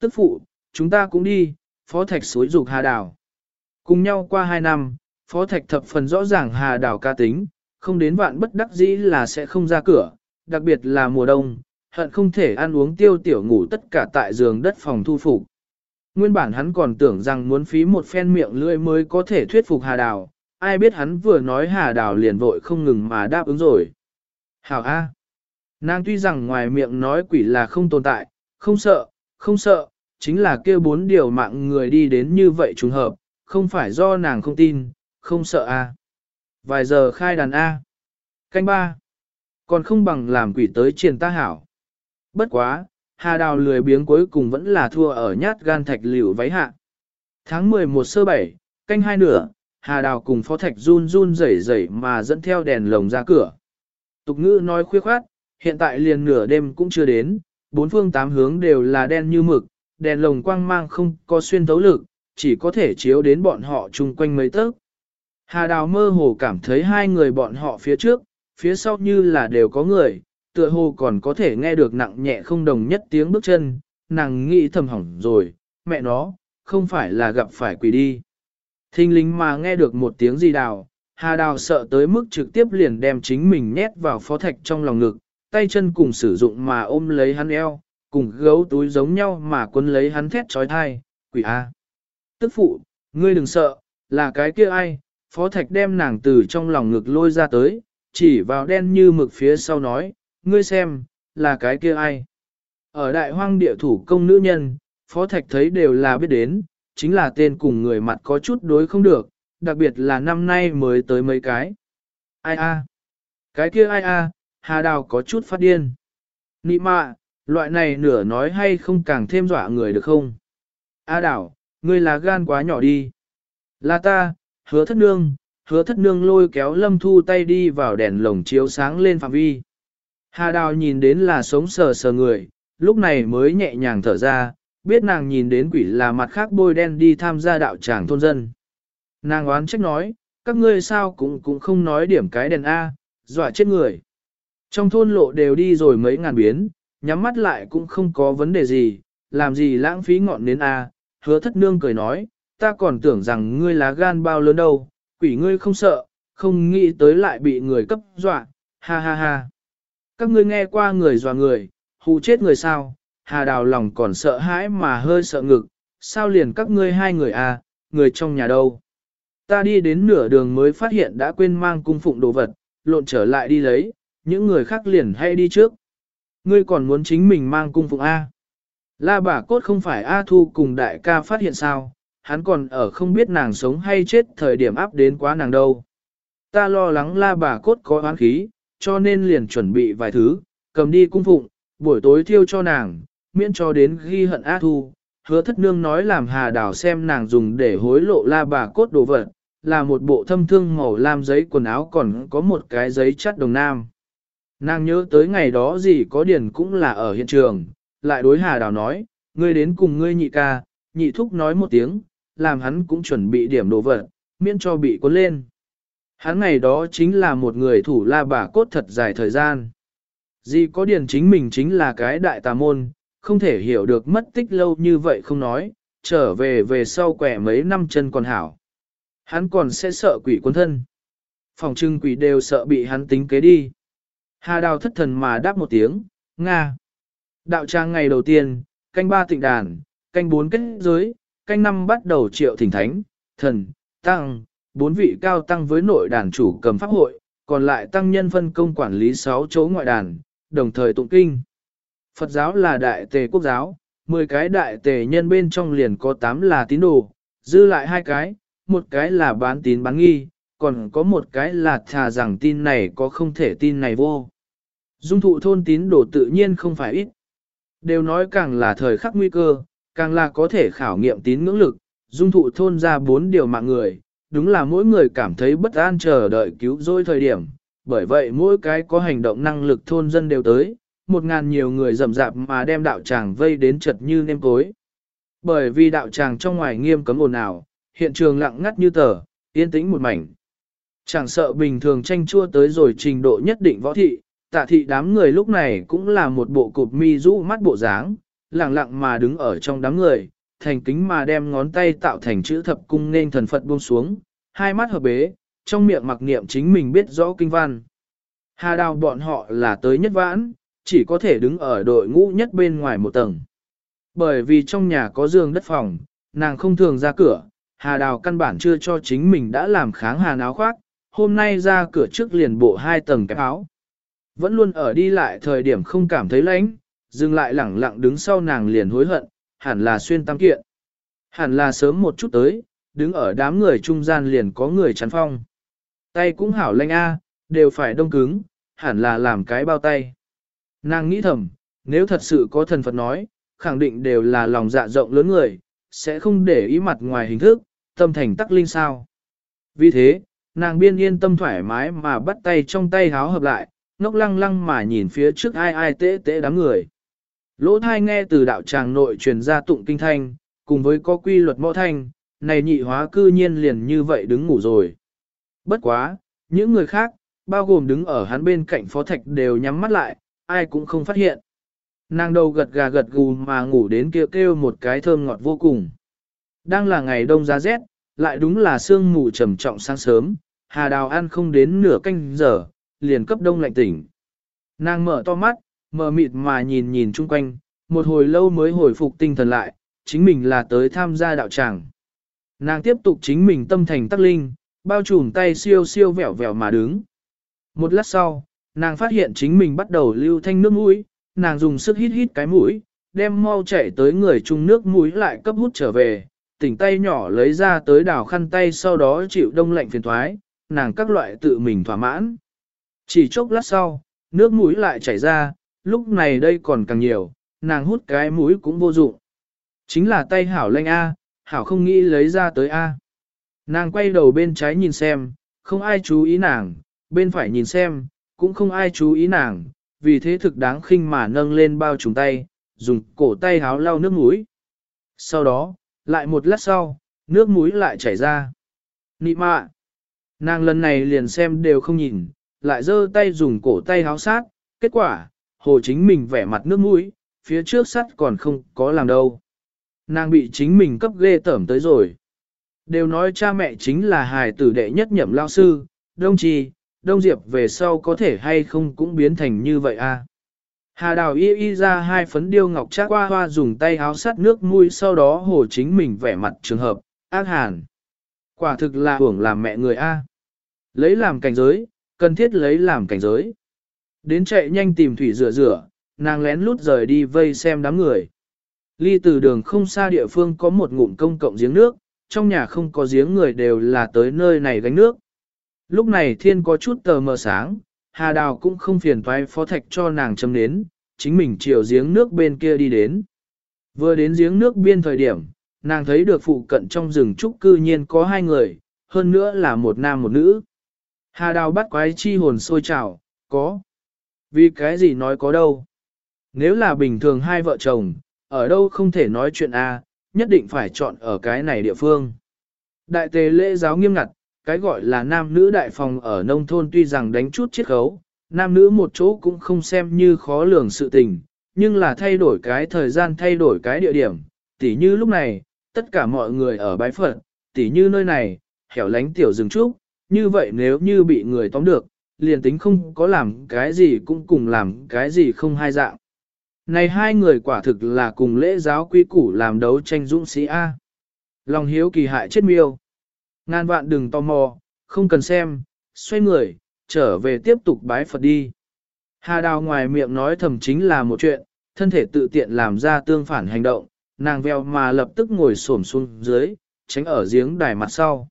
Tức phụ, chúng ta cũng đi, Phó Thạch suối dục Hà Đào. Cùng nhau qua hai năm, Phó Thạch thập phần rõ ràng Hà Đào ca tính, không đến vạn bất đắc dĩ là sẽ không ra cửa, đặc biệt là mùa đông, hận không thể ăn uống tiêu tiểu ngủ tất cả tại giường đất phòng thu phục. Nguyên bản hắn còn tưởng rằng muốn phí một phen miệng lưỡi mới có thể thuyết phục Hà Đào, ai biết hắn vừa nói Hà Đào liền vội không ngừng mà đáp ứng rồi. Hảo A. Nàng tuy rằng ngoài miệng nói quỷ là không tồn tại, không sợ, không sợ, chính là kia bốn điều mạng người đi đến như vậy trùng hợp, không phải do nàng không tin, không sợ A. Vài giờ khai đàn A. Canh ba. Còn không bằng làm quỷ tới triền ta hảo. Bất quá, Hà Đào lười biếng cuối cùng vẫn là thua ở nhát gan thạch liều váy hạ. Tháng 11 sơ bảy, canh hai nửa, Hà Đào cùng Phó Thạch run run rẩy rẩy mà dẫn theo đèn lồng ra cửa. Tục ngữ nói khuya khoát, hiện tại liền nửa đêm cũng chưa đến, bốn phương tám hướng đều là đen như mực, đèn lồng quang mang không có xuyên thấu lực, chỉ có thể chiếu đến bọn họ chung quanh mấy tấc. Hà Đào mơ hồ cảm thấy hai người bọn họ phía trước, phía sau như là đều có người, tựa hồ còn có thể nghe được nặng nhẹ không đồng nhất tiếng bước chân, nàng nghĩ thầm hỏng rồi, mẹ nó, không phải là gặp phải quỷ đi. Thinh lính mà nghe được một tiếng gì đào, Hà Đào sợ tới mức trực tiếp liền đem chính mình nhét vào phó thạch trong lòng ngực, tay chân cùng sử dụng mà ôm lấy hắn eo, cùng gấu túi giống nhau mà quấn lấy hắn thét trói thai, quỷ A. Tức phụ, ngươi đừng sợ, là cái kia ai, phó thạch đem nàng từ trong lòng ngực lôi ra tới, chỉ vào đen như mực phía sau nói, ngươi xem, là cái kia ai. Ở đại hoang địa thủ công nữ nhân, phó thạch thấy đều là biết đến, chính là tên cùng người mặt có chút đối không được, đặc biệt là năm nay mới tới mấy cái. Ai a? Cái kia ai a? Hà Đào có chút phát điên. Nị mạ, loại này nửa nói hay không càng thêm dọa người được không? A Đào, ngươi là gan quá nhỏ đi. Là ta, hứa thất nương, hứa thất nương lôi kéo lâm thu tay đi vào đèn lồng chiếu sáng lên phạm vi. Hà Đào nhìn đến là sống sờ sờ người, lúc này mới nhẹ nhàng thở ra, biết nàng nhìn đến quỷ là mặt khác bôi đen đi tham gia đạo tràng thôn dân. Nàng oán trách nói, các ngươi sao cũng cũng không nói điểm cái đèn A, dọa chết người. Trong thôn lộ đều đi rồi mấy ngàn biến, nhắm mắt lại cũng không có vấn đề gì, làm gì lãng phí ngọn đến A, hứa thất nương cười nói, ta còn tưởng rằng ngươi lá gan bao lớn đâu, quỷ ngươi không sợ, không nghĩ tới lại bị người cấp dọa, ha ha ha. Các ngươi nghe qua người dọa người, hù chết người sao, hà đào lòng còn sợ hãi mà hơi sợ ngực, sao liền các ngươi hai người à, người trong nhà đâu. Ta đi đến nửa đường mới phát hiện đã quên mang cung phụng đồ vật, lộn trở lại đi lấy, những người khác liền hay đi trước. Ngươi còn muốn chính mình mang cung phụng A. La bà cốt không phải A Thu cùng đại ca phát hiện sao, hắn còn ở không biết nàng sống hay chết thời điểm áp đến quá nàng đâu. Ta lo lắng la bà cốt có oán khí, cho nên liền chuẩn bị vài thứ, cầm đi cung phụng, buổi tối thiêu cho nàng, miễn cho đến ghi hận A Thu. Hứa thất nương nói làm hà đảo xem nàng dùng để hối lộ la bà cốt đồ vật, là một bộ thâm thương màu lam giấy quần áo còn có một cái giấy chắt đồng nam. Nàng nhớ tới ngày đó gì có điển cũng là ở hiện trường, lại đối hà đào nói, ngươi đến cùng ngươi nhị ca, nhị thúc nói một tiếng, làm hắn cũng chuẩn bị điểm đồ vật, miễn cho bị cuốn lên. Hắn ngày đó chính là một người thủ la bà cốt thật dài thời gian. Gì có điển chính mình chính là cái đại tà môn, không thể hiểu được mất tích lâu như vậy không nói, trở về về sau quẻ mấy năm chân còn hảo. Hắn còn sẽ sợ quỷ quân thân. Phòng trưng quỷ đều sợ bị hắn tính kế đi. Hà đào thất thần mà đáp một tiếng, Nga. Đạo trang ngày đầu tiên, canh ba tịnh đàn, canh bốn kết giới, canh năm bắt đầu triệu thỉnh thánh, thần, tăng, bốn vị cao tăng với nội đàn chủ cầm pháp hội, còn lại tăng nhân phân công quản lý sáu chỗ ngoại đàn, đồng thời tụng kinh. Phật giáo là đại tề quốc giáo, 10 cái đại tề nhân bên trong liền có 8 là tín đồ, dư lại hai cái, một cái là bán tín bán nghi, còn có một cái là thà rằng tin này có không thể tin này vô. Dung thụ thôn tín đồ tự nhiên không phải ít. Đều nói càng là thời khắc nguy cơ, càng là có thể khảo nghiệm tín ngưỡng lực, dung thụ thôn ra bốn điều mạng người, đúng là mỗi người cảm thấy bất an chờ đợi cứu rỗi thời điểm, bởi vậy mỗi cái có hành động năng lực thôn dân đều tới, một ngàn nhiều người rầm rạp mà đem đạo tràng vây đến chật như nêm cối. Bởi vì đạo tràng trong ngoài nghiêm cấm ồn ào, hiện trường lặng ngắt như tờ, yên tĩnh một mảnh. Chẳng sợ bình thường tranh chua tới rồi trình độ nhất định võ thị, tạ thị đám người lúc này cũng là một bộ cụp mi rũ mắt bộ dáng, lặng lặng mà đứng ở trong đám người, thành kính mà đem ngón tay tạo thành chữ thập cung nên thần Phật buông xuống, hai mắt hợp bế, trong miệng mặc niệm chính mình biết rõ kinh văn. Hà đào bọn họ là tới nhất vãn, chỉ có thể đứng ở đội ngũ nhất bên ngoài một tầng. Bởi vì trong nhà có giường đất phòng, nàng không thường ra cửa, Hà Đào căn bản chưa cho chính mình đã làm kháng hà áo khoác, hôm nay ra cửa trước liền bộ hai tầng cái áo. Vẫn luôn ở đi lại thời điểm không cảm thấy lạnh, dừng lại lẳng lặng đứng sau nàng liền hối hận, hẳn là xuyên tam kiện. Hẳn là sớm một chút tới, đứng ở đám người trung gian liền có người chắn phong. Tay cũng hảo lanh a, đều phải đông cứng, hẳn là làm cái bao tay. Nàng nghĩ thầm, nếu thật sự có thần Phật nói, khẳng định đều là lòng dạ rộng lớn người, sẽ không để ý mặt ngoài hình thức, tâm thành tắc linh sao. Vì thế, nàng biên yên tâm thoải mái mà bắt tay trong tay háo hợp lại, ngốc lăng lăng mà nhìn phía trước ai ai tễ tễ đám người. Lỗ thai nghe từ đạo tràng nội truyền ra tụng kinh thanh, cùng với có quy luật mõ thanh, này nhị hóa cư nhiên liền như vậy đứng ngủ rồi. Bất quá, những người khác, bao gồm đứng ở hắn bên cạnh phó thạch đều nhắm mắt lại, ai cũng không phát hiện. Nàng đầu gật gà gật gù mà ngủ đến kêu kêu một cái thơm ngọt vô cùng. Đang là ngày đông giá rét, lại đúng là sương mù trầm trọng sáng sớm, hà đào ăn không đến nửa canh giờ, liền cấp đông lạnh tỉnh. Nàng mở to mắt, mở mịt mà nhìn nhìn chung quanh, một hồi lâu mới hồi phục tinh thần lại, chính mình là tới tham gia đạo tràng. Nàng tiếp tục chính mình tâm thành tắc linh, bao trùm tay siêu siêu vẹo vẹo mà đứng. Một lát sau, nàng phát hiện chính mình bắt đầu lưu thanh nước mũi, nàng dùng sức hít hít cái mũi, đem mau chạy tới người chung nước mũi lại cấp hút trở về, tỉnh tay nhỏ lấy ra tới đảo khăn tay sau đó chịu đông lạnh phiền thoái, nàng các loại tự mình thỏa mãn. Chỉ chốc lát sau, nước mũi lại chảy ra, lúc này đây còn càng nhiều, nàng hút cái mũi cũng vô dụng. Chính là tay hảo lanh A, hảo không nghĩ lấy ra tới A. Nàng quay đầu bên trái nhìn xem, không ai chú ý nàng, bên phải nhìn xem, cũng không ai chú ý nàng, vì thế thực đáng khinh mà nâng lên bao trùng tay, dùng cổ tay háo lau nước mũi. Sau đó, lại một lát sau, nước mũi lại chảy ra. Nị mạ! Nàng lần này liền xem đều không nhìn, lại giơ tay dùng cổ tay háo sát, kết quả, hồ chính mình vẻ mặt nước mũi, phía trước sắt còn không có làm đâu. Nàng bị chính mình cấp ghê tởm tới rồi. Đều nói cha mẹ chính là hài tử đệ nhất nhậm lao sư, đông trì, đông diệp về sau có thể hay không cũng biến thành như vậy a. À? Hà đào y y ra hai phấn điêu ngọc trác qua hoa dùng tay áo sát nước mũi sau đó hồ chính mình vẻ mặt trường hợp, ác hàn. Quả thực là hưởng làm mẹ người a. Lấy làm cảnh giới, cần thiết lấy làm cảnh giới. Đến chạy nhanh tìm thủy rửa rửa, nàng lén lút rời đi vây xem đám người. Ly từ đường không xa địa phương có một ngụm công cộng giếng nước, trong nhà không có giếng người đều là tới nơi này gánh nước. Lúc này thiên có chút tờ mờ sáng, Hà Đào cũng không phiền toái phó thạch cho nàng châm nến, chính mình chiều giếng nước bên kia đi đến. Vừa đến giếng nước biên thời điểm, nàng thấy được phụ cận trong rừng trúc cư nhiên có hai người, hơn nữa là một nam một nữ. Hà Đào bắt quái chi hồn sôi trào, có. Vì cái gì nói có đâu. Nếu là bình thường hai vợ chồng, ở đâu không thể nói chuyện A, nhất định phải chọn ở cái này địa phương. Đại tề lễ giáo nghiêm ngặt, cái gọi là nam nữ đại phòng ở nông thôn tuy rằng đánh chút chiết khấu, nam nữ một chỗ cũng không xem như khó lường sự tình, nhưng là thay đổi cái thời gian thay đổi cái địa điểm, tỉ như lúc này, tất cả mọi người ở bái phật, tỉ như nơi này, hẻo lánh tiểu rừng trúc, như vậy nếu như bị người tóm được, liền tính không có làm cái gì cũng cùng làm cái gì không hai dạng. Này hai người quả thực là cùng lễ giáo quy củ làm đấu tranh dũng sĩ A. Lòng hiếu kỳ hại chết miêu. Ngàn vạn đừng tò mò, không cần xem, xoay người, trở về tiếp tục bái Phật đi. Hà đào ngoài miệng nói thầm chính là một chuyện, thân thể tự tiện làm ra tương phản hành động, nàng veo mà lập tức ngồi xổm xuống dưới, tránh ở giếng đài mặt sau.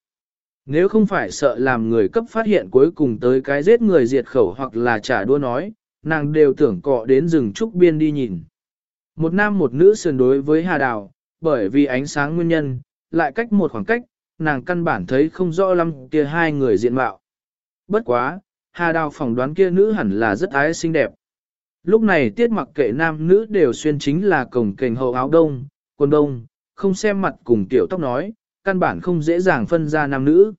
Nếu không phải sợ làm người cấp phát hiện cuối cùng tới cái giết người diệt khẩu hoặc là trả đua nói, nàng đều tưởng cọ đến rừng trúc biên đi nhìn. Một nam một nữ sườn đối với hà đào, bởi vì ánh sáng nguyên nhân, lại cách một khoảng cách, nàng căn bản thấy không rõ lắm kia hai người diện mạo. Bất quá, hà đào phỏng đoán kia nữ hẳn là rất ái xinh đẹp. Lúc này tiết mặc kệ nam nữ đều xuyên chính là cổng kềnh hậu áo đông, quần đông, không xem mặt cùng tiểu tóc nói, căn bản không dễ dàng phân ra nam nữ.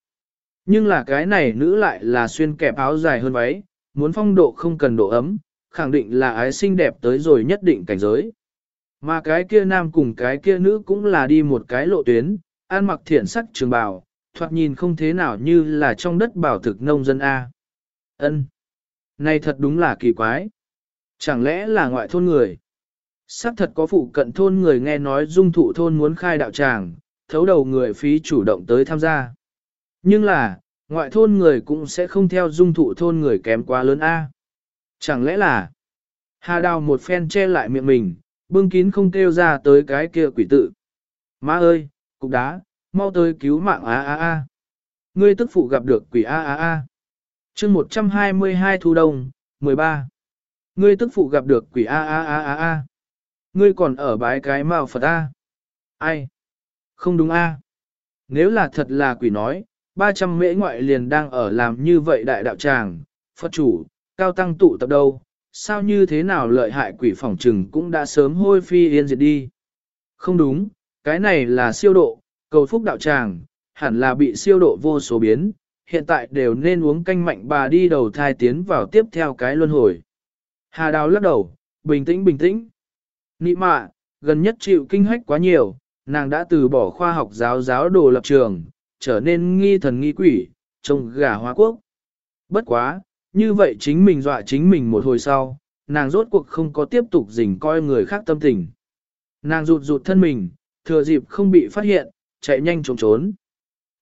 Nhưng là cái này nữ lại là xuyên kẹp áo dài hơn váy, muốn phong độ không cần độ ấm, khẳng định là ái xinh đẹp tới rồi nhất định cảnh giới. Mà cái kia nam cùng cái kia nữ cũng là đi một cái lộ tuyến, ăn mặc thiện sắc trường bào, thoạt nhìn không thế nào như là trong đất bảo thực nông dân A. ân Này thật đúng là kỳ quái. Chẳng lẽ là ngoại thôn người? Sắc thật có phụ cận thôn người nghe nói dung thụ thôn muốn khai đạo tràng, thấu đầu người phí chủ động tới tham gia. Nhưng là, ngoại thôn người cũng sẽ không theo dung thụ thôn người kém quá lớn A. Chẳng lẽ là, Hà Đào một phen che lại miệng mình, bưng kín không kêu ra tới cái kia quỷ tự. Má ơi, cục đá, mau tới cứu mạng a a a. Ngươi tức phụ gặp được quỷ a a a. Chương 122 thu đông, 13. Ngươi tức phụ gặp được quỷ a a a a a. Ngươi còn ở bái cái mao Phật a. Ai? Không đúng a. Nếu là thật là quỷ nói, 300 mễ ngoại liền đang ở làm như vậy đại đạo tràng, Phật chủ, cao tăng tụ tập đâu, sao như thế nào lợi hại quỷ phỏng trừng cũng đã sớm hôi phi yên diệt đi. Không đúng, cái này là siêu độ, cầu phúc đạo tràng, hẳn là bị siêu độ vô số biến, hiện tại đều nên uống canh mạnh bà đi đầu thai tiến vào tiếp theo cái luân hồi. Hà đào lắc đầu, bình tĩnh bình tĩnh. Nị mạ, gần nhất chịu kinh hách quá nhiều, nàng đã từ bỏ khoa học giáo giáo đồ lập trường, trở nên nghi thần nghi quỷ, trông gà hóa quốc. Bất quá, như vậy chính mình dọa chính mình một hồi sau, nàng rốt cuộc không có tiếp tục dình coi người khác tâm tình. Nàng rụt rụt thân mình, thừa dịp không bị phát hiện, chạy nhanh trốn trốn.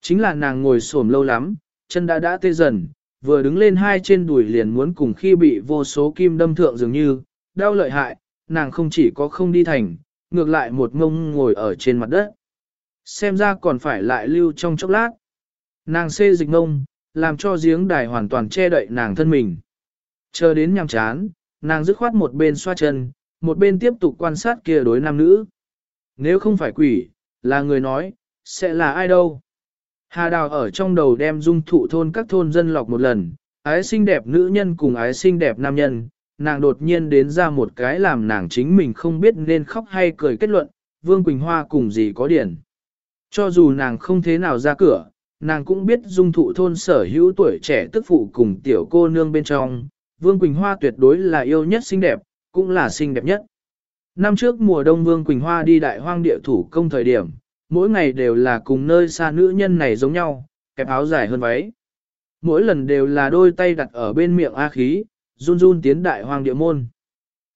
Chính là nàng ngồi xổm lâu lắm, chân đã đã tê dần, vừa đứng lên hai trên đùi liền muốn cùng khi bị vô số kim đâm thượng dường như, đau lợi hại, nàng không chỉ có không đi thành, ngược lại một ngông ngồi ở trên mặt đất. Xem ra còn phải lại lưu trong chốc lát. Nàng xê dịch ngông, làm cho giếng đài hoàn toàn che đậy nàng thân mình. Chờ đến nhằm chán, nàng dứt khoát một bên xoa chân, một bên tiếp tục quan sát kia đối nam nữ. Nếu không phải quỷ, là người nói, sẽ là ai đâu. Hà Đào ở trong đầu đem dung thụ thôn các thôn dân lọc một lần, ái xinh đẹp nữ nhân cùng ái xinh đẹp nam nhân, nàng đột nhiên đến ra một cái làm nàng chính mình không biết nên khóc hay cười kết luận, Vương Quỳnh Hoa cùng gì có điển. Cho dù nàng không thế nào ra cửa, nàng cũng biết dung thụ thôn sở hữu tuổi trẻ tức phụ cùng tiểu cô nương bên trong, Vương Quỳnh Hoa tuyệt đối là yêu nhất xinh đẹp, cũng là xinh đẹp nhất. Năm trước mùa đông Vương Quỳnh Hoa đi đại hoang địa thủ công thời điểm, mỗi ngày đều là cùng nơi xa nữ nhân này giống nhau, kẹp áo dài hơn váy. Mỗi lần đều là đôi tay đặt ở bên miệng A khí, run run tiến đại hoang địa môn.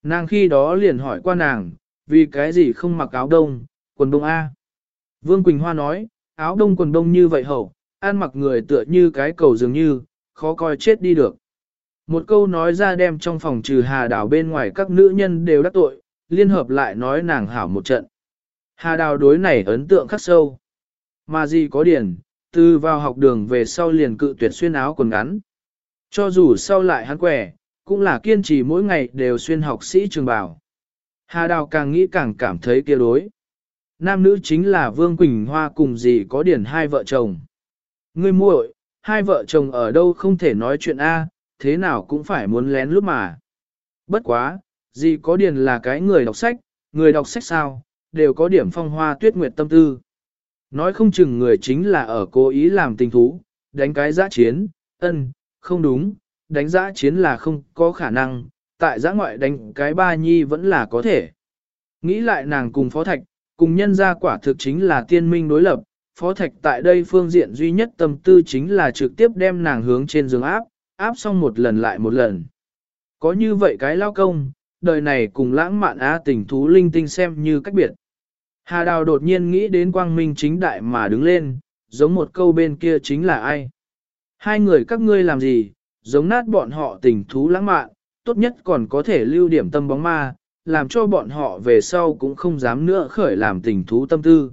Nàng khi đó liền hỏi qua nàng, vì cái gì không mặc áo đông, quần đông A. Vương Quỳnh Hoa nói, áo đông quần đông như vậy hậu, ăn mặc người tựa như cái cầu dường như, khó coi chết đi được. Một câu nói ra đem trong phòng trừ hà đảo bên ngoài các nữ nhân đều đắc tội, liên hợp lại nói nàng hảo một trận. Hà đào đối này ấn tượng khắc sâu. Mà gì có điển, từ vào học đường về sau liền cự tuyệt xuyên áo quần ngắn. Cho dù sau lại hắn quẻ, cũng là kiên trì mỗi ngày đều xuyên học sĩ trường bảo Hà đào càng nghĩ càng cảm thấy kia đối. Nam nữ chính là Vương Quỳnh Hoa cùng gì có điển hai vợ chồng. Ngươi muội, hai vợ chồng ở đâu không thể nói chuyện A, thế nào cũng phải muốn lén lút mà. Bất quá, gì có điển là cái người đọc sách, người đọc sách sao, đều có điểm phong hoa tuyết nguyệt tâm tư. Nói không chừng người chính là ở cố ý làm tình thú, đánh cái giã chiến, ân, không đúng, đánh giã chiến là không có khả năng, tại giã ngoại đánh cái ba nhi vẫn là có thể. Nghĩ lại nàng cùng phó thạch, cùng nhân ra quả thực chính là tiên minh đối lập, phó thạch tại đây phương diện duy nhất tâm tư chính là trực tiếp đem nàng hướng trên giường áp, áp xong một lần lại một lần. Có như vậy cái lao công, đời này cùng lãng mạn á tình thú linh tinh xem như cách biệt. Hà Đào đột nhiên nghĩ đến quang minh chính đại mà đứng lên, giống một câu bên kia chính là ai. Hai người các ngươi làm gì, giống nát bọn họ tình thú lãng mạn, tốt nhất còn có thể lưu điểm tâm bóng ma, làm cho bọn họ về sau cũng không dám nữa khởi làm tình thú tâm tư.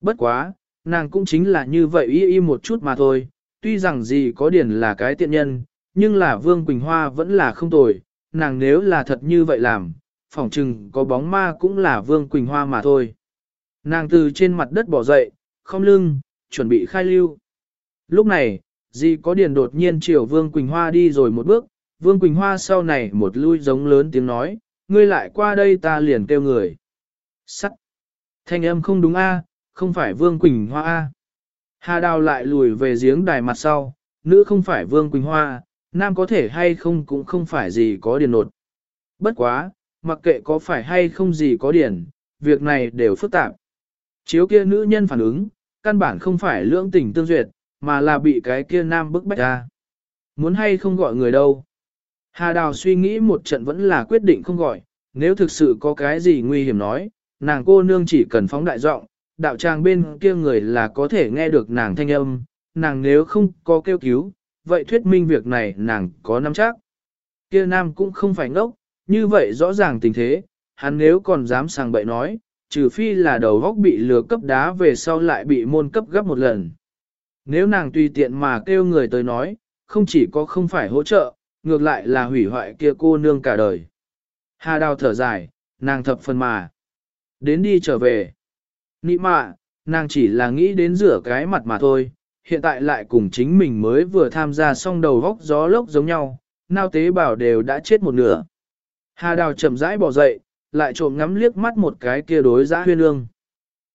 Bất quá, nàng cũng chính là như vậy y y một chút mà thôi, tuy rằng gì có điển là cái tiện nhân, nhưng là Vương Quỳnh Hoa vẫn là không tồi, nàng nếu là thật như vậy làm, phỏng chừng có bóng ma cũng là Vương Quỳnh Hoa mà thôi. Nàng từ trên mặt đất bỏ dậy, không lưng, chuẩn bị khai lưu. Lúc này, gì có điền đột nhiên chiều Vương Quỳnh Hoa đi rồi một bước, Vương Quỳnh Hoa sau này một lui giống lớn tiếng nói, ngươi lại qua đây ta liền kêu người. Sắt! Thanh âm không đúng a, không phải Vương Quỳnh Hoa a. Hà Đào lại lùi về giếng đài mặt sau, nữ không phải Vương Quỳnh Hoa, nam có thể hay không cũng không phải gì có điền nột. Bất quá, mặc kệ có phải hay không gì có điền, việc này đều phức tạp. Chiếu kia nữ nhân phản ứng, căn bản không phải lưỡng tình tương duyệt, mà là bị cái kia nam bức bách ra. Muốn hay không gọi người đâu. Hà Đào suy nghĩ một trận vẫn là quyết định không gọi, nếu thực sự có cái gì nguy hiểm nói, nàng cô nương chỉ cần phóng đại giọng, đạo tràng bên kia người là có thể nghe được nàng thanh âm, nàng nếu không có kêu cứu, vậy thuyết minh việc này nàng có nắm chắc. Kia nam cũng không phải ngốc, như vậy rõ ràng tình thế, hắn nếu còn dám sang bậy nói, trừ phi là đầu góc bị lừa cấp đá về sau lại bị môn cấp gấp một lần. Nếu nàng tùy tiện mà kêu người tới nói, không chỉ có không phải hỗ trợ, ngược lại là hủy hoại kia cô nương cả đời. Hà đào thở dài, nàng thập phần mà. Đến đi trở về. Nị mạ, nàng chỉ là nghĩ đến rửa cái mặt mà thôi, hiện tại lại cùng chính mình mới vừa tham gia xong đầu vóc gió lốc giống nhau, nao tế bào đều đã chết một nửa. Hà đào chậm rãi bỏ dậy, lại trộm ngắm liếc mắt một cái kia đối giã huyên ương.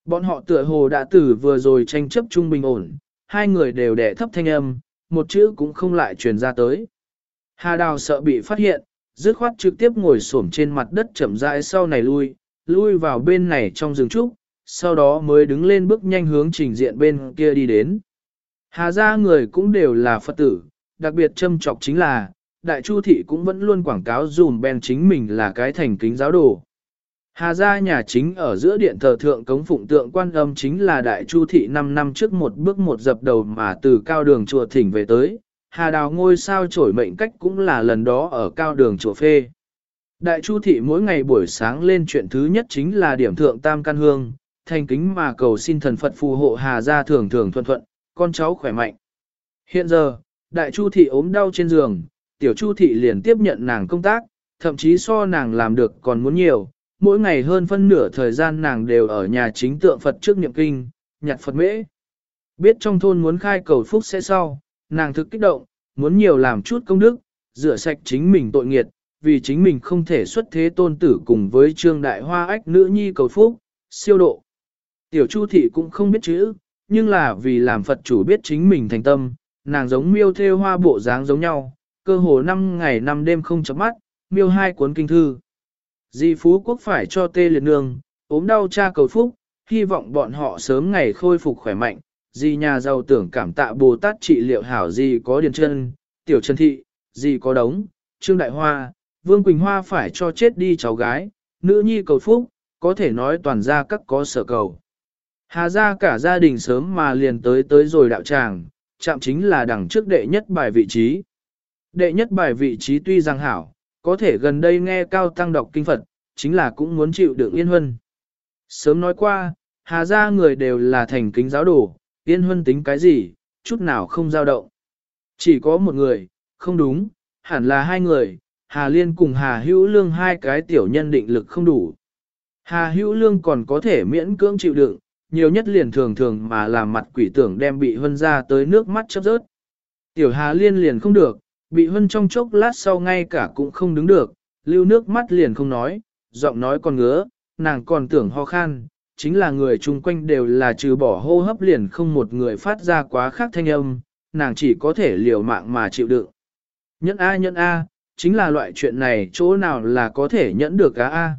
Bọn họ tựa hồ đã tử vừa rồi tranh chấp trung bình ổn, hai người đều đẻ thấp thanh âm, một chữ cũng không lại truyền ra tới. Hà đào sợ bị phát hiện, dứt khoát trực tiếp ngồi xổm trên mặt đất chậm rãi sau này lui, lui vào bên này trong rừng trúc, sau đó mới đứng lên bước nhanh hướng trình diện bên kia đi đến. Hà ra người cũng đều là Phật tử, đặc biệt châm trọc chính là, Đại Chu Thị cũng vẫn luôn quảng cáo dùm ben chính mình là cái thành kính giáo đồ. Hà gia nhà chính ở giữa điện thờ thượng cống phụng tượng quan âm chính là Đại Chu Thị 5 năm trước một bước một dập đầu mà từ cao đường chùa thỉnh về tới. Hà đào ngôi sao trổi mệnh cách cũng là lần đó ở cao đường chùa phê. Đại Chu Thị mỗi ngày buổi sáng lên chuyện thứ nhất chính là điểm thượng tam căn hương, thành kính mà cầu xin thần Phật phù hộ Hà gia thường thường thuận thuận, con cháu khỏe mạnh. Hiện giờ, Đại Chu Thị ốm đau trên giường, Tiểu Chu Thị liền tiếp nhận nàng công tác, thậm chí so nàng làm được còn muốn nhiều, mỗi ngày hơn phân nửa thời gian nàng đều ở nhà chính tượng Phật trước niệm kinh, nhặt Phật mễ. Biết trong thôn muốn khai cầu phúc sẽ sau, nàng thực kích động, muốn nhiều làm chút công đức, rửa sạch chính mình tội nghiệt, vì chính mình không thể xuất thế tôn tử cùng với trương đại hoa ách nữ nhi cầu phúc, siêu độ. Tiểu Chu Thị cũng không biết chữ, nhưng là vì làm Phật chủ biết chính mình thành tâm, nàng giống miêu theo hoa bộ dáng giống nhau, cơ hồ năm ngày năm đêm không chấm mắt, miêu hai cuốn kinh thư. Di Phú Quốc phải cho tê liệt nương, ốm đau cha cầu phúc, hy vọng bọn họ sớm ngày khôi phục khỏe mạnh. Di nhà giàu tưởng cảm tạ Bồ Tát trị liệu hảo di có điền chân, tiểu chân thị, di có đống, trương đại hoa, vương Quỳnh Hoa phải cho chết đi cháu gái, nữ nhi cầu phúc, có thể nói toàn gia các có sở cầu. Hà ra cả gia đình sớm mà liền tới tới rồi đạo tràng, chạm chính là đằng trước đệ nhất bài vị trí. Đệ nhất bài vị trí tuy rằng hảo, có thể gần đây nghe cao tăng đọc kinh Phật, chính là cũng muốn chịu đựng yên huân. Sớm nói qua, hà ra người đều là thành kính giáo đồ, yên huân tính cái gì, chút nào không dao động. Chỉ có một người, không đúng, hẳn là hai người, Hà Liên cùng Hà Hữu Lương hai cái tiểu nhân định lực không đủ. Hà Hữu Lương còn có thể miễn cưỡng chịu đựng, nhiều nhất liền thường thường mà làm mặt quỷ tưởng đem bị hân ra tới nước mắt chớp rớt. Tiểu Hà Liên liền không được, bị hân trong chốc lát sau ngay cả cũng không đứng được, lưu nước mắt liền không nói, giọng nói còn ngứa, nàng còn tưởng ho khan, chính là người chung quanh đều là trừ bỏ hô hấp liền không một người phát ra quá khác thanh âm, nàng chỉ có thể liều mạng mà chịu đựng. Nhẫn A nhẫn A, chính là loại chuyện này chỗ nào là có thể nhẫn được cả A.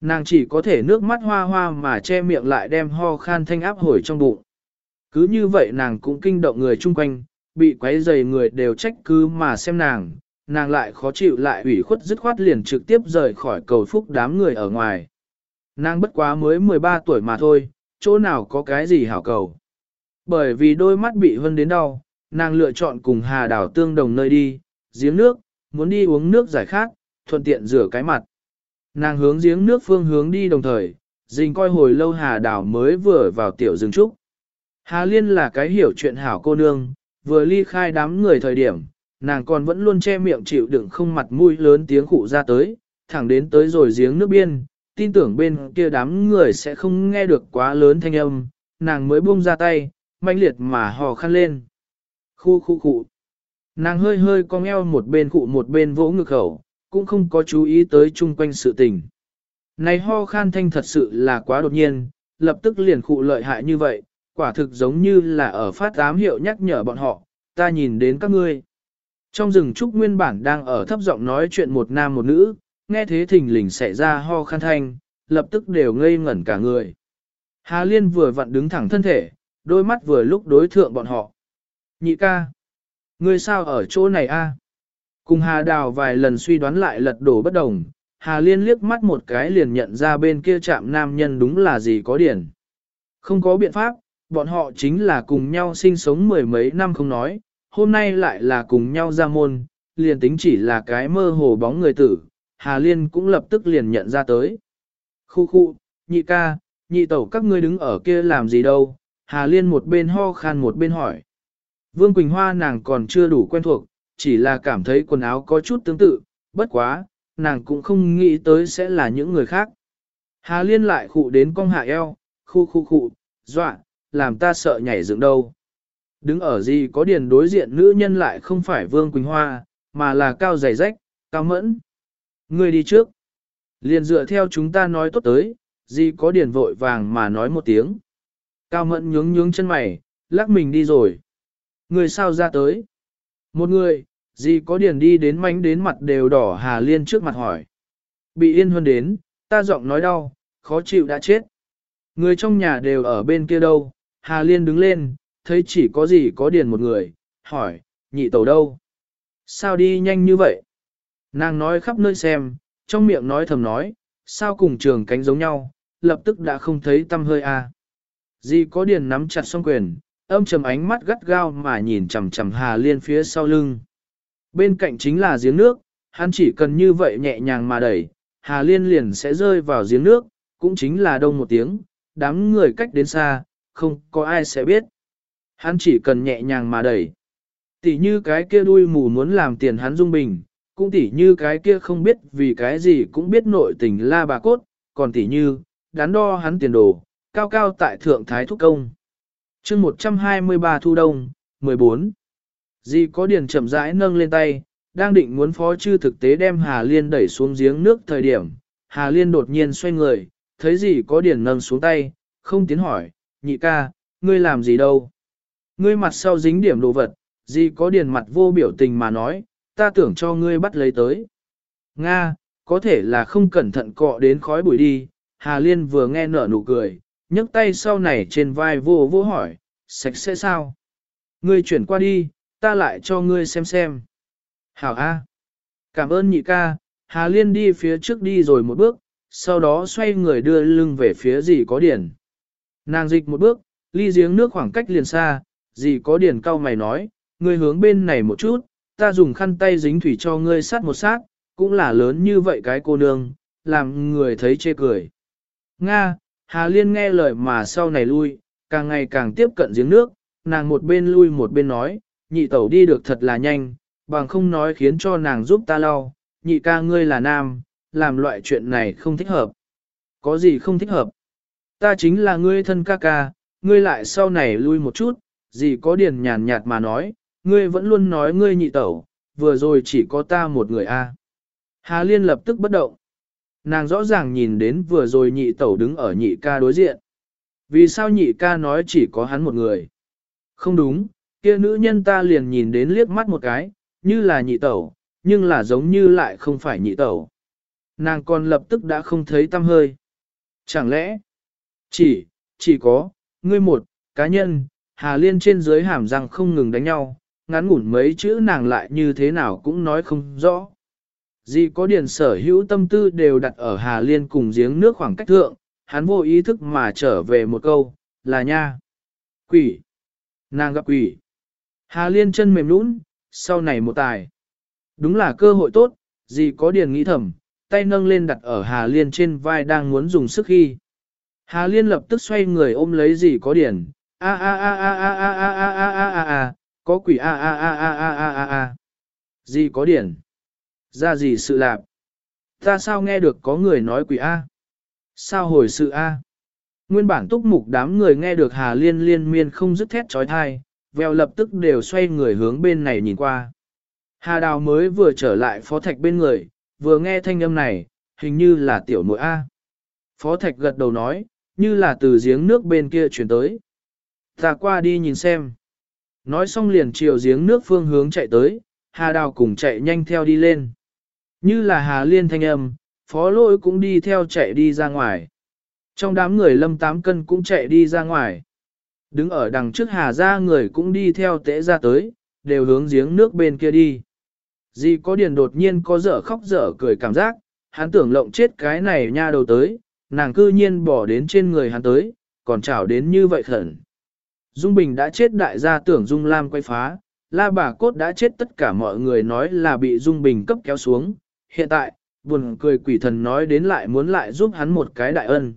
Nàng chỉ có thể nước mắt hoa hoa mà che miệng lại đem ho khan thanh áp hồi trong bụng. Cứ như vậy nàng cũng kinh động người chung quanh, bị quấy dày người đều trách cứ mà xem nàng, nàng lại khó chịu lại ủy khuất dứt khoát liền trực tiếp rời khỏi cầu phúc đám người ở ngoài. Nàng bất quá mới 13 tuổi mà thôi, chỗ nào có cái gì hảo cầu. Bởi vì đôi mắt bị hân đến đau, nàng lựa chọn cùng hà đảo tương đồng nơi đi, giếng nước, muốn đi uống nước giải khát, thuận tiện rửa cái mặt. Nàng hướng giếng nước phương hướng đi đồng thời, dình coi hồi lâu Hà Đào mới vừa vào tiểu rừng trúc. Hà Liên là cái hiểu chuyện hảo cô nương, vừa ly khai đám người thời điểm, nàng còn vẫn luôn che miệng chịu đựng không mặt mũi lớn tiếng khụ ra tới, thẳng đến tới rồi giếng nước biên, tin tưởng bên kia đám người sẽ không nghe được quá lớn thanh âm, nàng mới buông ra tay, mãnh liệt mà hò khăn lên. Khu khu khu. Nàng hơi hơi cong eo một bên khụ một bên vỗ ngực khẩu, cũng không có chú ý tới chung quanh sự tình. Này ho khan thanh thật sự là quá đột nhiên, lập tức liền khụ lợi hại như vậy, quả thực giống như là ở phát ám hiệu nhắc nhở bọn họ, ta nhìn đến các ngươi. Trong rừng trúc nguyên bản đang ở thấp giọng nói chuyện một nam một nữ, nghe thế thình lình xảy ra ho khăn thanh, lập tức đều ngây ngẩn cả người. Hà Liên vừa vặn đứng thẳng thân thể, đôi mắt vừa lúc đối thượng bọn họ. Nhị ca, ngươi sao ở chỗ này a? Cùng Hà Đào vài lần suy đoán lại lật đổ bất đồng, Hà Liên liếc mắt một cái liền nhận ra bên kia chạm nam nhân đúng là gì có điển. Không có biện pháp, bọn họ chính là cùng nhau sinh sống mười mấy năm không nói, hôm nay lại là cùng nhau ra môn, liền tính chỉ là cái mơ hồ bóng người tử, Hà Liên cũng lập tức liền nhận ra tới. Khu khu, nhị ca, nhị tẩu các ngươi đứng ở kia làm gì đâu, Hà Liên một bên ho khan một bên hỏi. Vương Quỳnh Hoa nàng còn chưa đủ quen thuộc, chỉ là cảm thấy quần áo có chút tương tự, bất quá, nàng cũng không nghĩ tới sẽ là những người khác. Hà Liên lại khụ đến cong hạ eo, khu khu khu, dọa, làm ta sợ nhảy dựng đâu. Đứng ở gì có điền đối diện nữ nhân lại không phải Vương Quỳnh Hoa, mà là cao dày rách, cao mẫn. Người đi trước. Liền dựa theo chúng ta nói tốt tới, gì có điền vội vàng mà nói một tiếng. Cao mẫn nhướng nhướng chân mày, lắc mình đi rồi. Người sao ra tới? Một người, gì có điền đi đến mánh đến mặt đều đỏ Hà Liên trước mặt hỏi. Bị yên hơn đến, ta giọng nói đau, khó chịu đã chết. Người trong nhà đều ở bên kia đâu, Hà Liên đứng lên, thấy chỉ có gì có điền một người, hỏi, nhị tẩu đâu? Sao đi nhanh như vậy? Nàng nói khắp nơi xem, trong miệng nói thầm nói, sao cùng trường cánh giống nhau, lập tức đã không thấy tâm hơi a. À. Di có điền nắm chặt song quyền, âm trầm ánh mắt gắt gao mà nhìn chằm chằm Hà Liên phía sau lưng. Bên cạnh chính là giếng nước, hắn chỉ cần như vậy nhẹ nhàng mà đẩy, Hà Liên liền sẽ rơi vào giếng nước, cũng chính là đông một tiếng, đám người cách đến xa, không có ai sẽ biết. Hắn chỉ cần nhẹ nhàng mà đẩy. Tỷ như cái kia đuôi mù muốn làm tiền hắn dung bình, cũng tỷ như cái kia không biết vì cái gì cũng biết nội tình la bà cốt, còn tỷ như, đắn đo hắn tiền đồ, cao cao tại thượng thái thúc công. chương 123 thu đông, 14. Di có điền chậm rãi nâng lên tay, đang định muốn phó chư thực tế đem Hà Liên đẩy xuống giếng nước thời điểm. Hà Liên đột nhiên xoay người, thấy gì có điền nâng xuống tay, không tiến hỏi, nhị ca, ngươi làm gì đâu? Ngươi mặt sau dính điểm đồ vật, gì có điền mặt vô biểu tình mà nói, ta tưởng cho ngươi bắt lấy tới. Nga, có thể là không cẩn thận cọ đến khói bụi đi, Hà Liên vừa nghe nở nụ cười, nhấc tay sau này trên vai vô vô hỏi, sạch sẽ sao? Ngươi chuyển qua đi, ta lại cho ngươi xem xem. Hảo A. Cảm ơn nhị ca, Hà Liên đi phía trước đi rồi một bước, sau đó xoay người đưa lưng về phía gì có điển. Nàng dịch một bước, ly giếng nước khoảng cách liền xa, gì có điển cao mày nói, ngươi hướng bên này một chút, ta dùng khăn tay dính thủy cho ngươi sát một sát, cũng là lớn như vậy cái cô nương, làm người thấy chê cười. Nga, Hà Liên nghe lời mà sau này lui, càng ngày càng tiếp cận giếng nước, nàng một bên lui một bên nói, nhị tẩu đi được thật là nhanh, bằng không nói khiến cho nàng giúp ta lau, nhị ca ngươi là nam, làm loại chuyện này không thích hợp. Có gì không thích hợp? Ta chính là ngươi thân ca ca, ngươi lại sau này lui một chút, gì có điền nhàn nhạt mà nói, ngươi vẫn luôn nói ngươi nhị tẩu, vừa rồi chỉ có ta một người a. Hà Liên lập tức bất động. Nàng rõ ràng nhìn đến vừa rồi nhị tẩu đứng ở nhị ca đối diện. Vì sao nhị ca nói chỉ có hắn một người? Không đúng, kia nữ nhân ta liền nhìn đến liếc mắt một cái, như là nhị tẩu, nhưng là giống như lại không phải nhị tẩu. Nàng còn lập tức đã không thấy tâm hơi. Chẳng lẽ, chỉ, chỉ có, ngươi một, cá nhân, Hà Liên trên dưới hàm răng không ngừng đánh nhau, ngắn ngủn mấy chữ nàng lại như thế nào cũng nói không rõ. Gì có điển sở hữu tâm tư đều đặt ở Hà Liên cùng giếng nước khoảng cách thượng, hắn vô ý thức mà trở về một câu, là nha. Quỷ. Nàng gặp quỷ. Hà Liên chân mềm nũng, sau này một tài. Đúng là cơ hội tốt, gì có điền nghĩ thầm, tay nâng lên đặt ở Hà Liên trên vai đang muốn dùng sức khi. Hà Liên lập tức xoay người ôm lấy gì có điển, a a a a a a a a a a a a, có quỷ a a a a a a a a. Gì có điển? Ra gì sự lạp? Ta sao nghe được có người nói quỷ a? Sao hồi sự a? Nguyên bản túc mục đám người nghe được Hà Liên liên miên không dứt thét trói thai, vèo lập tức đều xoay người hướng bên này nhìn qua. Hà Đào mới vừa trở lại phó thạch bên người, vừa nghe thanh âm này, hình như là tiểu muội A. Phó thạch gật đầu nói, như là từ giếng nước bên kia chuyển tới. Ta qua đi nhìn xem. Nói xong liền chiều giếng nước phương hướng chạy tới, Hà Đào cùng chạy nhanh theo đi lên. Như là Hà Liên thanh âm, phó Lỗi cũng đi theo chạy đi ra ngoài. Trong đám người lâm tám cân cũng chạy đi ra ngoài. Đứng ở đằng trước Hà ra người cũng đi theo tễ ra tới, đều hướng giếng nước bên kia đi. Di có điền đột nhiên có dở khóc dở cười cảm giác, hắn tưởng lộng chết cái này nha đầu tới, nàng cư nhiên bỏ đến trên người hắn tới, còn chảo đến như vậy khẩn. Dung Bình đã chết đại gia tưởng Dung Lam quay phá, La bà cốt đã chết tất cả mọi người nói là bị Dung Bình cấp kéo xuống. Hiện tại, buồn cười quỷ thần nói đến lại muốn lại giúp hắn một cái đại ân.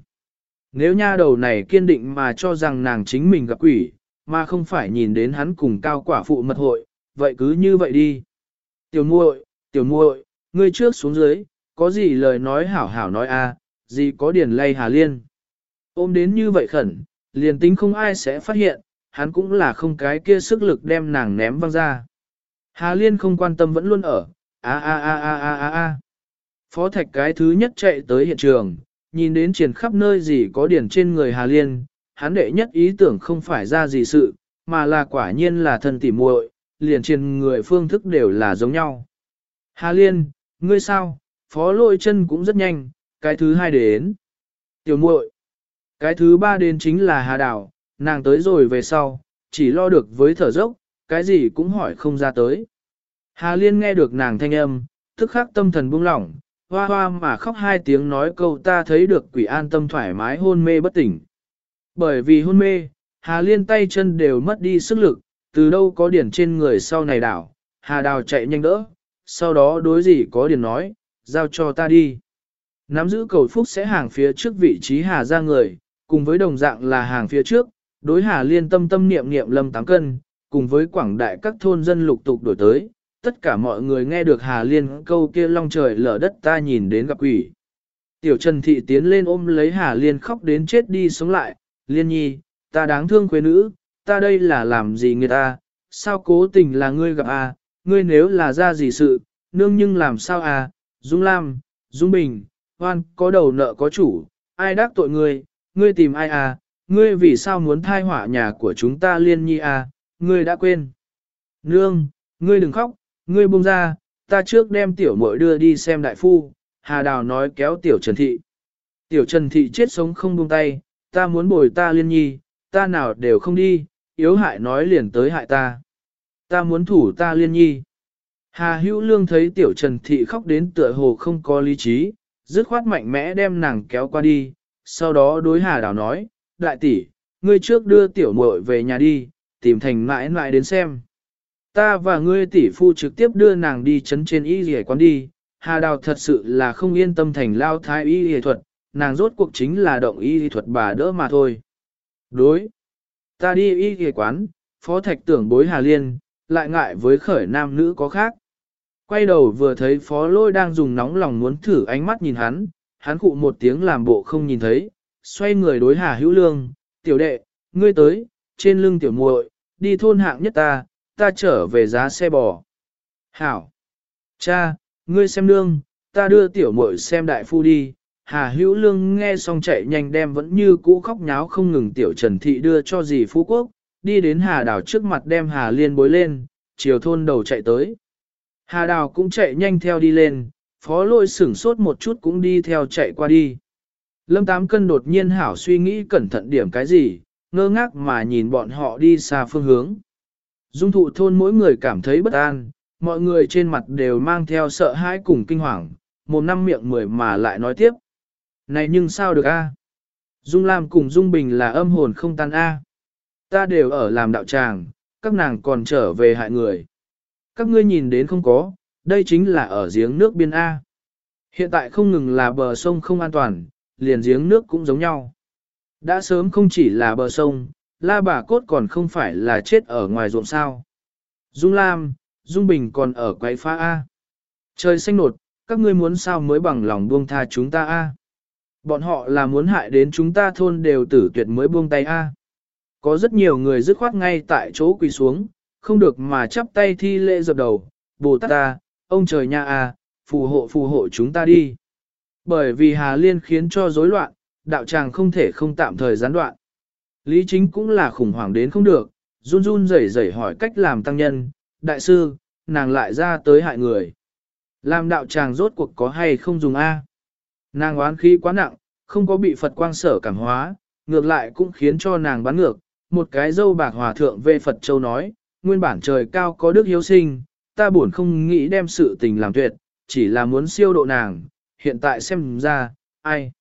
Nếu nha đầu này kiên định mà cho rằng nàng chính mình gặp quỷ, mà không phải nhìn đến hắn cùng cao quả phụ mật hội, vậy cứ như vậy đi. Tiểu muội, tiểu muội, ngươi trước xuống dưới, có gì lời nói hảo hảo nói a, gì có điển lay hà liên. Ôm đến như vậy khẩn, liền tính không ai sẽ phát hiện, hắn cũng là không cái kia sức lực đem nàng ném văng ra. Hà liên không quan tâm vẫn luôn ở, a a a a a a a. Phó thạch cái thứ nhất chạy tới hiện trường, nhìn đến triển khắp nơi gì có điển trên người Hà liên, hắn đệ nhất ý tưởng không phải ra gì sự, mà là quả nhiên là thân tỉ muội, liền trên người phương thức đều là giống nhau. Hà liên, ngươi sao, phó lôi chân cũng rất nhanh, cái thứ hai đến. Tiểu muội, cái thứ ba đến chính là Hà Đào, nàng tới rồi về sau, chỉ lo được với thở dốc, cái gì cũng hỏi không ra tới. Hà Liên nghe được nàng thanh âm, tức khắc tâm thần buông lỏng, hoa hoa mà khóc hai tiếng nói câu ta thấy được quỷ an tâm thoải mái hôn mê bất tỉnh. Bởi vì hôn mê, Hà Liên tay chân đều mất đi sức lực, từ đâu có điển trên người sau này đảo, Hà Đào chạy nhanh đỡ, sau đó đối gì có điển nói, giao cho ta đi. Nắm giữ cầu phúc sẽ hàng phía trước vị trí Hà ra người, cùng với đồng dạng là hàng phía trước, đối Hà Liên tâm tâm niệm niệm lâm tám cân, cùng với quảng đại các thôn dân lục tục đổi tới, tất cả mọi người nghe được Hà Liên câu kia long trời lở đất ta nhìn đến gặp quỷ. Tiểu Trần Thị tiến lên ôm lấy Hà Liên khóc đến chết đi sống lại, Liên nhi, ta đáng thương quê nữ, ta đây là làm gì người ta, sao cố tình là ngươi gặp à? Ngươi nếu là ra gì sự, nương nhưng làm sao à, Dung Lam, Dung Bình, hoan có đầu nợ có chủ, ai đắc tội ngươi, ngươi tìm ai à, ngươi vì sao muốn thai hỏa nhà của chúng ta liên nhi à, ngươi đã quên. Nương, ngươi đừng khóc, ngươi buông ra, ta trước đem tiểu muội đưa đi xem đại phu, Hà Đào nói kéo tiểu Trần Thị. Tiểu Trần Thị chết sống không buông tay, ta muốn bồi ta liên nhi, ta nào đều không đi, yếu hại nói liền tới hại ta. Ta muốn thủ ta liên nhi. Hà Hữu Lương thấy tiểu Trần Thị khóc đến tựa hồ không có lý trí, dứt khoát mạnh mẽ đem nàng kéo qua đi, sau đó đối Hà Đào nói, đại tỷ, ngươi trước đưa tiểu muội về nhà đi, tìm thành mãi mãi đến xem. Ta và ngươi tỷ phu trực tiếp đưa nàng đi chấn trên y rỉa quán đi, Hà Đào thật sự là không yên tâm thành lao thái y y thuật, nàng rốt cuộc chính là động y y thuật bà đỡ mà thôi. Đối, ta đi y rỉa quán, phó thạch tưởng bối Hà Liên, lại ngại với khởi nam nữ có khác. Quay đầu vừa thấy phó lôi đang dùng nóng lòng muốn thử ánh mắt nhìn hắn, hắn cụ một tiếng làm bộ không nhìn thấy, xoay người đối Hà Hữu Lương, tiểu đệ, ngươi tới, trên lưng tiểu muội, đi thôn hạng nhất ta, ta trở về giá xe bò. Hảo! Cha, ngươi xem lương, ta đưa tiểu muội xem đại phu đi. Hà Hữu Lương nghe xong chạy nhanh đem vẫn như cũ khóc nháo không ngừng tiểu Trần Thị đưa cho dì Phú Quốc, đi đến Hà Đảo trước mặt đem Hà Liên bối lên, chiều thôn đầu chạy tới. Hà Đào cũng chạy nhanh theo đi lên, phó lôi sửng sốt một chút cũng đi theo chạy qua đi. Lâm Tám Cân đột nhiên hảo suy nghĩ cẩn thận điểm cái gì, ngơ ngác mà nhìn bọn họ đi xa phương hướng. Dung thụ thôn mỗi người cảm thấy bất an, mọi người trên mặt đều mang theo sợ hãi cùng kinh hoàng, một năm miệng mười mà lại nói tiếp. Này nhưng sao được a? Dung Lam cùng Dung Bình là âm hồn không tan a. Ta đều ở làm đạo tràng, các nàng còn trở về hại người. Các ngươi nhìn đến không có, đây chính là ở giếng nước biên A. Hiện tại không ngừng là bờ sông không an toàn, liền giếng nước cũng giống nhau. Đã sớm không chỉ là bờ sông, la bà cốt còn không phải là chết ở ngoài ruộng sao. Dung Lam, Dung Bình còn ở quái phá A. Trời xanh nột, các ngươi muốn sao mới bằng lòng buông tha chúng ta A. Bọn họ là muốn hại đến chúng ta thôn đều tử tuyệt mới buông tay A. Có rất nhiều người dứt khoát ngay tại chỗ quỳ xuống, không được mà chắp tay thi lễ dập đầu, Bồ Tát ta, ông trời nha à phù hộ phù hộ chúng ta đi. Bởi vì Hà Liên khiến cho rối loạn, đạo tràng không thể không tạm thời gián đoạn. Lý chính cũng là khủng hoảng đến không được, run run rẩy rẩy hỏi cách làm tăng nhân, đại sư, nàng lại ra tới hại người. Làm đạo tràng rốt cuộc có hay không dùng A. Nàng oán khí quá nặng, không có bị Phật quang sở cảm hóa, ngược lại cũng khiến cho nàng bắn ngược. Một cái dâu bạc hòa thượng về Phật Châu nói, nguyên bản trời cao có đức hiếu sinh, ta buồn không nghĩ đem sự tình làm tuyệt, chỉ là muốn siêu độ nàng, hiện tại xem ra, ai.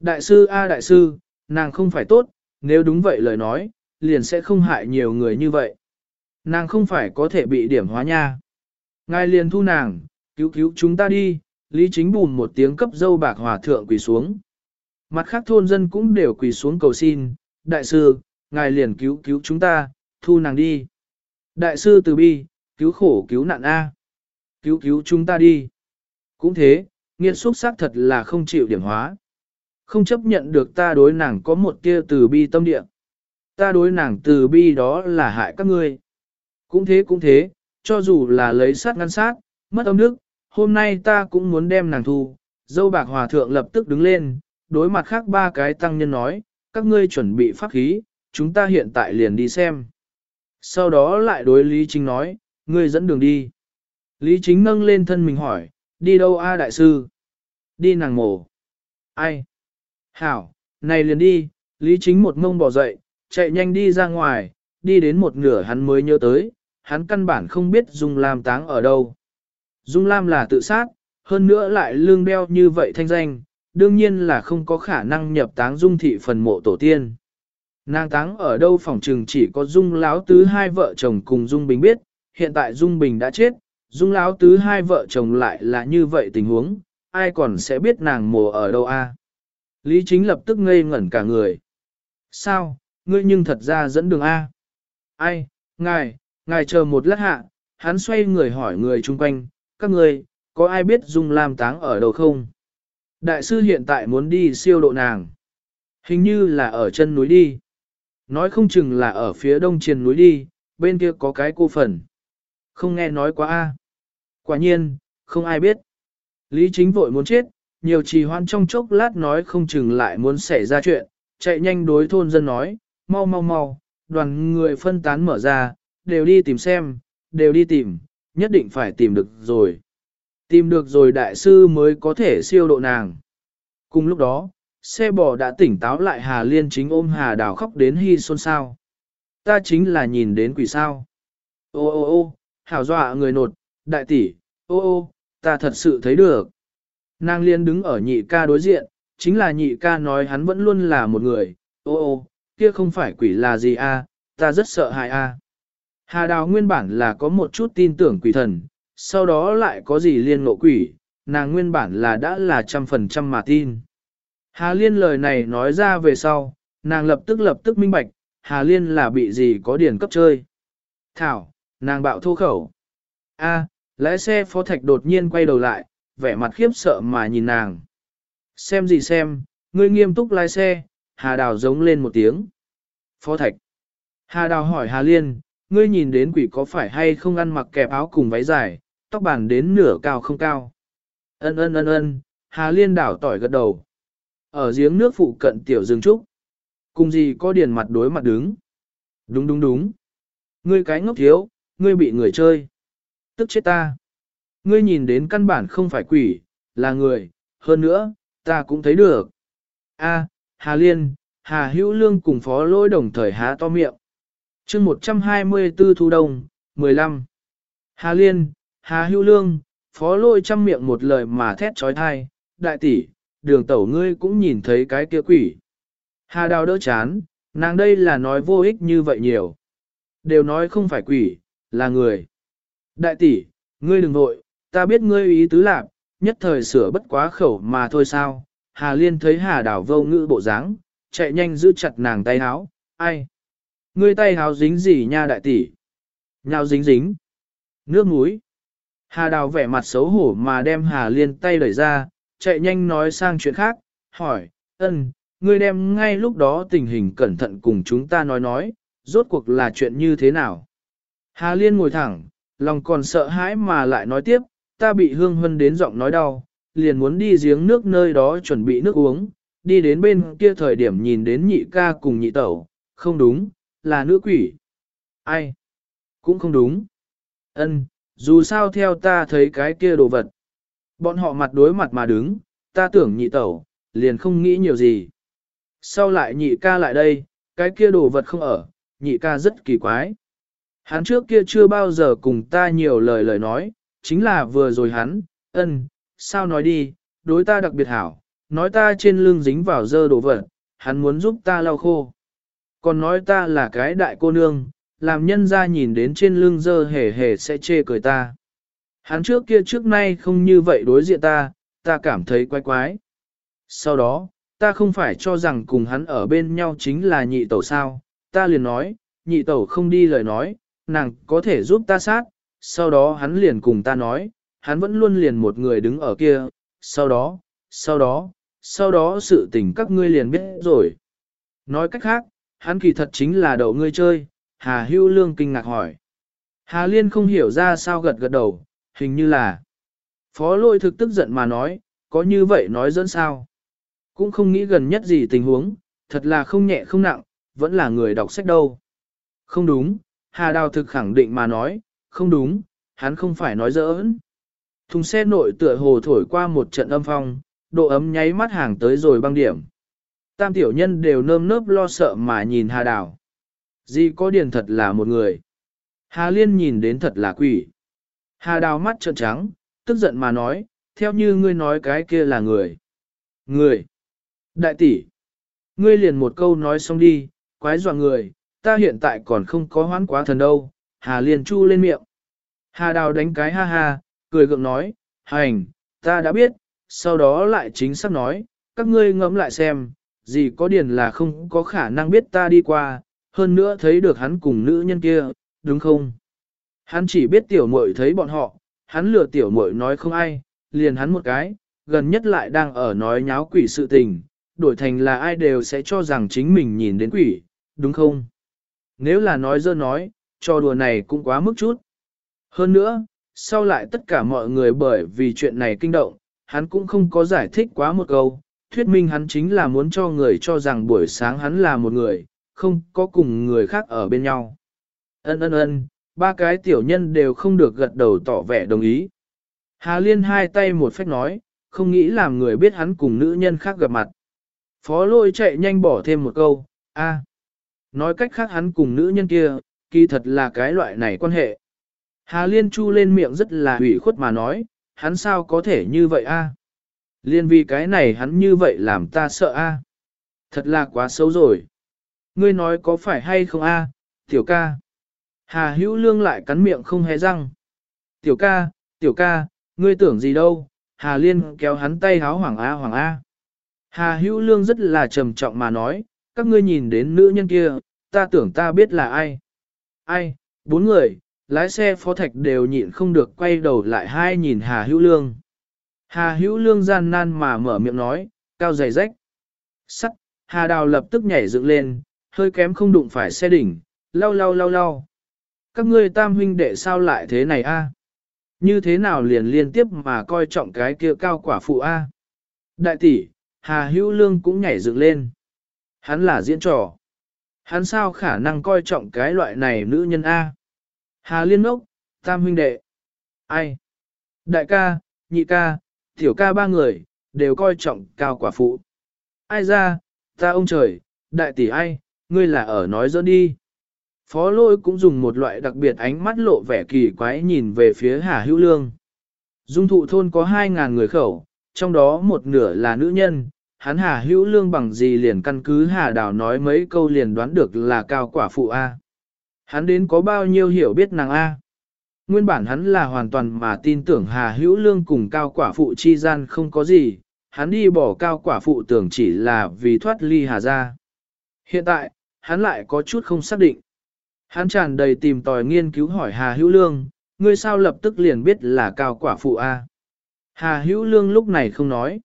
Đại sư A đại sư, nàng không phải tốt, nếu đúng vậy lời nói, liền sẽ không hại nhiều người như vậy. Nàng không phải có thể bị điểm hóa nha. Ngài liền thu nàng, cứu cứu chúng ta đi, Lý Chính bùn một tiếng cấp dâu bạc hòa thượng quỳ xuống. Mặt khác thôn dân cũng đều quỳ xuống cầu xin, đại sư, ngài liền cứu cứu chúng ta, thu nàng đi. Đại sư từ bi, cứu khổ cứu nạn A. Cứu cứu chúng ta đi. Cũng thế, nghiệt xúc xác thật là không chịu điểm hóa. Không chấp nhận được ta đối nàng có một tia từ bi tâm địa. Ta đối nàng từ bi đó là hại các ngươi. Cũng thế cũng thế, cho dù là lấy sát ngăn sát, mất âm đức, hôm nay ta cũng muốn đem nàng thu. Dâu bạc hòa thượng lập tức đứng lên, đối mặt khác ba cái tăng nhân nói, các ngươi chuẩn bị pháp khí, chúng ta hiện tại liền đi xem. Sau đó lại đối Lý Chính nói, ngươi dẫn đường đi. Lý Chính nâng lên thân mình hỏi, đi đâu a đại sư? Đi nàng mổ. Ai? Hảo, này liền đi, Lý Chính một mông bỏ dậy, chạy nhanh đi ra ngoài, đi đến một nửa hắn mới nhớ tới, hắn căn bản không biết Dung Lam táng ở đâu. Dung Lam là tự sát, hơn nữa lại lương đeo như vậy thanh danh, đương nhiên là không có khả năng nhập táng Dung thị phần mộ tổ tiên. Nàng táng ở đâu phòng trừng chỉ có Dung Lão Tứ hai vợ chồng cùng Dung Bình biết, hiện tại Dung Bình đã chết, Dung Lão Tứ hai vợ chồng lại là như vậy tình huống, ai còn sẽ biết nàng mồ ở đâu a? Lý Chính lập tức ngây ngẩn cả người. Sao, ngươi nhưng thật ra dẫn đường A. Ai, ngài, ngài chờ một lát hạ, hắn xoay người hỏi người chung quanh, các người, có ai biết Dung Lam táng ở đâu không? Đại sư hiện tại muốn đi siêu độ nàng. Hình như là ở chân núi đi. Nói không chừng là ở phía đông triền núi đi, bên kia có cái cô phần. Không nghe nói quá a. Quả nhiên, không ai biết. Lý chính vội muốn chết, nhiều trì hoãn trong chốc lát nói không chừng lại muốn xảy ra chuyện, chạy nhanh đối thôn dân nói, mau mau mau, đoàn người phân tán mở ra, đều đi tìm xem, đều đi tìm, nhất định phải tìm được rồi. Tìm được rồi đại sư mới có thể siêu độ nàng. Cùng lúc đó, xe bò đã tỉnh táo lại Hà Liên chính ôm Hà Đào khóc đến hy xôn sao. Ta chính là nhìn đến quỷ sao. Ô ô ô, hảo dọa người nột, đại tỷ, ô ô, ta thật sự thấy được. Nàng liên đứng ở nhị ca đối diện, chính là nhị ca nói hắn vẫn luôn là một người, ô ô, kia không phải quỷ là gì a, ta rất sợ hại a. Hà Đào nguyên bản là có một chút tin tưởng quỷ thần, sau đó lại có gì liên ngộ quỷ, nàng nguyên bản là đã là trăm phần trăm mà tin. Hà Liên lời này nói ra về sau, nàng lập tức lập tức minh bạch, Hà Liên là bị gì có điển cấp chơi. Thảo, nàng bạo thô khẩu. A, lái xe phó thạch đột nhiên quay đầu lại, vẻ mặt khiếp sợ mà nhìn nàng. Xem gì xem, ngươi nghiêm túc lái xe, Hà Đào giống lên một tiếng. Phó thạch. Hà Đào hỏi Hà Liên, ngươi nhìn đến quỷ có phải hay không ăn mặc kẹp áo cùng váy dài, tóc bàn đến nửa cao không cao. Ân ân ân ân, Hà Liên đảo tỏi gật đầu. Ở giếng nước phụ cận tiểu rừng trúc. Cùng gì có điền mặt đối mặt đứng. Đúng đúng đúng. Ngươi cái ngốc thiếu, ngươi bị người chơi. Tức chết ta. Ngươi nhìn đến căn bản không phải quỷ, là người, hơn nữa, ta cũng thấy được. A, Hà Liên, Hà Hữu Lương cùng phó lôi đồng thời há to miệng. chương 124 thu đông, 15. Hà Liên, Hà Hữu Lương, phó lôi chăm miệng một lời mà thét trói thai, đại tỷ, đường tẩu ngươi cũng nhìn thấy cái kia quỷ. Hà đào đỡ chán, nàng đây là nói vô ích như vậy nhiều. Đều nói không phải quỷ, là người. Đại tỷ, ngươi đừng vội, ta biết ngươi ý tứ lạc, nhất thời sửa bất quá khẩu mà thôi sao. Hà Liên thấy Hà đào vô ngữ bộ dáng, chạy nhanh giữ chặt nàng tay háo, ai? Ngươi tay háo dính gì nha đại tỷ? Nhào dính dính. Nước muối. Hà đào vẻ mặt xấu hổ mà đem Hà Liên tay đẩy ra, chạy nhanh nói sang chuyện khác, hỏi, ân, ngươi đem ngay lúc đó tình hình cẩn thận cùng chúng ta nói nói, rốt cuộc là chuyện như thế nào. Hà Liên ngồi thẳng, lòng còn sợ hãi mà lại nói tiếp, ta bị hương hân đến giọng nói đau, liền muốn đi giếng nước nơi đó chuẩn bị nước uống, đi đến bên kia thời điểm nhìn đến nhị ca cùng nhị tẩu, không đúng, là nữ quỷ. Ai? Cũng không đúng. Ân, dù sao theo ta thấy cái kia đồ vật, Bọn họ mặt đối mặt mà đứng, ta tưởng nhị tẩu, liền không nghĩ nhiều gì. Sau lại nhị ca lại đây, cái kia đồ vật không ở, nhị ca rất kỳ quái. Hắn trước kia chưa bao giờ cùng ta nhiều lời lời nói, chính là vừa rồi hắn, ân, sao nói đi, đối ta đặc biệt hảo, nói ta trên lưng dính vào dơ đồ vật, hắn muốn giúp ta lau khô. Còn nói ta là cái đại cô nương, làm nhân ra nhìn đến trên lưng dơ hề hề sẽ chê cười ta. Hắn trước kia trước nay không như vậy đối diện ta, ta cảm thấy quái quái. Sau đó, ta không phải cho rằng cùng hắn ở bên nhau chính là nhị tẩu sao, ta liền nói, nhị tẩu không đi lời nói, nàng có thể giúp ta sát, sau đó hắn liền cùng ta nói, hắn vẫn luôn liền một người đứng ở kia, sau đó, sau đó, sau đó sự tình các ngươi liền biết rồi. Nói cách khác, hắn kỳ thật chính là đậu ngươi chơi, Hà Hưu Lương kinh ngạc hỏi. Hà Liên không hiểu ra sao gật gật đầu, hình như là. Phó lôi thực tức giận mà nói, có như vậy nói dẫn sao. Cũng không nghĩ gần nhất gì tình huống, thật là không nhẹ không nặng, vẫn là người đọc sách đâu. Không đúng, Hà Đào thực khẳng định mà nói, không đúng, hắn không phải nói giỡn. Thùng xe nội tựa hồ thổi qua một trận âm phong, độ ấm nháy mắt hàng tới rồi băng điểm. Tam tiểu nhân đều nơm nớp lo sợ mà nhìn Hà Đào. Di có điền thật là một người. Hà Liên nhìn đến thật là quỷ. Hà Đào mắt trợn trắng, tức giận mà nói, theo như ngươi nói cái kia là người. Người. Đại tỷ. Ngươi liền một câu nói xong đi, quái dọa người, ta hiện tại còn không có hoán quá thần đâu. Hà liền chu lên miệng. Hà Đào đánh cái ha ha, cười gượng nói, hành, ta đã biết, sau đó lại chính xác nói, các ngươi ngẫm lại xem, gì có điền là không có khả năng biết ta đi qua, hơn nữa thấy được hắn cùng nữ nhân kia, đúng không? Hắn chỉ biết tiểu muội thấy bọn họ, hắn lừa tiểu muội nói không ai, liền hắn một cái, gần nhất lại đang ở nói nháo quỷ sự tình, đổi thành là ai đều sẽ cho rằng chính mình nhìn đến quỷ, đúng không? Nếu là nói dơ nói, cho đùa này cũng quá mức chút. Hơn nữa, sau lại tất cả mọi người bởi vì chuyện này kinh động, hắn cũng không có giải thích quá một câu, thuyết minh hắn chính là muốn cho người cho rằng buổi sáng hắn là một người, không có cùng người khác ở bên nhau. Ân ân ân, ba cái tiểu nhân đều không được gật đầu tỏ vẻ đồng ý. Hà Liên hai tay một phách nói, không nghĩ làm người biết hắn cùng nữ nhân khác gặp mặt. Phó lôi chạy nhanh bỏ thêm một câu, a, nói cách khác hắn cùng nữ nhân kia, kỳ thật là cái loại này quan hệ. Hà Liên chu lên miệng rất là ủy khuất mà nói, hắn sao có thể như vậy a? Liên vì cái này hắn như vậy làm ta sợ a. Thật là quá xấu rồi. Ngươi nói có phải hay không a, tiểu ca? Hà hữu lương lại cắn miệng không hé răng. Tiểu ca, tiểu ca, ngươi tưởng gì đâu? Hà liên kéo hắn tay háo hoàng a hoàng a. Hà hữu lương rất là trầm trọng mà nói, các ngươi nhìn đến nữ nhân kia, ta tưởng ta biết là ai. Ai, bốn người, lái xe phó thạch đều nhịn không được quay đầu lại hai nhìn Hà Hữu Lương. Hà Hữu Lương gian nan mà mở miệng nói, cao dày rách. Sắt, Hà Đào lập tức nhảy dựng lên, hơi kém không đụng phải xe đỉnh, lau lau lau lau. Các ngươi tam huynh đệ sao lại thế này a? Như thế nào liền liên tiếp mà coi trọng cái kia cao quả phụ a? Đại tỷ, Hà Hữu Lương cũng nhảy dựng lên. Hắn là diễn trò. Hắn sao khả năng coi trọng cái loại này nữ nhân a? Hà Liên Ngốc, Tam huynh đệ. Ai? Đại ca, nhị ca, tiểu ca ba người, đều coi trọng cao quả phụ. Ai ra, ta ông trời, đại tỷ ai, ngươi là ở nói dẫn đi. Phó lôi cũng dùng một loại đặc biệt ánh mắt lộ vẻ kỳ quái nhìn về phía Hà Hữu Lương. Dung thụ thôn có 2.000 người khẩu, trong đó một nửa là nữ nhân, hắn Hà Hữu Lương bằng gì liền căn cứ Hà Đào nói mấy câu liền đoán được là cao quả phụ A. Hắn đến có bao nhiêu hiểu biết nàng A. Nguyên bản hắn là hoàn toàn mà tin tưởng Hà Hữu Lương cùng cao quả phụ chi gian không có gì, hắn đi bỏ cao quả phụ tưởng chỉ là vì thoát ly Hà ra. Hiện tại, hắn lại có chút không xác định. Hắn tràn đầy tìm tòi nghiên cứu hỏi Hà Hữu Lương, ngươi sao lập tức liền biết là cao quả phụ A. Hà Hữu Lương lúc này không nói.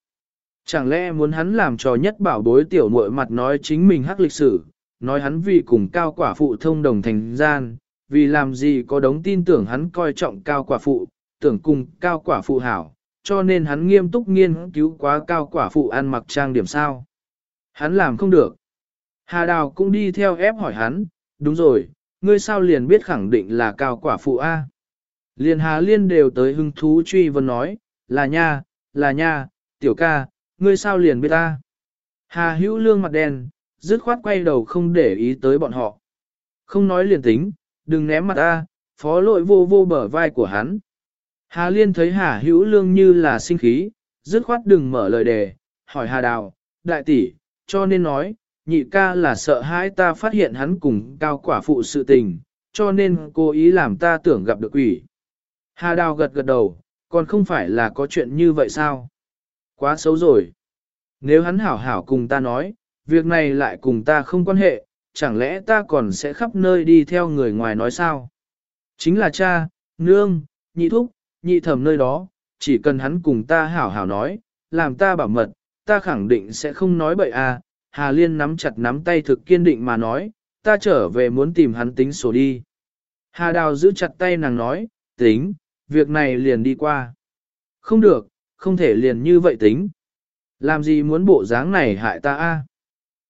Chẳng lẽ muốn hắn làm trò nhất bảo bối tiểu muội mặt nói chính mình hắc lịch sử, nói hắn vì cùng cao quả phụ thông đồng thành gian, vì làm gì có đống tin tưởng hắn coi trọng cao quả phụ, tưởng cùng cao quả phụ hảo, cho nên hắn nghiêm túc nghiên cứu quá cao quả phụ ăn mặc trang điểm sao. Hắn làm không được. Hà Đào cũng đi theo ép hỏi hắn, đúng rồi, ngươi sao liền biết khẳng định là cao quả phụ A. Liền Hà Liên đều tới hưng thú truy vấn nói, là nha, là nha, tiểu ca, ngươi sao liền biết ta. Hà hữu lương mặt đen, dứt khoát quay đầu không để ý tới bọn họ. Không nói liền tính, đừng ném mặt ta, phó lội vô vô bờ vai của hắn. Hà liên thấy hà hữu lương như là sinh khí, dứt khoát đừng mở lời đề, hỏi hà đào, đại tỷ, cho nên nói, nhị ca là sợ hãi ta phát hiện hắn cùng cao quả phụ sự tình, cho nên cố ý làm ta tưởng gặp được quỷ. Hà đào gật gật đầu, còn không phải là có chuyện như vậy sao? Quá xấu rồi. Nếu hắn hảo hảo cùng ta nói, việc này lại cùng ta không quan hệ, chẳng lẽ ta còn sẽ khắp nơi đi theo người ngoài nói sao? Chính là cha, nương, nhị thúc, nhị thẩm nơi đó, chỉ cần hắn cùng ta hảo hảo nói, làm ta bảo mật, ta khẳng định sẽ không nói bậy à. Hà Liên nắm chặt nắm tay thực kiên định mà nói, ta trở về muốn tìm hắn tính sổ đi. Hà Đào giữ chặt tay nàng nói, tính, việc này liền đi qua. Không được, không thể liền như vậy tính. Làm gì muốn bộ dáng này hại ta a?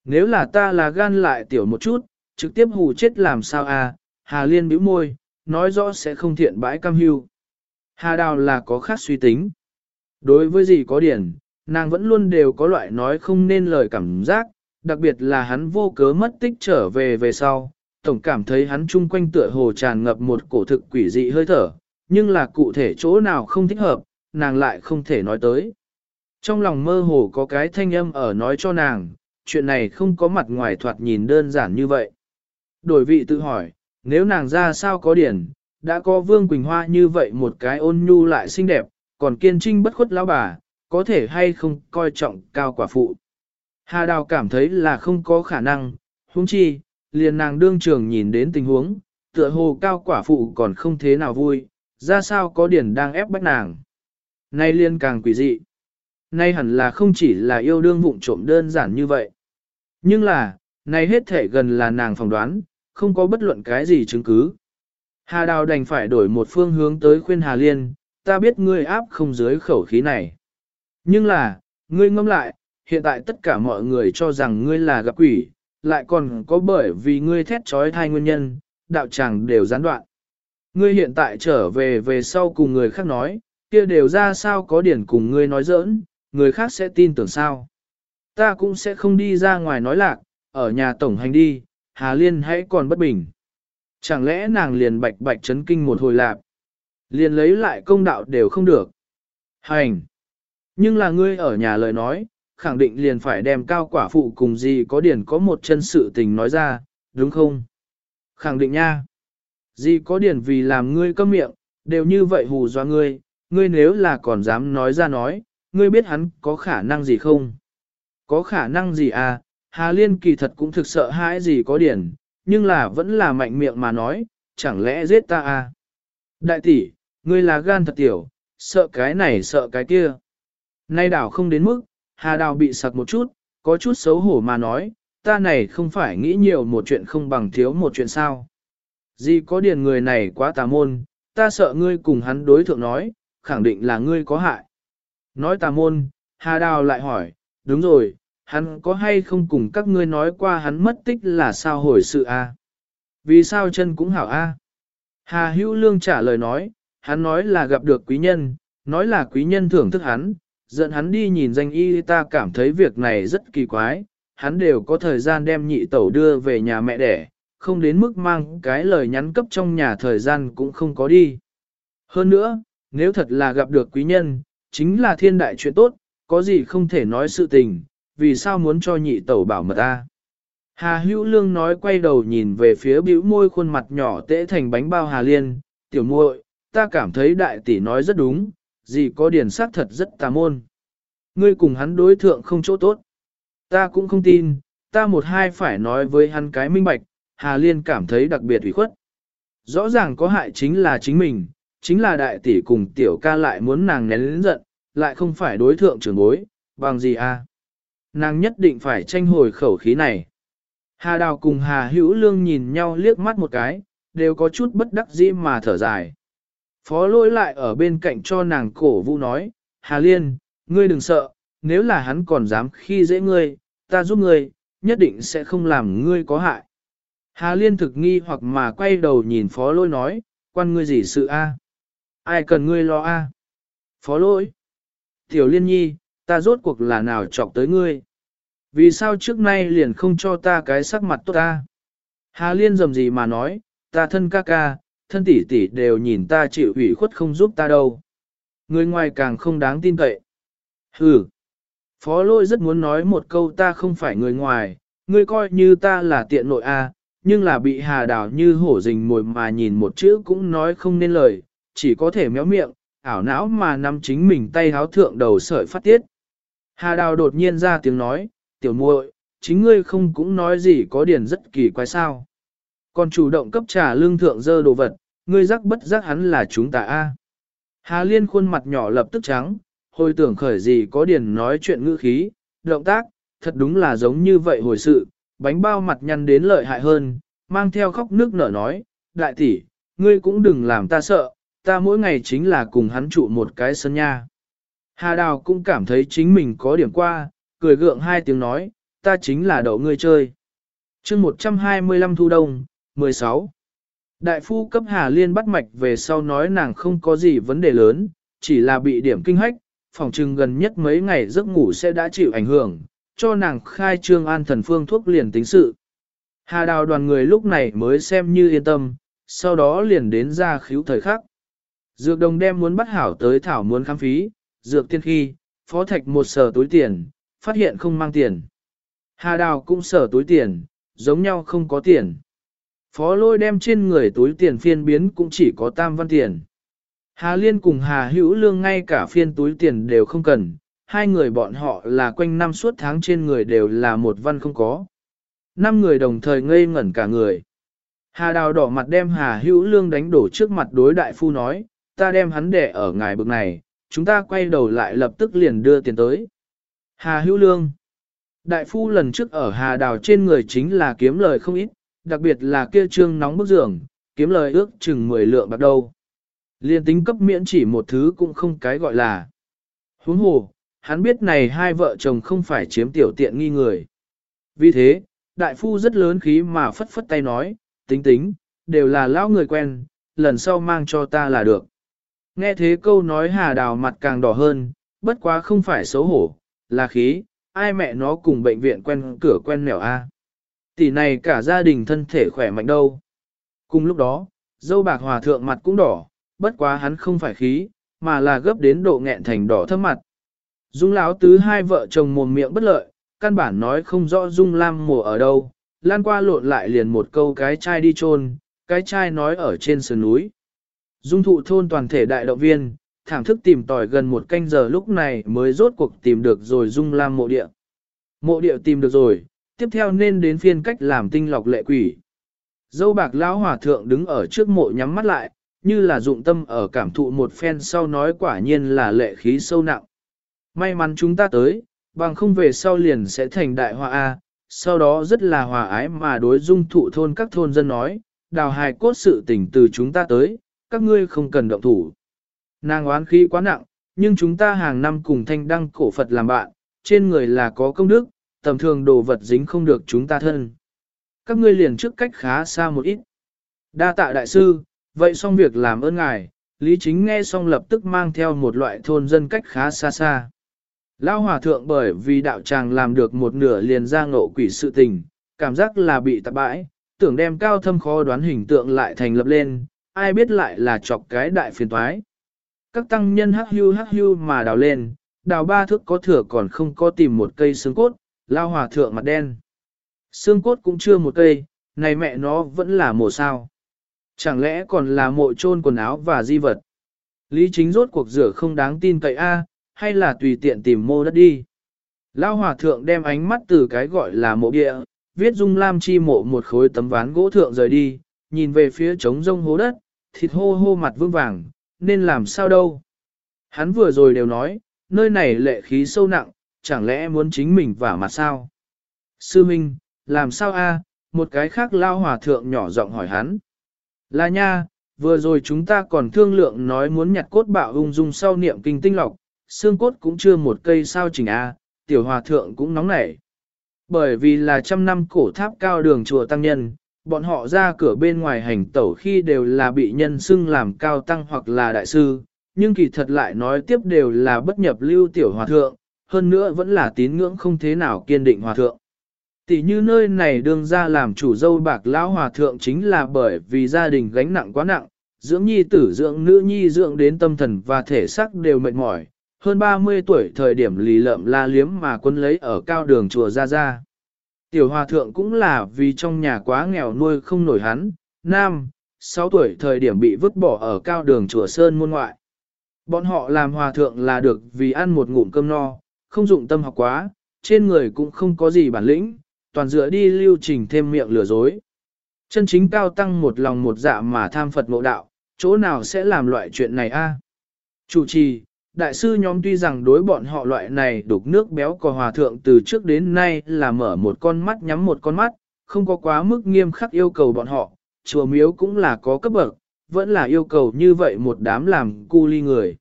Nếu là ta là gan lại tiểu một chút, trực tiếp hù chết làm sao a? Hà Liên bĩu môi, nói rõ sẽ không thiện bãi cam hưu. Hà Đào là có khác suy tính. Đối với gì có điển, nàng vẫn luôn đều có loại nói không nên lời cảm giác, đặc biệt là hắn vô cớ mất tích trở về về sau, tổng cảm thấy hắn chung quanh tựa hồ tràn ngập một cổ thực quỷ dị hơi thở, nhưng là cụ thể chỗ nào không thích hợp, nàng lại không thể nói tới. Trong lòng mơ hồ có cái thanh âm ở nói cho nàng, chuyện này không có mặt ngoài thoạt nhìn đơn giản như vậy. Đổi vị tự hỏi, nếu nàng ra sao có điển, đã có Vương Quỳnh Hoa như vậy một cái ôn nhu lại xinh đẹp, còn kiên trinh bất khuất lão bà, có thể hay không coi trọng cao quả phụ. Hà Đào cảm thấy là không có khả năng, huống chi, liền nàng đương trường nhìn đến tình huống, tựa hồ cao quả phụ còn không thế nào vui, ra sao có điển đang ép bách nàng. Nay liên càng quỷ dị. Nay hẳn là không chỉ là yêu đương vụng trộm đơn giản như vậy. Nhưng là, nay hết thể gần là nàng phỏng đoán, không có bất luận cái gì chứng cứ. Hà Đào đành phải đổi một phương hướng tới khuyên Hà Liên, ta biết ngươi áp không dưới khẩu khí này. Nhưng là, ngươi ngâm lại, hiện tại tất cả mọi người cho rằng ngươi là gặp quỷ, lại còn có bởi vì ngươi thét trói thai nguyên nhân, đạo tràng đều gián đoạn. Ngươi hiện tại trở về về sau cùng người khác nói, kia đều ra sao có điển cùng ngươi nói giỡn, người khác sẽ tin tưởng sao. Ta cũng sẽ không đi ra ngoài nói lạc, ở nhà tổng hành đi, Hà Liên hãy còn bất bình. Chẳng lẽ nàng liền bạch bạch chấn kinh một hồi lạp, liền lấy lại công đạo đều không được. Hành! Nhưng là ngươi ở nhà lời nói, khẳng định liền phải đem cao quả phụ cùng gì có điển có một chân sự tình nói ra, đúng không? Khẳng định nha! Gì có điển vì làm ngươi câm miệng, đều như vậy hù dọa ngươi, ngươi nếu là còn dám nói ra nói, ngươi biết hắn có khả năng gì không? Có khả năng gì à? Hà Liên kỳ thật cũng thực sợ hãi gì có điển, nhưng là vẫn là mạnh miệng mà nói, chẳng lẽ giết ta à? Đại tỷ, ngươi là gan thật tiểu, sợ cái này sợ cái kia. Nay đảo không đến mức, Hà Đào bị sặc một chút, có chút xấu hổ mà nói, ta này không phải nghĩ nhiều một chuyện không bằng thiếu một chuyện sao. Gì có điền người này quá tà môn, ta sợ ngươi cùng hắn đối thượng nói, khẳng định là ngươi có hại. Nói tà môn, Hà Đào lại hỏi, đúng rồi, hắn có hay không cùng các ngươi nói qua hắn mất tích là sao hồi sự a? Vì sao chân cũng hảo a? Hà Hữu Lương trả lời nói, hắn nói là gặp được quý nhân, nói là quý nhân thưởng thức hắn, dẫn hắn đi nhìn danh y ta cảm thấy việc này rất kỳ quái, hắn đều có thời gian đem nhị tẩu đưa về nhà mẹ đẻ, không đến mức mang cái lời nhắn cấp trong nhà thời gian cũng không có đi. Hơn nữa, nếu thật là gặp được quý nhân, chính là thiên đại chuyện tốt, có gì không thể nói sự tình, vì sao muốn cho nhị tẩu bảo mật ta. Hà hữu lương nói quay đầu nhìn về phía bĩu môi khuôn mặt nhỏ tễ thành bánh bao hà liên, tiểu muội, ta cảm thấy đại tỷ nói rất đúng, gì có điển xác thật rất tà môn. Ngươi cùng hắn đối thượng không chỗ tốt. Ta cũng không tin, ta một hai phải nói với hắn cái minh bạch, Hà Liên cảm thấy đặc biệt ủy khuất. Rõ ràng có hại chính là chính mình, chính là đại tỷ cùng tiểu ca lại muốn nàng nén lĩnh giận, lại không phải đối thượng trưởng bối, bằng gì à. Nàng nhất định phải tranh hồi khẩu khí này. Hà Đào cùng Hà Hữu Lương nhìn nhau liếc mắt một cái, đều có chút bất đắc dĩ mà thở dài. Phó lỗi lại ở bên cạnh cho nàng cổ vũ nói, Hà Liên, ngươi đừng sợ, nếu là hắn còn dám khi dễ ngươi, ta giúp ngươi, nhất định sẽ không làm ngươi có hại. Hà Liên thực nghi hoặc mà quay đầu nhìn phó lỗi nói, quan ngươi gì sự a? Ai cần ngươi lo a? Phó lỗi, Tiểu liên nhi, ta rốt cuộc là nào chọc tới ngươi? Vì sao trước nay liền không cho ta cái sắc mặt tốt ta? Hà liên dầm gì mà nói, ta thân ca ca, thân tỷ tỷ đều nhìn ta chịu ủy khuất không giúp ta đâu. Người ngoài càng không đáng tin cậy. Hừ. Phó lôi rất muốn nói một câu ta không phải người ngoài, ngươi coi như ta là tiện nội a, nhưng là bị hà đào như hổ rình mồi mà nhìn một chữ cũng nói không nên lời, chỉ có thể méo miệng, ảo não mà nắm chính mình tay háo thượng đầu sợi phát tiết. Hà đào đột nhiên ra tiếng nói, tiểu muội, chính ngươi không cũng nói gì có điển rất kỳ quái sao. Còn chủ động cấp trả lương thượng dơ đồ vật, ngươi giác bất giác hắn là chúng ta a. Hà liên khuôn mặt nhỏ lập tức trắng, hồi tưởng khởi gì có điển nói chuyện ngữ khí, động tác, thật đúng là giống như vậy hồi sự, bánh bao mặt nhăn đến lợi hại hơn, mang theo khóc nước nở nói, đại tỷ, ngươi cũng đừng làm ta sợ, ta mỗi ngày chính là cùng hắn trụ một cái sân nha. Hà Đào cũng cảm thấy chính mình có điểm qua, cười gượng hai tiếng nói, ta chính là đậu ngươi chơi. chương 125 thu đông, 16. Đại phu cấp Hà Liên bắt mạch về sau nói nàng không có gì vấn đề lớn, chỉ là bị điểm kinh hách, phòng trừng gần nhất mấy ngày giấc ngủ sẽ đã chịu ảnh hưởng, cho nàng khai trương an thần phương thuốc liền tính sự. Hà đào đoàn người lúc này mới xem như yên tâm, sau đó liền đến ra khíu thời khắc. Dược đồng đem muốn bắt hảo tới thảo muốn khám phí, dược tiên khi, phó thạch một sở túi tiền, phát hiện không mang tiền. Hà đào cũng sở túi tiền, giống nhau không có tiền. Phó lôi đem trên người túi tiền phiên biến cũng chỉ có tam văn tiền. Hà Liên cùng Hà Hữu Lương ngay cả phiên túi tiền đều không cần, hai người bọn họ là quanh năm suốt tháng trên người đều là một văn không có. Năm người đồng thời ngây ngẩn cả người. Hà Đào đỏ mặt đem Hà Hữu Lương đánh đổ trước mặt đối đại phu nói, ta đem hắn để ở ngài bực này, chúng ta quay đầu lại lập tức liền đưa tiền tới. Hà Hữu Lương Đại phu lần trước ở Hà Đào trên người chính là kiếm lời không ít, đặc biệt là kia trương nóng bức giường, kiếm lời ước chừng 10 lượng bạc đâu. Liên tính cấp miễn chỉ một thứ cũng không cái gọi là. Huống hồ, hắn biết này hai vợ chồng không phải chiếm tiểu tiện nghi người. Vì thế, đại phu rất lớn khí mà phất phất tay nói, tính tính, đều là lão người quen, lần sau mang cho ta là được. Nghe thế câu nói hà đào mặt càng đỏ hơn, bất quá không phải xấu hổ, là khí, ai mẹ nó cùng bệnh viện quen cửa quen mèo a. Tỷ này cả gia đình thân thể khỏe mạnh đâu. Cùng lúc đó, dâu bạc hòa thượng mặt cũng đỏ, bất quá hắn không phải khí, mà là gấp đến độ nghẹn thành đỏ thâm mặt. Dung lão tứ hai vợ chồng mồm miệng bất lợi, căn bản nói không rõ Dung Lam mùa ở đâu, lan qua lộn lại liền một câu cái chai đi chôn, cái chai nói ở trên sườn núi. Dung thụ thôn toàn thể đại động viên, thảm thức tìm tòi gần một canh giờ lúc này mới rốt cuộc tìm được rồi Dung Lam mộ địa. Mộ địa tìm được rồi, tiếp theo nên đến phiên cách làm tinh lọc lệ quỷ. Dâu bạc lão hòa thượng đứng ở trước mộ nhắm mắt lại, như là dụng tâm ở cảm thụ một phen sau nói quả nhiên là lệ khí sâu nặng. May mắn chúng ta tới, bằng không về sau liền sẽ thành đại hòa A, sau đó rất là hòa ái mà đối dung thụ thôn các thôn dân nói, đào hài cốt sự tình từ chúng ta tới, các ngươi không cần động thủ. Nàng oán khí quá nặng, nhưng chúng ta hàng năm cùng thanh đăng cổ Phật làm bạn, trên người là có công đức, tầm thường đồ vật dính không được chúng ta thân. Các ngươi liền trước cách khá xa một ít. Đa tạ đại sư, vậy xong việc làm ơn ngài, Lý Chính nghe xong lập tức mang theo một loại thôn dân cách khá xa xa. Lao hòa thượng bởi vì đạo tràng làm được một nửa liền ra ngộ quỷ sự tình, cảm giác là bị tạp bãi, tưởng đem cao thâm khó đoán hình tượng lại thành lập lên, ai biết lại là chọc cái đại phiền toái. Các tăng nhân hắc hưu hắc hưu mà đào lên, đào ba thước có thừa còn không có tìm một cây xương cốt, lao hòa thượng mặt đen. Xương cốt cũng chưa một cây, này mẹ nó vẫn là mồ sao. Chẳng lẽ còn là mộ trôn quần áo và di vật. Lý chính rốt cuộc rửa không đáng tin cậy a hay là tùy tiện tìm mô đất đi. Lao hòa thượng đem ánh mắt từ cái gọi là mộ địa, viết dung lam chi mộ một khối tấm ván gỗ thượng rời đi, nhìn về phía trống rông hố đất, thịt hô hô mặt vương vàng, nên làm sao đâu. Hắn vừa rồi đều nói, nơi này lệ khí sâu nặng, chẳng lẽ muốn chính mình vả mặt sao? Sư Minh, làm sao a? một cái khác lao hòa thượng nhỏ giọng hỏi hắn. Là nha, vừa rồi chúng ta còn thương lượng nói muốn nhặt cốt bạo ung dung sau niệm kinh tinh lọc, xương cốt cũng chưa một cây sao chỉnh A, tiểu hòa thượng cũng nóng nảy. Bởi vì là trăm năm cổ tháp cao đường chùa tăng nhân, bọn họ ra cửa bên ngoài hành tẩu khi đều là bị nhân xưng làm cao tăng hoặc là đại sư, nhưng kỳ thật lại nói tiếp đều là bất nhập lưu tiểu hòa thượng, hơn nữa vẫn là tín ngưỡng không thế nào kiên định hòa thượng. Tỷ như nơi này đương ra làm chủ dâu bạc lão hòa thượng chính là bởi vì gia đình gánh nặng quá nặng, dưỡng nhi tử dưỡng nữ nhi dưỡng đến tâm thần và thể xác đều mệt mỏi, hơn 30 tuổi thời điểm lì lợm la liếm mà quân lấy ở cao đường chùa ra ra. Tiểu hòa thượng cũng là vì trong nhà quá nghèo nuôi không nổi hắn, nam, 6 tuổi thời điểm bị vứt bỏ ở cao đường chùa Sơn môn ngoại. Bọn họ làm hòa thượng là được vì ăn một ngụm cơm no, không dụng tâm học quá, trên người cũng không có gì bản lĩnh, toàn dựa đi lưu trình thêm miệng lừa dối. Chân chính cao tăng một lòng một dạ mà tham Phật ngộ đạo, chỗ nào sẽ làm loại chuyện này a? Chủ trì, đại sư nhóm tuy rằng đối bọn họ loại này đục nước béo cò hòa thượng từ trước đến nay là mở một con mắt nhắm một con mắt, không có quá mức nghiêm khắc yêu cầu bọn họ, chùa miếu cũng là có cấp bậc, vẫn là yêu cầu như vậy một đám làm cu ly người.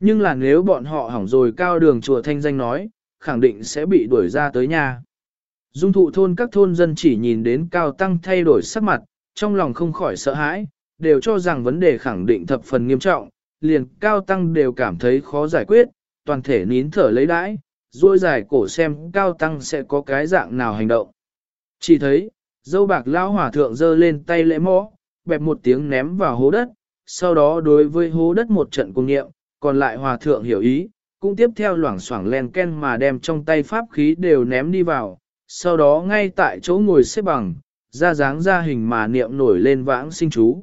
Nhưng là nếu bọn họ hỏng rồi cao đường chùa thanh danh nói, khẳng định sẽ bị đuổi ra tới nhà. Dung thụ thôn các thôn dân chỉ nhìn đến cao tăng thay đổi sắc mặt, trong lòng không khỏi sợ hãi, đều cho rằng vấn đề khẳng định thập phần nghiêm trọng, liền cao tăng đều cảm thấy khó giải quyết, toàn thể nín thở lấy đãi, ruôi dài cổ xem cao tăng sẽ có cái dạng nào hành động. Chỉ thấy, dâu bạc lao hỏa thượng giơ lên tay lễ mõ, bẹp một tiếng ném vào hố đất, sau đó đối với hố đất một trận cung nghiệm, còn lại hòa thượng hiểu ý, cũng tiếp theo loảng xoảng len ken mà đem trong tay pháp khí đều ném đi vào, sau đó ngay tại chỗ ngồi xếp bằng, ra dáng ra hình mà niệm nổi lên vãng sinh chú.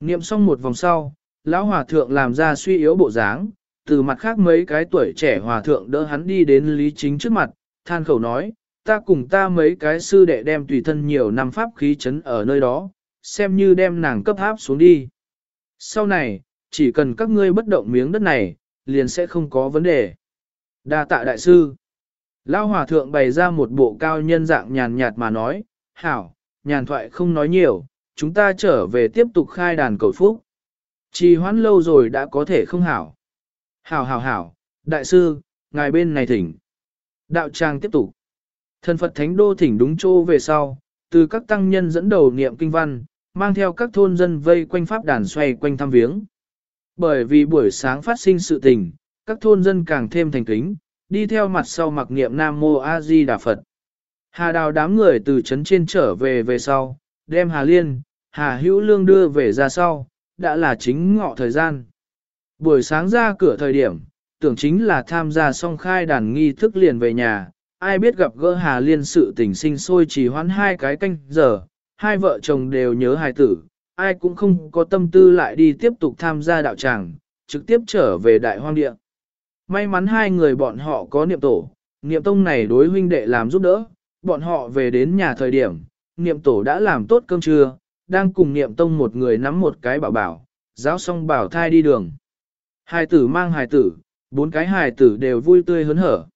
Niệm xong một vòng sau, lão hòa thượng làm ra suy yếu bộ dáng, từ mặt khác mấy cái tuổi trẻ hòa thượng đỡ hắn đi đến lý chính trước mặt, than khẩu nói, ta cùng ta mấy cái sư đệ đem tùy thân nhiều năm pháp khí chấn ở nơi đó, xem như đem nàng cấp háp xuống đi. Sau này, chỉ cần các ngươi bất động miếng đất này, liền sẽ không có vấn đề. Đa tạ đại sư. lao hòa thượng bày ra một bộ cao nhân dạng nhàn nhạt mà nói, hảo, nhàn thoại không nói nhiều, chúng ta trở về tiếp tục khai đàn cầu phúc. Trì hoãn lâu rồi đã có thể không hảo. Hảo hảo hảo, đại sư, ngài bên này thỉnh. Đạo trang tiếp tục. Thần Phật Thánh Đô thỉnh đúng chỗ về sau, từ các tăng nhân dẫn đầu niệm kinh văn, mang theo các thôn dân vây quanh pháp đàn xoay quanh thăm viếng. Bởi vì buổi sáng phát sinh sự tình, các thôn dân càng thêm thành kính, đi theo mặt sau mặc niệm Nam Mô A Di Đà Phật. Hà đào đám người từ trấn trên trở về về sau, đem Hà Liên, Hà Hữu Lương đưa về ra sau, đã là chính ngọ thời gian. Buổi sáng ra cửa thời điểm, tưởng chính là tham gia song khai đàn nghi thức liền về nhà, ai biết gặp gỡ Hà Liên sự tình sinh sôi chỉ hoãn hai cái canh giờ, hai vợ chồng đều nhớ hài tử, ai cũng không có tâm tư lại đi tiếp tục tham gia đạo tràng, trực tiếp trở về đại hoang địa. May mắn hai người bọn họ có niệm tổ, niệm tông này đối huynh đệ làm giúp đỡ, bọn họ về đến nhà thời điểm, niệm tổ đã làm tốt cơm trưa, đang cùng niệm tông một người nắm một cái bảo bảo, giáo xong bảo thai đi đường. Hai tử mang hài tử, bốn cái hài tử đều vui tươi hớn hở.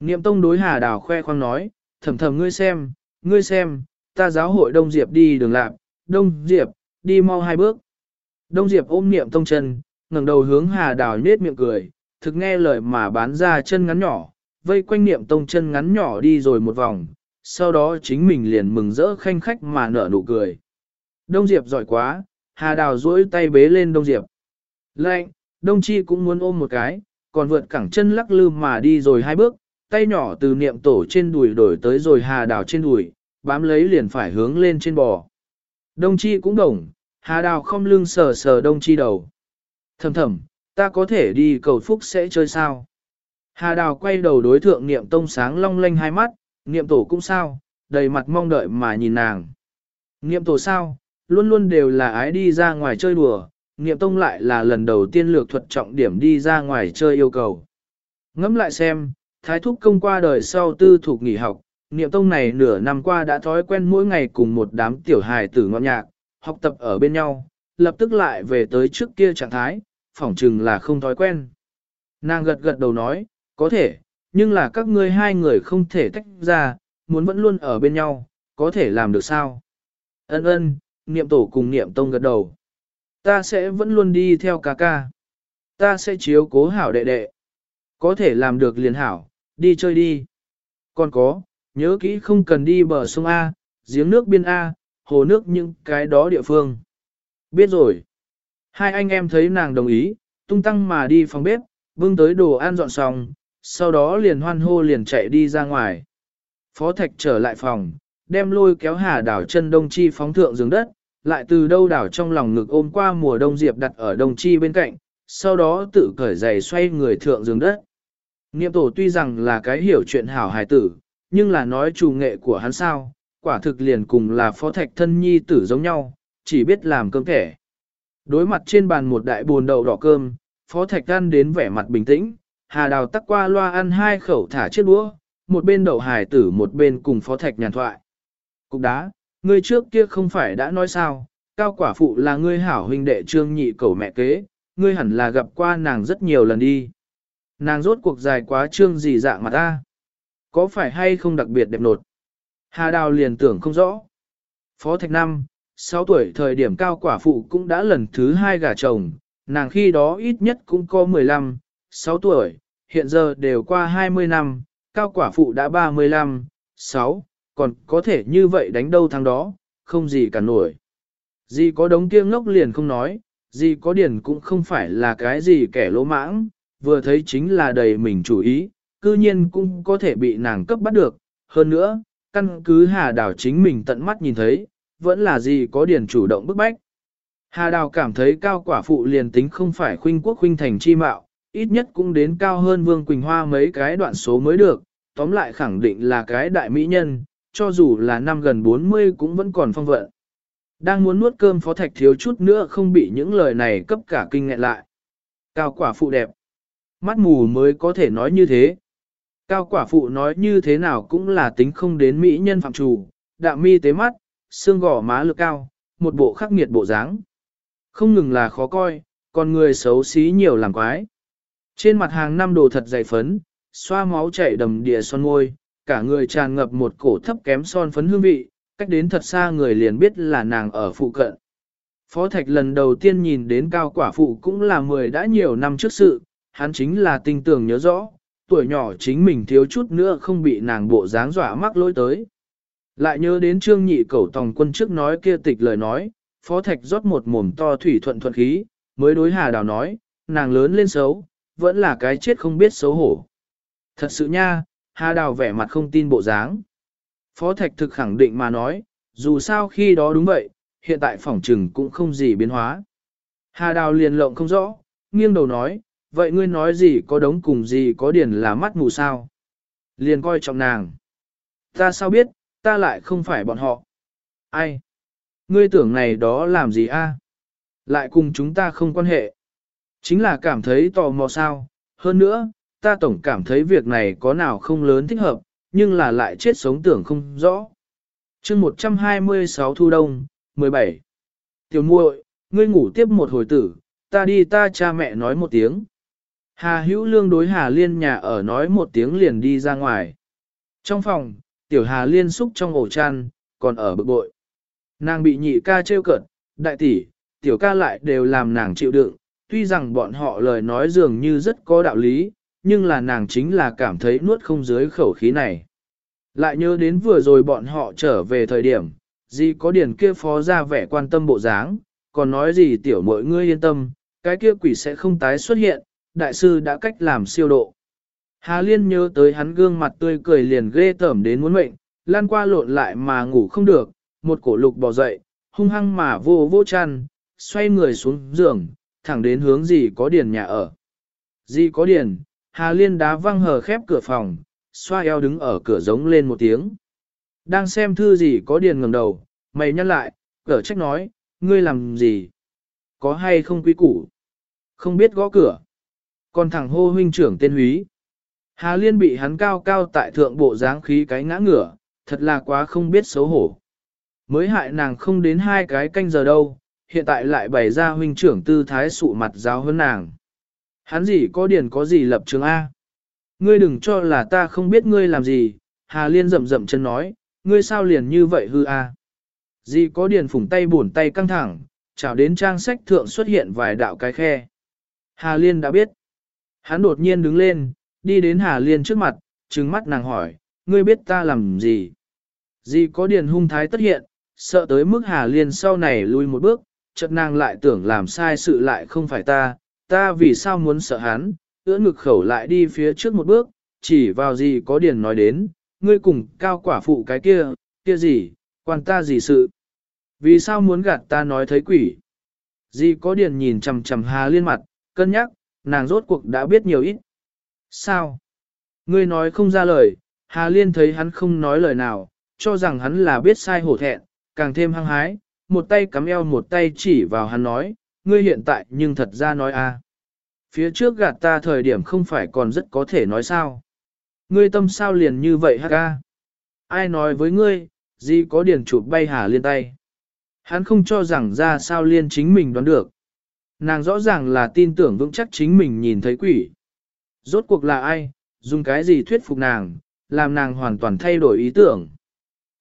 Niệm tông đối hà đào khoe khoang nói, thầm thầm ngươi xem, ngươi xem, ta giáo hội Đông Diệp đi đường lạc, Đông Diệp, đi mau hai bước. Đông Diệp ôm niệm tông chân, ngẩng đầu hướng hà đào nết miệng cười, thực nghe lời mà bán ra chân ngắn nhỏ, vây quanh niệm tông chân ngắn nhỏ đi rồi một vòng, sau đó chính mình liền mừng rỡ khanh khách mà nở nụ cười. Đông Diệp giỏi quá, Hà Đào duỗi tay bế lên Đông Diệp. Lạnh, Đông Chi cũng muốn ôm một cái, còn vượt cẳng chân lắc lư mà đi rồi hai bước, tay nhỏ từ niệm tổ trên đùi đổi tới rồi Hà Đào trên đùi, bám lấy liền phải hướng lên trên bò. Đông Chi cũng đồng, Hà Đào không lưng sờ sờ Đông Chi đầu. Thầm thầm, ta có thể đi cầu phúc sẽ chơi sao? Hà Đào quay đầu đối thượng niệm tông sáng long lanh hai mắt, niệm tổ cũng sao, đầy mặt mong đợi mà nhìn nàng. Niệm tổ sao, luôn luôn đều là ái đi ra ngoài chơi đùa, niệm tông lại là lần đầu tiên lược thuật trọng điểm đi ra ngoài chơi yêu cầu. Ngẫm lại xem, thái thúc công qua đời sau tư thuộc nghỉ học, niệm tông này nửa năm qua đã thói quen mỗi ngày cùng một đám tiểu hài tử ngọn nhạc, học tập ở bên nhau, lập tức lại về tới trước kia trạng thái, phỏng chừng là không thói quen. Nàng gật gật đầu nói, có thể, nhưng là các ngươi hai người không thể tách ra, muốn vẫn luôn ở bên nhau, có thể làm được sao? Ân ân, niệm tổ cùng niệm tông gật đầu. Ta sẽ vẫn luôn đi theo ca ca. Ta sẽ chiếu cố hảo đệ đệ. Có thể làm được liền hảo, đi chơi đi. Còn có, nhớ kỹ không cần đi bờ sông A, giếng nước biên A, hồ nước những cái đó địa phương. Biết rồi. Hai anh em thấy nàng đồng ý, tung tăng mà đi phòng bếp, vương tới đồ ăn dọn xong, sau đó liền hoan hô liền chạy đi ra ngoài. Phó Thạch trở lại phòng, đem lôi kéo hà đảo chân đông chi phóng thượng giường đất, lại từ đâu đảo trong lòng ngực ôm qua mùa đông diệp đặt ở đông chi bên cạnh, sau đó tự cởi giày xoay người thượng giường đất. Niệm tổ tuy rằng là cái hiểu chuyện hảo hài tử, nhưng là nói chủ nghệ của hắn sao, quả thực liền cùng là phó thạch thân nhi tử giống nhau, chỉ biết làm cơm thẻ. Đối mặt trên bàn một đại buồn đậu đỏ cơm, phó thạch ăn đến vẻ mặt bình tĩnh, hà đào tắc qua loa ăn hai khẩu thả chiếc đũa, một bên đậu hải tử một bên cùng phó thạch nhàn thoại. Cục đá, ngươi trước kia không phải đã nói sao, cao quả phụ là ngươi hảo huynh đệ trương nhị cầu mẹ kế, ngươi hẳn là gặp qua nàng rất nhiều lần đi. Nàng rốt cuộc dài quá trương gì dạng mà ta. Có phải hay không đặc biệt đẹp nột? Hà Đào liền tưởng không rõ. Phó Thạch Năm, 6 tuổi thời điểm cao quả phụ cũng đã lần thứ hai gả chồng, nàng khi đó ít nhất cũng có 15, 6 tuổi, hiện giờ đều qua 20 năm, cao quả phụ đã 35, 6, còn có thể như vậy đánh đâu thằng đó, không gì cả nổi. Gì có đống kia ngốc liền không nói, gì có điển cũng không phải là cái gì kẻ lỗ mãng, vừa thấy chính là đầy mình chủ ý, cư nhiên cũng có thể bị nàng cấp bắt được. Hơn nữa, căn cứ Hà Đào chính mình tận mắt nhìn thấy, vẫn là gì có điển chủ động bức bách. Hà Đào cảm thấy cao quả phụ liền tính không phải khuynh quốc khuynh thành chi mạo, ít nhất cũng đến cao hơn Vương Quỳnh Hoa mấy cái đoạn số mới được, tóm lại khẳng định là cái đại mỹ nhân, cho dù là năm gần 40 cũng vẫn còn phong vận. Đang muốn nuốt cơm phó thạch thiếu chút nữa không bị những lời này cấp cả kinh ngại lại. Cao quả phụ đẹp. Mắt mù mới có thể nói như thế. Cao quả phụ nói như thế nào cũng là tính không đến mỹ nhân phạm chủ, đạm mi tế mắt, xương gỏ má lực cao, một bộ khắc nghiệt bộ dáng. Không ngừng là khó coi, còn người xấu xí nhiều làm quái. Trên mặt hàng năm đồ thật dày phấn, xoa máu chảy đầm địa son môi, cả người tràn ngập một cổ thấp kém son phấn hương vị, cách đến thật xa người liền biết là nàng ở phụ cận. Phó Thạch lần đầu tiên nhìn đến cao quả phụ cũng là mười đã nhiều năm trước sự, hắn chính là tinh tường nhớ rõ, tuổi nhỏ chính mình thiếu chút nữa không bị nàng bộ dáng dọa mắc lỗi tới. Lại nhớ đến trương nhị cẩu tòng quân trước nói kia tịch lời nói, Phó Thạch rót một mồm to thủy thuận thuận khí, mới đối Hà Đào nói, nàng lớn lên xấu, vẫn là cái chết không biết xấu hổ. Thật sự nha, Hà Đào vẻ mặt không tin bộ dáng. Phó Thạch thực khẳng định mà nói, dù sao khi đó đúng vậy, hiện tại phỏng trừng cũng không gì biến hóa. Hà Đào liền lộng không rõ, nghiêng đầu nói, vậy ngươi nói gì có đống cùng gì có điển là mắt mù sao? Liền coi trọng nàng. Ta sao biết, ta lại không phải bọn họ. Ai? Ngươi tưởng này đó làm gì a? Lại cùng chúng ta không quan hệ. Chính là cảm thấy tò mò sao. Hơn nữa, ta tổng cảm thấy việc này có nào không lớn thích hợp, nhưng là lại chết sống tưởng không rõ. chương 126 Thu Đông, 17. Tiểu muội, ngươi ngủ tiếp một hồi tử, ta đi ta cha mẹ nói một tiếng. Hà hữu lương đối Hà Liên nhà ở nói một tiếng liền đi ra ngoài. Trong phòng, tiểu Hà Liên xúc trong ổ chăn, còn ở bực bội. Nàng bị nhị ca trêu cợt, đại tỷ, tiểu ca lại đều làm nàng chịu đựng, tuy rằng bọn họ lời nói dường như rất có đạo lý, nhưng là nàng chính là cảm thấy nuốt không dưới khẩu khí này. Lại nhớ đến vừa rồi bọn họ trở về thời điểm, gì có điển kia phó ra vẻ quan tâm bộ dáng, còn nói gì tiểu mọi ngươi yên tâm, cái kia quỷ sẽ không tái xuất hiện, đại sư đã cách làm siêu độ. Hà Liên nhớ tới hắn gương mặt tươi cười liền ghê tởm đến muốn mệnh, lan qua lộn lại mà ngủ không được, một cổ lục bò dậy, hung hăng mà vô vô chăn, xoay người xuống giường, thẳng đến hướng gì có điền nhà ở. Gì có điền, Hà Liên đá văng hờ khép cửa phòng, xoa eo đứng ở cửa giống lên một tiếng. Đang xem thư gì có điền ngầm đầu, mày nhăn lại, cỡ trách nói, ngươi làm gì? Có hay không quý củ? Không biết gõ cửa. Còn thằng hô huynh trưởng tên húy. Hà Liên bị hắn cao cao tại thượng bộ dáng khí cái ngã ngửa, thật là quá không biết xấu hổ. Mới hại nàng không đến hai cái canh giờ đâu, hiện tại lại bày ra huynh trưởng tư thái sụ mặt giáo hơn nàng. Hắn gì có điền có gì lập trường A. Ngươi đừng cho là ta không biết ngươi làm gì, Hà Liên rậm rậm chân nói, ngươi sao liền như vậy hư A. Gì có điền phủng tay buồn tay căng thẳng, chào đến trang sách thượng xuất hiện vài đạo cái khe. Hà Liên đã biết. Hắn đột nhiên đứng lên, đi đến Hà Liên trước mặt, trừng mắt nàng hỏi, ngươi biết ta làm gì? Gì có điền hung thái tất hiện, sợ tới mức Hà Liên sau này lui một bước, chợt nàng lại tưởng làm sai sự lại không phải ta, ta vì sao muốn sợ hắn, ưỡn ngực khẩu lại đi phía trước một bước, chỉ vào gì có Điền nói đến, ngươi cùng cao quả phụ cái kia, kia gì, quan ta gì sự. Vì sao muốn gạt ta nói thấy quỷ? Di có Điền nhìn chằm chằm Hà Liên mặt, cân nhắc, nàng rốt cuộc đã biết nhiều ít. Sao? Ngươi nói không ra lời, Hà Liên thấy hắn không nói lời nào, cho rằng hắn là biết sai hổ thẹn, càng thêm hăng hái, một tay cắm eo một tay chỉ vào hắn nói, ngươi hiện tại nhưng thật ra nói a, Phía trước gạt ta thời điểm không phải còn rất có thể nói sao. Ngươi tâm sao liền như vậy hả? ca. Ai nói với ngươi, gì có điển chụp bay Hà Liên tay. Hắn không cho rằng ra sao Liên chính mình đoán được. Nàng rõ ràng là tin tưởng vững chắc chính mình nhìn thấy quỷ. Rốt cuộc là ai, dùng cái gì thuyết phục nàng, làm nàng hoàn toàn thay đổi ý tưởng.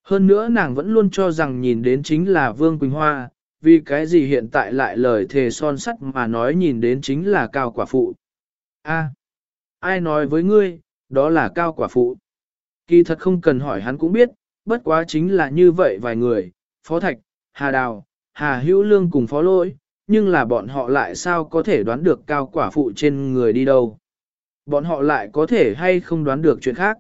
Hơn nữa nàng vẫn luôn cho rằng nhìn đến chính là Vương Quỳnh Hoa, vì cái gì hiện tại lại lời thề son sắt mà nói nhìn đến chính là cao quả phụ. A, ai nói với ngươi, đó là cao quả phụ. Kỳ thật không cần hỏi hắn cũng biết, bất quá chính là như vậy vài người, Phó Thạch, Hà Đào, Hà Hữu Lương cùng Phó Lỗi, nhưng là bọn họ lại sao có thể đoán được cao quả phụ trên người đi đâu. Bọn họ lại có thể hay không đoán được chuyện khác.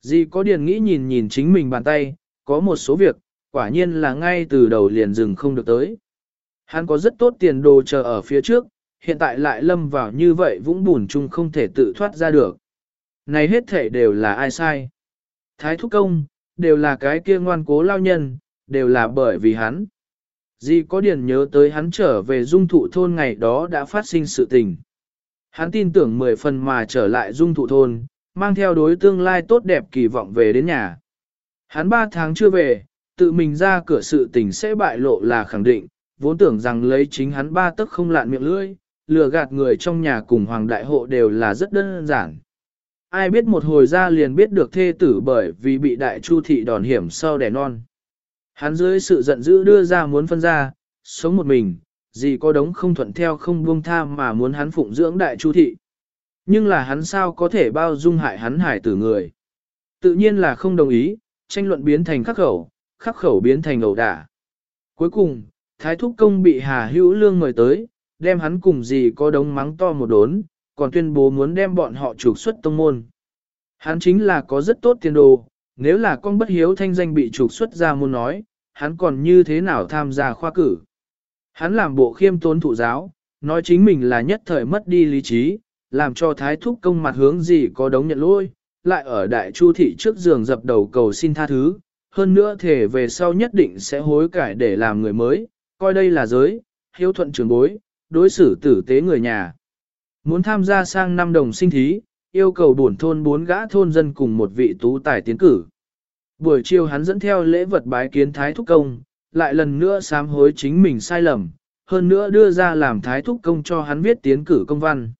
Di có điền nghĩ nhìn nhìn chính mình bàn tay, có một số việc, quả nhiên là ngay từ đầu liền dừng không được tới. Hắn có rất tốt tiền đồ chờ ở phía trước, hiện tại lại lâm vào như vậy vũng bùn chung không thể tự thoát ra được. Này hết thể đều là ai sai? Thái thúc công, đều là cái kia ngoan cố lao nhân, đều là bởi vì hắn. Dì có điền nhớ tới hắn trở về dung thụ thôn ngày đó đã phát sinh sự tình. Hắn tin tưởng mười phần mà trở lại dung thụ thôn, mang theo đối tương lai tốt đẹp kỳ vọng về đến nhà. Hắn ba tháng chưa về, tự mình ra cửa sự tình sẽ bại lộ là khẳng định, vốn tưởng rằng lấy chính hắn ba tức không lạn miệng lưỡi, lừa gạt người trong nhà cùng hoàng đại hộ đều là rất đơn giản. Ai biết một hồi ra liền biết được thê tử bởi vì bị đại chu thị đòn hiểm sau đẻ non. Hắn dưới sự giận dữ đưa ra muốn phân ra, sống một mình, gì có đống không thuận theo không buông tha mà muốn hắn phụng dưỡng đại chu thị. Nhưng là hắn sao có thể bao dung hại hắn hải tử người. Tự nhiên là không đồng ý, tranh luận biến thành khắc khẩu, khắc khẩu biến thành ẩu đả. Cuối cùng, Thái Thúc Công bị Hà Hữu Lương mời tới, đem hắn cùng gì có đống mắng to một đốn, còn tuyên bố muốn đem bọn họ trục xuất tông môn. Hắn chính là có rất tốt tiền đồ, nếu là con bất hiếu thanh danh bị trục xuất ra muốn nói, hắn còn như thế nào tham gia khoa cử. Hắn làm bộ khiêm tốn thụ giáo, nói chính mình là nhất thời mất đi lý trí, làm cho thái thúc công mặt hướng gì có đống nhận lỗi, lại ở đại chu thị trước giường dập đầu cầu xin tha thứ, hơn nữa thể về sau nhất định sẽ hối cải để làm người mới, coi đây là giới, hiếu thuận trường bối, đối xử tử tế người nhà. Muốn tham gia sang năm đồng sinh thí, yêu cầu bổn thôn bốn gã thôn dân cùng một vị tú tài tiến cử. Buổi chiều hắn dẫn theo lễ vật bái kiến thái thúc công, lại lần nữa sám hối chính mình sai lầm, hơn nữa đưa ra làm thái thúc công cho hắn viết tiến cử công văn.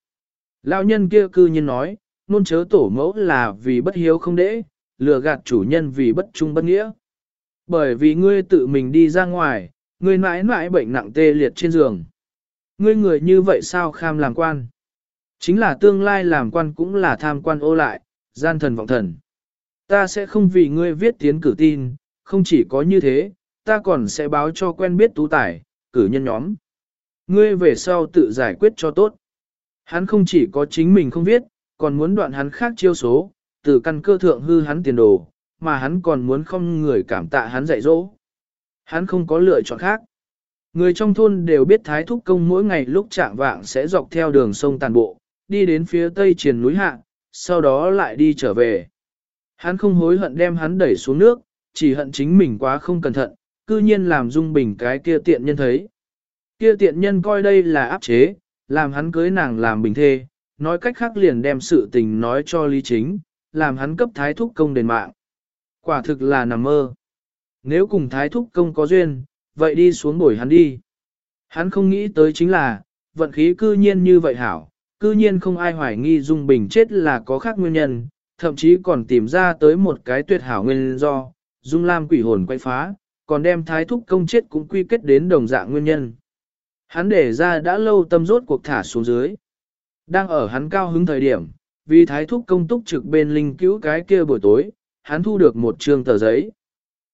Lão nhân kia cư nhiên nói, nôn chớ tổ mẫu là vì bất hiếu không đễ, lừa gạt chủ nhân vì bất trung bất nghĩa. Bởi vì ngươi tự mình đi ra ngoài, ngươi mãi mãi bệnh nặng tê liệt trên giường. Ngươi người như vậy sao kham làm quan? Chính là tương lai làm quan cũng là tham quan ô lại, gian thần vọng thần. Ta sẽ không vì ngươi viết tiến cử tin, không chỉ có như thế, ta còn sẽ báo cho quen biết tú tài, cử nhân nhóm. Ngươi về sau tự giải quyết cho tốt. Hắn không chỉ có chính mình không viết, còn muốn đoạn hắn khác chiêu số, từ căn cơ thượng hư hắn tiền đồ, mà hắn còn muốn không người cảm tạ hắn dạy dỗ. Hắn không có lựa chọn khác. Người trong thôn đều biết Thái Thúc Công mỗi ngày lúc trạng vạng sẽ dọc theo đường sông tàn bộ, đi đến phía tây triền núi hạ, sau đó lại đi trở về. Hắn không hối hận đem hắn đẩy xuống nước, chỉ hận chính mình quá không cẩn thận, cư nhiên làm dung bình cái kia tiện nhân thấy. Kia tiện nhân coi đây là áp chế, làm hắn cưới nàng làm bình thê, nói cách khác liền đem sự tình nói cho Lý Chính, làm hắn cấp thái thúc công đền mạng. Quả thực là nằm mơ. Nếu cùng thái thúc công có duyên, vậy đi xuống bổi hắn đi. Hắn không nghĩ tới chính là, vận khí cư nhiên như vậy hảo, cư nhiên không ai hoài nghi Dung Bình chết là có khác nguyên nhân, thậm chí còn tìm ra tới một cái tuyệt hảo nguyên do, Dung Lam quỷ hồn quay phá, còn đem thái thúc công chết cũng quy kết đến đồng dạng nguyên nhân. Hắn để ra đã lâu tâm rốt cuộc thả xuống dưới. Đang ở hắn cao hứng thời điểm, vì thái thúc công túc trực bên linh cứu cái kia buổi tối, hắn thu được một trương tờ giấy.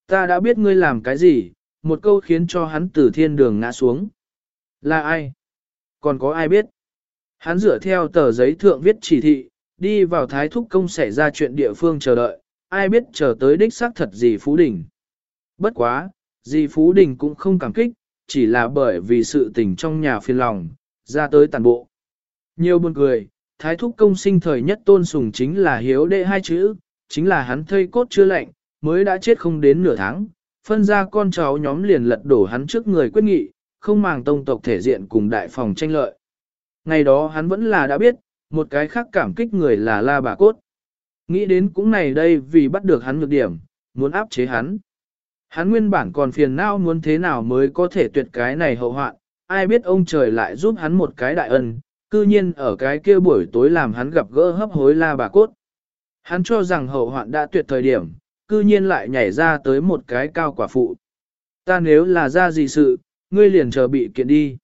Ta đã biết ngươi làm cái gì, một câu khiến cho hắn từ thiên đường ngã xuống. Là ai? Còn có ai biết? Hắn dựa theo tờ giấy thượng viết chỉ thị, đi vào thái thúc công xảy ra chuyện địa phương chờ đợi, ai biết chờ tới đích xác thật gì Phú Đình. Bất quá, gì Phú Đình cũng không cảm kích, chỉ là bởi vì sự tình trong nhà phiền lòng, ra tới tàn bộ. Nhiều buồn cười, thái thúc công sinh thời nhất tôn sùng chính là hiếu đệ hai chữ, chính là hắn thây cốt chưa lạnh, mới đã chết không đến nửa tháng, phân ra con cháu nhóm liền lật đổ hắn trước người quyết nghị, không màng tông tộc thể diện cùng đại phòng tranh lợi. Ngày đó hắn vẫn là đã biết, một cái khác cảm kích người là la bà cốt. Nghĩ đến cũng này đây vì bắt được hắn nhược điểm, muốn áp chế hắn. Hắn nguyên bản còn phiền não muốn thế nào mới có thể tuyệt cái này hậu hoạn, ai biết ông trời lại giúp hắn một cái đại ân, cư nhiên ở cái kia buổi tối làm hắn gặp gỡ hấp hối la bà cốt. Hắn cho rằng hậu hoạn đã tuyệt thời điểm, cư nhiên lại nhảy ra tới một cái cao quả phụ. Ta nếu là ra gì sự, ngươi liền chờ bị kiện đi.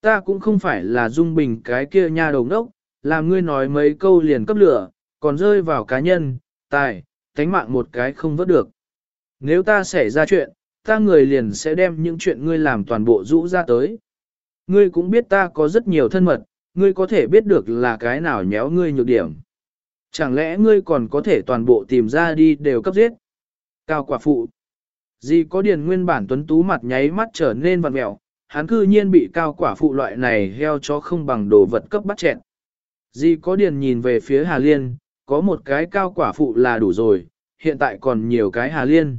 Ta cũng không phải là dung bình cái kia nha đồng đốc, làm ngươi nói mấy câu liền cấp lửa, còn rơi vào cá nhân, tài, tánh mạng một cái không vớt được. Nếu ta xảy ra chuyện, ta người liền sẽ đem những chuyện ngươi làm toàn bộ rũ ra tới. Ngươi cũng biết ta có rất nhiều thân mật, ngươi có thể biết được là cái nào nhéo ngươi nhược điểm. Chẳng lẽ ngươi còn có thể toàn bộ tìm ra đi đều cấp giết? Cao quả phụ. Gì có điền nguyên bản tuấn tú mặt nháy mắt trở nên vặn mẹo, hắn cư nhiên bị cao quả phụ loại này heo cho không bằng đồ vật cấp bắt chẹn. Di có điền nhìn về phía Hà Liên, có một cái cao quả phụ là đủ rồi, hiện tại còn nhiều cái Hà Liên.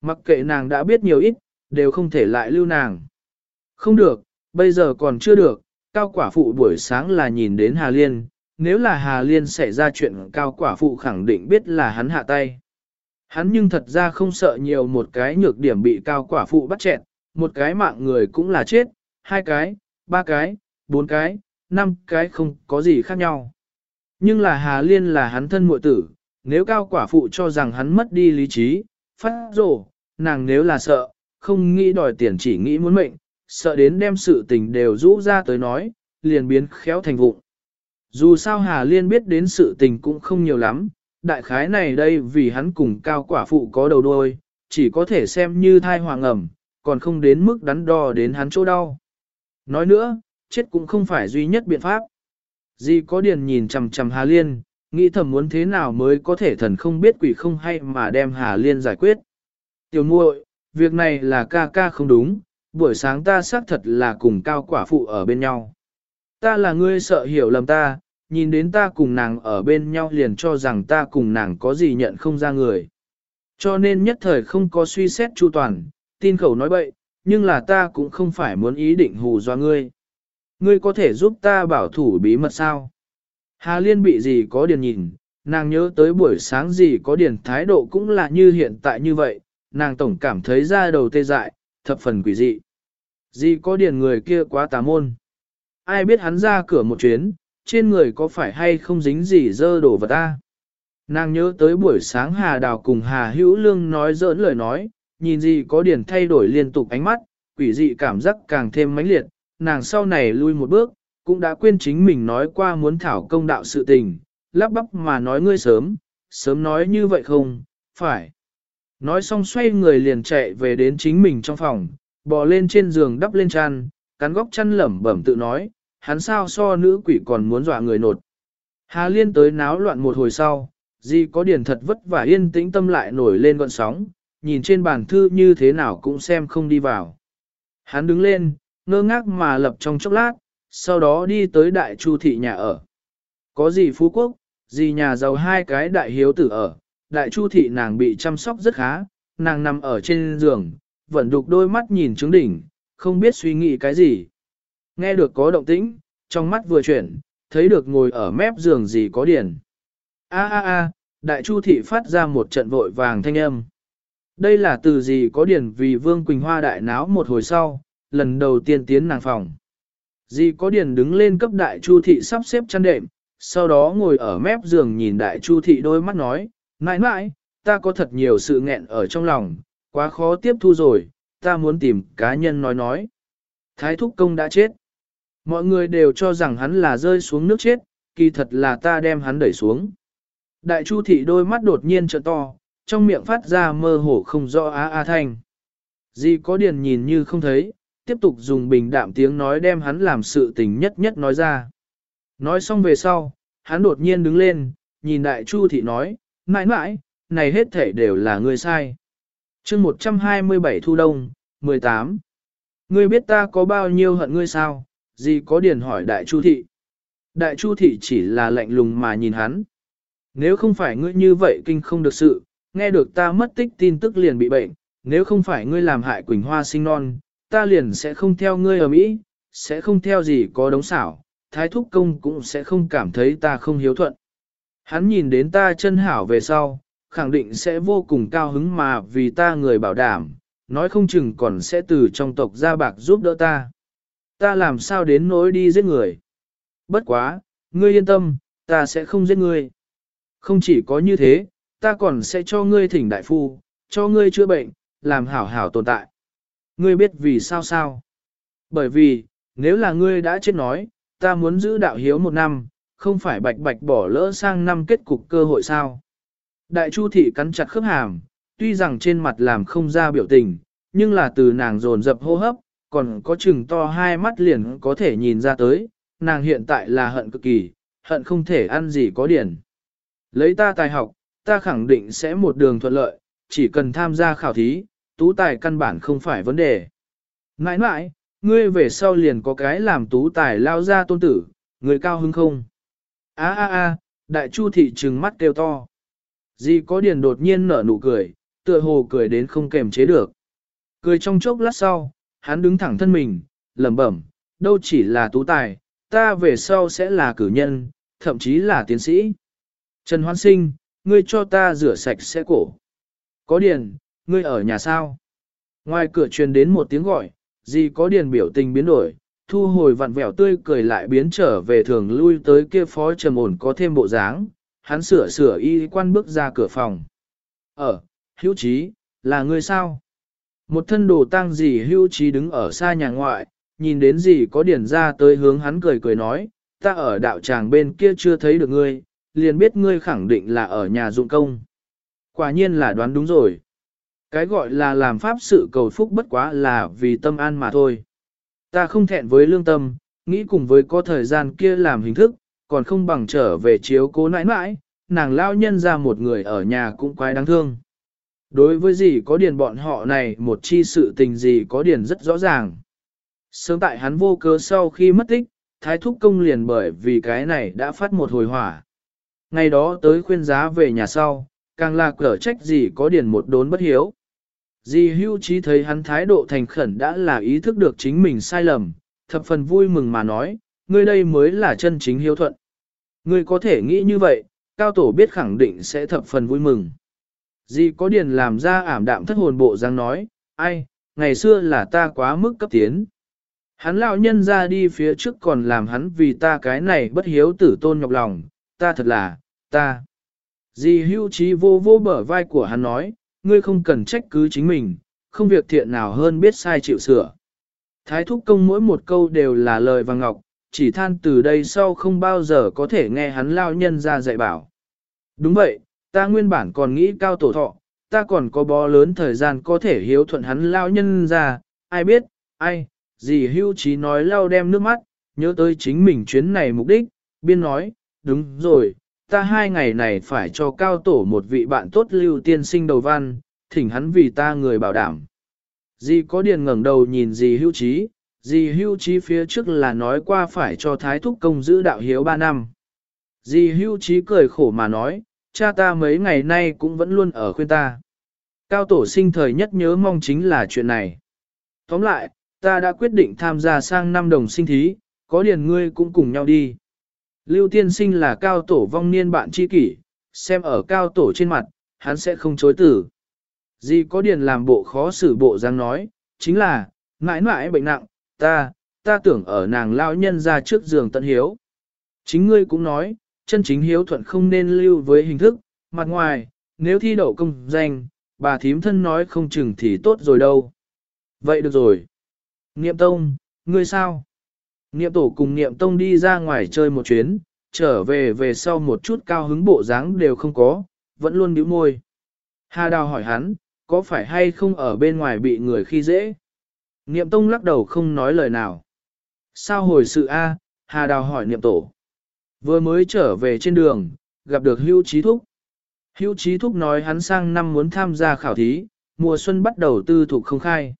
Mặc kệ nàng đã biết nhiều ít, đều không thể lại lưu nàng. Không được, bây giờ còn chưa được, cao quả phụ buổi sáng là nhìn đến Hà Liên, nếu là Hà Liên xảy ra chuyện cao quả phụ khẳng định biết là hắn hạ tay. Hắn nhưng thật ra không sợ nhiều một cái nhược điểm bị cao quả phụ bắt chẹn, một cái mạng người cũng là chết, hai cái, ba cái, bốn cái, năm cái không có gì khác nhau. Nhưng là Hà Liên là hắn thân muội tử, nếu cao quả phụ cho rằng hắn mất đi lý trí, phát rổ, nàng nếu là sợ, không nghĩ đòi tiền chỉ nghĩ muốn mệnh, sợ đến đem sự tình đều rũ ra tới nói, liền biến khéo thành vụng. Dù sao Hà Liên biết đến sự tình cũng không nhiều lắm, đại khái này đây vì hắn cùng cao quả phụ có đầu đuôi, chỉ có thể xem như thai hoàng ẩm, còn không đến mức đắn đo đến hắn chỗ đau. Nói nữa, chết cũng không phải duy nhất biện pháp. Di có điền nhìn chằm chằm Hà Liên, nghĩ thầm muốn thế nào mới có thể thần không biết quỷ không hay mà đem Hà Liên giải quyết. Tiểu muội, việc này là ca ca không đúng, buổi sáng ta xác thật là cùng cao quả phụ ở bên nhau. Ta là ngươi sợ hiểu lầm ta, nhìn đến ta cùng nàng ở bên nhau liền cho rằng ta cùng nàng có gì nhận không ra người. Cho nên nhất thời không có suy xét chu toàn, tin khẩu nói bậy, nhưng là ta cũng không phải muốn ý định hù do ngươi. Ngươi có thể giúp ta bảo thủ bí mật sao? Hà Liên bị gì có điền nhìn, nàng nhớ tới buổi sáng gì có điền thái độ cũng là như hiện tại như vậy, nàng tổng cảm thấy ra đầu tê dại, thập phần quỷ dị. Gì có điền người kia quá tà môn. Ai biết hắn ra cửa một chuyến, trên người có phải hay không dính gì dơ đổ vào ta? Nàng nhớ tới buổi sáng Hà Đào cùng Hà Hữu Lương nói giỡn lời nói, nhìn gì có điển thay đổi liên tục ánh mắt, quỷ dị cảm giác càng thêm mãnh liệt, nàng sau này lui một bước, cũng đã quên chính mình nói qua muốn thảo công đạo sự tình, lắp bắp mà nói ngươi sớm, sớm nói như vậy không, phải. Nói xong xoay người liền chạy về đến chính mình trong phòng, bò lên trên giường đắp lên chăn, cắn góc chăn lẩm bẩm tự nói, hắn sao so nữ quỷ còn muốn dọa người nột. Hà liên tới náo loạn một hồi sau, Di có điển thật vất vả yên tĩnh tâm lại nổi lên gọn sóng, nhìn trên bàn thư như thế nào cũng xem không đi vào. Hắn đứng lên, ngơ ngác mà lập trong chốc lát, sau đó đi tới đại chu thị nhà ở. Có gì phú quốc, gì nhà giàu hai cái đại hiếu tử ở, đại chu thị nàng bị chăm sóc rất khá, nàng nằm ở trên giường, vẫn đục đôi mắt nhìn trứng đỉnh, không biết suy nghĩ cái gì. Nghe được có động tĩnh, trong mắt vừa chuyển, thấy được ngồi ở mép giường gì có điển. A a a, đại chu thị phát ra một trận vội vàng thanh âm. Đây là từ gì có điển vì Vương Quỳnh Hoa đại náo một hồi sau, lần đầu tiên tiến nàng phòng. Dì có điền đứng lên cấp đại chu thị sắp xếp chăn đệm, sau đó ngồi ở mép giường nhìn đại chu thị đôi mắt nói, mãi mãi, ta có thật nhiều sự nghẹn ở trong lòng, quá khó tiếp thu rồi, ta muốn tìm cá nhân nói nói. Thái thúc công đã chết. Mọi người đều cho rằng hắn là rơi xuống nước chết, kỳ thật là ta đem hắn đẩy xuống. Đại chu thị đôi mắt đột nhiên trợ to, trong miệng phát ra mơ hồ không rõ á a thanh. Di có điền nhìn như không thấy, tiếp tục dùng bình đạm tiếng nói đem hắn làm sự tình nhất nhất nói ra. Nói xong về sau, hắn đột nhiên đứng lên, nhìn đại chu thị nói, mãi mãi, này hết thể đều là ngươi sai. chương 127 thu đông, 18. Ngươi biết ta có bao nhiêu hận ngươi sao? Gì có điền hỏi đại chu thị. Đại chu thị chỉ là lạnh lùng mà nhìn hắn. Nếu không phải ngươi như vậy kinh không được sự, nghe được ta mất tích tin tức liền bị bệnh, nếu không phải ngươi làm hại Quỳnh Hoa sinh non, ta liền sẽ không theo ngươi ở Mỹ, sẽ không theo gì có đống xảo, thái thúc công cũng sẽ không cảm thấy ta không hiếu thuận. Hắn nhìn đến ta chân hảo về sau, khẳng định sẽ vô cùng cao hứng mà vì ta người bảo đảm, nói không chừng còn sẽ từ trong tộc gia bạc giúp đỡ ta. Ta làm sao đến nỗi đi giết người. Bất quá, ngươi yên tâm, ta sẽ không giết ngươi. Không chỉ có như thế, ta còn sẽ cho ngươi thỉnh đại phu, cho ngươi chữa bệnh, làm hảo hảo tồn tại. Ngươi biết vì sao sao? Bởi vì, nếu là ngươi đã chết nói, ta muốn giữ đạo hiếu một năm, không phải bạch bạch bỏ lỡ sang năm kết cục cơ hội sao. Đại chu thị cắn chặt khớp hàm, tuy rằng trên mặt làm không ra biểu tình, nhưng là từ nàng dồn dập hô hấp, còn có chừng to hai mắt liền có thể nhìn ra tới, nàng hiện tại là hận cực kỳ, hận không thể ăn gì có điển. Lấy ta tài học, ta khẳng định sẽ một đường thuận lợi, chỉ cần tham gia khảo thí, tú tài căn bản không phải vấn đề. Nãi nãi, ngươi về sau liền có cái làm tú tài lao ra tôn tử, người cao hứng không? a a a đại chu thị trừng mắt kêu to. Di có điền đột nhiên nở nụ cười, tựa hồ cười đến không kềm chế được. Cười trong chốc lát sau, hắn đứng thẳng thân mình, lẩm bẩm, đâu chỉ là tú tài, ta về sau sẽ là cử nhân, thậm chí là tiến sĩ. Trần Hoan Sinh, ngươi cho ta rửa sạch sẽ cổ. Có điền, ngươi ở nhà sao? Ngoài cửa truyền đến một tiếng gọi, gì có điền biểu tình biến đổi, thu hồi vặn vẹo tươi cười lại biến trở về thường lui tới kia phó trầm ổn có thêm bộ dáng, hắn sửa sửa y quan bước ra cửa phòng. Ở, hữu trí, là ngươi sao? Một thân đồ tang gì hữu trí đứng ở xa nhà ngoại, nhìn đến gì có điển ra tới hướng hắn cười cười nói, ta ở đạo tràng bên kia chưa thấy được ngươi, liền biết ngươi khẳng định là ở nhà dụng công. Quả nhiên là đoán đúng rồi. Cái gọi là làm pháp sự cầu phúc bất quá là vì tâm an mà thôi. Ta không thẹn với lương tâm, nghĩ cùng với có thời gian kia làm hình thức, còn không bằng trở về chiếu cố nãi nãi, nàng lao nhân ra một người ở nhà cũng quái đáng thương. Đối với gì có điền bọn họ này một chi sự tình gì có điền rất rõ ràng. Sớm tại hắn vô cớ sau khi mất tích, thái thúc công liền bởi vì cái này đã phát một hồi hỏa. Ngày đó tới khuyên giá về nhà sau, càng là cở trách gì có điền một đốn bất hiếu. Dì hưu trí thấy hắn thái độ thành khẩn đã là ý thức được chính mình sai lầm, thập phần vui mừng mà nói, ngươi đây mới là chân chính hiếu thuận. Ngươi có thể nghĩ như vậy, cao tổ biết khẳng định sẽ thập phần vui mừng. Dì có điền làm ra ảm đạm thất hồn bộ dáng nói, ai, ngày xưa là ta quá mức cấp tiến. Hắn lão nhân ra đi phía trước còn làm hắn vì ta cái này bất hiếu tử tôn nhọc lòng, ta thật là, ta. Dì hưu trí vô vô bở vai của hắn nói, ngươi không cần trách cứ chính mình, không việc thiện nào hơn biết sai chịu sửa. Thái thúc công mỗi một câu đều là lời vàng ngọc, chỉ than từ đây sau không bao giờ có thể nghe hắn lao nhân ra dạy bảo. Đúng vậy, ta nguyên bản còn nghĩ cao tổ thọ, ta còn có bó lớn thời gian có thể hiếu thuận hắn lao nhân ra, ai biết, ai, gì hưu trí nói lao đem nước mắt, nhớ tới chính mình chuyến này mục đích, biên nói, đúng rồi, ta hai ngày này phải cho cao tổ một vị bạn tốt lưu tiên sinh đầu văn, thỉnh hắn vì ta người bảo đảm. Dì có điền ngẩng đầu nhìn dì hưu trí, dì hưu trí phía trước là nói qua phải cho thái thúc công giữ đạo hiếu ba năm. Dì hưu trí cười khổ mà nói, cha ta mấy ngày nay cũng vẫn luôn ở khuyên ta. Cao tổ sinh thời nhất nhớ mong chính là chuyện này. Tóm lại, ta đã quyết định tham gia sang năm đồng sinh thí, có điền ngươi cũng cùng nhau đi. Lưu tiên sinh là cao tổ vong niên bạn tri kỷ, xem ở cao tổ trên mặt, hắn sẽ không chối tử. Gì có điền làm bộ khó xử bộ dáng nói, chính là, mãi mãi bệnh nặng, ta, ta tưởng ở nàng lao nhân ra trước giường tận hiếu. Chính ngươi cũng nói, chân chính hiếu thuận không nên lưu với hình thức, mặt ngoài, nếu thi đậu công danh, bà thím thân nói không chừng thì tốt rồi đâu. Vậy được rồi. Niệm tông, ngươi sao? Niệm tổ cùng niệm tông đi ra ngoài chơi một chuyến, trở về về sau một chút cao hứng bộ dáng đều không có, vẫn luôn nhíu môi. Hà đào hỏi hắn, có phải hay không ở bên ngoài bị người khi dễ? Niệm tông lắc đầu không nói lời nào. Sao hồi sự A, Hà đào hỏi niệm tổ. Vừa mới trở về trên đường, gặp được hưu trí thúc. Hưu trí thúc nói hắn sang năm muốn tham gia khảo thí, mùa xuân bắt đầu tư thuộc không khai.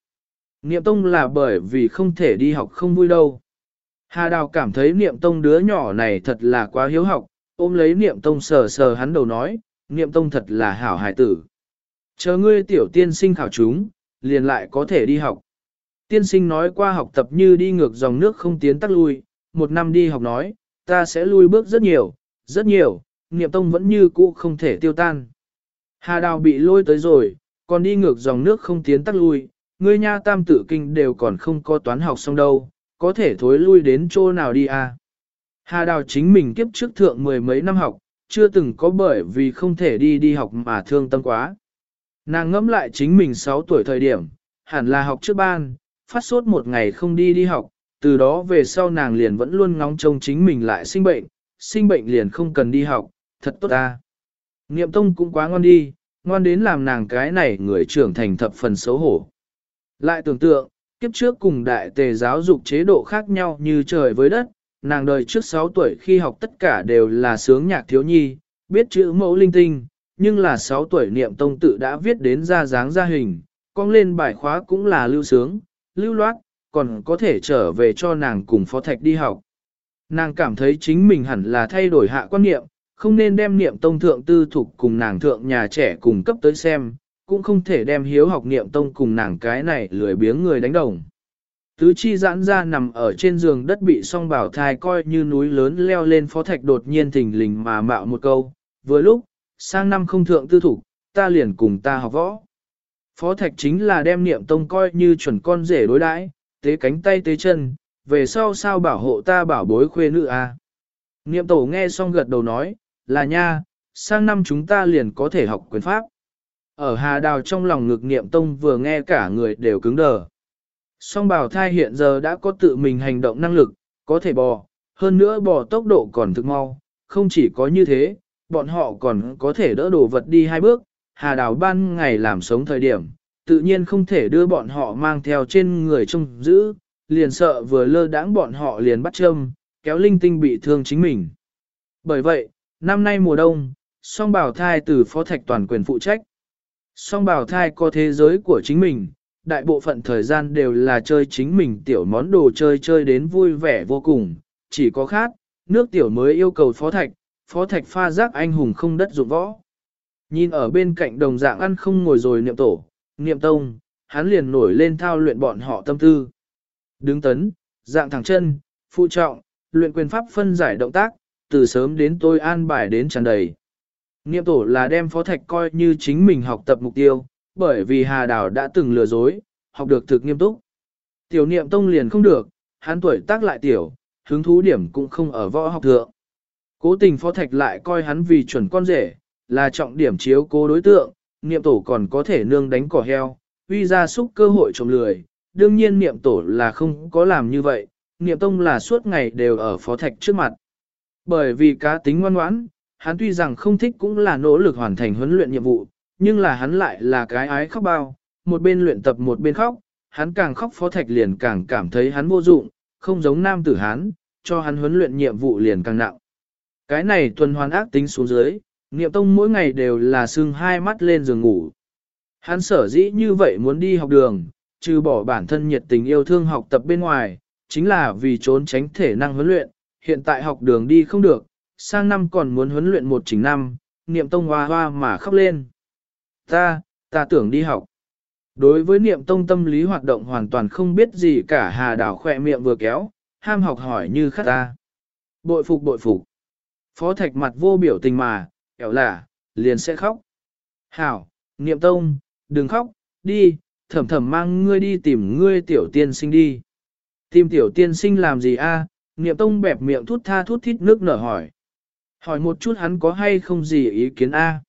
Niệm tông là bởi vì không thể đi học không vui đâu. Hà Đào cảm thấy niệm tông đứa nhỏ này thật là quá hiếu học, ôm lấy niệm tông sờ sờ hắn đầu nói, niệm tông thật là hảo hài tử. Chờ ngươi tiểu tiên sinh khảo chúng, liền lại có thể đi học. Tiên sinh nói qua học tập như đi ngược dòng nước không tiến tắc lui, một năm đi học nói, ta sẽ lui bước rất nhiều, rất nhiều, niệm tông vẫn như cũ không thể tiêu tan. Hà đào bị lôi tới rồi, còn đi ngược dòng nước không tiến tắc lui, ngươi nha tam tử kinh đều còn không có toán học xong đâu, có thể thối lui đến chỗ nào đi à. Hà đào chính mình kiếp trước thượng mười mấy năm học, chưa từng có bởi vì không thể đi đi học mà thương tâm quá. Nàng ngẫm lại chính mình 6 tuổi thời điểm, hẳn là học trước ban, phát sốt một ngày không đi đi học, từ đó về sau nàng liền vẫn luôn ngóng trông chính mình lại sinh bệnh, sinh bệnh liền không cần đi học, thật tốt ta. Niệm tông cũng quá ngon đi, ngon đến làm nàng cái này người trưởng thành thập phần xấu hổ. Lại tưởng tượng, kiếp trước cùng đại tề giáo dục chế độ khác nhau như trời với đất, nàng đời trước 6 tuổi khi học tất cả đều là sướng nhạc thiếu nhi, biết chữ mẫu linh tinh, nhưng là 6 tuổi niệm tông tự đã viết đến ra dáng ra hình, con lên bài khóa cũng là lưu sướng, lưu loát, còn có thể trở về cho nàng cùng phó thạch đi học. Nàng cảm thấy chính mình hẳn là thay đổi hạ quan niệm, không nên đem niệm tông thượng tư thục cùng nàng thượng nhà trẻ cùng cấp tới xem, cũng không thể đem hiếu học niệm tông cùng nàng cái này lười biếng người đánh đồng. Tứ chi giãn ra nằm ở trên giường đất bị song bảo thai coi như núi lớn leo lên phó thạch đột nhiên thình lình mà mạo một câu, vừa lúc, sang năm không thượng tư thủ, ta liền cùng ta học võ. Phó thạch chính là đem niệm tông coi như chuẩn con rể đối đãi, tế cánh tay tế chân, về sau sao bảo hộ ta bảo bối khuê nữ a à? Niệm tổ nghe xong gật đầu nói, là nha, sang năm chúng ta liền có thể học quyền pháp. Ở Hà Đào trong lòng ngực niệm tông vừa nghe cả người đều cứng đờ. Song bảo thai hiện giờ đã có tự mình hành động năng lực, có thể bò, hơn nữa bò tốc độ còn thực mau, không chỉ có như thế, bọn họ còn có thể đỡ đồ vật đi hai bước, Hà Đào ban ngày làm sống thời điểm, tự nhiên không thể đưa bọn họ mang theo trên người trông giữ, liền sợ vừa lơ đãng bọn họ liền bắt châm, kéo linh tinh bị thương chính mình. Bởi vậy, năm nay mùa đông, song bảo thai từ phó thạch toàn quyền phụ trách. Song bảo thai có thế giới của chính mình, đại bộ phận thời gian đều là chơi chính mình tiểu món đồ chơi chơi đến vui vẻ vô cùng, chỉ có khát, nước tiểu mới yêu cầu phó thạch, phó thạch pha giác anh hùng không đất dụng võ. Nhìn ở bên cạnh đồng dạng ăn không ngồi rồi niệm tổ, niệm tông, hắn liền nổi lên thao luyện bọn họ tâm tư. Đứng tấn, dạng thẳng chân, phụ trọng, luyện quyền pháp phân giải động tác, từ sớm đến tôi an bài đến tràn đầy. Niệm tổ là đem phó thạch coi như chính mình học tập mục tiêu, bởi vì Hà Đào đã từng lừa dối, học được thực nghiêm túc. Tiểu niệm tông liền không được, hắn tuổi tác lại tiểu, hứng thú điểm cũng không ở võ học thượng. Cố tình phó thạch lại coi hắn vì chuẩn con rể, là trọng điểm chiếu cố đối tượng, niệm tổ còn có thể nương đánh cỏ heo, uy ra xúc cơ hội trộm lười. Đương nhiên niệm tổ là không có làm như vậy, niệm tông là suốt ngày đều ở phó thạch trước mặt. Bởi vì cá tính ngoan ngoãn, hắn tuy rằng không thích cũng là nỗ lực hoàn thành huấn luyện nhiệm vụ, nhưng là hắn lại là cái ái khóc bao, một bên luyện tập một bên khóc, hắn càng khóc phó thạch liền càng cảm thấy hắn vô dụng, không giống nam tử hắn, cho hắn huấn luyện nhiệm vụ liền càng nặng. Cái này tuần hoàn ác tính xuống dưới, niệm tông mỗi ngày đều là sưng hai mắt lên giường ngủ. Hắn sở dĩ như vậy muốn đi học đường, trừ bỏ bản thân nhiệt tình yêu thương học tập bên ngoài, chính là vì trốn tránh thể năng huấn luyện, hiện tại học đường đi không được, sang năm còn muốn huấn luyện một chỉnh năm, niệm tông hoa hoa mà khóc lên. Ta, ta tưởng đi học. Đối với niệm tông tâm lý hoạt động hoàn toàn không biết gì cả hà đảo khỏe miệng vừa kéo, ham học hỏi như khát ta. Bội phục bội phục. Phó thạch mặt vô biểu tình mà, kẹo lả, liền sẽ khóc. Hảo, niệm tông, đừng khóc, đi, thầm thầm mang ngươi đi tìm ngươi tiểu tiên sinh đi. Tìm tiểu tiên sinh làm gì a? Niệm tông bẹp miệng thút tha thút thít nước nở hỏi. Hỏi một chút hắn có hay không gì ý kiến a?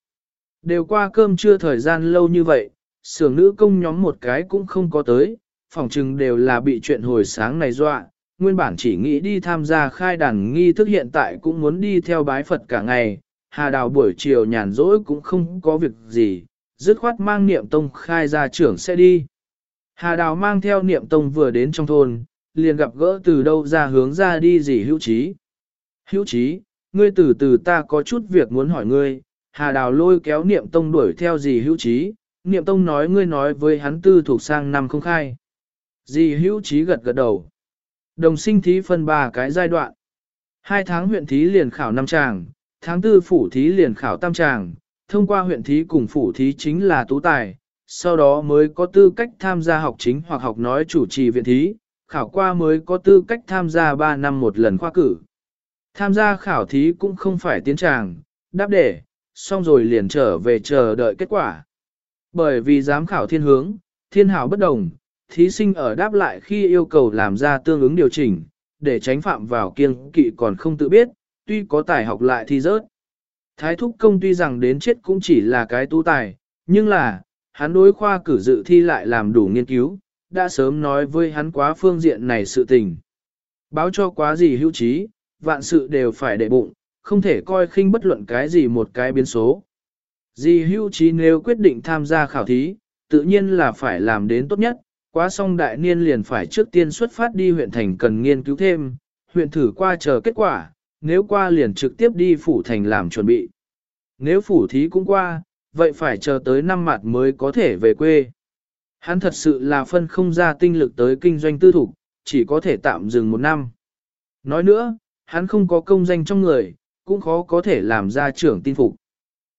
Đều qua cơm trưa thời gian lâu như vậy, sưởng nữ công nhóm một cái cũng không có tới, phòng chừng đều là bị chuyện hồi sáng này dọa, nguyên bản chỉ nghĩ đi tham gia khai đàn nghi thức hiện tại cũng muốn đi theo bái Phật cả ngày, Hà Đào buổi chiều nhàn rỗi cũng không có việc gì, dứt khoát mang niệm tông khai ra trưởng sẽ đi. Hà Đào mang theo niệm tông vừa đến trong thôn, liền gặp gỡ từ đâu ra hướng ra đi gì hữu trí. Hữu trí, ngươi từ từ ta có chút việc muốn hỏi ngươi, Hà Đào lôi kéo Niệm Tông đuổi theo gì hữu trí, Niệm Tông nói ngươi nói với hắn tư thuộc sang năm không khai. Dì hữu trí gật gật đầu. Đồng sinh thí phân ba cái giai đoạn. Hai tháng huyện thí liền khảo năm tràng, tháng tư phủ thí liền khảo tam tràng, thông qua huyện thí cùng phủ thí chính là tú tài, sau đó mới có tư cách tham gia học chính hoặc học nói chủ trì viện thí, khảo qua mới có tư cách tham gia 3 năm một lần khoa cử. Tham gia khảo thí cũng không phải tiến tràng, đáp đề, xong rồi liền trở về chờ đợi kết quả. Bởi vì giám khảo thiên hướng, thiên hảo bất đồng, thí sinh ở đáp lại khi yêu cầu làm ra tương ứng điều chỉnh, để tránh phạm vào kiêng kỵ còn không tự biết, tuy có tài học lại thì rớt. Thái thúc công tuy rằng đến chết cũng chỉ là cái tu tài, nhưng là, hắn đối khoa cử dự thi lại làm đủ nghiên cứu, đã sớm nói với hắn quá phương diện này sự tình. Báo cho quá gì hữu trí, vạn sự đều phải để bụng, không thể coi khinh bất luận cái gì một cái biến số. Dì hưu trí nếu quyết định tham gia khảo thí, tự nhiên là phải làm đến tốt nhất, quá xong đại niên liền phải trước tiên xuất phát đi huyện thành cần nghiên cứu thêm, huyện thử qua chờ kết quả, nếu qua liền trực tiếp đi phủ thành làm chuẩn bị. Nếu phủ thí cũng qua, vậy phải chờ tới năm mặt mới có thể về quê. Hắn thật sự là phân không ra tinh lực tới kinh doanh tư thục, chỉ có thể tạm dừng một năm. Nói nữa, hắn không có công danh trong người, cũng khó có thể làm ra trưởng tin phục.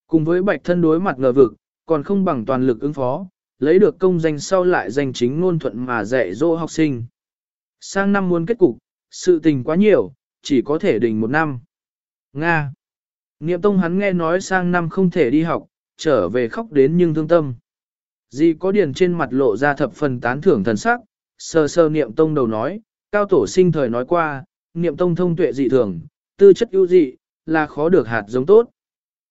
Cùng với bạch thân đối mặt ngờ vực, còn không bằng toàn lực ứng phó, lấy được công danh sau lại danh chính ngôn thuận mà dạy dỗ học sinh. Sang năm muốn kết cục, sự tình quá nhiều, chỉ có thể đình một năm. Nga. Niệm tông hắn nghe nói sang năm không thể đi học, trở về khóc đến nhưng thương tâm. Di có điền trên mặt lộ ra thập phần tán thưởng thần sắc, sơ sơ niệm tông đầu nói, cao tổ sinh thời nói qua, niệm tông thông tuệ dị thường, tư chất ưu dị, là khó được hạt giống tốt.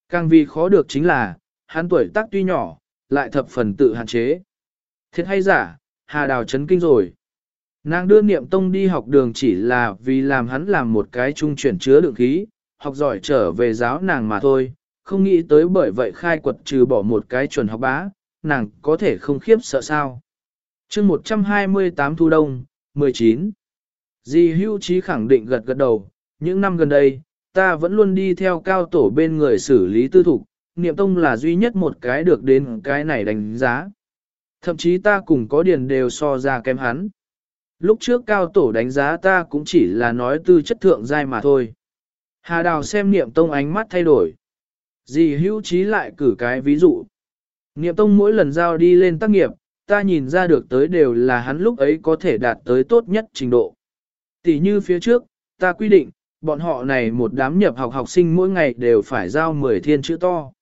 Càng vì khó được chính là, hắn tuổi tác tuy nhỏ, lại thập phần tự hạn chế. Thiệt hay giả, hà đào chấn kinh rồi. Nàng đưa niệm tông đi học đường chỉ là vì làm hắn làm một cái trung chuyển chứa lượng khí, học giỏi trở về giáo nàng mà thôi, không nghĩ tới bởi vậy khai quật trừ bỏ một cái chuẩn học bá, nàng có thể không khiếp sợ sao. chương 128 thu đông, 19. Di hưu trí khẳng định gật gật đầu, những năm gần đây, ta vẫn luôn đi theo cao tổ bên người xử lý tư thục, niệm tông là duy nhất một cái được đến cái này đánh giá. Thậm chí ta cùng có điền đều so ra kém hắn. Lúc trước cao tổ đánh giá ta cũng chỉ là nói tư chất thượng giai mà thôi. Hà đào xem niệm tông ánh mắt thay đổi. Dì hữu trí lại cử cái ví dụ. Niệm tông mỗi lần giao đi lên tác nghiệp, ta nhìn ra được tới đều là hắn lúc ấy có thể đạt tới tốt nhất trình độ. Tỷ như phía trước, ta quy định, bọn họ này một đám nhập học học sinh mỗi ngày đều phải giao 10 thiên chữ to.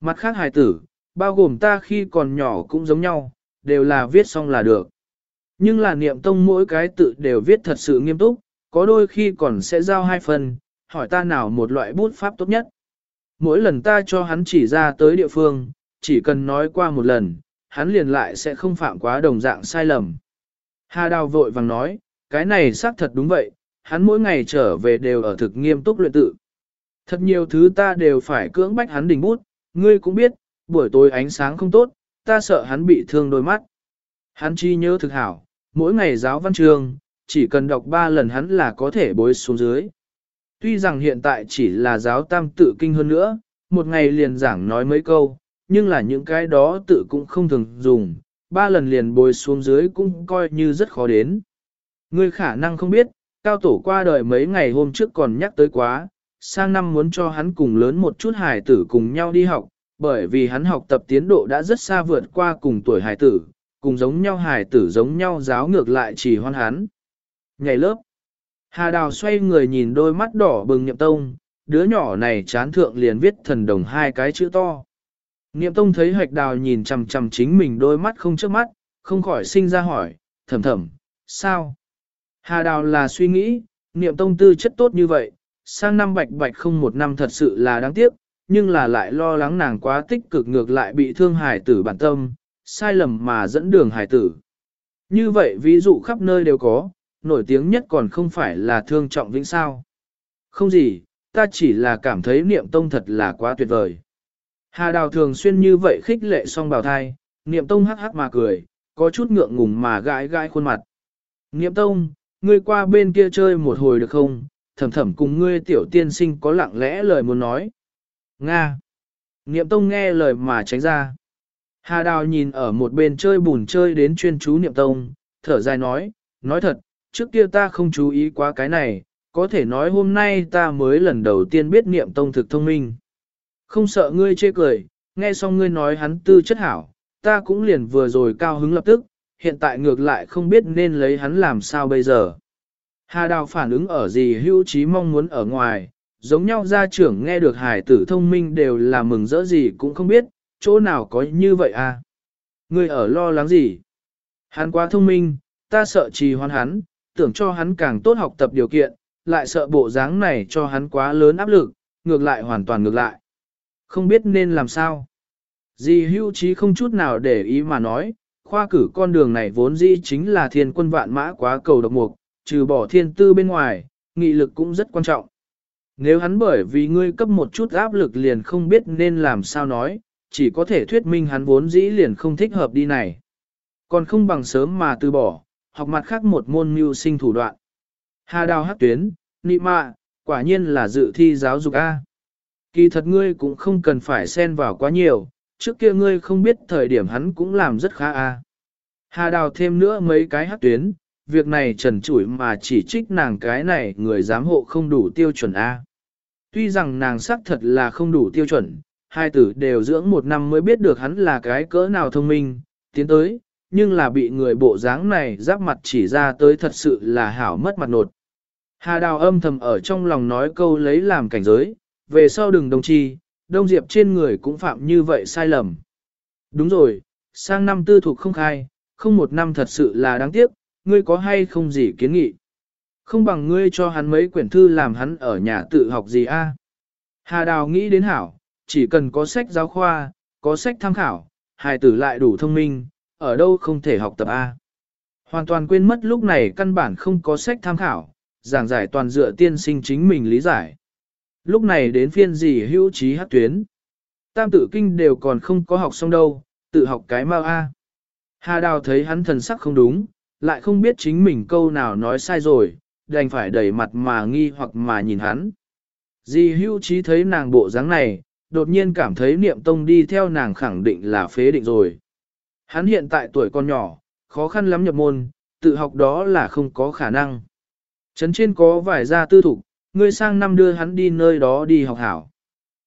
Mặt khác hài tử, bao gồm ta khi còn nhỏ cũng giống nhau, đều là viết xong là được. Nhưng là niệm tông mỗi cái tự đều viết thật sự nghiêm túc, có đôi khi còn sẽ giao hai phần, hỏi ta nào một loại bút pháp tốt nhất. Mỗi lần ta cho hắn chỉ ra tới địa phương, chỉ cần nói qua một lần, hắn liền lại sẽ không phạm quá đồng dạng sai lầm. Hà Đào vội vàng nói, cái này xác thật đúng vậy, hắn mỗi ngày trở về đều ở thực nghiêm túc luyện tự. Thật nhiều thứ ta đều phải cưỡng bách hắn đỉnh bút, ngươi cũng biết, buổi tối ánh sáng không tốt, ta sợ hắn bị thương đôi mắt. Hắn chi nhớ thực hảo, mỗi ngày giáo văn trường, chỉ cần đọc ba lần hắn là có thể bối xuống dưới. Tuy rằng hiện tại chỉ là giáo tam tự kinh hơn nữa, một ngày liền giảng nói mấy câu, nhưng là những cái đó tự cũng không thường dùng, ba lần liền bồi xuống dưới cũng coi như rất khó đến. Ngươi khả năng không biết, cao tổ qua đời mấy ngày hôm trước còn nhắc tới quá, sang năm muốn cho hắn cùng lớn một chút hài tử cùng nhau đi học, bởi vì hắn học tập tiến độ đã rất xa vượt qua cùng tuổi hài tử, cùng giống nhau hài tử giống nhau giáo ngược lại chỉ hoan hắn. Ngày lớp, Hà Đào xoay người nhìn đôi mắt đỏ bừng nhậm tông, đứa nhỏ này chán thượng liền viết thần đồng hai cái chữ to. Niệm tông thấy hoạch đào nhìn chằm chằm chính mình đôi mắt không trước mắt, không khỏi sinh ra hỏi, thầm thầm, sao? Hà đào là suy nghĩ, niệm tông tư chất tốt như vậy, sang năm bạch bạch không một năm thật sự là đáng tiếc, nhưng là lại lo lắng nàng quá tích cực ngược lại bị thương hải tử bản tâm, sai lầm mà dẫn đường hải tử. Như vậy ví dụ khắp nơi đều có, nổi tiếng nhất còn không phải là thương trọng vĩnh sao. Không gì, ta chỉ là cảm thấy niệm tông thật là quá tuyệt vời. Hà đào thường xuyên như vậy khích lệ song bào thai, niệm tông hắc hắc mà cười, có chút ngượng ngùng mà gãi gãi khuôn mặt. Niệm tông, ngươi qua bên kia chơi một hồi được không? Thẩm Thẩm cùng ngươi tiểu tiên sinh có lặng lẽ lời muốn nói. Nga. Niệm tông nghe lời mà tránh ra. Hà đào nhìn ở một bên chơi bùn chơi đến chuyên chú niệm tông, thở dài nói, nói thật, trước kia ta không chú ý quá cái này, có thể nói hôm nay ta mới lần đầu tiên biết niệm tông thực thông minh. Không sợ ngươi chê cười, nghe xong ngươi nói hắn tư chất hảo, ta cũng liền vừa rồi cao hứng lập tức, hiện tại ngược lại không biết nên lấy hắn làm sao bây giờ. Hà Đào phản ứng ở gì hữu trí mong muốn ở ngoài, giống nhau gia trưởng nghe được hải tử thông minh đều là mừng rỡ gì cũng không biết, chỗ nào có như vậy à. người ở lo lắng gì? Hắn quá thông minh, ta sợ trì hoan hắn, tưởng cho hắn càng tốt học tập điều kiện, lại sợ bộ dáng này cho hắn quá lớn áp lực, ngược lại hoàn toàn ngược lại. Không biết nên làm sao. Dì hưu trí không chút nào để ý mà nói, khoa cử con đường này vốn dĩ chính là thiên quân vạn mã quá cầu độc mục, trừ bỏ thiên tư bên ngoài, nghị lực cũng rất quan trọng. Nếu hắn bởi vì ngươi cấp một chút áp lực liền không biết nên làm sao nói, chỉ có thể thuyết minh hắn vốn dĩ liền không thích hợp đi này. Còn không bằng sớm mà từ bỏ, học mặt khác một môn mưu sinh thủ đoạn. Hà đào hát tuyến, nị mạ, quả nhiên là dự thi giáo dục A. Kỳ thật ngươi cũng không cần phải xen vào quá nhiều, trước kia ngươi không biết thời điểm hắn cũng làm rất khá A. Hà đào thêm nữa mấy cái hát tuyến, việc này trần trụi mà chỉ trích nàng cái này người giám hộ không đủ tiêu chuẩn A. Tuy rằng nàng xác thật là không đủ tiêu chuẩn, hai tử đều dưỡng một năm mới biết được hắn là cái cỡ nào thông minh, tiến tới, nhưng là bị người bộ dáng này giáp mặt chỉ ra tới thật sự là hảo mất mặt nột. Hà đào âm thầm ở trong lòng nói câu lấy làm cảnh giới, về sau đừng đồng chi, đông diệp trên người cũng phạm như vậy sai lầm. Đúng rồi, sang năm tư thuộc không khai, không một năm thật sự là đáng tiếc, ngươi có hay không gì kiến nghị. Không bằng ngươi cho hắn mấy quyển thư làm hắn ở nhà tự học gì a? Hà đào nghĩ đến hảo, chỉ cần có sách giáo khoa, có sách tham khảo, hài tử lại đủ thông minh, ở đâu không thể học tập A. Hoàn toàn quên mất lúc này căn bản không có sách tham khảo, giảng giải toàn dựa tiên sinh chính mình lý giải. Lúc này đến phiên gì hữu trí hát tuyến. Tam tự kinh đều còn không có học xong đâu, tự học cái mau A. Hà đào thấy hắn thần sắc không đúng, lại không biết chính mình câu nào nói sai rồi, đành phải đẩy mặt mà nghi hoặc mà nhìn hắn. Dì hưu trí thấy nàng bộ dáng này, đột nhiên cảm thấy niệm tông đi theo nàng khẳng định là phế định rồi. Hắn hiện tại tuổi còn nhỏ, khó khăn lắm nhập môn, tự học đó là không có khả năng. Trấn trên có vài gia tư thục, ngươi sang năm đưa hắn đi nơi đó đi học hảo.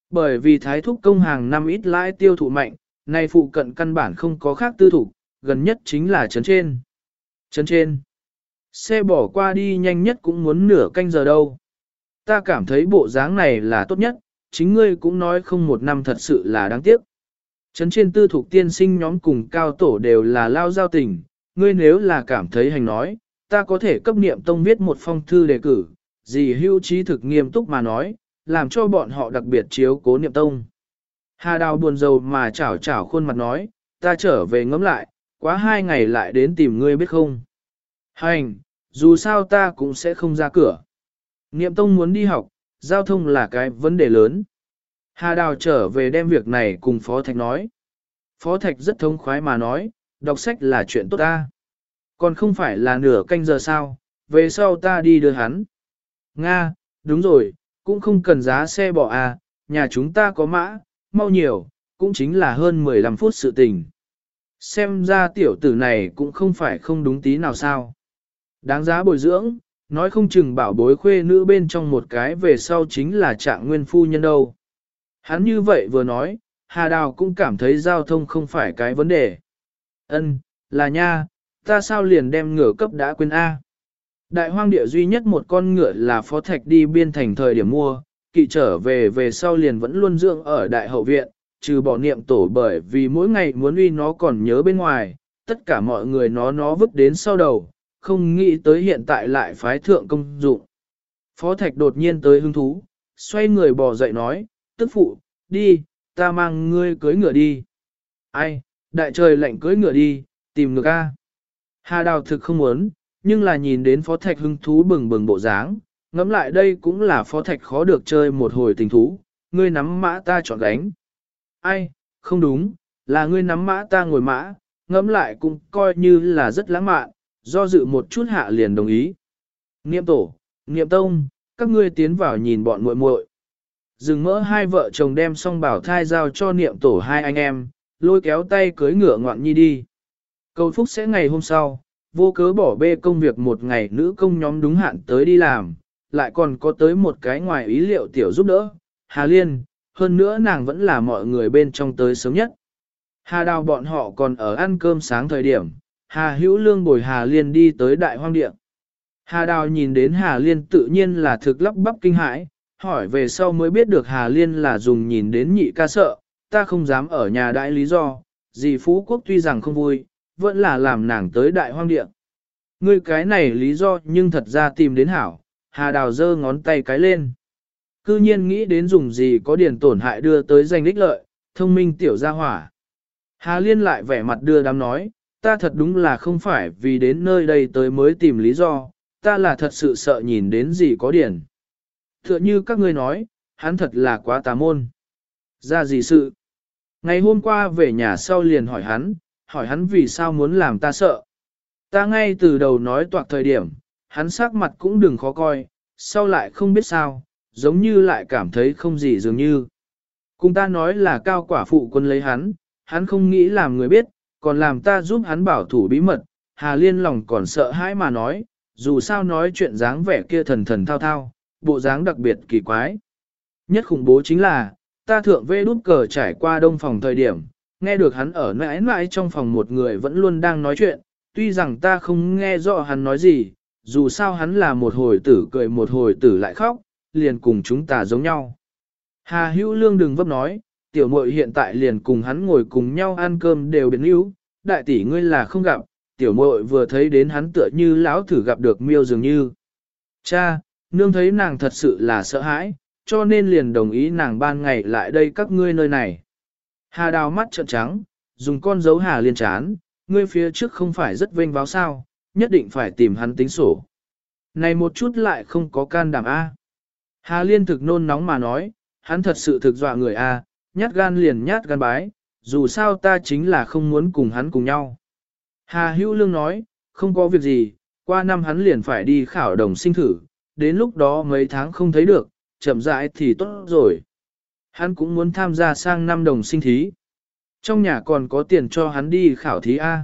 Bởi vì thái thúc công hàng năm ít lãi tiêu thụ mạnh, nay phụ cận căn bản không có khác tư thủ, gần nhất chính là trấn trên. Trấn trên. Xe bỏ qua đi nhanh nhất cũng muốn nửa canh giờ đâu. Ta cảm thấy bộ dáng này là tốt nhất, chính ngươi cũng nói không một năm thật sự là đáng tiếc. Trấn trên tư thuộc tiên sinh nhóm cùng cao tổ đều là lao giao tình, ngươi nếu là cảm thấy hành nói, ta có thể cấp niệm tông viết một phong thư đề cử, Dì hưu trí thực nghiêm túc mà nói, làm cho bọn họ đặc biệt chiếu cố niệm tông. Hà đào buồn rầu mà chảo chảo khuôn mặt nói, ta trở về ngẫm lại, quá hai ngày lại đến tìm ngươi biết không. Hành, dù sao ta cũng sẽ không ra cửa. Niệm tông muốn đi học, giao thông là cái vấn đề lớn. Hà Đào trở về đem việc này cùng Phó Thạch nói. Phó Thạch rất thông khoái mà nói, đọc sách là chuyện tốt ta. Còn không phải là nửa canh giờ sao, về sau ta đi đưa hắn. Nga, đúng rồi, cũng không cần giá xe bỏ à, nhà chúng ta có mã, mau nhiều, cũng chính là hơn 15 phút sự tình. Xem ra tiểu tử này cũng không phải không đúng tí nào sao. Đáng giá bồi dưỡng, nói không chừng bảo bối khuê nữ bên trong một cái về sau chính là trạng nguyên phu nhân đâu. Hắn như vậy vừa nói, Hà Đào cũng cảm thấy giao thông không phải cái vấn đề. Ân, là nha, ta sao liền đem ngựa cấp đã quên A. Đại hoang địa duy nhất một con ngựa là phó thạch đi biên thành thời điểm mua, kỵ trở về về sau liền vẫn luôn dưỡng ở đại hậu viện, trừ bỏ niệm tổ bởi vì mỗi ngày muốn uy nó còn nhớ bên ngoài, tất cả mọi người nó nó vứt đến sau đầu, không nghĩ tới hiện tại lại phái thượng công dụng. Phó thạch đột nhiên tới hứng thú, xoay người bò dậy nói, tức phụ, đi, ta mang ngươi cưới ngựa đi. Ai, đại trời lạnh cưới ngựa đi, tìm ngựa ca. Hà đào thực không muốn, nhưng là nhìn đến phó thạch hứng thú bừng bừng bộ dáng, ngẫm lại đây cũng là phó thạch khó được chơi một hồi tình thú, ngươi nắm mã ta chọn đánh. Ai, không đúng, là ngươi nắm mã ta ngồi mã, ngẫm lại cũng coi như là rất lãng mạn, do dự một chút hạ liền đồng ý. Niệm tổ, niệm tông, các ngươi tiến vào nhìn bọn muội muội. Dừng mỡ hai vợ chồng đem xong bảo thai giao cho niệm tổ hai anh em, lôi kéo tay cưới ngựa ngoạn nhi đi. Cầu phúc sẽ ngày hôm sau, vô cớ bỏ bê công việc một ngày nữ công nhóm đúng hạn tới đi làm, lại còn có tới một cái ngoài ý liệu tiểu giúp đỡ, Hà Liên, hơn nữa nàng vẫn là mọi người bên trong tới sớm nhất. Hà đào bọn họ còn ở ăn cơm sáng thời điểm, Hà hữu lương bồi Hà Liên đi tới đại hoang địa. Hà đào nhìn đến Hà Liên tự nhiên là thực lắp bắp kinh hãi, hỏi về sau mới biết được Hà Liên là dùng nhìn đến nhị ca sợ, ta không dám ở nhà đại lý do, dì Phú Quốc tuy rằng không vui, vẫn là làm nàng tới đại hoang địa. Ngươi cái này lý do nhưng thật ra tìm đến hảo, Hà Đào giơ ngón tay cái lên. Cư nhiên nghĩ đến dùng gì có điển tổn hại đưa tới danh đích lợi, thông minh tiểu gia hỏa. Hà Liên lại vẻ mặt đưa đám nói, ta thật đúng là không phải vì đến nơi đây tới mới tìm lý do, ta là thật sự sợ nhìn đến gì có điển. Tựa như các ngươi nói, hắn thật là quá tà môn. Ra gì sự? Ngày hôm qua về nhà sau liền hỏi hắn, hỏi hắn vì sao muốn làm ta sợ. Ta ngay từ đầu nói toạc thời điểm, hắn sắc mặt cũng đừng khó coi, sau lại không biết sao, giống như lại cảm thấy không gì dường như. Cùng ta nói là cao quả phụ quân lấy hắn, hắn không nghĩ làm người biết, còn làm ta giúp hắn bảo thủ bí mật, Hà Liên lòng còn sợ hãi mà nói, dù sao nói chuyện dáng vẻ kia thần thần thao thao, bộ dáng đặc biệt kỳ quái. Nhất khủng bố chính là, ta thượng vê đút cờ trải qua đông phòng thời điểm, nghe được hắn ở mãi mãi trong phòng một người vẫn luôn đang nói chuyện, tuy rằng ta không nghe rõ hắn nói gì, dù sao hắn là một hồi tử cười một hồi tử lại khóc, liền cùng chúng ta giống nhau. Hà hữu lương đừng vấp nói, tiểu muội hiện tại liền cùng hắn ngồi cùng nhau ăn cơm đều biến yếu, đại tỷ ngươi là không gặp, tiểu muội vừa thấy đến hắn tựa như lão thử gặp được miêu dường như. Cha, nương thấy nàng thật sự là sợ hãi, cho nên liền đồng ý nàng ban ngày lại đây các ngươi nơi này. Hà đào mắt trợn trắng, dùng con dấu hà liên chán, ngươi phía trước không phải rất vênh báo sao, nhất định phải tìm hắn tính sổ. Này một chút lại không có can đảm A. Hà liên thực nôn nóng mà nói, hắn thật sự thực dọa người A, nhát gan liền nhát gan bái, dù sao ta chính là không muốn cùng hắn cùng nhau. Hà hữu lương nói, không có việc gì, qua năm hắn liền phải đi khảo đồng sinh thử, đến lúc đó mấy tháng không thấy được, chậm rãi thì tốt rồi. Hắn cũng muốn tham gia sang năm đồng sinh thí. Trong nhà còn có tiền cho hắn đi khảo thí A.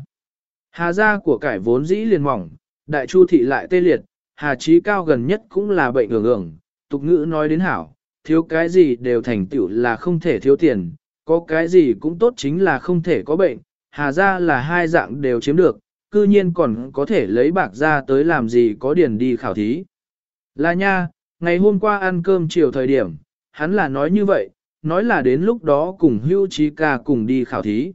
Hà gia của cải vốn dĩ liền mỏng, đại chu thị lại tê liệt, hà trí cao gần nhất cũng là bệnh ưởng ưởng, tục ngữ nói đến hảo, thiếu cái gì đều thành tựu là không thể thiếu tiền, có cái gì cũng tốt chính là không thể có bệnh, hà gia là hai dạng đều chiếm được, cư nhiên còn có thể lấy bạc ra tới làm gì có điền đi khảo thí. Là nha, ngày hôm qua ăn cơm chiều thời điểm, hắn là nói như vậy, nói là đến lúc đó cùng hưu trí ca cùng đi khảo thí.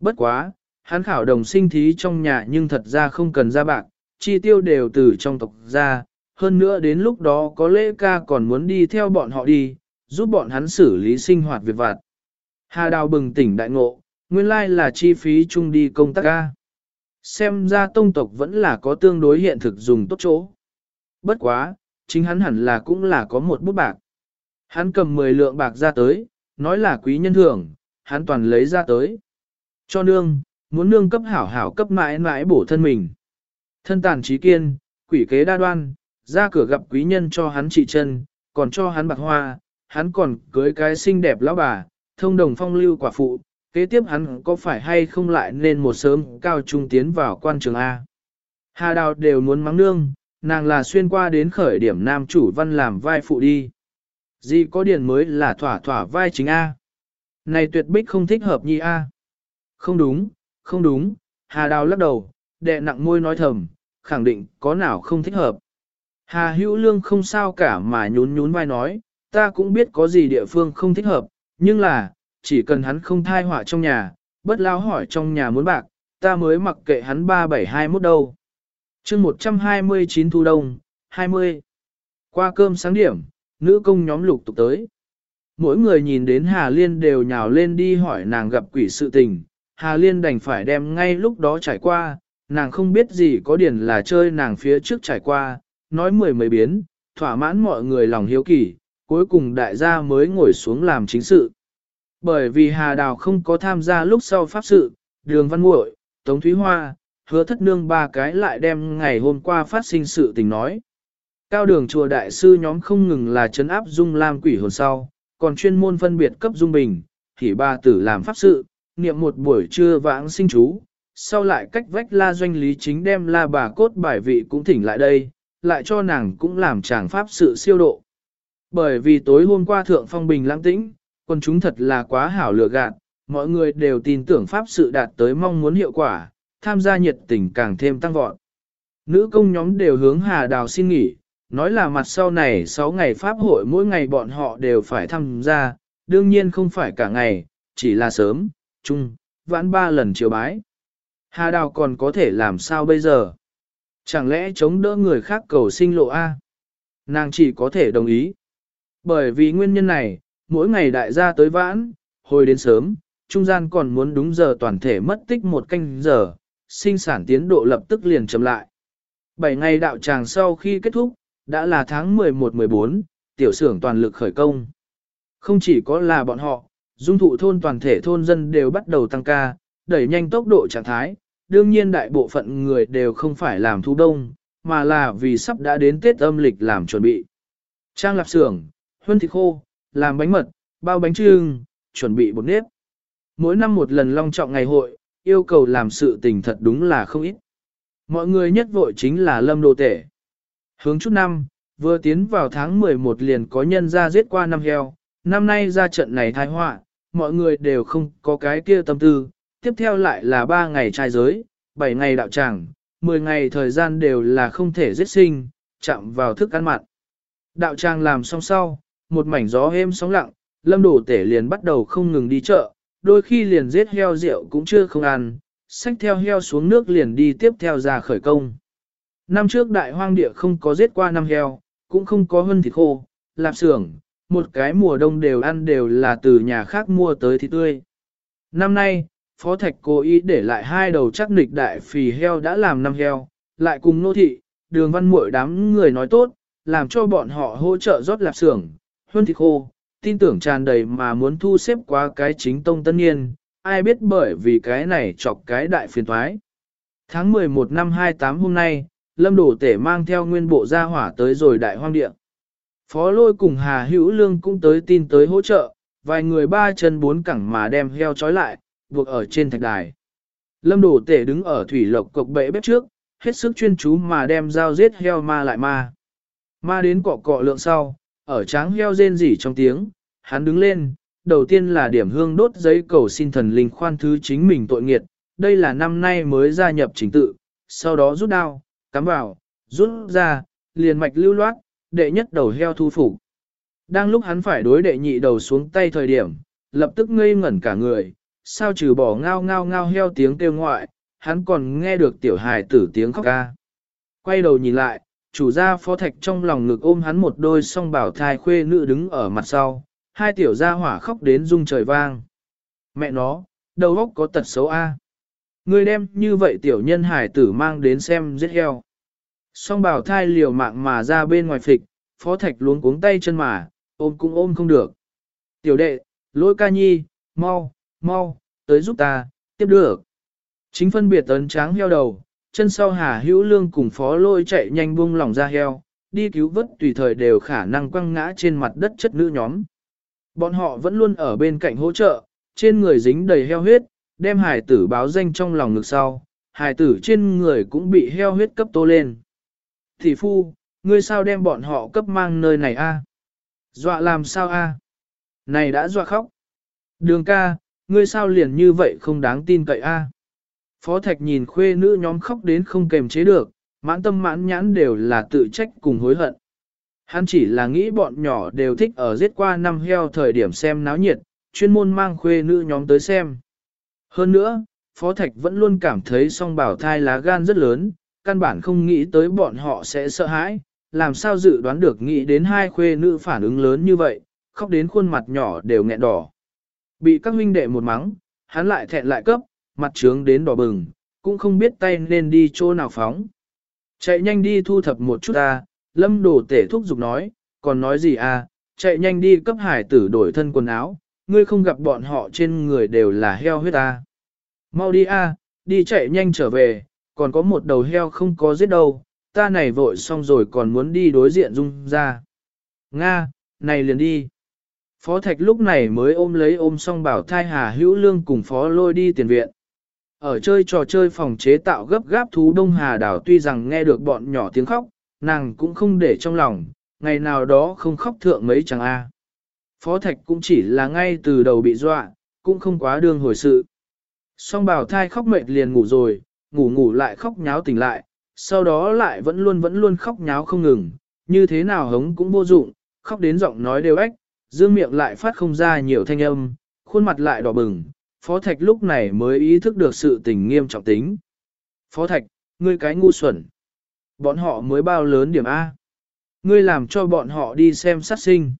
Bất quá, hắn khảo đồng sinh thí trong nhà nhưng thật ra không cần ra bạc, chi tiêu đều từ trong tộc ra, hơn nữa đến lúc đó có lễ ca còn muốn đi theo bọn họ đi, giúp bọn hắn xử lý sinh hoạt việc vặt. Hà Đào bừng tỉnh đại ngộ, nguyên lai là chi phí chung đi công tác ca. Xem ra tông tộc vẫn là có tương đối hiện thực dùng tốt chỗ. Bất quá, chính hắn hẳn là cũng là có một bút bạc. Hắn cầm 10 lượng bạc ra tới, nói là quý nhân thưởng, hắn toàn lấy ra tới. Cho nương, muốn nương cấp hảo hảo cấp mãi mãi bổ thân mình. Thân tàn trí kiên, quỷ kế đa đoan, ra cửa gặp quý nhân cho hắn trị chân, còn cho hắn bạc hoa, hắn còn cưới cái xinh đẹp lão bà, thông đồng phong lưu quả phụ, kế tiếp hắn có phải hay không lại nên một sớm cao trung tiến vào quan trường A. Hà đào đều muốn mắng nương, nàng là xuyên qua đến khởi điểm nam chủ văn làm vai phụ đi. Gì có điển mới là thỏa thỏa vai chính A. Này tuyệt bích không thích hợp nhi A. Không đúng, không đúng, Hà Đào lắc đầu, đệ nặng môi nói thầm, khẳng định có nào không thích hợp. Hà Hữu Lương không sao cả mà nhún nhún vai nói, ta cũng biết có gì địa phương không thích hợp, nhưng là, chỉ cần hắn không thai họa trong nhà, bất lao hỏi trong nhà muốn bạc, ta mới mặc kệ hắn 3721 đâu. chương 129 thu đông, 20. Qua cơm sáng điểm, nữ công nhóm lục tục tới. Mỗi người nhìn đến Hà Liên đều nhào lên đi hỏi nàng gặp quỷ sự tình, Hà Liên đành phải đem ngay lúc đó trải qua, nàng không biết gì có điển là chơi nàng phía trước trải qua, nói mười mấy biến, thỏa mãn mọi người lòng hiếu kỳ, cuối cùng đại gia mới ngồi xuống làm chính sự. Bởi vì Hà Đào không có tham gia lúc sau pháp sự, đường văn muội, Tống Thúy Hoa, hứa thất nương ba cái lại đem ngày hôm qua phát sinh sự tình nói. Cao đường chùa đại sư nhóm không ngừng là chấn áp dung lam quỷ hồn sau, còn chuyên môn phân biệt cấp dung bình, thì ba tử làm pháp sự, niệm một buổi trưa vãng sinh chú, sau lại cách vách la doanh lý chính đem la bà cốt bài vị cũng thỉnh lại đây, lại cho nàng cũng làm chàng pháp sự siêu độ. Bởi vì tối hôm qua thượng phong bình lãng tĩnh, quân chúng thật là quá hảo lựa gạt, mọi người đều tin tưởng pháp sự đạt tới mong muốn hiệu quả, tham gia nhiệt tình càng thêm tăng vọt. Nữ công nhóm đều hướng Hà Đào xin nghỉ, nói là mặt sau này 6 ngày pháp hội mỗi ngày bọn họ đều phải tham gia, đương nhiên không phải cả ngày, chỉ là sớm, chung, vãn ba lần chiều bái. Hà Đào còn có thể làm sao bây giờ? Chẳng lẽ chống đỡ người khác cầu sinh lộ A? Nàng chỉ có thể đồng ý. Bởi vì nguyên nhân này, mỗi ngày đại gia tới vãn, hồi đến sớm, trung gian còn muốn đúng giờ toàn thể mất tích một canh giờ, sinh sản tiến độ lập tức liền chậm lại. Bảy ngày đạo tràng sau khi kết thúc, đã là tháng 11-14, tiểu xưởng toàn lực khởi công. Không chỉ có là bọn họ, dung thụ thôn toàn thể thôn dân đều bắt đầu tăng ca, đẩy nhanh tốc độ trạng thái, đương nhiên đại bộ phận người đều không phải làm thu đông, mà là vì sắp đã đến Tết âm lịch làm chuẩn bị. Trang lạp xưởng, huân thịt khô, làm bánh mật, bao bánh trưng, chuẩn bị bột nếp. Mỗi năm một lần long trọng ngày hội, yêu cầu làm sự tình thật đúng là không ít. Mọi người nhất vội chính là lâm đồ tể. Hướng chút năm, vừa tiến vào tháng 11 liền có nhân ra giết qua năm heo, năm nay ra trận này thai họa, mọi người đều không có cái kia tâm tư, tiếp theo lại là 3 ngày trai giới, 7 ngày đạo tràng, 10 ngày thời gian đều là không thể giết sinh, chạm vào thức ăn mặn. Đạo tràng làm xong sau, một mảnh gió êm sóng lặng, lâm đổ tể liền bắt đầu không ngừng đi chợ, đôi khi liền giết heo rượu cũng chưa không ăn, xách theo heo xuống nước liền đi tiếp theo ra khởi công. Năm trước đại hoang địa không có giết qua năm heo, cũng không có hơn thịt khô, lạp xưởng, một cái mùa đông đều ăn đều là từ nhà khác mua tới thịt tươi. Năm nay, Phó Thạch cố ý để lại hai đầu chắc nịch đại phì heo đã làm năm heo, lại cùng nô thị, đường văn muội đám người nói tốt, làm cho bọn họ hỗ trợ rót lạp xưởng, hơn thịt khô, tin tưởng tràn đầy mà muốn thu xếp qua cái chính tông tân niên, ai biết bởi vì cái này chọc cái đại phiền thoái. Tháng 11 năm 28 hôm nay, Lâm Đổ Tể mang theo nguyên bộ gia hỏa tới rồi đại hoang địa. Phó lôi cùng Hà Hữu Lương cũng tới tin tới hỗ trợ, vài người ba chân bốn cẳng mà đem heo trói lại, buộc ở trên thạch đài. Lâm Đổ Tể đứng ở thủy lộc cộc bệ bếp trước, hết sức chuyên chú mà đem dao giết heo ma lại ma. Ma đến cọ cọ lượng sau, ở tráng heo rên rỉ trong tiếng, hắn đứng lên, đầu tiên là điểm hương đốt giấy cầu xin thần linh khoan thứ chính mình tội nghiệt, đây là năm nay mới gia nhập chính tự, sau đó rút đao, cắm vào, rút ra, liền mạch lưu loát, đệ nhất đầu heo thu phục. Đang lúc hắn phải đối đệ nhị đầu xuống tay thời điểm, lập tức ngây ngẩn cả người, sao trừ bỏ ngao ngao ngao heo tiếng kêu ngoại, hắn còn nghe được tiểu hài tử tiếng khóc ca. Quay đầu nhìn lại, chủ gia phó thạch trong lòng ngực ôm hắn một đôi song bảo thai khuê nữ đứng ở mặt sau, hai tiểu gia hỏa khóc đến rung trời vang. Mẹ nó, đầu óc có tật xấu A. Người đem như vậy tiểu nhân hải tử mang đến xem giết heo. Song bảo thai liều mạng mà ra bên ngoài phịch, phó thạch luống cuống tay chân mà, ôm cũng ôm không được. Tiểu đệ, lỗi ca nhi, mau, mau, tới giúp ta, tiếp được. Chính phân biệt tấn tráng heo đầu, chân sau hà hữu lương cùng phó lôi chạy nhanh buông lỏng ra heo, đi cứu vớt tùy thời đều khả năng quăng ngã trên mặt đất chất nữ nhóm. Bọn họ vẫn luôn ở bên cạnh hỗ trợ, trên người dính đầy heo huyết, đem hải tử báo danh trong lòng ngực sau, hải tử trên người cũng bị heo huyết cấp tô lên. Thị phu, ngươi sao đem bọn họ cấp mang nơi này a? Dọa làm sao a? Này đã dọa khóc. Đường ca, ngươi sao liền như vậy không đáng tin cậy a? Phó Thạch nhìn khuê nữ nhóm khóc đến không kềm chế được, mãn tâm mãn nhãn đều là tự trách cùng hối hận. Hắn chỉ là nghĩ bọn nhỏ đều thích ở giết qua năm heo thời điểm xem náo nhiệt, chuyên môn mang khuê nữ nhóm tới xem. Hơn nữa, Phó Thạch vẫn luôn cảm thấy song bảo thai lá gan rất lớn, căn bản không nghĩ tới bọn họ sẽ sợ hãi, làm sao dự đoán được nghĩ đến hai khuê nữ phản ứng lớn như vậy, khóc đến khuôn mặt nhỏ đều nghẹn đỏ. Bị các huynh đệ một mắng, hắn lại thẹn lại cấp, mặt trướng đến đỏ bừng, cũng không biết tay nên đi chỗ nào phóng. Chạy nhanh đi thu thập một chút ta, lâm đồ tể thúc giục nói, còn nói gì à, chạy nhanh đi cấp hải tử đổi thân quần áo, ngươi không gặp bọn họ trên người đều là heo huyết ta. Mau đi a, đi chạy nhanh trở về, còn có một đầu heo không có giết đâu, ta này vội xong rồi còn muốn đi đối diện dung ra. Nga, này liền đi. Phó Thạch lúc này mới ôm lấy ôm xong bảo thai Hà Hữu Lương cùng Phó Lôi đi tiền viện. Ở chơi trò chơi phòng chế tạo gấp gáp thú Đông Hà Đảo tuy rằng nghe được bọn nhỏ tiếng khóc, nàng cũng không để trong lòng, ngày nào đó không khóc thượng mấy chẳng a. Phó Thạch cũng chỉ là ngay từ đầu bị dọa, cũng không quá đương hồi sự. Song bảo thai khóc mệt liền ngủ rồi, ngủ ngủ lại khóc nháo tỉnh lại, sau đó lại vẫn luôn vẫn luôn khóc nháo không ngừng, như thế nào hống cũng vô dụng, khóc đến giọng nói đều ếch, dương miệng lại phát không ra nhiều thanh âm, khuôn mặt lại đỏ bừng, Phó Thạch lúc này mới ý thức được sự tình nghiêm trọng tính. Phó Thạch, ngươi cái ngu xuẩn. Bọn họ mới bao lớn điểm A. Ngươi làm cho bọn họ đi xem sát sinh.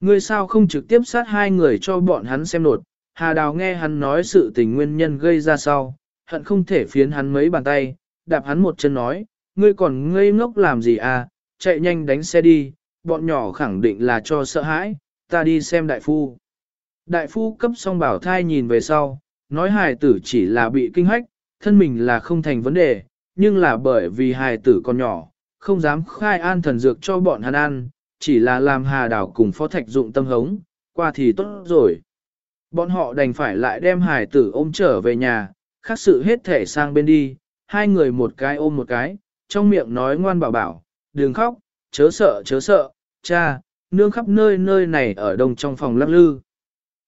Ngươi sao không trực tiếp sát hai người cho bọn hắn xem nột. Hà Đào nghe hắn nói sự tình nguyên nhân gây ra sau, hận không thể phiến hắn mấy bàn tay, đạp hắn một chân nói, ngươi còn ngây ngốc làm gì à, chạy nhanh đánh xe đi, bọn nhỏ khẳng định là cho sợ hãi, ta đi xem đại phu. Đại phu cấp xong bảo thai nhìn về sau, nói hài tử chỉ là bị kinh hách, thân mình là không thành vấn đề, nhưng là bởi vì hài tử còn nhỏ, không dám khai an thần dược cho bọn hắn ăn, chỉ là làm hà đảo cùng phó thạch dụng tâm hống, qua thì tốt rồi. Bọn họ đành phải lại đem Hải tử ôm trở về nhà, khác sự hết thể sang bên đi, hai người một cái ôm một cái, trong miệng nói ngoan bảo bảo, đừng khóc, chớ sợ chớ sợ, cha, nương khắp nơi nơi này ở đông trong phòng lắc lư.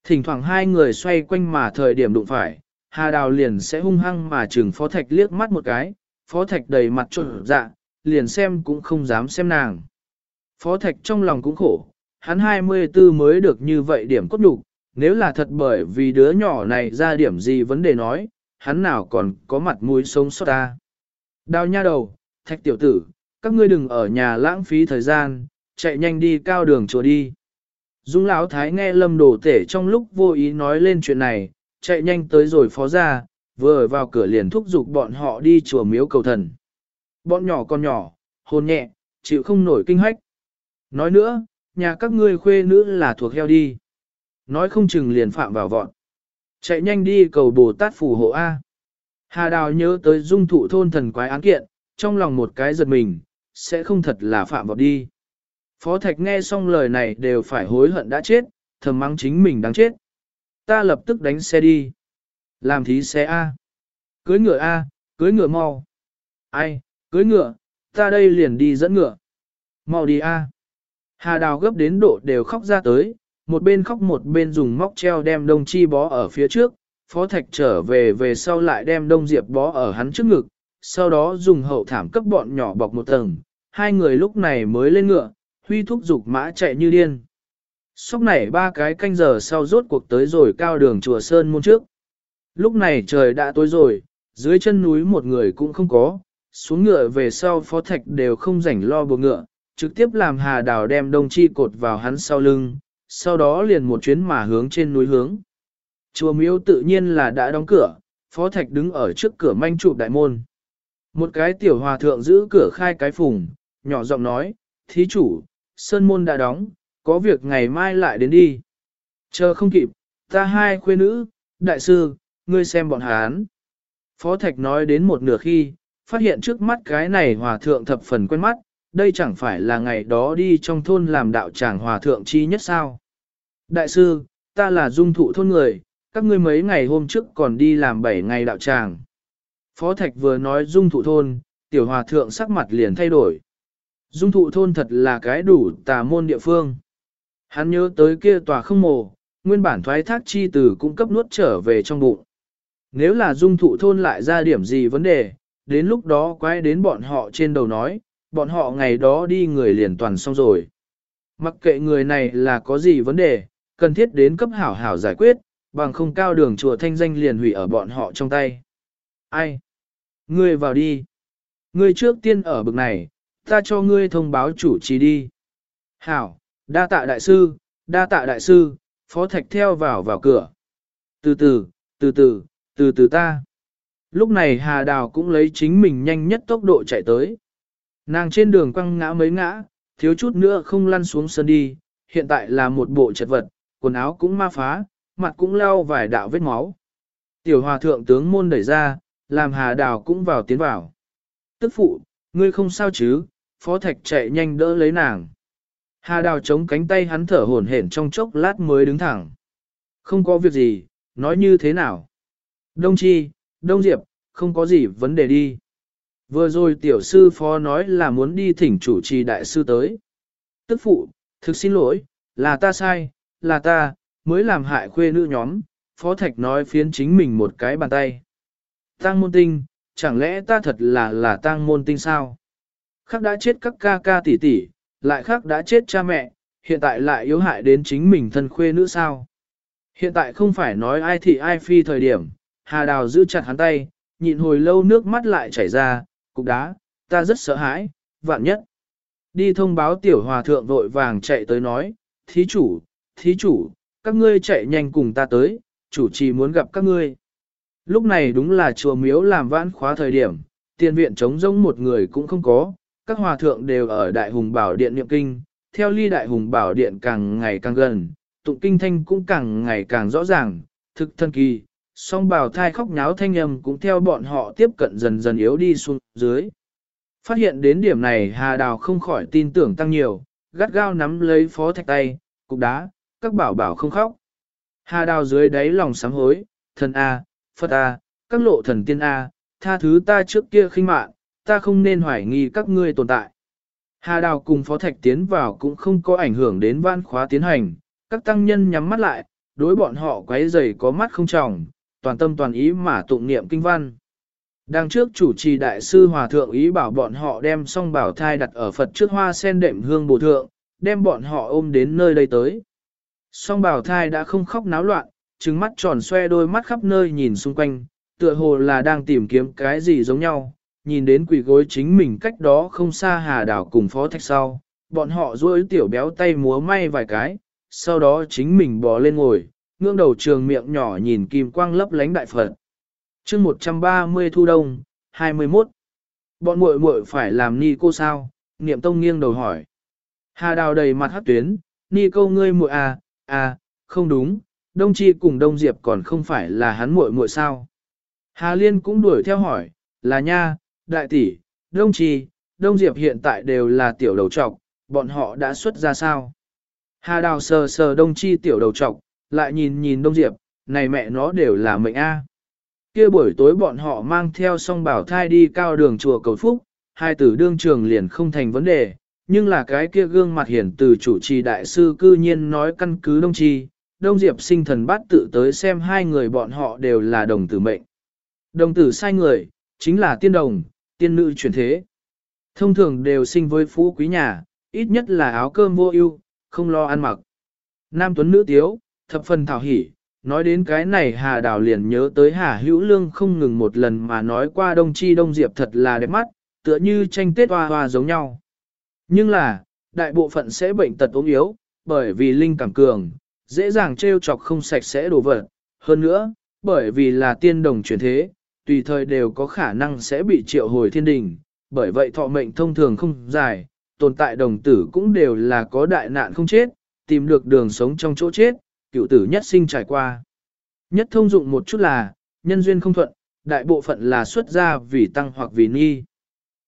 Thỉnh thoảng hai người xoay quanh mà thời điểm đụng phải, Hà Đào liền sẽ hung hăng mà chừng Phó Thạch liếc mắt một cái, Phó Thạch đầy mặt trộn dạ, liền xem cũng không dám xem nàng. Phó Thạch trong lòng cũng khổ, hắn 24 mới được như vậy điểm cốt đủ, nếu là thật bởi vì đứa nhỏ này ra điểm gì vấn đề nói, hắn nào còn có mặt mũi sống sót ta. Đào nha đầu, Thạch tiểu tử, các ngươi đừng ở nhà lãng phí thời gian, chạy nhanh đi cao đường chùa đi. Dung Lão Thái nghe lâm đồ tể trong lúc vô ý nói lên chuyện này, chạy nhanh tới rồi phó ra, vừa vào cửa liền thúc giục bọn họ đi chùa miếu cầu thần. Bọn nhỏ con nhỏ, hồn nhẹ, chịu không nổi kinh hách. Nói nữa, nhà các ngươi khuê nữ là thuộc heo đi. Nói không chừng liền phạm vào vọn. Chạy nhanh đi cầu Bồ Tát phù hộ A. Hà Đào nhớ tới dung thụ thôn thần quái án kiện, trong lòng một cái giật mình, sẽ không thật là phạm vào đi. Phó Thạch nghe xong lời này đều phải hối hận đã chết, thầm mắng chính mình đáng chết. Ta lập tức đánh xe đi. Làm thí xe A. Cưới ngựa A, cưới ngựa mau. Ai, cưới ngựa, ta đây liền đi dẫn ngựa. Mau đi A. Hà đào gấp đến độ đều khóc ra tới, một bên khóc một bên dùng móc treo đem đông chi bó ở phía trước, phó thạch trở về về sau lại đem đông diệp bó ở hắn trước ngực, sau đó dùng hậu thảm cấp bọn nhỏ bọc một tầng, hai người lúc này mới lên ngựa, huy thúc dục mã chạy như điên. Sóc này ba cái canh giờ sau rốt cuộc tới rồi cao đường chùa Sơn môn trước. Lúc này trời đã tối rồi, dưới chân núi một người cũng không có, xuống ngựa về sau phó thạch đều không rảnh lo buộc ngựa, trực tiếp làm hà đào đem đông chi cột vào hắn sau lưng, sau đó liền một chuyến mà hướng trên núi hướng. Chùa miếu tự nhiên là đã đóng cửa, phó thạch đứng ở trước cửa manh trụ đại môn. Một cái tiểu hòa thượng giữ cửa khai cái phùng, nhỏ giọng nói, thí chủ, sơn môn đã đóng, có việc ngày mai lại đến đi. Chờ không kịp, ta hai khuê nữ, đại sư, ngươi xem bọn hán. Phó Thạch nói đến một nửa khi, phát hiện trước mắt cái này hòa thượng thập phần quen mắt, đây chẳng phải là ngày đó đi trong thôn làm đạo tràng hòa thượng chi nhất sao. Đại sư, ta là dung thụ thôn người, các ngươi mấy ngày hôm trước còn đi làm bảy ngày đạo tràng. Phó Thạch vừa nói dung thụ thôn, tiểu hòa thượng sắc mặt liền thay đổi. Dung thụ thôn thật là cái đủ tà môn địa phương. Hắn nhớ tới kia tòa không mồ, nguyên bản thoái thác chi từ cung cấp nuốt trở về trong bụng. Nếu là dung thụ thôn lại ra điểm gì vấn đề, đến lúc đó quay đến bọn họ trên đầu nói, bọn họ ngày đó đi người liền toàn xong rồi. Mặc kệ người này là có gì vấn đề, cần thiết đến cấp hảo hảo giải quyết, bằng không cao đường chùa thanh danh liền hủy ở bọn họ trong tay. Ai? Ngươi vào đi. Ngươi trước tiên ở bực này, ta cho ngươi thông báo chủ trì đi. Hảo, đa tạ đại sư, đa tạ đại sư, phó thạch theo vào vào cửa. Từ từ, từ từ, từ từ ta. Lúc này Hà Đào cũng lấy chính mình nhanh nhất tốc độ chạy tới. Nàng trên đường quăng ngã mấy ngã, thiếu chút nữa không lăn xuống sân đi, hiện tại là một bộ chật vật, quần áo cũng ma phá, mặt cũng lao vài đạo vết máu. Tiểu hòa thượng tướng môn đẩy ra, làm Hà Đào cũng vào tiến vào. Tức phụ, Ngươi không sao chứ, phó thạch chạy nhanh đỡ lấy nàng. Hà đào chống cánh tay hắn thở hổn hển trong chốc lát mới đứng thẳng. Không có việc gì, nói như thế nào? Đông Chi, Đông Diệp, không có gì vấn đề đi. Vừa rồi tiểu sư phó nói là muốn đi thỉnh chủ trì đại sư tới. Tức phụ, thực xin lỗi, là ta sai, là ta, mới làm hại khuê nữ nhóm, phó thạch nói phiến chính mình một cái bàn tay. Tăng môn tinh, chẳng lẽ ta thật là là tăng môn tinh sao? Khác đã chết các ca ca tỷ tỷ, lại khác đã chết cha mẹ, hiện tại lại yếu hại đến chính mình thân khuê nữ sao? Hiện tại không phải nói ai thì ai phi thời điểm, Hà Đào giữ chặt hắn tay, nhịn hồi lâu nước mắt lại chảy ra, cục đá, ta rất sợ hãi, vạn nhất. Đi thông báo tiểu hòa thượng vội vàng chạy tới nói, thí chủ, thí chủ, các ngươi chạy nhanh cùng ta tới, chủ trì muốn gặp các ngươi. Lúc này đúng là chùa miếu làm vãn khóa thời điểm, tiền viện trống rỗng một người cũng không có, các hòa thượng đều ở đại hùng bảo điện niệm kinh, theo ly đại hùng bảo điện càng ngày càng gần, tụng kinh thanh cũng càng ngày càng rõ ràng, thực thân kỳ, song bào thai khóc nháo thanh âm cũng theo bọn họ tiếp cận dần dần yếu đi xuống dưới. Phát hiện đến điểm này Hà Đào không khỏi tin tưởng tăng nhiều, gắt gao nắm lấy phó thạch tay, cục đá, các bảo bảo không khóc. Hà Đào dưới đáy lòng sám hối, thần A, Phật A, các lộ thần tiên A, tha thứ ta trước kia khinh mạn, ta không nên hoài nghi các ngươi tồn tại. Hà Đào cùng Phó Thạch tiến vào cũng không có ảnh hưởng đến văn khóa tiến hành, các tăng nhân nhắm mắt lại, đối bọn họ quấy rầy có mắt không trọng, toàn tâm toàn ý mà tụng niệm kinh văn. Đang trước chủ trì đại sư hòa thượng ý bảo bọn họ đem song bảo thai đặt ở Phật trước hoa sen đệm hương bổ thượng, đem bọn họ ôm đến nơi đây tới. Song bảo thai đã không khóc náo loạn, trừng mắt tròn xoe đôi mắt khắp nơi nhìn xung quanh, tựa hồ là đang tìm kiếm cái gì giống nhau, nhìn đến quỷ gối chính mình cách đó không xa hà đảo cùng phó thạch sau, bọn họ duỗi tiểu béo tay múa may vài cái, sau đó chính mình bò lên ngồi, ngương đầu trường miệng nhỏ nhìn kim quang lấp lánh đại Phật. chương 130 thu đông, 21. Bọn muội muội phải làm ni cô sao? Niệm tông nghiêng đầu hỏi. Hà đào đầy mặt hát tuyến, ni cô ngươi muội à, à, không đúng, đông chi cùng đông diệp còn không phải là hắn muội muội sao? Hà liên cũng đuổi theo hỏi, là nha, đại tỷ, đông chi, đông diệp hiện tại đều là tiểu đầu trọc, bọn họ đã xuất ra sao? Hà đào sờ sờ đông chi tiểu đầu trọc, lại nhìn nhìn đông diệp, này mẹ nó đều là mệnh A. kia buổi tối bọn họ mang theo song bảo thai đi cao đường chùa cầu phúc, hai tử đương trường liền không thành vấn đề, nhưng là cái kia gương mặt hiển từ chủ trì đại sư cư nhiên nói căn cứ đông chi, đông diệp sinh thần bát tự tới xem hai người bọn họ đều là đồng tử mệnh. Đồng tử sai người, chính là tiên đồng, tiên nữ chuyển thế. Thông thường đều sinh với phú quý nhà, ít nhất là áo cơm vô ưu, không lo ăn mặc. Nam tuấn nữ tiếu, thập phần thảo hỉ, nói đến cái này Hà Đào liền nhớ tới Hà Hữu Lương không ngừng một lần mà nói qua Đông Chi Đông Diệp thật là đẹp mắt, tựa như tranh tết hoa hoa giống nhau. Nhưng là, đại bộ phận sẽ bệnh tật ốm yếu, bởi vì linh cảm cường, dễ dàng trêu chọc không sạch sẽ đồ vật. Hơn nữa, bởi vì là tiên đồng chuyển thế, tùy thời đều có khả năng sẽ bị triệu hồi thiên đình, bởi vậy thọ mệnh thông thường không dài, tồn tại đồng tử cũng đều là có đại nạn không chết, tìm được đường sống trong chỗ chết, cựu tử nhất sinh trải qua. Nhất thông dụng một chút là, nhân duyên không thuận, đại bộ phận là xuất ra vì tăng hoặc vì ni.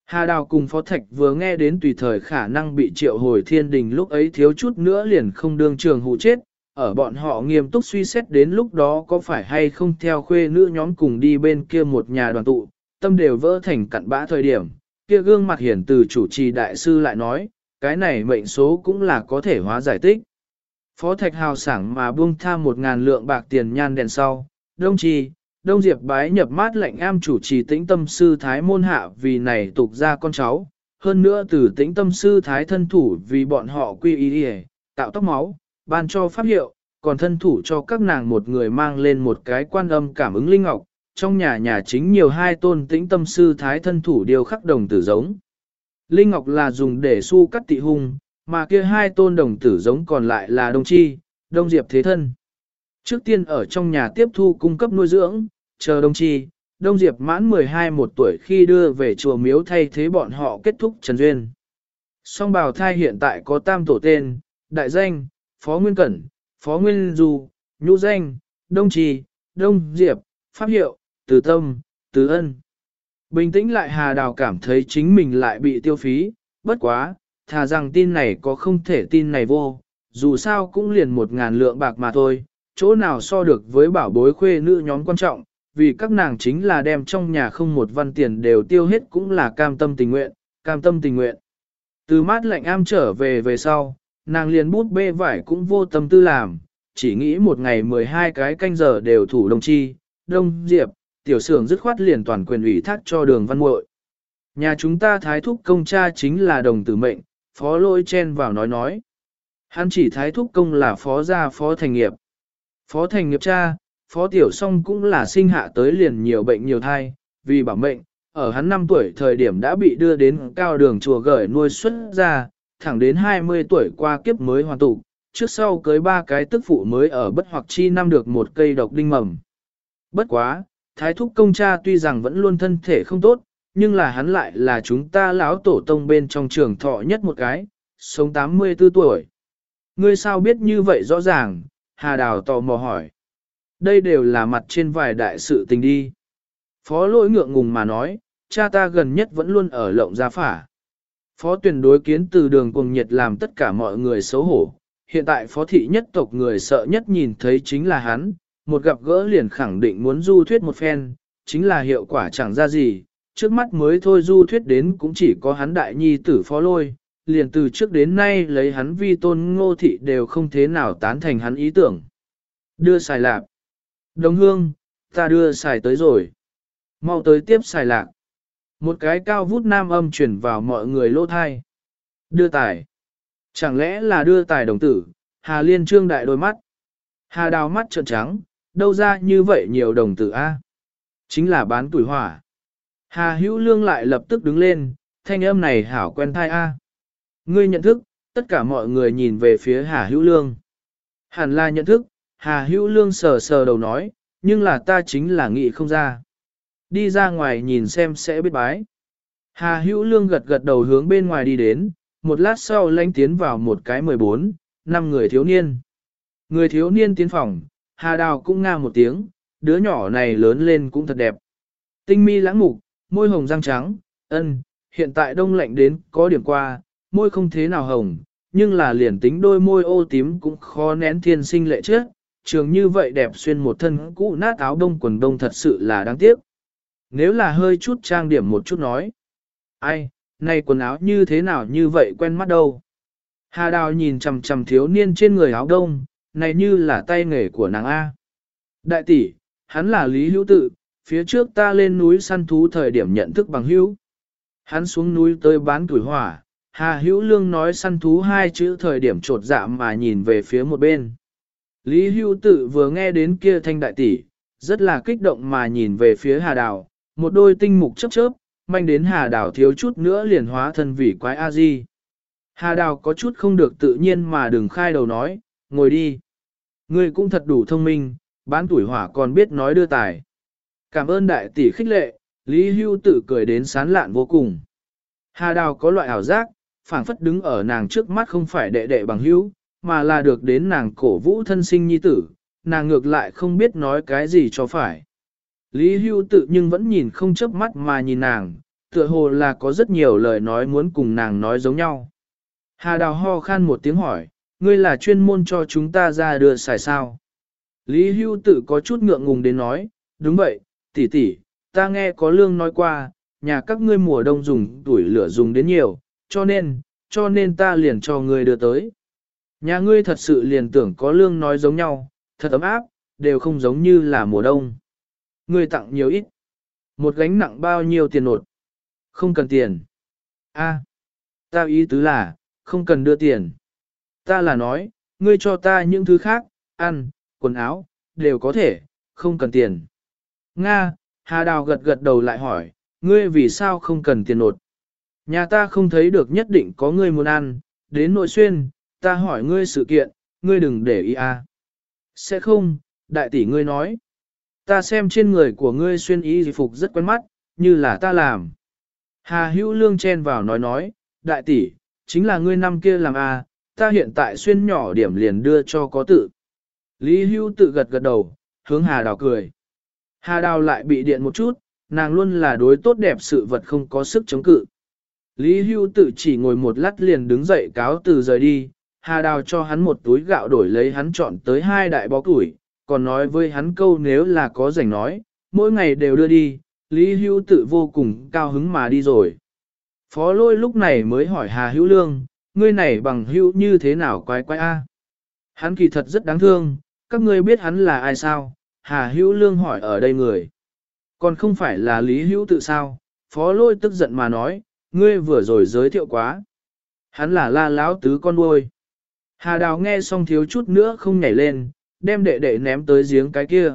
Hà Đào cùng Phó Thạch vừa nghe đến tùy thời khả năng bị triệu hồi thiên đình lúc ấy thiếu chút nữa liền không đương trường hụ chết, ở bọn họ nghiêm túc suy xét đến lúc đó có phải hay không theo khuê nữ nhóm cùng đi bên kia một nhà đoàn tụ, tâm đều vỡ thành cặn bã thời điểm, kia gương mặt hiển từ chủ trì đại sư lại nói, cái này mệnh số cũng là có thể hóa giải tích. Phó Thạch hào sảng mà buông tha một ngàn lượng bạc tiền nhan đèn sau, đông trì, đông diệp bái nhập mát lệnh am chủ trì tĩnh tâm sư thái môn hạ vì này tục ra con cháu, hơn nữa từ tĩnh tâm sư thái thân thủ vì bọn họ quy y tạo tóc máu, ban cho pháp hiệu, còn thân thủ cho các nàng một người mang lên một cái quan âm cảm ứng linh ngọc, trong nhà nhà chính nhiều hai tôn tĩnh tâm sư thái thân thủ điều khắc đồng tử giống. Linh ngọc là dùng để su cắt tị hung, mà kia hai tôn đồng tử giống còn lại là đông chi, đông diệp thế thân. Trước tiên ở trong nhà tiếp thu cung cấp nuôi dưỡng, chờ đông chi, đông diệp mãn 12 một tuổi khi đưa về chùa miếu thay thế bọn họ kết thúc trần duyên. Song bào thai hiện tại có tam tổ tên, đại danh, Phó Nguyên Cẩn, Phó Nguyên Du, Nhũ Danh, Đông Trì, Đông Diệp, Pháp Hiệu, Từ Tâm, Từ Ân. Bình tĩnh lại Hà Đào cảm thấy chính mình lại bị tiêu phí, bất quá, thà rằng tin này có không thể tin này vô, dù sao cũng liền một ngàn lượng bạc mà thôi, chỗ nào so được với bảo bối khuê nữ nhóm quan trọng, vì các nàng chính là đem trong nhà không một văn tiền đều tiêu hết cũng là cam tâm tình nguyện, cam tâm tình nguyện. Từ mát lạnh am trở về về sau, nàng liền bút bê vải cũng vô tâm tư làm, chỉ nghĩ một ngày 12 cái canh giờ đều thủ đồng chi, đông diệp, tiểu sưởng dứt khoát liền toàn quyền ủy thác cho đường văn muội. Nhà chúng ta thái thúc công cha chính là đồng tử mệnh, phó lôi chen vào nói nói. Hắn chỉ thái thúc công là phó gia phó thành nghiệp. Phó thành nghiệp cha, phó tiểu song cũng là sinh hạ tới liền nhiều bệnh nhiều thai, vì bảo mệnh, ở hắn 5 tuổi thời điểm đã bị đưa đến cao đường chùa gửi nuôi xuất ra, thẳng đến 20 tuổi qua kiếp mới hoàn tụ, trước sau cưới ba cái tức phụ mới ở bất hoặc chi năm được một cây độc đinh mầm. Bất quá, thái thúc công cha tuy rằng vẫn luôn thân thể không tốt, nhưng là hắn lại là chúng ta lão tổ tông bên trong trường thọ nhất một cái, sống 84 tuổi. Ngươi sao biết như vậy rõ ràng, Hà Đào tò mò hỏi. Đây đều là mặt trên vài đại sự tình đi. Phó lỗi ngượng ngùng mà nói, cha ta gần nhất vẫn luôn ở lộng gia phả. Phó tuyển đối kiến từ đường cùng nhiệt làm tất cả mọi người xấu hổ. Hiện tại phó thị nhất tộc người sợ nhất nhìn thấy chính là hắn, một gặp gỡ liền khẳng định muốn du thuyết một phen, chính là hiệu quả chẳng ra gì, trước mắt mới thôi du thuyết đến cũng chỉ có hắn đại nhi tử phó lôi, liền từ trước đến nay lấy hắn vi tôn ngô thị đều không thế nào tán thành hắn ý tưởng. Đưa xài lạp. Đồng hương, ta đưa xài tới rồi. Mau tới tiếp xài lạc. Một cái cao vút nam âm chuyển vào mọi người lỗ thai. Đưa tài. Chẳng lẽ là đưa tài đồng tử, Hà Liên trương đại đôi mắt. Hà đào mắt trợn trắng, đâu ra như vậy nhiều đồng tử A. Chính là bán tuổi hỏa. Hà hữu lương lại lập tức đứng lên, thanh âm này hảo quen thai A. Ngươi nhận thức, tất cả mọi người nhìn về phía Hà hữu lương. Hẳn là nhận thức, Hà hữu lương sờ sờ đầu nói, nhưng là ta chính là nghĩ không ra. Đi ra ngoài nhìn xem sẽ biết bái. Hà hữu lương gật gật đầu hướng bên ngoài đi đến, một lát sau lanh tiến vào một cái 14, năm người thiếu niên. Người thiếu niên tiến phòng, Hà đào cũng nga một tiếng, đứa nhỏ này lớn lên cũng thật đẹp. Tinh mi lãng mục, môi hồng răng trắng, ân, hiện tại đông lạnh đến có điểm qua, môi không thế nào hồng, nhưng là liền tính đôi môi ô tím cũng khó nén thiên sinh lệ trước, trường như vậy đẹp xuyên một thân cũ nát áo đông quần đông thật sự là đáng tiếc. Nếu là hơi chút trang điểm một chút nói, ai, này quần áo như thế nào như vậy quen mắt đâu. Hà đào nhìn chằm chằm thiếu niên trên người áo đông, này như là tay nghề của nàng A. Đại tỷ, hắn là Lý Hữu Tự, phía trước ta lên núi săn thú thời điểm nhận thức bằng hữu. Hắn xuống núi tới bán tuổi hỏa, Hà Hữu Lương nói săn thú hai chữ thời điểm trột dạ mà nhìn về phía một bên. Lý Hữu Tự vừa nghe đến kia thanh đại tỷ, rất là kích động mà nhìn về phía Hà Đào, một đôi tinh mục chớp chớp, manh đến Hà Đào thiếu chút nữa liền hóa thân vì quái A Di. Hà Đào có chút không được tự nhiên mà đừng khai đầu nói, ngồi đi. Ngươi cũng thật đủ thông minh, bán tuổi hỏa còn biết nói đưa tài. Cảm ơn đại tỷ khích lệ, Lý Hưu tự cười đến sán lạn vô cùng. Hà Đào có loại ảo giác, phảng phất đứng ở nàng trước mắt không phải đệ đệ bằng hữu, mà là được đến nàng cổ vũ thân sinh nhi tử, nàng ngược lại không biết nói cái gì cho phải. Lý Hưu tự nhưng vẫn nhìn không chớp mắt mà nhìn nàng, tựa hồ là có rất nhiều lời nói muốn cùng nàng nói giống nhau. Hà Đào ho khan một tiếng hỏi, ngươi là chuyên môn cho chúng ta ra đưa xài sao. Lý Hưu tự có chút ngượng ngùng đến nói, đúng vậy, tỷ tỷ, ta nghe có lương nói qua, nhà các ngươi mùa đông dùng tuổi lửa dùng đến nhiều, cho nên, cho nên ta liền cho ngươi đưa tới. Nhà ngươi thật sự liền tưởng có lương nói giống nhau, thật ấm áp, đều không giống như là mùa đông. Ngươi tặng nhiều ít. Một gánh nặng bao nhiêu tiền nột? Không cần tiền. A, ta ý tứ là, không cần đưa tiền. Ta là nói, ngươi cho ta những thứ khác, ăn, quần áo, đều có thể, không cần tiền. Nga, Hà Đào gật gật đầu lại hỏi, ngươi vì sao không cần tiền nột? Nhà ta không thấy được nhất định có ngươi muốn ăn, đến nội xuyên, ta hỏi ngươi sự kiện, ngươi đừng để ý à. Sẽ không, đại tỷ ngươi nói. Ta xem trên người của ngươi xuyên y phục rất quen mắt, như là ta làm. Hà hữu lương chen vào nói nói, đại tỷ, chính là ngươi năm kia làm à, ta hiện tại xuyên nhỏ điểm liền đưa cho có tự. Lý hữu tự gật gật đầu, hướng hà đào cười. Hà đào lại bị điện một chút, nàng luôn là đối tốt đẹp sự vật không có sức chống cự. Lý Hưu tự chỉ ngồi một lát liền đứng dậy cáo từ rời đi, Hà Đào cho hắn một túi gạo đổi lấy hắn chọn tới hai đại bó củi, còn nói với hắn câu nếu là có rảnh nói, mỗi ngày đều đưa đi, Lý Hưu tự vô cùng cao hứng mà đi rồi. Phó lôi lúc này mới hỏi Hà Hữu Lương, ngươi này bằng hữu như thế nào quái quái a? Hắn kỳ thật rất đáng thương, các ngươi biết hắn là ai sao? Hà Hữu Lương hỏi ở đây người. Còn không phải là Lý Hữu tự sao? Phó lôi tức giận mà nói, ngươi vừa rồi giới thiệu quá. Hắn là la lão tứ con nuôi. Hà Đào nghe xong thiếu chút nữa không nhảy lên, đem đệ đệ ném tới giếng cái kia.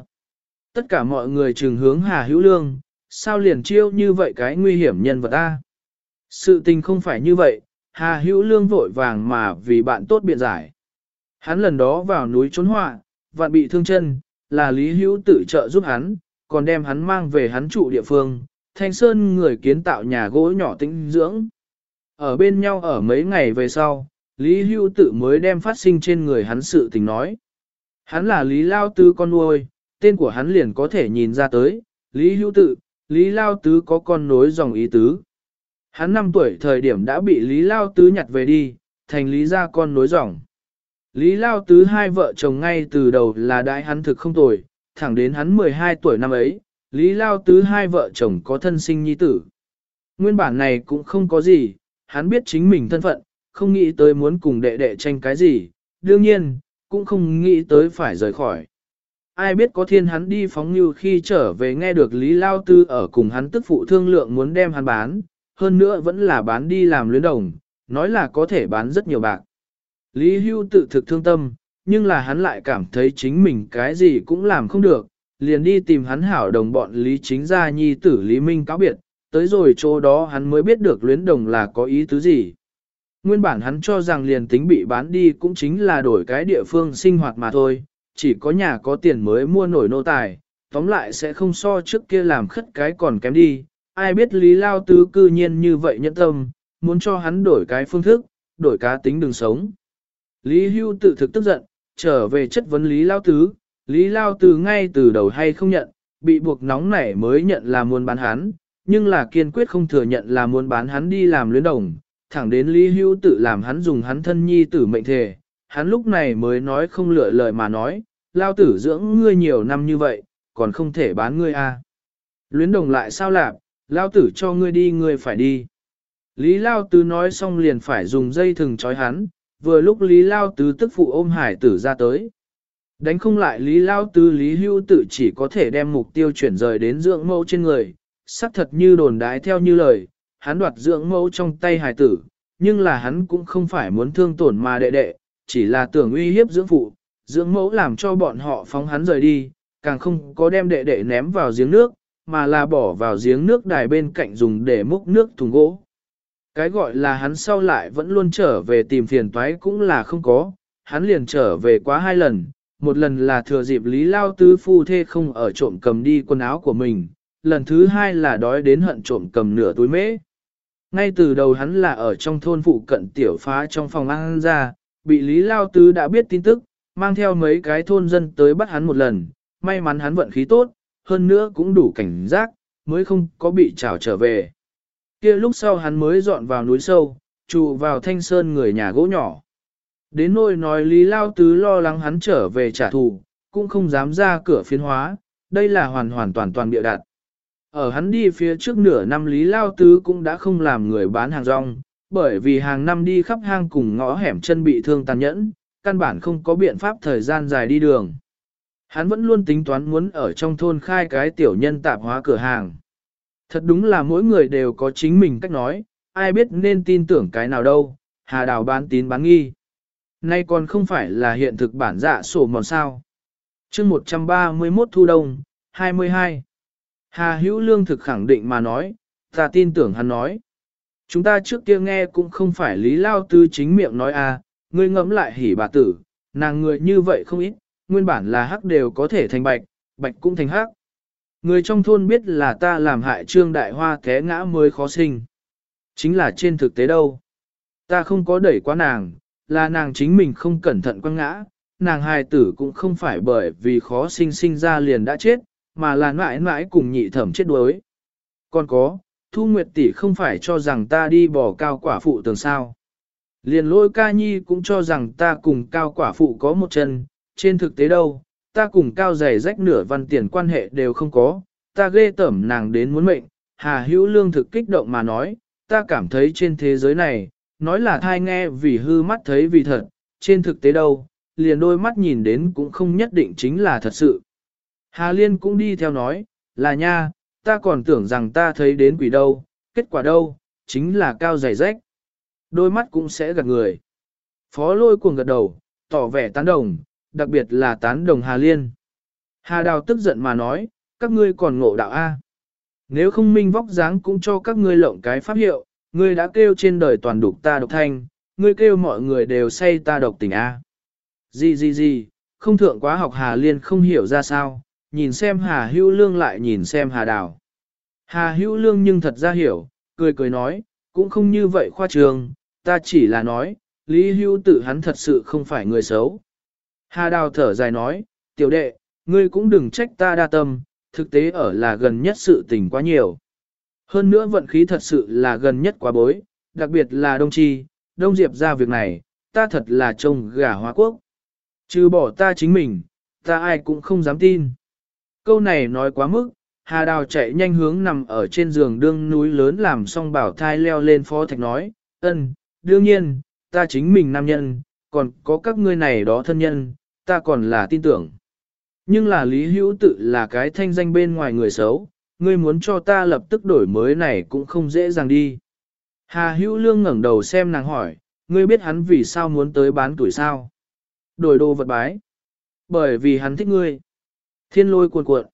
Tất cả mọi người trừng hướng Hà Hữu Lương, sao liền chiêu như vậy cái nguy hiểm nhân vật ta? Sự tình không phải như vậy, Hà Hữu Lương vội vàng mà vì bạn tốt biện giải. Hắn lần đó vào núi trốn họa, vạn bị thương chân, là Lý Hữu tự trợ giúp hắn, còn đem hắn mang về hắn trụ địa phương, Thanh Sơn người kiến tạo nhà gỗ nhỏ tĩnh dưỡng. Ở bên nhau ở mấy ngày về sau, Lý Hữu tự mới đem phát sinh trên người hắn sự tình nói. Hắn là Lý Lao Tứ con nuôi, tên của hắn liền có thể nhìn ra tới, Lý Hữu tự, Lý Lao Tứ có con nối dòng ý tứ. Hắn 5 tuổi thời điểm đã bị Lý Lao Tứ nhặt về đi, thành Lý gia con nối dòng. Lý Lao Tứ hai vợ chồng ngay từ đầu là đại hắn thực không tồi, thẳng đến hắn 12 tuổi năm ấy, Lý Lao Tứ hai vợ chồng có thân sinh nhi tử. Nguyên bản này cũng không có gì, hắn biết chính mình thân phận, không nghĩ tới muốn cùng đệ đệ tranh cái gì, đương nhiên, cũng không nghĩ tới phải rời khỏi. Ai biết có thiên hắn đi phóng như khi trở về nghe được Lý Lao Tư ở cùng hắn tức phụ thương lượng muốn đem hắn bán, hơn nữa vẫn là bán đi làm luyến đồng, nói là có thể bán rất nhiều bạc. Lý Hưu tự thực thương tâm, nhưng là hắn lại cảm thấy chính mình cái gì cũng làm không được, liền đi tìm hắn hảo đồng bọn Lý Chính Gia Nhi tử Lý Minh cáo biệt, tới rồi chỗ đó hắn mới biết được luyến đồng là có ý tứ gì. Nguyên bản hắn cho rằng liền tính bị bán đi cũng chính là đổi cái địa phương sinh hoạt mà thôi, chỉ có nhà có tiền mới mua nổi nô tài, tóm lại sẽ không so trước kia làm khất cái còn kém đi. Ai biết Lý Lao Tứ cư nhiên như vậy nhẫn tâm, muốn cho hắn đổi cái phương thức, đổi cá tính đường sống. Lý Hưu tự thực tức giận, trở về chất vấn Lý Lao Tứ, Lý Lao Tứ ngay từ đầu hay không nhận, bị buộc nóng nảy mới nhận là muốn bán hắn, nhưng là kiên quyết không thừa nhận là muốn bán hắn đi làm luyến đồng, thẳng đến Lý Hưu tự làm hắn dùng hắn thân nhi tử mệnh thể, hắn lúc này mới nói không lựa lời mà nói, lao tử dưỡng ngươi nhiều năm như vậy, còn không thể bán ngươi à. Luyến đồng lại sao lạp, lao tử cho ngươi đi ngươi phải đi. Lý Lao Tứ nói xong liền phải dùng dây thừng trói hắn, vừa lúc Lý Lao Tứ tức phụ ôm hải tử ra tới. Đánh không lại Lý Lao Tứ Lý Hưu tự chỉ có thể đem mục tiêu chuyển rời đến dưỡng mẫu trên người, xác thật như đồn đái theo như lời, hắn đoạt dưỡng mẫu trong tay hải tử, nhưng là hắn cũng không phải muốn thương tổn mà đệ đệ, chỉ là tưởng uy hiếp dưỡng phụ, dưỡng mẫu làm cho bọn họ phóng hắn rời đi, càng không có đem đệ đệ ném vào giếng nước, mà là bỏ vào giếng nước đài bên cạnh dùng để múc nước thùng gỗ. Cái gọi là hắn sau lại vẫn luôn trở về tìm phiền toái cũng là không có, hắn liền trở về quá hai lần, một lần là thừa dịp Lý Lao Tứ phu thê không ở trộm cầm đi quần áo của mình, lần thứ hai là đói đến hận trộm cầm nửa túi mễ. Ngay từ đầu hắn là ở trong thôn phụ cận tiểu phá trong phòng ăn ra, bị Lý Lao Tứ đã biết tin tức, mang theo mấy cái thôn dân tới bắt hắn một lần, may mắn hắn vận khí tốt, hơn nữa cũng đủ cảnh giác, mới không có bị trảo trở về kia lúc sau hắn mới dọn vào núi sâu, trụ vào thanh sơn người nhà gỗ nhỏ. Đến nỗi nói Lý Lao Tứ lo lắng hắn trở về trả thù, cũng không dám ra cửa phiên hóa, đây là hoàn hoàn toàn toàn bịa đặt. Ở hắn đi phía trước nửa năm Lý Lao Tứ cũng đã không làm người bán hàng rong, bởi vì hàng năm đi khắp hang cùng ngõ hẻm chân bị thương tàn nhẫn, căn bản không có biện pháp thời gian dài đi đường. Hắn vẫn luôn tính toán muốn ở trong thôn khai cái tiểu nhân tạp hóa cửa hàng. Thật đúng là mỗi người đều có chính mình cách nói, ai biết nên tin tưởng cái nào đâu, hà đào bán tín bán nghi. Nay còn không phải là hiện thực bản dạ sổ mòn sao. chương 131 thu đông, 22. Hà hữu lương thực khẳng định mà nói, ta tin tưởng hắn nói. Chúng ta trước kia nghe cũng không phải lý lao tư chính miệng nói à, ngươi ngẫm lại hỉ bà tử, nàng người như vậy không ít, nguyên bản là hắc đều có thể thành bạch, bạch cũng thành hắc. Người trong thôn biết là ta làm hại trương đại hoa té ngã mới khó sinh. Chính là trên thực tế đâu. Ta không có đẩy quá nàng, là nàng chính mình không cẩn thận quăng ngã, nàng hài tử cũng không phải bởi vì khó sinh sinh ra liền đã chết, mà là mãi mãi cùng nhị thẩm chết đuối. Còn có, Thu Nguyệt tỷ không phải cho rằng ta đi bỏ cao quả phụ tường sao. Liền lôi ca nhi cũng cho rằng ta cùng cao quả phụ có một chân, trên thực tế đâu, ta cùng cao giày rách nửa văn tiền quan hệ đều không có, ta ghê tẩm nàng đến muốn mệnh, Hà Hữu Lương thực kích động mà nói, ta cảm thấy trên thế giới này, nói là thai nghe vì hư mắt thấy vì thật, trên thực tế đâu, liền đôi mắt nhìn đến cũng không nhất định chính là thật sự. Hà Liên cũng đi theo nói, là nha, ta còn tưởng rằng ta thấy đến quỷ đâu, kết quả đâu, chính là cao giày rách. Đôi mắt cũng sẽ gạt người. Phó lôi cuồng gật đầu, tỏ vẻ tán đồng, đặc biệt là tán đồng Hà Liên. Hà Đào tức giận mà nói, các ngươi còn ngộ đạo A. Nếu không minh vóc dáng cũng cho các ngươi lộng cái pháp hiệu, ngươi đã kêu trên đời toàn đục ta độc thanh, ngươi kêu mọi người đều say ta độc tình A. Gì gì gì, không thượng quá học Hà Liên không hiểu ra sao, nhìn xem Hà Hữu Lương lại nhìn xem Hà Đào. Hà Hữu Lương nhưng thật ra hiểu, cười cười nói, cũng không như vậy khoa trường, ta chỉ là nói, Lý Hữu tự hắn thật sự không phải người xấu. Hà Đào thở dài nói, tiểu đệ, ngươi cũng đừng trách ta đa tâm, thực tế ở là gần nhất sự tình quá nhiều. Hơn nữa vận khí thật sự là gần nhất quá bối, đặc biệt là Đông Chi, Đông Diệp ra việc này, ta thật là trông gà hóa quốc. Trừ bỏ ta chính mình, ta ai cũng không dám tin. Câu này nói quá mức, Hà Đào chạy nhanh hướng nằm ở trên giường đương núi lớn làm xong bảo thai leo lên phó thạch nói, ân, đương nhiên, ta chính mình nam nhân, còn có các ngươi này đó thân nhân, ta còn là tin tưởng. Nhưng là Lý Hữu tự là cái thanh danh bên ngoài người xấu, ngươi muốn cho ta lập tức đổi mới này cũng không dễ dàng đi. Hà Hữu Lương ngẩng đầu xem nàng hỏi, ngươi biết hắn vì sao muốn tới bán tuổi sao? Đổi đồ vật bái. Bởi vì hắn thích ngươi. Thiên lôi cuồn cuộn.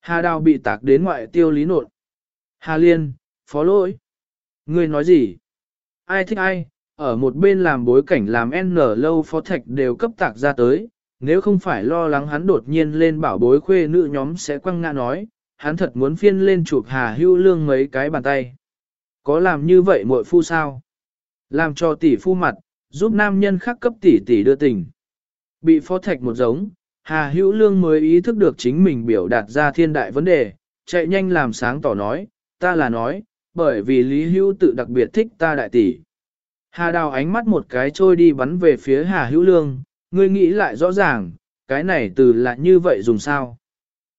Hà Đào bị tạc đến ngoại tiêu lý nột. Hà Liên, phó lỗi. Ngươi nói gì? Ai thích ai? Ở một bên làm bối cảnh làm N lâu phó thạch đều cấp tạc ra tới, nếu không phải lo lắng hắn đột nhiên lên bảo bối khuê nữ nhóm sẽ quăng ngã nói, hắn thật muốn phiên lên chụp Hà Hưu Lương mấy cái bàn tay. Có làm như vậy muội phu sao? Làm cho tỷ phu mặt, giúp nam nhân khác cấp tỷ tỷ đưa tình. Bị phó thạch một giống, Hà Hữu Lương mới ý thức được chính mình biểu đạt ra thiên đại vấn đề, chạy nhanh làm sáng tỏ nói, ta là nói, bởi vì Lý Hữu tự đặc biệt thích ta đại tỷ. Hà đào ánh mắt một cái trôi đi bắn về phía Hà Hữu Lương, ngươi nghĩ lại rõ ràng, cái này từ là như vậy dùng sao.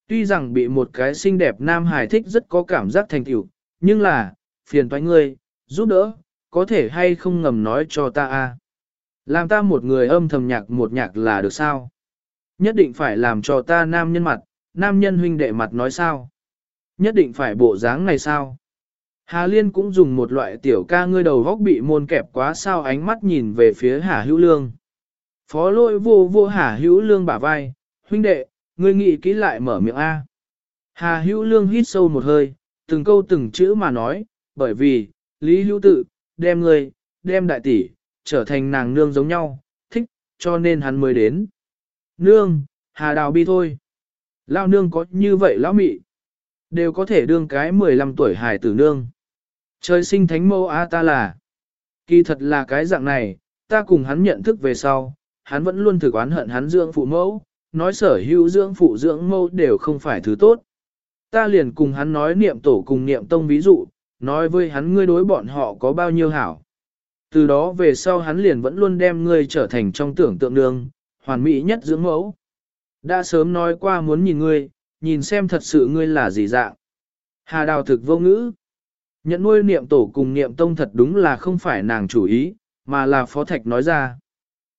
Tuy rằng bị một cái xinh đẹp nam hài thích rất có cảm giác thành tựu, nhưng là, phiền toái ngươi, giúp đỡ, có thể hay không ngầm nói cho ta a. Làm ta một người âm thầm nhạc một nhạc là được sao? Nhất định phải làm cho ta nam nhân mặt, nam nhân huynh đệ mặt nói sao? Nhất định phải bộ dáng này sao? Hà Liên cũng dùng một loại tiểu ca ngươi đầu góc bị môn kẹp quá sao ánh mắt nhìn về phía Hà Hữu Lương. Phó lôi vô vô Hà Hữu Lương bả vai, huynh đệ, ngươi nghĩ kỹ lại mở miệng A. Hà Hữu Lương hít sâu một hơi, từng câu từng chữ mà nói, bởi vì, Lý Hữu tự, đem ngươi, đem đại tỷ, trở thành nàng nương giống nhau, thích, cho nên hắn mới đến. Nương, Hà Đào bi thôi. Lao nương có như vậy lão mị. Đều có thể đương cái 15 tuổi hài tử nương. Trời sinh thánh mẫu A ta là. Kỳ thật là cái dạng này, ta cùng hắn nhận thức về sau, hắn vẫn luôn thực oán hận hắn dưỡng phụ mẫu, nói sở hữu dưỡng phụ dưỡng mẫu đều không phải thứ tốt. Ta liền cùng hắn nói niệm tổ cùng niệm tông ví dụ, nói với hắn ngươi đối bọn họ có bao nhiêu hảo. Từ đó về sau hắn liền vẫn luôn đem ngươi trở thành trong tưởng tượng đường hoàn mỹ nhất dưỡng mẫu. Đã sớm nói qua muốn nhìn ngươi, nhìn xem thật sự ngươi là gì dạng. Hà đào thực vô ngữ. Nhận nuôi niệm tổ cùng niệm tông thật đúng là không phải nàng chủ ý, mà là phó thạch nói ra.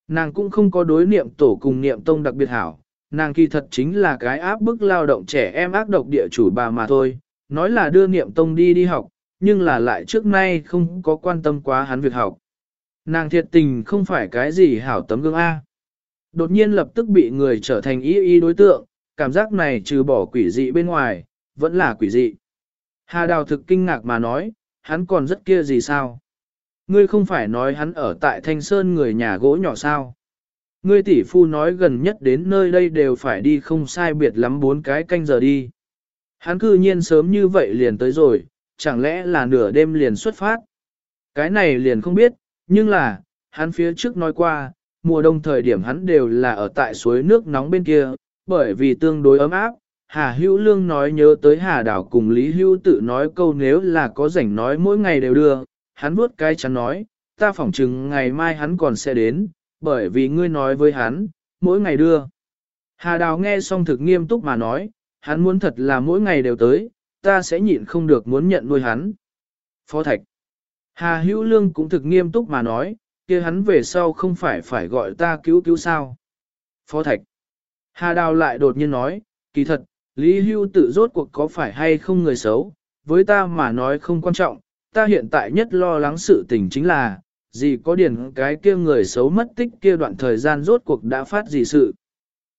Nàng cũng không có đối niệm tổ cùng niệm tông đặc biệt hảo, nàng kỳ thật chính là cái áp bức lao động trẻ em ác độc địa chủ bà mà thôi, nói là đưa niệm tông đi đi học, nhưng là lại trước nay không có quan tâm quá hắn việc học. Nàng thiệt tình không phải cái gì hảo tấm gương A. Đột nhiên lập tức bị người trở thành ý ý đối tượng, cảm giác này trừ bỏ quỷ dị bên ngoài, vẫn là quỷ dị. Hà Đào thực kinh ngạc mà nói, hắn còn rất kia gì sao? Ngươi không phải nói hắn ở tại Thanh Sơn người nhà gỗ nhỏ sao? Ngươi tỷ phu nói gần nhất đến nơi đây đều phải đi không sai biệt lắm bốn cái canh giờ đi. Hắn cư nhiên sớm như vậy liền tới rồi, chẳng lẽ là nửa đêm liền xuất phát? Cái này liền không biết, nhưng là, hắn phía trước nói qua, mùa đông thời điểm hắn đều là ở tại suối nước nóng bên kia, bởi vì tương đối ấm áp, Hà Hữu Lương nói nhớ tới Hà Đảo cùng Lý Hữu tự nói câu nếu là có rảnh nói mỗi ngày đều đưa, hắn vuốt cái chắn nói, ta phỏng chừng ngày mai hắn còn sẽ đến, bởi vì ngươi nói với hắn, mỗi ngày đưa. Hà Đào nghe xong thực nghiêm túc mà nói, hắn muốn thật là mỗi ngày đều tới, ta sẽ nhịn không được muốn nhận nuôi hắn. Phó Thạch Hà Hữu Lương cũng thực nghiêm túc mà nói, kia hắn về sau không phải phải gọi ta cứu cứu sao. Phó Thạch Hà Đào lại đột nhiên nói, kỳ thật, Lý Hưu tự rốt cuộc có phải hay không người xấu, với ta mà nói không quan trọng, ta hiện tại nhất lo lắng sự tình chính là, gì có điển cái kia người xấu mất tích kia đoạn thời gian rốt cuộc đã phát gì sự.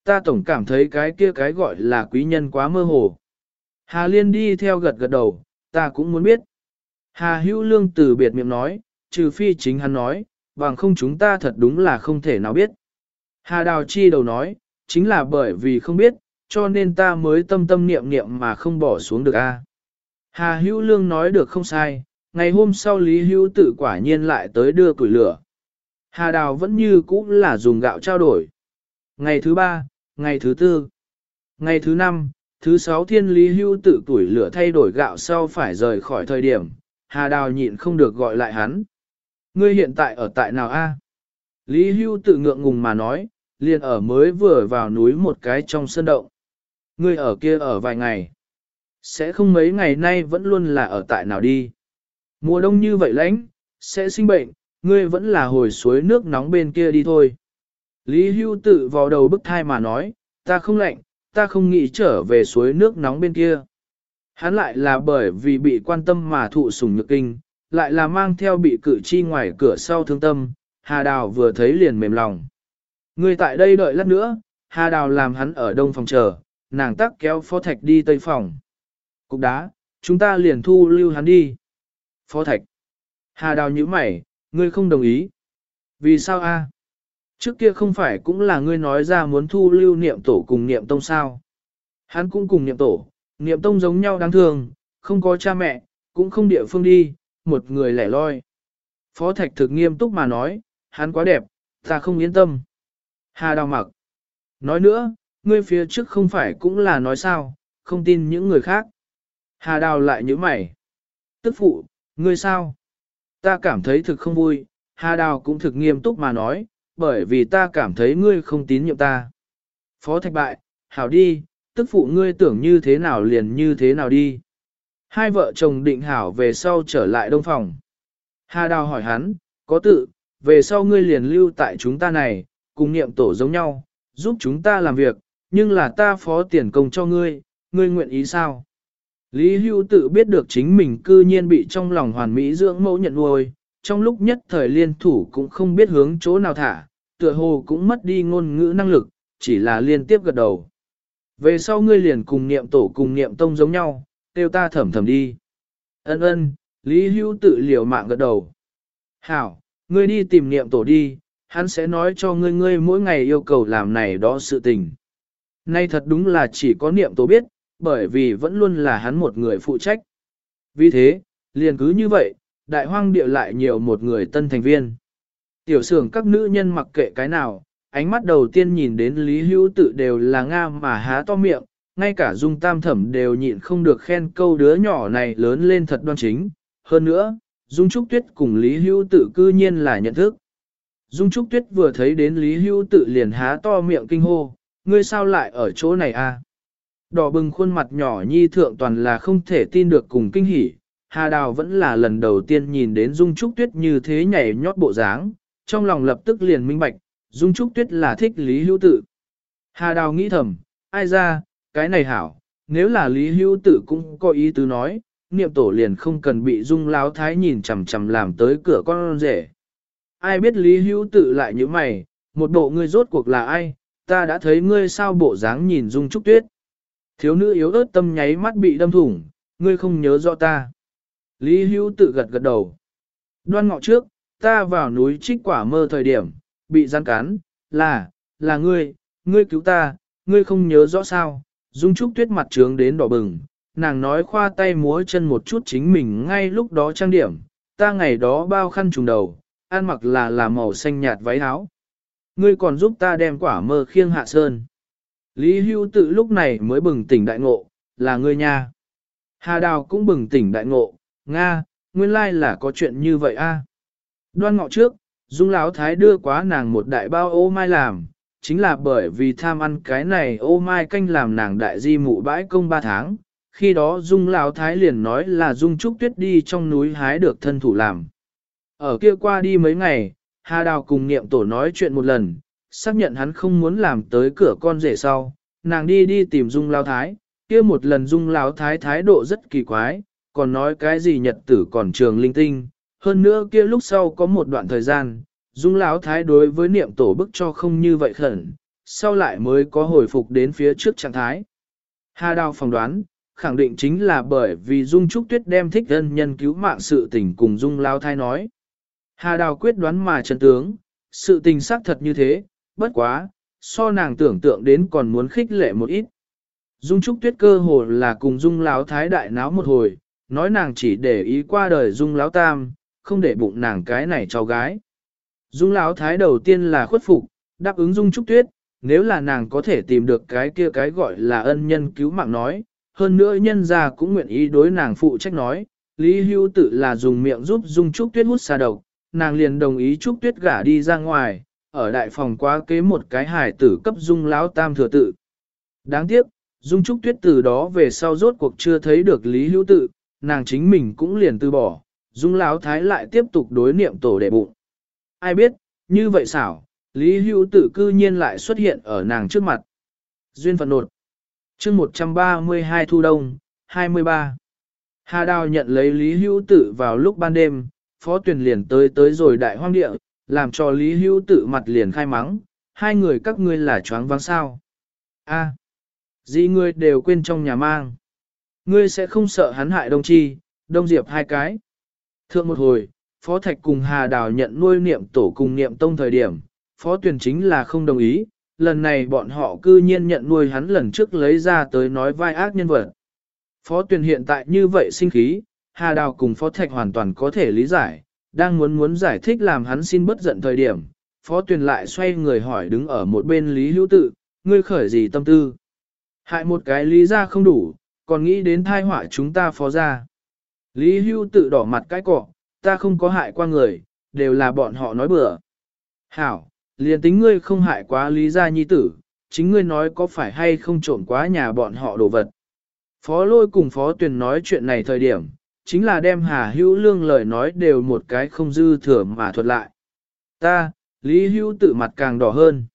Ta tổng cảm thấy cái kia cái gọi là quý nhân quá mơ hồ. Hà Liên đi theo gật gật đầu, ta cũng muốn biết. Hà Hữu Lương từ biệt miệng nói, trừ phi chính hắn nói, bằng không chúng ta thật đúng là không thể nào biết. Hà Đào Chi đầu nói, chính là bởi vì không biết, cho nên ta mới tâm tâm niệm niệm mà không bỏ xuống được a. Hà Hữu Lương nói được không sai, ngày hôm sau Lý Hữu tự quả nhiên lại tới đưa củi lửa. Hà Đào vẫn như cũ là dùng gạo trao đổi. Ngày thứ ba, ngày thứ tư, ngày thứ năm, thứ sáu thiên Lý Hữu tự tuổi lửa thay đổi gạo sau phải rời khỏi thời điểm, Hà Đào nhịn không được gọi lại hắn. Ngươi hiện tại ở tại nào a? Lý Hưu tự ngượng ngùng mà nói, liền ở mới vừa vào núi một cái trong sân động. Ngươi ở kia ở vài ngày. Sẽ không mấy ngày nay vẫn luôn là ở tại nào đi. Mùa đông như vậy lạnh, sẽ sinh bệnh, ngươi vẫn là hồi suối nước nóng bên kia đi thôi. Lý Hưu tự vào đầu bức thai mà nói, ta không lạnh, ta không nghĩ trở về suối nước nóng bên kia. Hắn lại là bởi vì bị quan tâm mà thụ sủng nhược kinh, lại là mang theo bị cử chi ngoài cửa sau thương tâm, Hà Đào vừa thấy liền mềm lòng. Người tại đây đợi lát nữa, Hà Đào làm hắn ở đông phòng chờ, nàng tắc kéo Phó Thạch đi tây phòng. Cục đá, chúng ta liền thu lưu hắn đi. Phó Thạch. Hà Đào nhíu mày, ngươi không đồng ý. Vì sao a? Trước kia không phải cũng là ngươi nói ra muốn thu lưu niệm tổ cùng niệm tông sao. Hắn cũng cùng niệm tổ, niệm tông giống nhau đáng thương, không có cha mẹ, cũng không địa phương đi, một người lẻ loi. Phó Thạch thực nghiêm túc mà nói, hắn quá đẹp, ta không yên tâm. Hà Đào mặc. Nói nữa, ngươi phía trước không phải cũng là nói sao, không tin những người khác. Hà Đào lại như mày. Tức phụ, ngươi sao? Ta cảm thấy thực không vui, Hà Đào cũng thực nghiêm túc mà nói, bởi vì ta cảm thấy ngươi không tín nhiệm ta. Phó Thạch Bại, hảo đi, tức phụ ngươi tưởng như thế nào liền như thế nào đi. Hai vợ chồng định hảo về sau trở lại đông phòng. Hà Đào hỏi hắn, có tự, về sau ngươi liền lưu tại chúng ta này, cùng niệm tổ giống nhau, giúp chúng ta làm việc, nhưng là ta phó tiền công cho ngươi, ngươi nguyện ý sao? Lý Hưu tự biết được chính mình cư nhiên bị trong lòng hoàn mỹ dưỡng mẫu nhận nuôi, trong lúc nhất thời liên thủ cũng không biết hướng chỗ nào thả, tựa hồ cũng mất đi ngôn ngữ năng lực, chỉ là liên tiếp gật đầu. Về sau ngươi liền cùng niệm tổ cùng niệm tông giống nhau, tiêu ta thẩm thẩm đi. Ân ân, Lý Hưu tự liều mạng gật đầu. Hảo, ngươi đi tìm niệm tổ đi, hắn sẽ nói cho ngươi ngươi mỗi ngày yêu cầu làm này đó sự tình. Nay thật đúng là chỉ có niệm tổ biết, bởi vì vẫn luôn là hắn một người phụ trách. Vì thế, liền cứ như vậy, đại hoang địa lại nhiều một người tân thành viên. Tiểu sưởng các nữ nhân mặc kệ cái nào, ánh mắt đầu tiên nhìn đến Lý Hữu tự đều là nga mà há to miệng, ngay cả dung tam thẩm đều nhịn không được khen câu đứa nhỏ này lớn lên thật đoan chính. Hơn nữa, Dung Trúc Tuyết cùng Lý Hữu tự cư nhiên là nhận thức. Dung Trúc Tuyết vừa thấy đến Lý Hưu tự liền há to miệng kinh hô, ngươi sao lại ở chỗ này a? À? Đỏ bừng khuôn mặt nhỏ nhi thượng toàn là không thể tin được cùng kinh hỉ, Hà Đào vẫn là lần đầu tiên nhìn đến Dung Trúc Tuyết như thế nhảy nhót bộ dáng, trong lòng lập tức liền minh bạch, Dung Trúc Tuyết là thích Lý Hưu Tự. Hà Đào nghĩ thầm, ai ra, cái này hảo, nếu là Lý Hưu Tự cũng có ý tứ nói, niệm tổ liền không cần bị Dung Láo Thái nhìn chằm chằm làm tới cửa con rể. Ai biết Lý Hữu Tự lại như mày, một bộ ngươi rốt cuộc là ai, ta đã thấy ngươi sao bộ dáng nhìn Dung Trúc Tuyết. Thiếu nữ yếu ớt tâm nháy mắt bị đâm thủng, ngươi không nhớ rõ ta. Lý Hữu tự gật gật đầu. Đoan ngọ trước, ta vào núi trích quả mơ thời điểm, bị gian cán, là, là ngươi, ngươi cứu ta, ngươi không nhớ rõ sao. Dung Trúc Tuyết mặt trướng đến đỏ bừng, nàng nói khoa tay múa chân một chút chính mình ngay lúc đó trang điểm, ta ngày đó bao khăn trùng đầu, ăn mặc là là màu xanh nhạt váy áo. Ngươi còn giúp ta đem quả mơ khiêng hạ sơn. Lý Hưu tự lúc này mới bừng tỉnh đại ngộ, là ngươi nha. Hà Đào cũng bừng tỉnh đại ngộ, Nga, nguyên lai là có chuyện như vậy a. Đoan ngọ trước, Dung Lão Thái đưa quá nàng một đại bao ô mai làm, chính là bởi vì tham ăn cái này ô mai canh làm nàng đại di mụ bãi công ba tháng. Khi đó Dung Lão Thái liền nói là Dung Trúc Tuyết đi trong núi hái được thân thủ làm. Ở kia qua đi mấy ngày, Hà Đào cùng niệm tổ nói chuyện một lần, xác nhận hắn không muốn làm tới cửa con rể sau, nàng đi đi tìm Dung Lão Thái, kia một lần Dung Lão Thái thái độ rất kỳ quái, còn nói cái gì nhật tử còn trường linh tinh, hơn nữa kia lúc sau có một đoạn thời gian, Dung Lão Thái đối với niệm tổ bức cho không như vậy khẩn, sau lại mới có hồi phục đến phía trước trạng thái. Hà Đào phỏng đoán, khẳng định chính là bởi vì Dung Trúc Tuyết đem thích thân nhân cứu mạng sự tình cùng Dung Lão Thái nói. Hà Đào quyết đoán mà chân tướng, sự tình xác thật như thế, bất quá, so nàng tưởng tượng đến còn muốn khích lệ một ít. Dung Trúc Tuyết cơ hồ là cùng Dung Lão Thái đại náo một hồi, nói nàng chỉ để ý qua đời Dung Lão Tam, không để bụng nàng cái này cháu gái. Dung Lão Thái đầu tiên là khuất phục, đáp ứng Dung Trúc Tuyết, nếu là nàng có thể tìm được cái kia cái gọi là ân nhân cứu mạng nói, hơn nữa nhân gia cũng nguyện ý đối nàng phụ trách nói, Lý Hưu tự là dùng miệng giúp Dung Trúc Tuyết hút xa độc, nàng liền đồng ý Trúc Tuyết gả đi ra ngoài, ở đại phòng quá kế một cái hài tử cấp Dung Lão Tam thừa tự. Đáng tiếc, Dung Trúc Tuyết từ đó về sau rốt cuộc chưa thấy được Lý Hữu tự, nàng chính mình cũng liền từ bỏ, Dung Lão Thái lại tiếp tục đối niệm tổ đệ bụng. Ai biết, như vậy xảo, Lý Hữu tự cư nhiên lại xuất hiện ở nàng trước mặt. Duyên phận nột. chương 132 Thu Đông, 23. Hà Đào nhận lấy Lý Hữu tự vào lúc ban đêm, phó tuyển liền tới tới rồi đại hoang địa, làm cho Lý Hữu tự mặt liền khai mắng, hai người các ngươi là choáng váng sao. A. Gì ngươi đều quên trong nhà mang. Ngươi sẽ không sợ hắn hại Đông Chi, Đông Diệp hai cái. Thượng một hồi, Phó Thạch cùng Hà Đào nhận nuôi niệm tổ cùng niệm tông thời điểm, Phó Tuyền chính là không đồng ý, lần này bọn họ cư nhiên nhận nuôi hắn lần trước lấy ra tới nói vai ác nhân vật. Phó Tuyền hiện tại như vậy sinh khí, Hà Đào cùng Phó Thạch hoàn toàn có thể lý giải, đang muốn muốn giải thích làm hắn xin bất giận thời điểm. Phó Tuyền lại xoay người hỏi đứng ở một bên Lý Hữu Tự, ngươi khởi gì tâm tư? Hại một cái lý ra không đủ, còn nghĩ đến thai họa chúng ta phó ra. Lý Hưu tự đỏ mặt cái cọ, ta không có hại qua người, đều là bọn họ nói bừa. Hảo, liền tính ngươi không hại quá lý gia nhi tử, chính ngươi nói có phải hay không trộm quá nhà bọn họ đồ vật. Phó lôi cùng phó tuyền nói chuyện này thời điểm, chính là đem Hà Hữu Lương lời nói đều một cái không dư thừa mà thuật lại. Ta, Lý Hữu tự mặt càng đỏ hơn.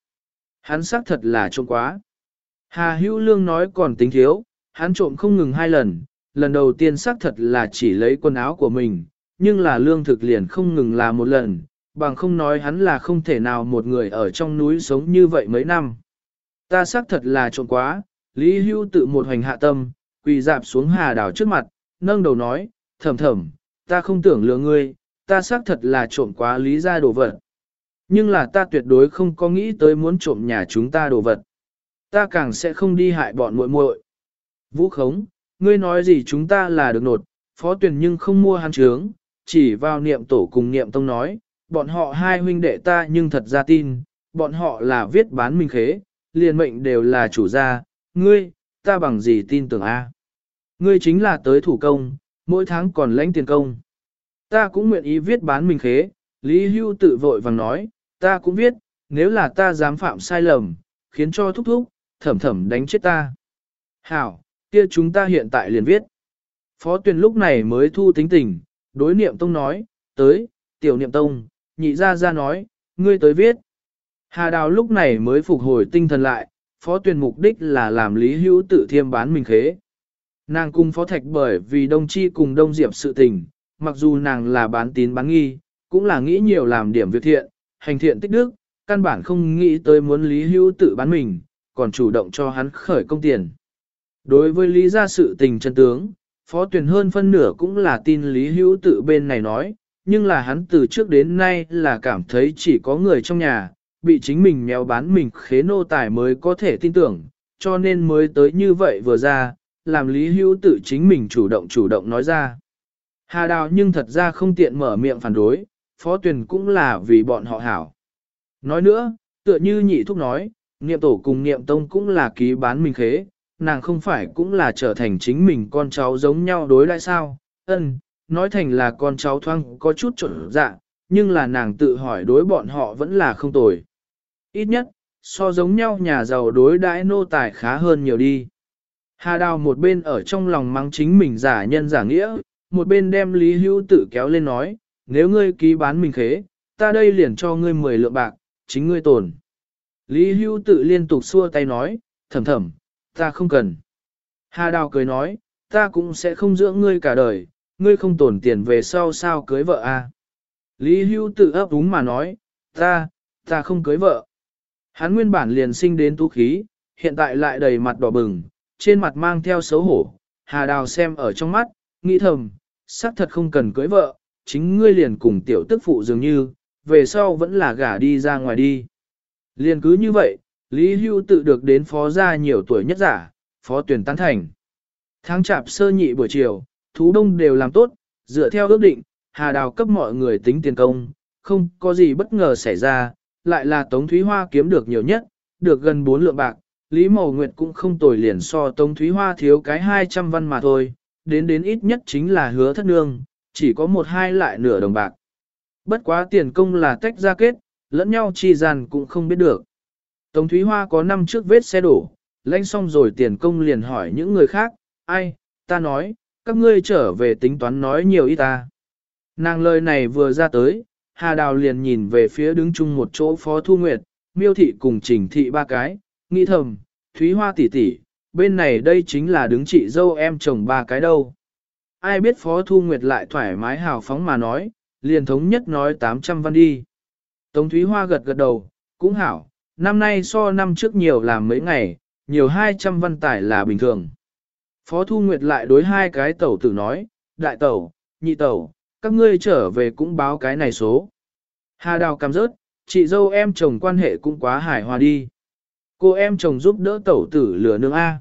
Hắn xác thật là trộm quá. Hà Hữu Lương nói còn tính thiếu, hắn trộm không ngừng hai lần, lần đầu tiên xác thật là chỉ lấy quần áo của mình, nhưng là lương thực liền không ngừng là một lần, bằng không nói hắn là không thể nào một người ở trong núi sống như vậy mấy năm. Ta xác thật là trộm quá, Lý Hưu tự một hoành hạ tâm, quỳ dạp xuống hà đảo trước mặt, nâng đầu nói, thầm thầm, ta không tưởng lừa ngươi, ta xác thật là trộm quá lý ra đồ vật. Nhưng là ta tuyệt đối không có nghĩ tới muốn trộm nhà chúng ta đồ vật. Ta càng sẽ không đi hại bọn muội muội. Vũ khống, ngươi nói gì chúng ta là được nột, phó tuyển nhưng không mua hắn trướng, chỉ vào niệm tổ cùng niệm tông nói, bọn họ hai huynh đệ ta nhưng thật ra tin, bọn họ là viết bán minh khế, liền mệnh đều là chủ gia, ngươi, ta bằng gì tin tưởng a? Ngươi chính là tới thủ công, mỗi tháng còn lãnh tiền công. Ta cũng nguyện ý viết bán minh khế, Lý Hưu tự vội vàng nói, ta cũng viết, nếu là ta dám phạm sai lầm, khiến cho thúc thúc, thẩm thẩm đánh chết ta. Hảo, kia chúng ta hiện tại liền viết. Phó tuyển lúc này mới thu tính tình, đối niệm tông nói, tới, tiểu niệm tông, nhị ra ra nói, ngươi tới viết. Hà đào lúc này mới phục hồi tinh thần lại, phó tuyển mục đích là làm lý hữu tự thiêm bán mình khế. Nàng cùng phó thạch bởi vì đông chi cùng đông diệp sự tình, mặc dù nàng là bán tín bán nghi, cũng là nghĩ nhiều làm điểm việc thiện, hành thiện tích đức, căn bản không nghĩ tới muốn lý hữu tự bán mình, còn chủ động cho hắn khởi công tiền. Đối với lý gia sự tình chân tướng, phó tuyển hơn phân nửa cũng là tin lý hữu tự bên này nói, nhưng là hắn từ trước đến nay là cảm thấy chỉ có người trong nhà, bị chính mình méo bán mình khế nô tài mới có thể tin tưởng, cho nên mới tới như vậy vừa ra, làm lý hữu tự chính mình chủ động chủ động nói ra. Hà đào nhưng thật ra không tiện mở miệng phản đối, phó tuyển cũng là vì bọn họ hảo. Nói nữa, tựa như nhị thúc nói, Niệm tổ cùng niệm tông cũng là ký bán mình khế, nàng không phải cũng là trở thành chính mình con cháu giống nhau đối lại sao, ân, nói thành là con cháu thoang có chút trộn dạ, nhưng là nàng tự hỏi đối bọn họ vẫn là không tồi. Ít nhất, so giống nhau nhà giàu đối đãi nô tài khá hơn nhiều đi. Hà đào một bên ở trong lòng mắng chính mình giả nhân giả nghĩa, một bên đem Lý Hữu tự kéo lên nói, nếu ngươi ký bán mình khế, ta đây liền cho ngươi 10 lượng bạc, chính ngươi tồn. Lý Hữu tự liên tục xua tay nói, thầm thầm, ta không cần. Hà đào cười nói, ta cũng sẽ không dưỡng ngươi cả đời, ngươi không tổn tiền về sau sao cưới vợ a? À? Lý Hữu tự ấp úng mà nói, ta, ta không cưới vợ. Hắn nguyên bản liền sinh đến tú khí, hiện tại lại đầy mặt đỏ bừng, trên mặt mang theo xấu hổ. Hà Đào xem ở trong mắt, nghĩ thầm, xác thật không cần cưới vợ, chính ngươi liền cùng tiểu tức phụ dường như, về sau vẫn là gả đi ra ngoài đi. Liền cứ như vậy, Lý Hưu tự được đến phó gia nhiều tuổi nhất giả, phó tuyển tán thành. Tháng chạp sơ nhị buổi chiều, thú đông đều làm tốt, dựa theo ước định, Hà Đào cấp mọi người tính tiền công, không có gì bất ngờ xảy ra, lại là Tống Thúy Hoa kiếm được nhiều nhất, được gần 4 lượng bạc, Lý Mậu Nguyệt cũng không tồi liền so Tống Thúy Hoa thiếu cái 200 văn mà thôi, đến đến ít nhất chính là hứa thất nương, chỉ có một hai lại nửa đồng bạc. Bất quá tiền công là tách ra kết, lẫn nhau chi gian cũng không biết được. Tống Thúy Hoa có năm trước vết xe đổ, lanh xong rồi tiền công liền hỏi những người khác, ai, ta nói, các ngươi trở về tính toán nói nhiều ít ta. Nàng lời này vừa ra tới, Hà Đào liền nhìn về phía đứng chung một chỗ Phó Thu Nguyệt, miêu thị cùng trình thị ba cái, nghĩ thầm, Thúy Hoa tỷ tỷ, bên này đây chính là đứng chị dâu em chồng ba cái đâu. Ai biết Phó Thu Nguyệt lại thoải mái hào phóng mà nói, liền thống nhất nói 800 văn đi. Tống Thúy Hoa gật gật đầu, cũng hảo, năm nay so năm trước nhiều làm mấy ngày, nhiều 200 văn tải là bình thường. Phó Thu Nguyệt lại đối hai cái tẩu tử nói, đại tẩu, nhị tẩu, các ngươi trở về cũng báo cái này số. Hà Đào cảm rớt, chị dâu em chồng quan hệ cũng quá hài hòa đi. Cô em chồng giúp đỡ tẩu tử lửa nương A.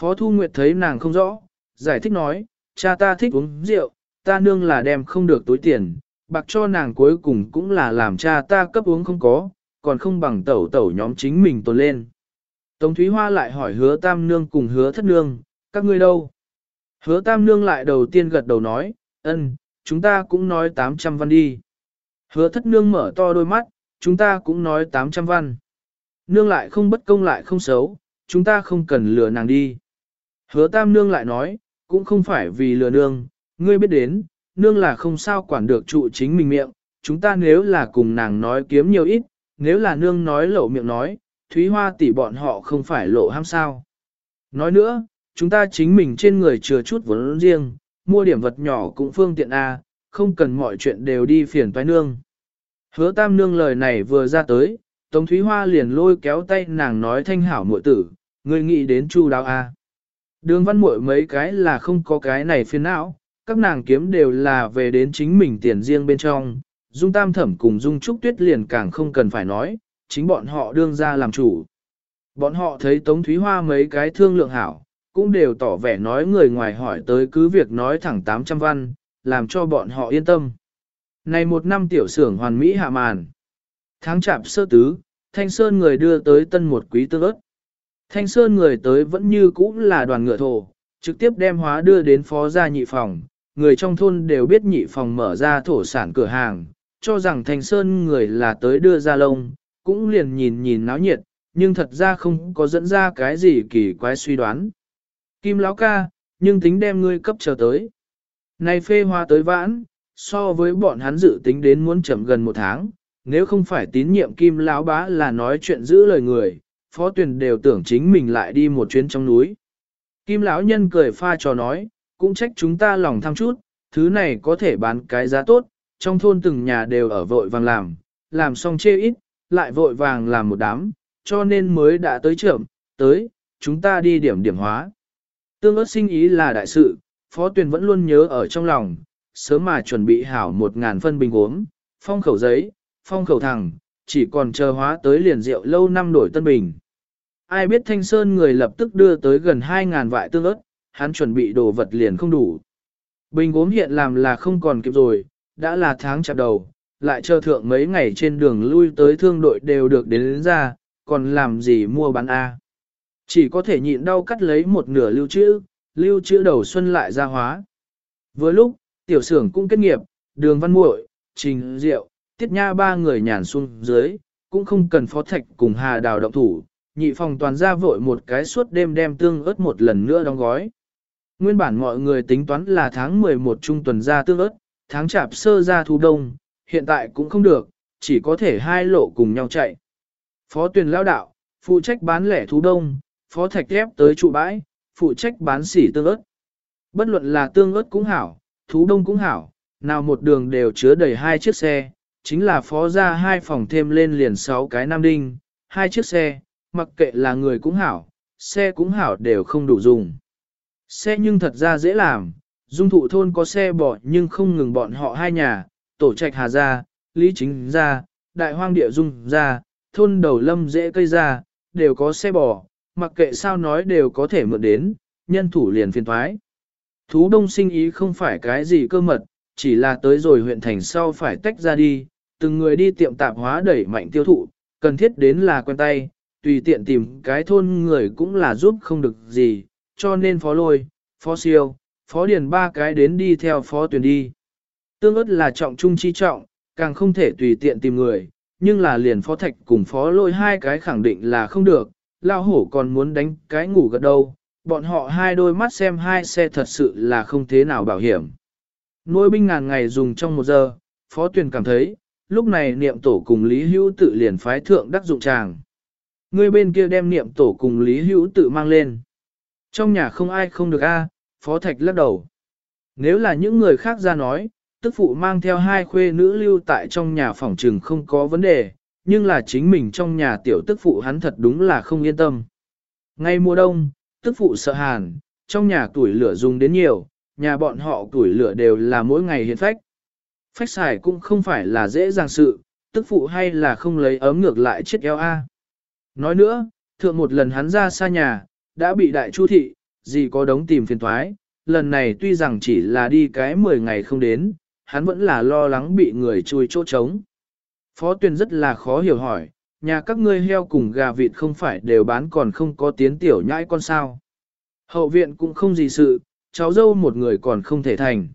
Phó Thu Nguyệt thấy nàng không rõ, giải thích nói, cha ta thích uống rượu, ta nương là đem không được túi tiền, bạc cho nàng cuối cùng cũng là làm cha ta cấp uống không có, còn không bằng tẩu tẩu nhóm chính mình tồn lên. Tống Thúy Hoa lại hỏi hứa tam nương cùng hứa thất nương, các ngươi đâu? Hứa tam nương lại đầu tiên gật đầu nói, ân, chúng ta cũng nói 800 văn đi. Hứa thất nương mở to đôi mắt, chúng ta cũng nói 800 văn. Nương lại không bất công lại không xấu, chúng ta không cần lừa nàng đi. Hứa tam nương lại nói, cũng không phải vì lừa nương, ngươi biết đến, nương là không sao quản được trụ chính mình miệng, chúng ta nếu là cùng nàng nói kiếm nhiều ít, nếu là nương nói lộ miệng nói, Thúy Hoa tỷ bọn họ không phải lộ ham sao. Nói nữa, chúng ta chính mình trên người chừa chút vốn riêng, mua điểm vật nhỏ cũng phương tiện A, không cần mọi chuyện đều đi phiền toái nương. Hứa tam nương lời này vừa ra tới, Tống Thúy Hoa liền lôi kéo tay nàng nói thanh hảo muội tử, ngươi nghĩ đến chu đáo A. Đường văn muội mấy cái là không có cái này phiền não, các nàng kiếm đều là về đến chính mình tiền riêng bên trong, Dung Tam Thẩm cùng Dung Trúc Tuyết liền càng không cần phải nói, chính bọn họ đương ra làm chủ. Bọn họ thấy Tống Thúy Hoa mấy cái thương lượng hảo, cũng đều tỏ vẻ nói người ngoài hỏi tới cứ việc nói thẳng 800 văn, làm cho bọn họ yên tâm. Này một năm tiểu xưởng hoàn mỹ hạ màn. Tháng chạp sơ tứ, Thanh Sơn người đưa tới tân một quý tương ớt. Thanh Sơn người tới vẫn như cũ là đoàn ngựa thổ, trực tiếp đem hóa đưa đến phó gia nhị phòng. Người trong thôn đều biết nhị phòng mở ra thổ sản cửa hàng, cho rằng Thanh Sơn người là tới đưa ra lông, cũng liền nhìn nhìn náo nhiệt, nhưng thật ra không có dẫn ra cái gì kỳ quái suy đoán. Kim lão ca, nhưng tính đem ngươi cấp chờ tới. Này phê hoa tới vãn, so với bọn hắn dự tính đến muốn chậm gần một tháng, nếu không phải tín nhiệm kim lão bá là nói chuyện giữ lời người, phó tuyển đều tưởng chính mình lại đi một chuyến trong núi. Kim lão nhân cười pha trò nói, cũng trách chúng ta lòng tham chút, thứ này có thể bán cái giá tốt, trong thôn từng nhà đều ở vội vàng làm, làm xong chê ít, lại vội vàng làm một đám, cho nên mới đã tới trưởng, tới, chúng ta đi điểm điểm hóa. Tương ớt sinh ý là đại sự, Phó Tuyền vẫn luôn nhớ ở trong lòng, sớm mà chuẩn bị hảo một ngàn phân bình uống, phong khẩu giấy, phong khẩu thẳng, chỉ còn chờ hóa tới liền rượu lâu năm đổi tân bình. Ai biết Thanh Sơn người lập tức đưa tới gần 2.000 vại tương ớt, hắn chuẩn bị đồ vật liền không đủ. Bình gốm hiện làm là không còn kịp rồi, đã là tháng chạp đầu, lại chờ thượng mấy ngày trên đường lui tới thương đội đều được đến, đến ra, còn làm gì mua bán A. Chỉ có thể nhịn đau cắt lấy một nửa lưu trữ, lưu trữ đầu xuân lại ra hóa. Vừa lúc, tiểu xưởng cũng kết nghiệp, đường văn muội, trình diệu, tiết nha ba người nhàn xuống dưới, cũng không cần phó thạch cùng hà đào động thủ, nhị phòng toàn ra vội một cái suốt đêm đem tương ớt một lần nữa đóng gói. Nguyên bản mọi người tính toán là tháng 11 trung tuần ra tương ớt, tháng chạp sơ ra thu đông, hiện tại cũng không được, chỉ có thể hai lộ cùng nhau chạy. Phó tuyển lao đạo, phụ trách bán lẻ thú đông, phó thạch ghép tới trụ bãi, phụ trách bán sỉ tương ớt. Bất luận là tương ớt cũng hảo, thú đông cũng hảo, nào một đường đều chứa đầy hai chiếc xe, chính là phó ra hai phòng thêm lên liền sáu cái nam đinh, hai chiếc xe, mặc kệ là người cũng hảo, xe cũng hảo đều không đủ dùng. Xe nhưng thật ra dễ làm, dung thụ thôn có xe bỏ nhưng không ngừng bọn họ hai nhà, tổ trạch hà ra, lý chính ra, đại hoang địa dung ra, thôn đầu lâm dễ cây ra, đều có xe bò, mặc kệ sao nói đều có thể mượn đến, nhân thủ liền phiền thoái. Thú đông sinh ý không phải cái gì cơ mật, chỉ là tới rồi huyện thành sau phải tách ra đi, từng người đi tiệm tạp hóa đẩy mạnh tiêu thụ, cần thiết đến là quen tay, tùy tiện tìm cái thôn người cũng là giúp không được gì, cho nên phó lôi, phó siêu, phó điền ba cái đến đi theo phó tuyển đi. Tương ớt là trọng trung chi trọng, càng không thể tùy tiện tìm người, nhưng là liền phó thạch cùng phó lôi hai cái khẳng định là không được, lao hổ còn muốn đánh cái ngủ gật đâu, bọn họ hai đôi mắt xem hai xe thật sự là không thế nào bảo hiểm. Nuôi binh ngàn ngày dùng trong một giờ, phó tuyển cảm thấy, lúc này niệm tổ cùng Lý Hữu tự liền phái thượng đắc dụng chàng. Người bên kia đem niệm tổ cùng Lý Hữu tự mang lên. Trong nhà không ai không được a, phó thạch lắc đầu. Nếu là những người khác ra nói, tức phụ mang theo hai khuê nữ lưu tại trong nhà phòng trừng không có vấn đề, nhưng là chính mình trong nhà tiểu tức phụ hắn thật đúng là không yên tâm. Ngay mùa đông, tức phụ sợ hàn, trong nhà tuổi lửa dùng đến nhiều, nhà bọn họ tuổi lửa đều là mỗi ngày hiện phách. Phách xài cũng không phải là dễ dàng sự, tức phụ hay là không lấy ấm ngược lại chết eo A. Nói nữa, thượng một lần hắn ra xa nhà, đã bị đại chu thị, gì có đống tìm phiền thoái, lần này tuy rằng chỉ là đi cái 10 ngày không đến, hắn vẫn là lo lắng bị người chui chỗ trống. Phó tuyên rất là khó hiểu hỏi, nhà các ngươi heo cùng gà vịt không phải đều bán còn không có tiến tiểu nhãi con sao. Hậu viện cũng không gì sự, cháu dâu một người còn không thể thành.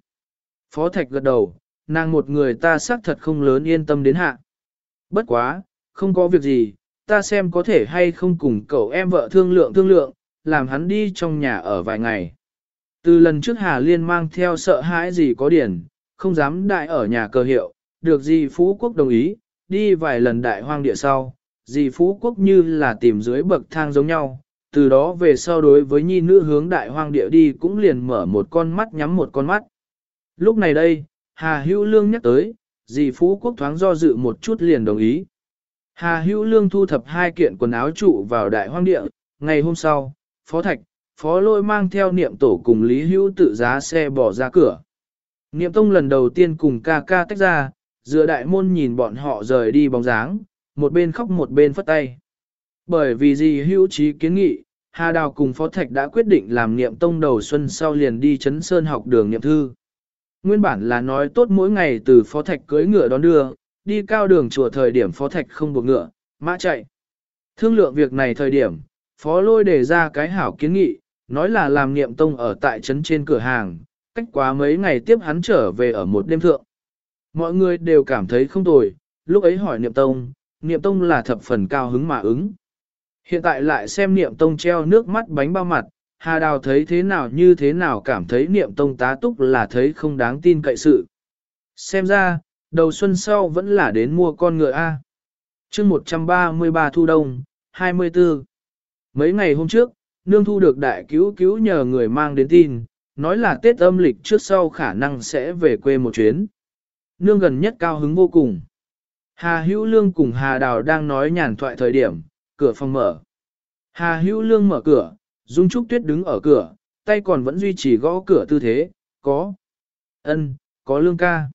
Phó thạch gật đầu, nàng một người ta xác thật không lớn yên tâm đến hạ. Bất quá, không có việc gì, ta xem có thể hay không cùng cậu em vợ thương lượng thương lượng, làm hắn đi trong nhà ở vài ngày. Từ lần trước Hà Liên mang theo sợ hãi gì có điển, không dám đại ở nhà cơ hiệu, được gì Phú Quốc đồng ý, đi vài lần đại hoang địa sau, dì Phú Quốc như là tìm dưới bậc thang giống nhau, từ đó về sau đối với nhi nữ hướng đại hoang địa đi cũng liền mở một con mắt nhắm một con mắt. Lúc này đây, Hà Hữu Lương nhắc tới, dì Phú Quốc thoáng do dự một chút liền đồng ý. Hà Hữu Lương thu thập hai kiện quần áo trụ vào đại hoang địa, ngày hôm sau, Phó Thạch, Phó Lôi mang theo niệm tổ cùng Lý Hữu tự giá xe bỏ ra cửa. Niệm Tông lần đầu tiên cùng ca ca tách ra, dựa đại môn nhìn bọn họ rời đi bóng dáng, một bên khóc một bên phất tay. Bởi vì gì hữu trí kiến nghị, Hà Đào cùng Phó Thạch đã quyết định làm niệm tông đầu xuân sau liền đi chấn sơn học đường niệm thư. Nguyên bản là nói tốt mỗi ngày từ Phó Thạch cưới ngựa đón đưa, đi cao đường chùa thời điểm Phó Thạch không buộc ngựa, mã chạy. Thương lượng việc này thời điểm, Phó Lôi đề ra cái hảo kiến nghị, nói là làm niệm tông ở tại trấn trên cửa hàng, cách quá mấy ngày tiếp hắn trở về ở một đêm thượng. Mọi người đều cảm thấy không tồi, lúc ấy hỏi niệm tông, niệm tông là thập phần cao hứng mà ứng. Hiện tại lại xem niệm tông treo nước mắt bánh bao mặt, Hà Đào thấy thế nào như thế nào cảm thấy niệm tông tá túc là thấy không đáng tin cậy sự. Xem ra, đầu xuân sau vẫn là đến mua con ngựa A. chương 133 thu đông, 24. Mấy ngày hôm trước, nương thu được đại cứu cứu nhờ người mang đến tin, nói là Tết âm lịch trước sau khả năng sẽ về quê một chuyến. Nương gần nhất cao hứng vô cùng. Hà Hữu Lương cùng Hà Đào đang nói nhàn thoại thời điểm, cửa phòng mở. Hà Hữu Lương mở cửa, Dung Trúc Tuyết đứng ở cửa, tay còn vẫn duy trì gõ cửa tư thế, có. ân, có Lương ca.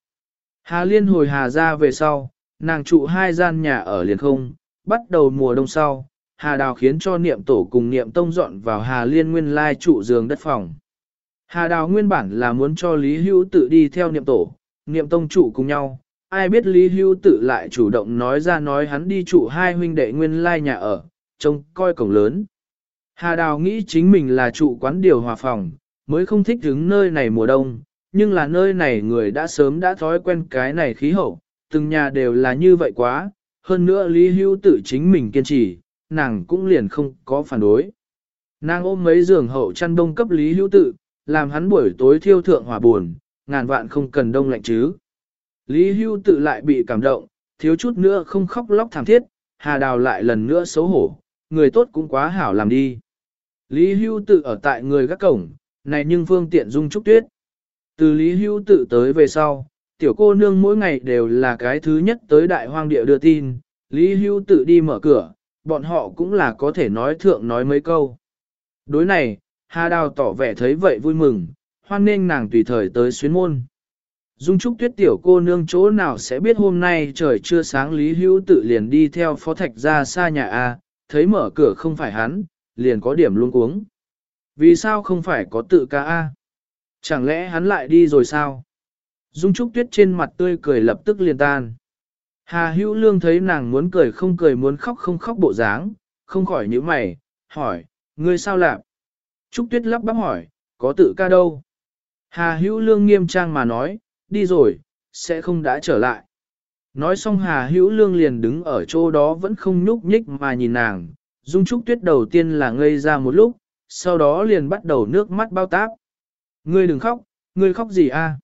Hà Liên hồi Hà ra về sau, nàng trụ hai gian nhà ở liền không, bắt đầu mùa đông sau, Hà Đào khiến cho niệm tổ cùng niệm tông dọn vào Hà Liên nguyên lai trụ giường đất phòng. Hà Đào nguyên bản là muốn cho Lý Hữu tự đi theo niệm tổ, niệm tông trụ cùng nhau, ai biết Lý Hưu tự lại chủ động nói ra nói hắn đi trụ hai huynh đệ nguyên lai nhà ở, trông coi cổng lớn. Hà Đào nghĩ chính mình là trụ quán điều hòa phòng, mới không thích đứng nơi này mùa đông, nhưng là nơi này người đã sớm đã thói quen cái này khí hậu, từng nhà đều là như vậy quá, hơn nữa Lý Hưu tự chính mình kiên trì, nàng cũng liền không có phản đối. Nàng ôm mấy giường hậu chăn đông cấp Lý Hưu tự, làm hắn buổi tối thiêu thượng hỏa buồn, ngàn vạn không cần đông lạnh chứ. Lý Hưu tự lại bị cảm động, thiếu chút nữa không khóc lóc thảm thiết, Hà Đào lại lần nữa xấu hổ, người tốt cũng quá hảo làm đi. Lý Hưu tự ở tại người gác cổng, này nhưng phương tiện dung trúc tuyết. Từ Lý Hưu tự tới về sau, tiểu cô nương mỗi ngày đều là cái thứ nhất tới đại hoang địa đưa tin, Lý Hưu tự đi mở cửa, bọn họ cũng là có thể nói thượng nói mấy câu. Đối này, Hà Đào tỏ vẻ thấy vậy vui mừng, hoan nên nàng tùy thời tới xuyến môn. Dung Trúc Tuyết tiểu cô nương chỗ nào sẽ biết hôm nay trời chưa sáng Lý Hữu tự liền đi theo phó thạch ra xa nhà A, thấy mở cửa không phải hắn, liền có điểm luôn cuống. Vì sao không phải có tự ca A? Chẳng lẽ hắn lại đi rồi sao? Dung Trúc Tuyết trên mặt tươi cười lập tức liền tan. Hà Hữu Lương thấy nàng muốn cười không cười muốn khóc không khóc bộ dáng, không khỏi nhíu mày, hỏi, ngươi sao làm? Trúc Tuyết lắp bắp hỏi, có tự ca đâu? Hà Hữu Lương nghiêm trang mà nói, đi rồi, sẽ không đã trở lại. Nói xong Hà Hữu Lương liền đứng ở chỗ đó vẫn không nhúc nhích mà nhìn nàng, Dung Trúc Tuyết đầu tiên là ngây ra một lúc, sau đó liền bắt đầu nước mắt bao táp. Ngươi đừng khóc, ngươi khóc gì a?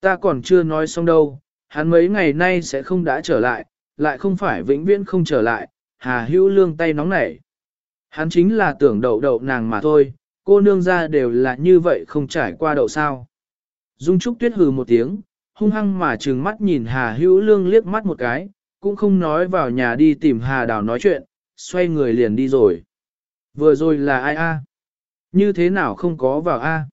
Ta còn chưa nói xong đâu, hắn mấy ngày nay sẽ không đã trở lại, lại không phải vĩnh viễn không trở lại, Hà Hữu Lương tay nóng nảy. Hắn chính là tưởng đậu đậu nàng mà thôi, cô nương ra đều là như vậy không trải qua đậu sao. Dung Trúc Tuyết hừ một tiếng, hung hăng mà trừng mắt nhìn Hà Hữu Lương liếc mắt một cái, cũng không nói vào nhà đi tìm Hà Đào nói chuyện, xoay người liền đi rồi. Vừa rồi là ai a? Như thế nào không có vào a?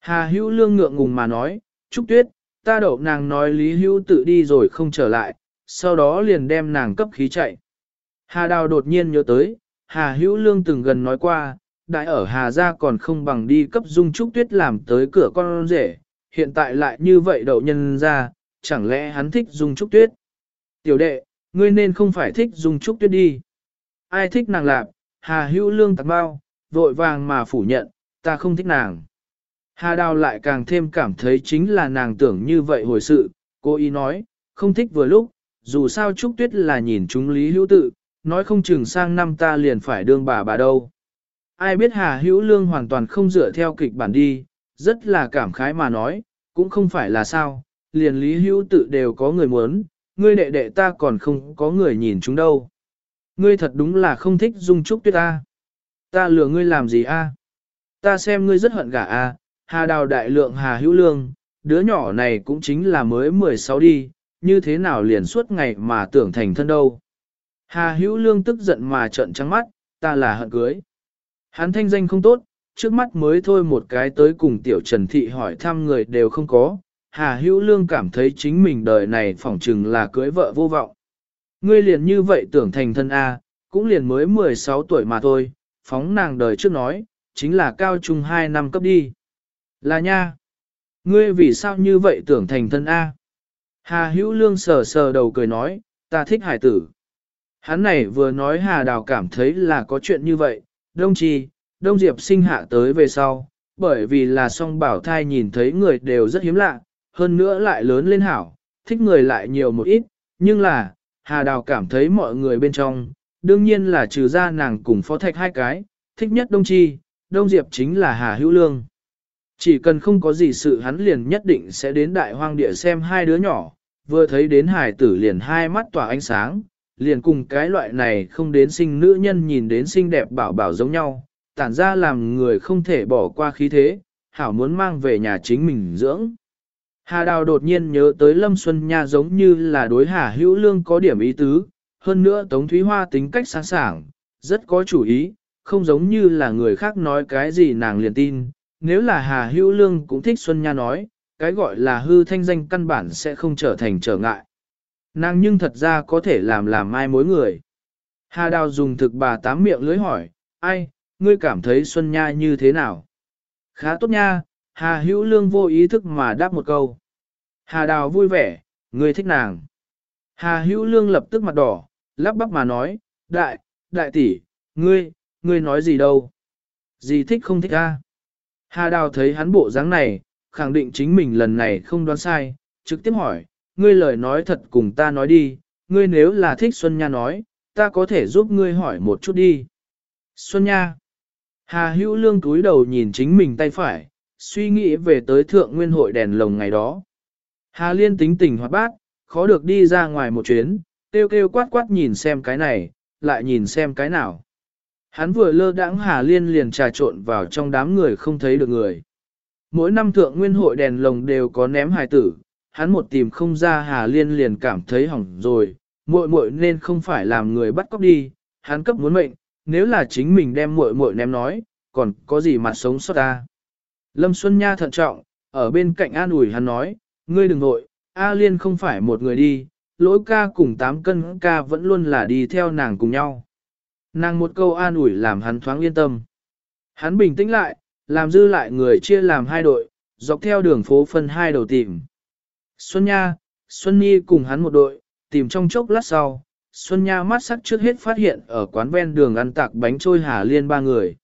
Hà Hữu Lương ngượng ngùng mà nói, Trúc Tuyết, ta đậu nàng nói Lý Hữu tự đi rồi không trở lại, sau đó liền đem nàng cấp khí chạy. Hà Đào đột nhiên nhớ tới, Hà Hữu Lương từng gần nói qua, đại ở Hà Gia còn không bằng đi cấp Dung Trúc Tuyết làm tới cửa con rể, hiện tại lại như vậy đậu nhân ra, chẳng lẽ hắn thích Dung Trúc Tuyết? Tiểu đệ, ngươi nên không phải thích Dung Trúc Tuyết đi. Ai thích nàng lạp, Hà Hữu Lương tạc bao, vội vàng mà phủ nhận, ta không thích nàng. Hà Đào lại càng thêm cảm thấy chính là nàng tưởng như vậy hồi sự, cô ý nói, không thích vừa lúc, dù sao Trúc Tuyết là nhìn chúng Lý Hữu tự, nói không chừng sang năm ta liền phải đương bà bà đâu. Ai biết Hà Hữu Lương hoàn toàn không dựa theo kịch bản đi, rất là cảm khái mà nói, cũng không phải là sao, liền Lý Hữu tự đều có người muốn, ngươi đệ đệ ta còn không có người nhìn chúng đâu. Ngươi thật đúng là không thích dung trúc tuyết ta. Ta lừa ngươi làm gì a? Ta xem ngươi rất hận gả a. Hà đào đại lượng Hà Hữu Lương, đứa nhỏ này cũng chính là mới 16 đi, như thế nào liền suốt ngày mà tưởng thành thân đâu. Hà Hữu Lương tức giận mà trợn trắng mắt, ta là hận cưới. Hắn thanh danh không tốt, trước mắt mới thôi một cái tới cùng tiểu trần thị hỏi thăm người đều không có. Hà Hữu Lương cảm thấy chính mình đời này phỏng chừng là cưới vợ vô vọng. Ngươi liền như vậy tưởng thành thân A, cũng liền mới 16 tuổi mà thôi, phóng nàng đời trước nói, chính là cao trung 2 năm cấp đi. Là nha. Ngươi vì sao như vậy tưởng thành thân A? Hà Hữu Lương sờ sờ đầu cười nói, ta thích hải tử. Hắn này vừa nói Hà Đào cảm thấy là có chuyện như vậy, đông chi, đông diệp sinh hạ tới về sau, bởi vì là song bảo thai nhìn thấy người đều rất hiếm lạ, hơn nữa lại lớn lên hảo, thích người lại nhiều một ít, nhưng là, Hà Đào cảm thấy mọi người bên trong, đương nhiên là trừ ra nàng cùng phó thạch hai cái, thích nhất đông chi, đông diệp chính là Hà Hữu Lương. Chỉ cần không có gì sự hắn liền nhất định sẽ đến đại hoang địa xem hai đứa nhỏ, vừa thấy đến hải tử liền hai mắt tỏa ánh sáng, liền cùng cái loại này không đến sinh nữ nhân nhìn đến xinh đẹp bảo bảo giống nhau, tản ra làm người không thể bỏ qua khí thế, hảo muốn mang về nhà chính mình dưỡng. Hà Đào đột nhiên nhớ tới Lâm Xuân Nha giống như là đối Hà Hữu Lương có điểm ý tứ, hơn nữa Tống Thúy Hoa tính cách sáng sảng, rất có chủ ý, không giống như là người khác nói cái gì nàng liền tin. Nếu là Hà Hữu Lương cũng thích Xuân Nha nói, cái gọi là hư thanh danh căn bản sẽ không trở thành trở ngại. Nàng nhưng thật ra có thể làm làm mai mối người. Hà Đào dùng thực bà tám miệng lưới hỏi, ai, ngươi cảm thấy Xuân Nha như thế nào? Khá tốt nha, Hà Hữu Lương vô ý thức mà đáp một câu. Hà Đào vui vẻ, ngươi thích nàng. Hà hữu lương lập tức mặt đỏ, lắp bắp mà nói, đại, đại tỷ, ngươi, ngươi nói gì đâu? Gì thích không thích a? Hà đào thấy hắn bộ dáng này, khẳng định chính mình lần này không đoán sai, trực tiếp hỏi, ngươi lời nói thật cùng ta nói đi, ngươi nếu là thích Xuân Nha nói, ta có thể giúp ngươi hỏi một chút đi. Xuân Nha. Hà hữu lương túi đầu nhìn chính mình tay phải, suy nghĩ về tới thượng nguyên hội đèn lồng ngày đó. Hà liên tính tình hoạt bát, khó được đi ra ngoài một chuyến, kêu kêu quát quát nhìn xem cái này, lại nhìn xem cái nào. Hắn vừa lơ đãng Hà Liên liền trà trộn vào trong đám người không thấy được người. Mỗi năm thượng nguyên hội đèn lồng đều có ném hài tử, hắn một tìm không ra Hà Liên liền cảm thấy hỏng rồi, muội muội nên không phải làm người bắt cóc đi, hắn cấp muốn mệnh, nếu là chính mình đem muội muội ném nói, còn có gì mặt sống sót ta. Lâm Xuân Nha thận trọng, ở bên cạnh an ủi hắn nói, ngươi đừng nội, A Liên không phải một người đi, lỗi ca cùng tám cân ca vẫn luôn là đi theo nàng cùng nhau. Nàng một câu an ủi làm hắn thoáng yên tâm. Hắn bình tĩnh lại, làm dư lại người chia làm hai đội, dọc theo đường phố phân hai đầu tìm. Xuân Nha, Xuân Nhi cùng hắn một đội, tìm trong chốc lát sau, Xuân Nha mắt sắc trước hết phát hiện ở quán ven đường ăn tạc bánh trôi Hà Liên ba người.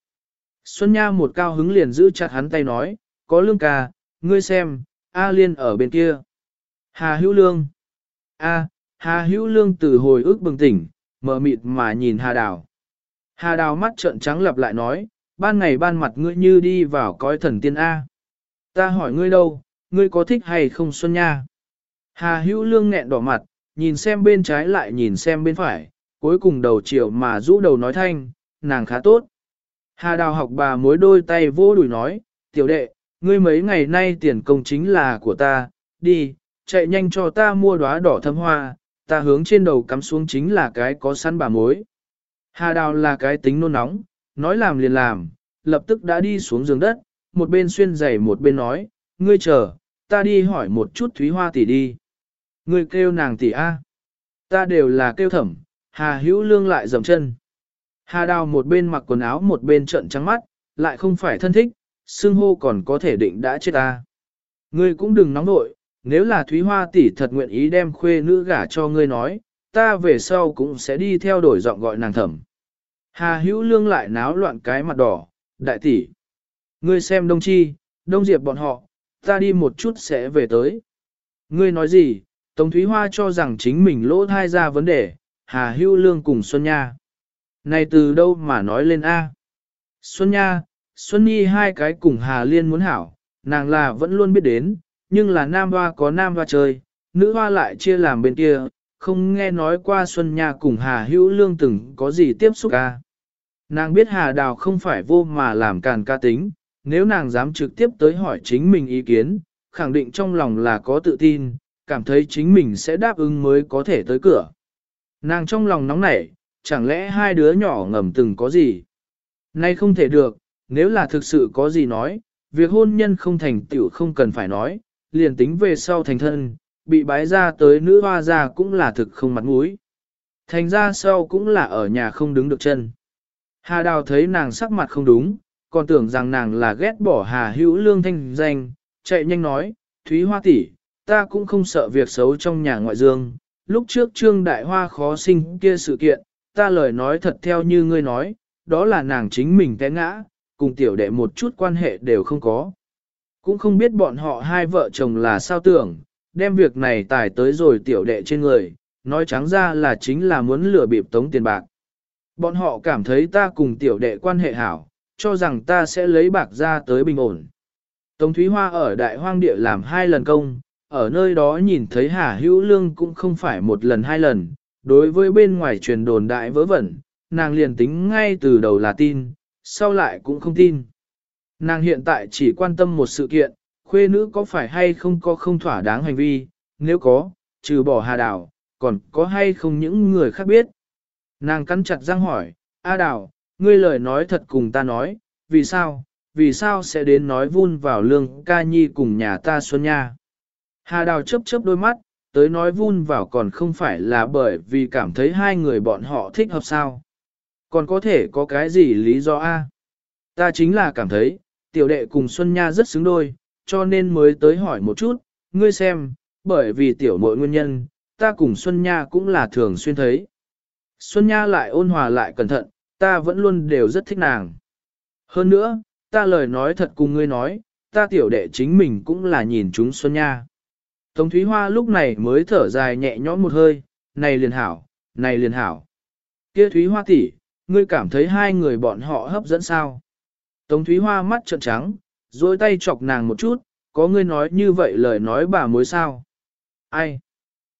Xuân Nha một cao hứng liền giữ chặt hắn tay nói, có lương ca, ngươi xem, A Liên ở bên kia. Hà Hữu Lương. A, Hà Hữu Lương từ hồi ức bừng tỉnh, mở mịt mà nhìn Hà Đào. Hà Đào mắt trợn trắng lặp lại nói, ban ngày ban mặt ngươi như đi vào cõi thần tiên A. Ta hỏi ngươi đâu, ngươi có thích hay không Xuân Nha? Hà Hữu Lương nghẹn đỏ mặt, nhìn xem bên trái lại nhìn xem bên phải, cuối cùng đầu chiều mà rũ đầu nói thanh, nàng khá tốt. Hà Đào học bà mối đôi tay vô đùi nói, tiểu đệ, ngươi mấy ngày nay tiền công chính là của ta, đi, chạy nhanh cho ta mua đóa đỏ thâm hoa, ta hướng trên đầu cắm xuống chính là cái có sẵn bà mối. Hà Đào là cái tính nôn nóng, nói làm liền làm, lập tức đã đi xuống giường đất, một bên xuyên giày một bên nói, ngươi chờ, ta đi hỏi một chút Thúy Hoa tỷ đi. Ngươi kêu nàng tỷ A. Ta đều là kêu thẩm, Hà Hữu Lương lại dầm chân. Hà Đào một bên mặc quần áo một bên trợn trắng mắt, lại không phải thân thích, xưng hô còn có thể định đã chết ta. Ngươi cũng đừng nóng nội, nếu là Thúy Hoa tỷ thật nguyện ý đem khuê nữ gả cho ngươi nói, ta về sau cũng sẽ đi theo đổi giọng gọi nàng thẩm. Hà hữu lương lại náo loạn cái mặt đỏ, đại tỷ. Ngươi xem đông chi, đông diệp bọn họ, ta đi một chút sẽ về tới. Ngươi nói gì, Tống Thúy Hoa cho rằng chính mình lỗ thai ra vấn đề, Hà Hưu lương cùng Xuân Nha. Này từ đâu mà nói lên A? Xuân Nha, Xuân Nhi hai cái cùng Hà Liên muốn hảo, nàng là vẫn luôn biết đến, nhưng là nam hoa có nam hoa chơi, nữ hoa lại chia làm bên kia, không nghe nói qua Xuân Nha cùng Hà Hữu Lương từng có gì tiếp xúc ca. Nàng biết Hà Đào không phải vô mà làm càn ca tính, nếu nàng dám trực tiếp tới hỏi chính mình ý kiến, khẳng định trong lòng là có tự tin, cảm thấy chính mình sẽ đáp ứng mới có thể tới cửa. Nàng trong lòng nóng nảy, chẳng lẽ hai đứa nhỏ ngầm từng có gì? Nay không thể được, nếu là thực sự có gì nói, việc hôn nhân không thành tựu không cần phải nói, liền tính về sau thành thân, bị bái ra tới nữ hoa ra cũng là thực không mặt mũi. Thành ra sau cũng là ở nhà không đứng được chân. Hà Đào thấy nàng sắc mặt không đúng, còn tưởng rằng nàng là ghét bỏ Hà Hữu Lương thanh danh, chạy nhanh nói, Thúy Hoa tỷ, ta cũng không sợ việc xấu trong nhà ngoại dương. Lúc trước Trương Đại Hoa khó sinh kia sự kiện, ta lời nói thật theo như ngươi nói, đó là nàng chính mình té ngã, cùng tiểu đệ một chút quan hệ đều không có. Cũng không biết bọn họ hai vợ chồng là sao tưởng, đem việc này tải tới rồi tiểu đệ trên người, nói trắng ra là chính là muốn lừa bịp tống tiền bạc. Bọn họ cảm thấy ta cùng tiểu đệ quan hệ hảo, cho rằng ta sẽ lấy bạc ra tới bình ổn. Tống Thúy Hoa ở đại hoang địa làm hai lần công, ở nơi đó nhìn thấy Hà Hữu Lương cũng không phải một lần hai lần, đối với bên ngoài truyền đồn đại vớ vẩn, nàng liền tính ngay từ đầu là tin, sau lại cũng không tin. Nàng hiện tại chỉ quan tâm một sự kiện, khuê nữ có phải hay không có không thỏa đáng hành vi, nếu có, trừ bỏ hà Đào còn có hay không những người khác biết. Nàng cắn chặt răng hỏi, A Đào ngươi lời nói thật cùng ta nói, vì sao, vì sao sẽ đến nói vun vào lương ca nhi cùng nhà ta Xuân Nha. Hà đào chớp chớp đôi mắt, tới nói vun vào còn không phải là bởi vì cảm thấy hai người bọn họ thích hợp sao. Còn có thể có cái gì lý do A? Ta chính là cảm thấy, tiểu đệ cùng Xuân Nha rất xứng đôi, cho nên mới tới hỏi một chút, ngươi xem, bởi vì tiểu mọi nguyên nhân, ta cùng Xuân Nha cũng là thường xuyên thấy. Xuân Nha lại ôn hòa lại cẩn thận, ta vẫn luôn đều rất thích nàng. Hơn nữa, ta lời nói thật cùng ngươi nói, ta tiểu đệ chính mình cũng là nhìn chúng Xuân Nha. Tống Thúy Hoa lúc này mới thở dài nhẹ nhõm một hơi, này liền hảo, này liền hảo. Kia Thúy Hoa tỷ, ngươi cảm thấy hai người bọn họ hấp dẫn sao? Tống Thúy Hoa mắt trợn trắng, duỗi tay chọc nàng một chút, có ngươi nói như vậy lời nói bà mối sao? Ai?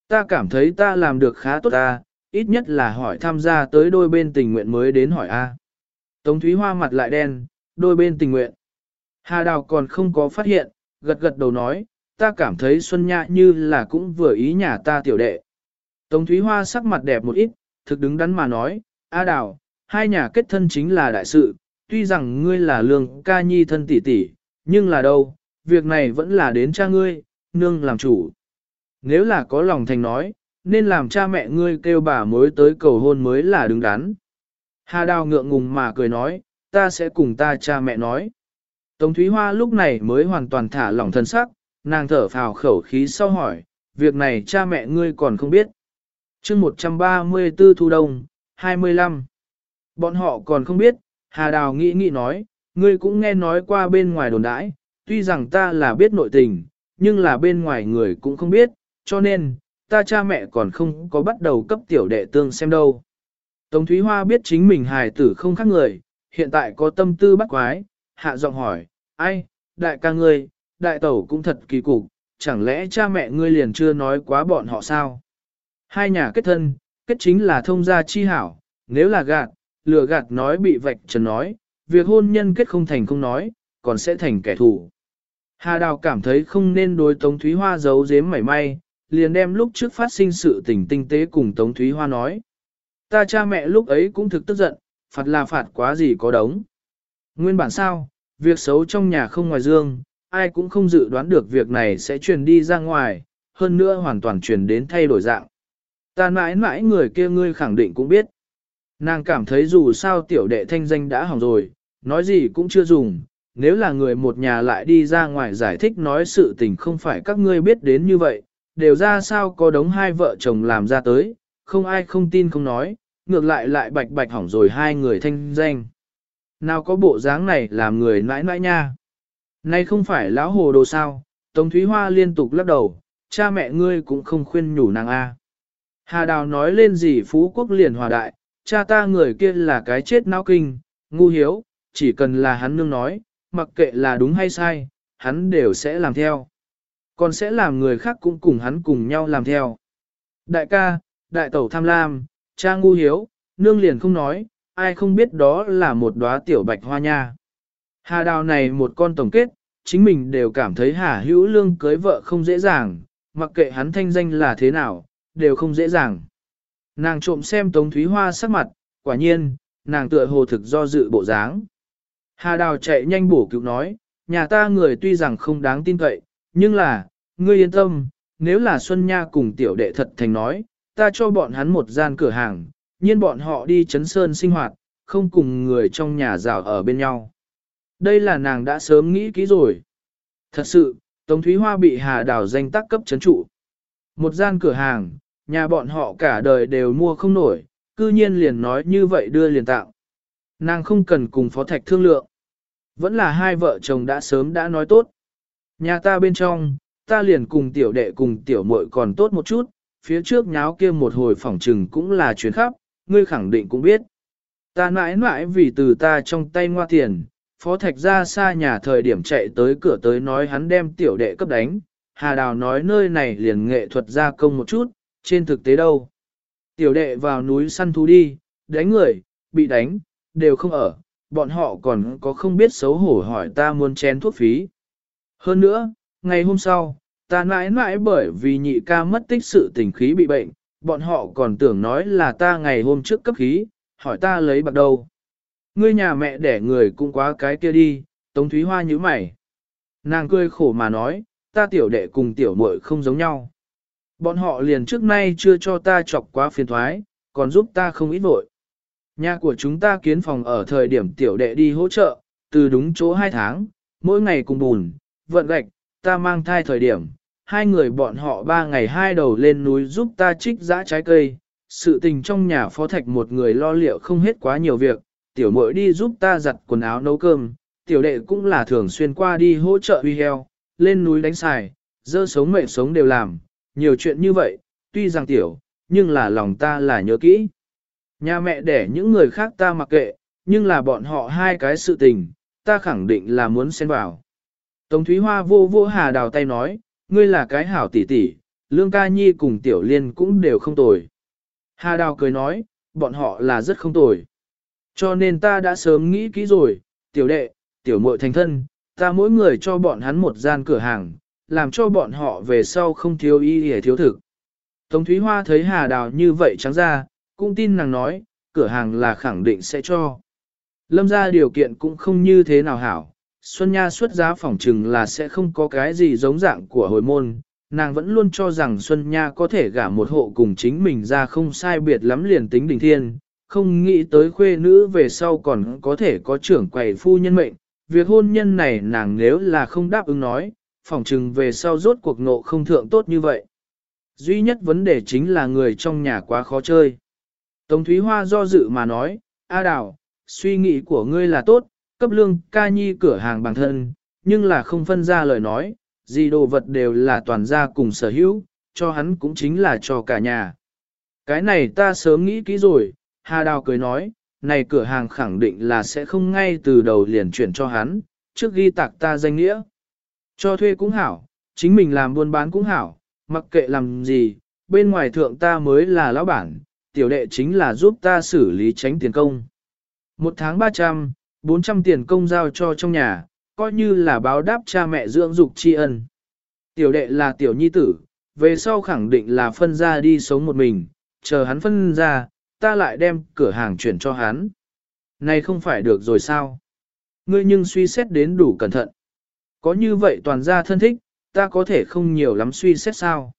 Ta cảm thấy ta làm được khá tốt ta, ít nhất là hỏi tham gia tới đôi bên tình nguyện mới đến hỏi A. Tống Thúy Hoa mặt lại đen, đôi bên tình nguyện. Hà Đào còn không có phát hiện, gật gật đầu nói, ta cảm thấy Xuân Nhã như là cũng vừa ý nhà ta tiểu đệ. Tống Thúy Hoa sắc mặt đẹp một ít, thực đứng đắn mà nói, A Đào, hai nhà kết thân chính là đại sự, tuy rằng ngươi là lương ca nhi thân tỷ tỷ, nhưng là đâu, việc này vẫn là đến cha ngươi, nương làm chủ. Nếu là có lòng thành nói, nên làm cha mẹ ngươi kêu bà mối tới cầu hôn mới là đứng đắn. Hà Đào ngượng ngùng mà cười nói, ta sẽ cùng ta cha mẹ nói. Tống Thúy Hoa lúc này mới hoàn toàn thả lỏng thân sắc, nàng thở phào khẩu khí sau hỏi, việc này cha mẹ ngươi còn không biết. chương 134 Thu Đông, 25. Bọn họ còn không biết, Hà Đào nghĩ nghĩ nói, ngươi cũng nghe nói qua bên ngoài đồn đãi, tuy rằng ta là biết nội tình, nhưng là bên ngoài người cũng không biết, cho nên, ta cha mẹ còn không có bắt đầu cấp tiểu đệ tương xem đâu. Tống Thúy Hoa biết chính mình hài tử không khác người, hiện tại có tâm tư bắt quái, hạ giọng hỏi, ai, đại ca ngươi, đại tẩu cũng thật kỳ cục, chẳng lẽ cha mẹ ngươi liền chưa nói quá bọn họ sao? Hai nhà kết thân, kết chính là thông gia chi hảo, nếu là gạt, lừa gạt nói bị vạch trần nói, việc hôn nhân kết không thành không nói, còn sẽ thành kẻ thù. Hà Đào cảm thấy không nên đối Tống Thúy Hoa giấu giếm mảy may, liền đem lúc trước phát sinh sự tình tinh tế cùng Tống Thúy Hoa nói. Ta cha mẹ lúc ấy cũng thực tức giận, phạt là phạt quá gì có đống. Nguyên bản sao, việc xấu trong nhà không ngoài dương, ai cũng không dự đoán được việc này sẽ truyền đi ra ngoài, hơn nữa hoàn toàn truyền đến thay đổi dạng. Ta mãi mãi người kia ngươi khẳng định cũng biết. Nàng cảm thấy dù sao tiểu đệ thanh danh đã hỏng rồi, nói gì cũng chưa dùng, nếu là người một nhà lại đi ra ngoài giải thích nói sự tình không phải các ngươi biết đến như vậy, đều ra sao có đống hai vợ chồng làm ra tới, không ai không tin không nói, ngược lại lại bạch bạch hỏng rồi hai người thanh danh. Nào có bộ dáng này làm người nãi nãi nha. Nay không phải lão hồ đồ sao, Tống Thúy Hoa liên tục lắc đầu, cha mẹ ngươi cũng không khuyên nhủ nàng A. Hà Đào nói lên gì Phú Quốc liền hòa đại, cha ta người kia là cái chết não kinh, ngu hiếu, chỉ cần là hắn nương nói, mặc kệ là đúng hay sai, hắn đều sẽ làm theo. Còn sẽ làm người khác cũng cùng hắn cùng nhau làm theo. Đại ca, đại tẩu tham lam, cha ngu hiếu, nương liền không nói, ai không biết đó là một đóa tiểu bạch hoa nha. Hà đào này một con tổng kết, chính mình đều cảm thấy hà hữu lương cưới vợ không dễ dàng, mặc kệ hắn thanh danh là thế nào, đều không dễ dàng. Nàng trộm xem Tống Thúy Hoa sắc mặt, quả nhiên, nàng tựa hồ thực do dự bộ dáng. Hà Đào chạy nhanh bổ cứu nói, nhà ta người tuy rằng không đáng tin cậy, nhưng là, ngươi yên tâm, nếu là Xuân Nha cùng tiểu đệ thật thành nói, ta cho bọn hắn một gian cửa hàng, nhiên bọn họ đi chấn sơn sinh hoạt, không cùng người trong nhà rào ở bên nhau. Đây là nàng đã sớm nghĩ kỹ rồi. Thật sự, Tống Thúy Hoa bị Hà Đào danh tác cấp chấn trụ. Một gian cửa hàng, nhà bọn họ cả đời đều mua không nổi, cư nhiên liền nói như vậy đưa liền tạo. Nàng không cần cùng phó thạch thương lượng. Vẫn là hai vợ chồng đã sớm đã nói tốt. Nhà ta bên trong, ta liền cùng tiểu đệ cùng tiểu muội còn tốt một chút, phía trước nháo kia một hồi phỏng trừng cũng là chuyến khắp, ngươi khẳng định cũng biết. Ta mãi mãi vì từ ta trong tay ngoa tiền, phó thạch ra xa nhà thời điểm chạy tới cửa tới nói hắn đem tiểu đệ cấp đánh, Hà Đào nói nơi này liền nghệ thuật gia công một chút, trên thực tế đâu. Tiểu đệ vào núi săn thú đi, đánh người, bị đánh, đều không ở, bọn họ còn có không biết xấu hổ hỏi ta muốn chén thuốc phí. Hơn nữa, ngày hôm sau, ta mãi mãi bởi vì nhị ca mất tích sự tình khí bị bệnh, bọn họ còn tưởng nói là ta ngày hôm trước cấp khí, hỏi ta lấy bạc đâu. Ngươi nhà mẹ đẻ người cũng quá cái kia đi, Tống Thúy Hoa như mày. Nàng cười khổ mà nói, ta tiểu đệ cùng tiểu muội không giống nhau. Bọn họ liền trước nay chưa cho ta chọc quá phiền thoái, còn giúp ta không ít vội. Nhà của chúng ta kiến phòng ở thời điểm tiểu đệ đi hỗ trợ, từ đúng chỗ hai tháng, mỗi ngày cùng bùn, vận gạch, ta mang thai thời điểm, hai người bọn họ ba ngày hai đầu lên núi giúp ta trích dã trái cây, sự tình trong nhà phó thạch một người lo liệu không hết quá nhiều việc, tiểu muội đi giúp ta giặt quần áo nấu cơm, tiểu đệ cũng là thường xuyên qua đi hỗ trợ huy heo, lên núi đánh xài, dơ sống mệt sống đều làm, nhiều chuyện như vậy, tuy rằng tiểu, nhưng là lòng ta là nhớ kỹ. Nhà mẹ để những người khác ta mặc kệ, nhưng là bọn họ hai cái sự tình, ta khẳng định là muốn xen vào. Tống Thúy Hoa vô vô hà đào tay nói, ngươi là cái hảo tỷ tỷ, Lương Ca Nhi cùng Tiểu Liên cũng đều không tồi. Hà đào cười nói, bọn họ là rất không tồi. Cho nên ta đã sớm nghĩ kỹ rồi, tiểu đệ, tiểu muội thành thân, ta mỗi người cho bọn hắn một gian cửa hàng, làm cho bọn họ về sau không thiếu y hề thiếu thực. Tống Thúy Hoa thấy Hà Đào như vậy trắng ra, cũng tin nàng nói, cửa hàng là khẳng định sẽ cho. Lâm ra điều kiện cũng không như thế nào hảo, Xuân Nha xuất giá phỏng trừng là sẽ không có cái gì giống dạng của hồi môn, nàng vẫn luôn cho rằng Xuân Nha có thể gả một hộ cùng chính mình ra không sai biệt lắm liền tính đỉnh thiên, không nghĩ tới khuê nữ về sau còn có thể có trưởng quầy phu nhân mệnh, việc hôn nhân này nàng nếu là không đáp ứng nói, phỏng chừng về sau rốt cuộc nộ không thượng tốt như vậy. Duy nhất vấn đề chính là người trong nhà quá khó chơi. Tống Thúy Hoa do dự mà nói, A Đào, suy nghĩ của ngươi là tốt, cấp lương ca nhi cửa hàng bằng thân, nhưng là không phân ra lời nói, gì đồ vật đều là toàn gia cùng sở hữu, cho hắn cũng chính là cho cả nhà. Cái này ta sớm nghĩ kỹ rồi, Hà Đào cười nói, này cửa hàng khẳng định là sẽ không ngay từ đầu liền chuyển cho hắn, trước ghi tạc ta danh nghĩa. Cho thuê cũng hảo, chính mình làm buôn bán cũng hảo, mặc kệ làm gì, bên ngoài thượng ta mới là lão bản, tiểu đệ chính là giúp ta xử lý tránh tiền công. Một tháng 300, 400 tiền công giao cho trong nhà, coi như là báo đáp cha mẹ dưỡng dục tri ân. Tiểu đệ là tiểu nhi tử, về sau khẳng định là phân ra đi sống một mình, chờ hắn phân ra, ta lại đem cửa hàng chuyển cho hắn. Này không phải được rồi sao? Ngươi nhưng suy xét đến đủ cẩn thận. Có như vậy toàn gia thân thích, ta có thể không nhiều lắm suy xét sao?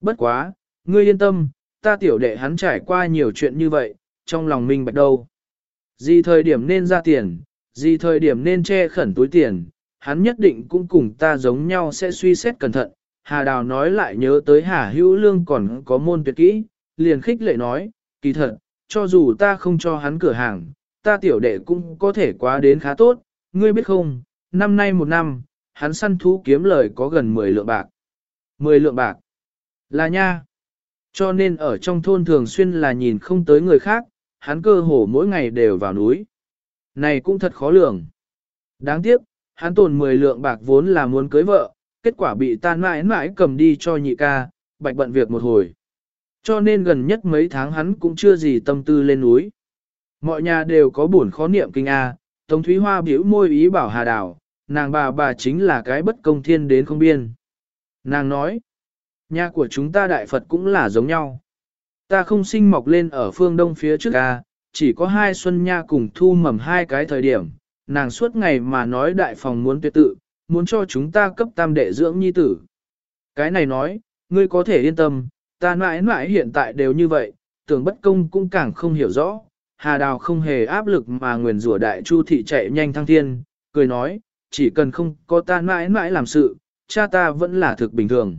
Bất quá, ngươi yên tâm, ta tiểu đệ hắn trải qua nhiều chuyện như vậy, trong lòng mình bạch đâu. Gì thời điểm nên ra tiền, gì thời điểm nên che khẩn túi tiền, hắn nhất định cũng cùng ta giống nhau sẽ suy xét cẩn thận. Hà Đào nói lại nhớ tới Hà Hữu Lương còn có môn tuyệt kỹ, liền khích lệ nói, kỳ thật, cho dù ta không cho hắn cửa hàng, ta tiểu đệ cũng có thể quá đến khá tốt, ngươi biết không, năm nay một năm, hắn săn thú kiếm lời có gần 10 lượng bạc. 10 lượng bạc. Là nha. Cho nên ở trong thôn thường xuyên là nhìn không tới người khác, hắn cơ hồ mỗi ngày đều vào núi. Này cũng thật khó lường. Đáng tiếc, hắn tồn 10 lượng bạc vốn là muốn cưới vợ, kết quả bị tan mãi mãi cầm đi cho nhị ca, bạch bận việc một hồi. Cho nên gần nhất mấy tháng hắn cũng chưa gì tâm tư lên núi. Mọi nhà đều có buồn khó niệm kinh A, Tống Thúy Hoa biểu môi ý bảo Hà Đào, nàng bà bà chính là cái bất công thiên đến không biên. Nàng nói, nhà của chúng ta đại Phật cũng là giống nhau. Ta không sinh mọc lên ở phương đông phía trước A, chỉ có hai xuân nha cùng thu mầm hai cái thời điểm, nàng suốt ngày mà nói đại phòng muốn tuyệt tự, muốn cho chúng ta cấp tam đệ dưỡng nhi tử. Cái này nói, ngươi có thể yên tâm, Ta mãi mãi hiện tại đều như vậy, tưởng bất công cũng càng không hiểu rõ. Hà Đào không hề áp lực mà nguyền rủa đại chu thị chạy nhanh thăng thiên, cười nói, chỉ cần không có ta mãi mãi làm sự, cha ta vẫn là thực bình thường.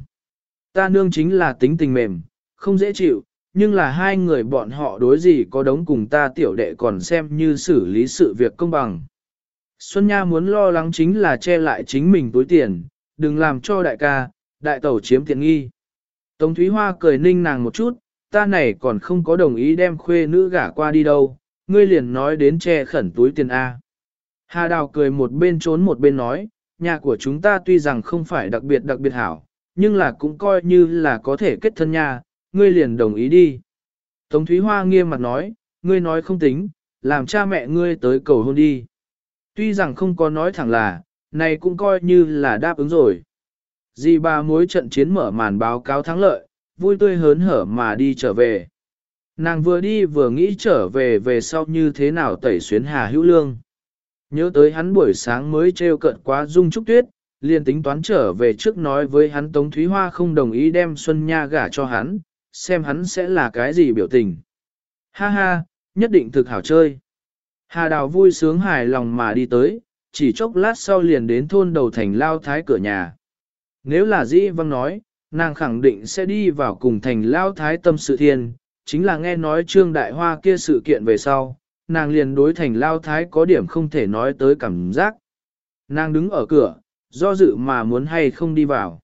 Ta nương chính là tính tình mềm, không dễ chịu, nhưng là hai người bọn họ đối gì có đống cùng ta tiểu đệ còn xem như xử lý sự việc công bằng. Xuân Nha muốn lo lắng chính là che lại chính mình túi tiền, đừng làm cho đại ca, đại tẩu chiếm tiện nghi. Tống Thúy Hoa cười ninh nàng một chút, ta này còn không có đồng ý đem khuê nữ gả qua đi đâu, ngươi liền nói đến che khẩn túi tiền A. Hà Đào cười một bên trốn một bên nói, nhà của chúng ta tuy rằng không phải đặc biệt đặc biệt hảo, nhưng là cũng coi như là có thể kết thân nha, ngươi liền đồng ý đi. Tống Thúy Hoa nghiêm mặt nói, ngươi nói không tính, làm cha mẹ ngươi tới cầu hôn đi. Tuy rằng không có nói thẳng là, này cũng coi như là đáp ứng rồi. Dì ba mối trận chiến mở màn báo cáo thắng lợi, vui tươi hớn hở mà đi trở về. Nàng vừa đi vừa nghĩ trở về về sau như thế nào tẩy xuyến Hà Hữu Lương. Nhớ tới hắn buổi sáng mới trêu cận quá dung trúc tuyết, liền tính toán trở về trước nói với hắn Tống Thúy Hoa không đồng ý đem Xuân Nha gả cho hắn, xem hắn sẽ là cái gì biểu tình. Ha ha, nhất định thực hảo chơi. Hà Đào vui sướng hài lòng mà đi tới, chỉ chốc lát sau liền đến thôn đầu thành lao thái cửa nhà. Nếu là dĩ văng nói, nàng khẳng định sẽ đi vào cùng thành lao thái tâm sự thiên, chính là nghe nói trương đại hoa kia sự kiện về sau, nàng liền đối thành lao thái có điểm không thể nói tới cảm giác. Nàng đứng ở cửa, do dự mà muốn hay không đi vào.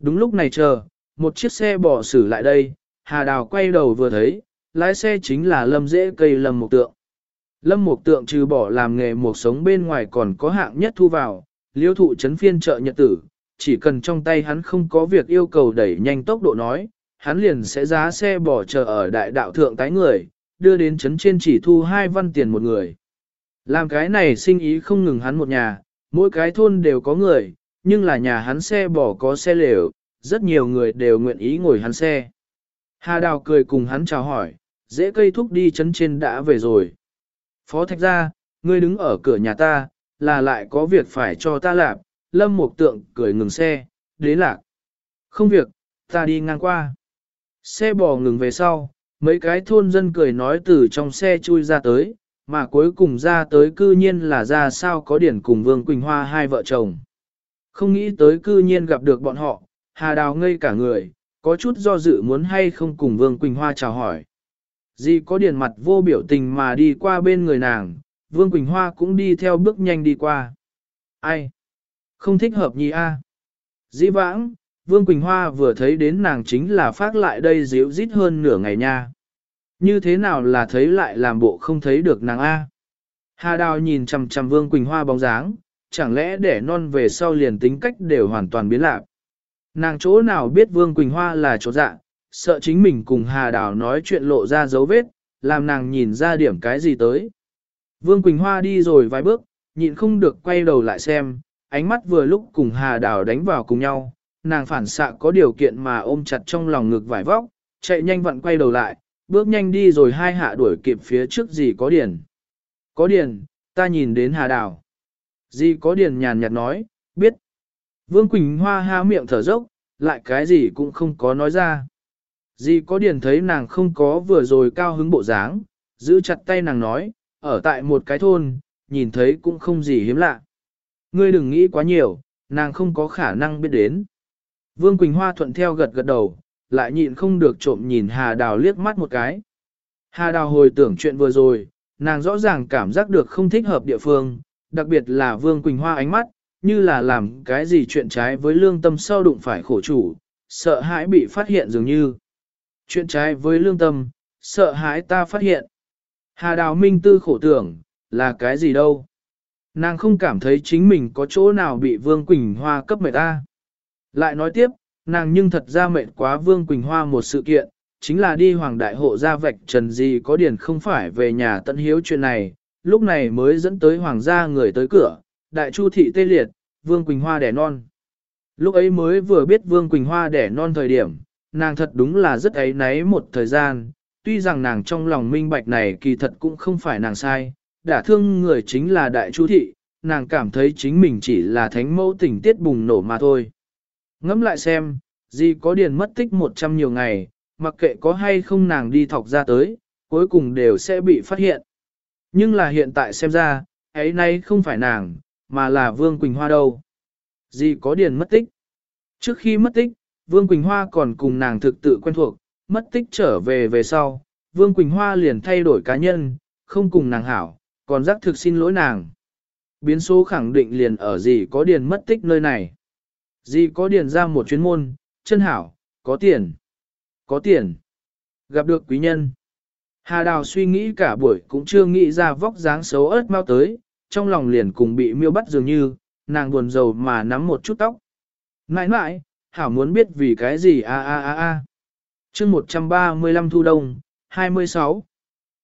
Đúng lúc này chờ, một chiếc xe bỏ xử lại đây, Hà Đào quay đầu vừa thấy, lái xe chính là lâm dễ cây lâm một tượng. Lâm Mộc tượng trừ bỏ làm nghề một sống bên ngoài còn có hạng nhất thu vào, liêu thụ chấn phiên trợ nhật tử, chỉ cần trong tay hắn không có việc yêu cầu đẩy nhanh tốc độ nói, hắn liền sẽ giá xe bỏ chờ ở đại đạo thượng tái người, đưa đến chấn trên chỉ thu hai văn tiền một người. Làm cái này sinh ý không ngừng hắn một nhà, mỗi cái thôn đều có người, nhưng là nhà hắn xe bỏ có xe lều, rất nhiều người đều nguyện ý ngồi hắn xe. Hà Đào cười cùng hắn chào hỏi, dễ cây thúc đi chấn trên đã về rồi. Phó Thạch ra, ngươi đứng ở cửa nhà ta, là lại có việc phải cho ta làm, lâm một tượng cười ngừng xe, đế lạc. Không việc, ta đi ngang qua. Xe bò ngừng về sau, mấy cái thôn dân cười nói từ trong xe chui ra tới, mà cuối cùng ra tới cư nhiên là ra sao có điển cùng Vương Quỳnh Hoa hai vợ chồng. Không nghĩ tới cư nhiên gặp được bọn họ, Hà Đào ngây cả người, có chút do dự muốn hay không cùng Vương Quỳnh Hoa chào hỏi. Di có điển mặt vô biểu tình mà đi qua bên người nàng, Vương Quỳnh Hoa cũng đi theo bước nhanh đi qua. Ai? Không thích hợp nhỉ a? Dĩ vãng, Vương Quỳnh Hoa vừa thấy đến nàng chính là phát lại đây díu rít hơn nửa ngày nha. Như thế nào là thấy lại làm bộ không thấy được nàng A. Hà Đào nhìn chằm chằm Vương Quỳnh Hoa bóng dáng, chẳng lẽ để non về sau liền tính cách đều hoàn toàn biến lạc. Nàng chỗ nào biết Vương Quỳnh Hoa là chỗ dạ, sợ chính mình cùng Hà Đào nói chuyện lộ ra dấu vết, làm nàng nhìn ra điểm cái gì tới. Vương Quỳnh Hoa đi rồi vài bước, nhịn không được quay đầu lại xem, ánh mắt vừa lúc cùng Hà Đào đánh vào cùng nhau, nàng phản xạ có điều kiện mà ôm chặt trong lòng ngực vải vóc, chạy nhanh vặn quay đầu lại, bước nhanh đi rồi hai hạ đuổi kịp phía trước gì có điền. Có điền, ta nhìn đến Hà Đào. Dì có điền nhàn nhạt nói, biết. Vương Quỳnh Hoa há miệng thở dốc, lại cái gì cũng không có nói ra. Dì có điền thấy nàng không có vừa rồi cao hứng bộ dáng, giữ chặt tay nàng nói, ở tại một cái thôn, nhìn thấy cũng không gì hiếm lạ. Ngươi đừng nghĩ quá nhiều, nàng không có khả năng biết đến. Vương Quỳnh Hoa thuận theo gật gật đầu, lại nhịn không được trộm nhìn Hà Đào liếc mắt một cái. Hà Đào hồi tưởng chuyện vừa rồi, nàng rõ ràng cảm giác được không thích hợp địa phương, đặc biệt là Vương Quỳnh Hoa ánh mắt, như là làm cái gì chuyện trái với lương tâm sau đụng phải khổ chủ, sợ hãi bị phát hiện dường như. Chuyện trái với lương tâm, sợ hãi ta phát hiện. Hà Đào Minh Tư khổ tưởng, là cái gì đâu. Nàng không cảm thấy chính mình có chỗ nào bị Vương Quỳnh Hoa cấp mệt ta. Lại nói tiếp, nàng nhưng thật ra mệt quá Vương Quỳnh Hoa một sự kiện, chính là đi hoàng đại hộ ra vạch trần gì có điển không phải về nhà tận hiếu chuyện này, lúc này mới dẫn tới hoàng gia người tới cửa, đại chu thị tê liệt, Vương Quỳnh Hoa đẻ non. Lúc ấy mới vừa biết Vương Quỳnh Hoa đẻ non thời điểm, nàng thật đúng là rất ấy náy một thời gian, tuy rằng nàng trong lòng minh bạch này kỳ thật cũng không phải nàng sai, đả thương người chính là đại chú thị, nàng cảm thấy chính mình chỉ là thánh mẫu tình tiết bùng nổ mà thôi. Ngẫm lại xem, gì có điền mất tích một trăm nhiều ngày, mặc kệ có hay không nàng đi thọc ra tới, cuối cùng đều sẽ bị phát hiện. Nhưng là hiện tại xem ra, ấy nay không phải nàng, mà là Vương Quỳnh Hoa đâu. Gì có điền mất tích. Trước khi mất tích, Vương Quỳnh Hoa còn cùng nàng thực tự quen thuộc, mất tích trở về về sau, Vương Quỳnh Hoa liền thay đổi cá nhân, không cùng nàng hảo, còn giác thực xin lỗi nàng. Biến số khẳng định liền ở gì có điền mất tích nơi này. Gì có điền ra một chuyến môn, chân hảo, có tiền. Có tiền. Gặp được quý nhân. Hà Đào suy nghĩ cả buổi cũng chưa nghĩ ra vóc dáng xấu ớt mau tới, trong lòng liền cùng bị miêu bắt dường như, nàng buồn rầu mà nắm một chút tóc. Nãi nãi, Hảo muốn biết vì cái gì a a a a. chương 135 thu đông, 26.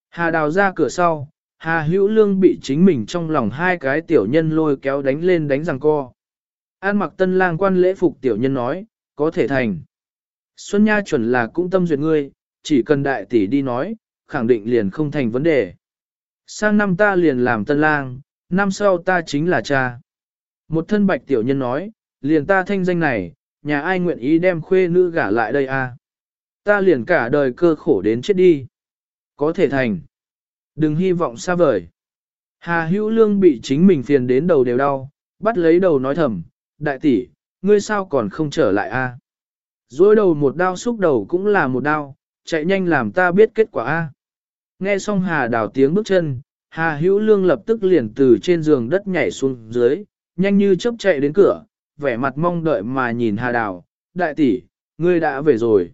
Hà Đào ra cửa sau, Hà Hữu Lương bị chính mình trong lòng hai cái tiểu nhân lôi kéo đánh lên đánh rằng co. An mặc tân lang quan lễ phục tiểu nhân nói, có thể thành. Xuân Nha chuẩn là cũng tâm duyệt ngươi, chỉ cần đại tỷ đi nói, khẳng định liền không thành vấn đề. Sang năm ta liền làm tân lang, năm sau ta chính là cha. Một thân bạch tiểu nhân nói, liền ta thanh danh này, nhà ai nguyện ý đem khuê nữ gả lại đây à? Ta liền cả đời cơ khổ đến chết đi. Có thể thành. Đừng hy vọng xa vời. Hà hữu lương bị chính mình phiền đến đầu đều đau, bắt lấy đầu nói thầm, đại tỷ, ngươi sao còn không trở lại a? Dối đầu một đao xúc đầu cũng là một đao, chạy nhanh làm ta biết kết quả a. Nghe xong Hà Đào tiếng bước chân, Hà Hữu Lương lập tức liền từ trên giường đất nhảy xuống dưới, nhanh như chớp chạy đến cửa, vẻ mặt mong đợi mà nhìn Hà Đào, đại tỷ, ngươi đã về rồi.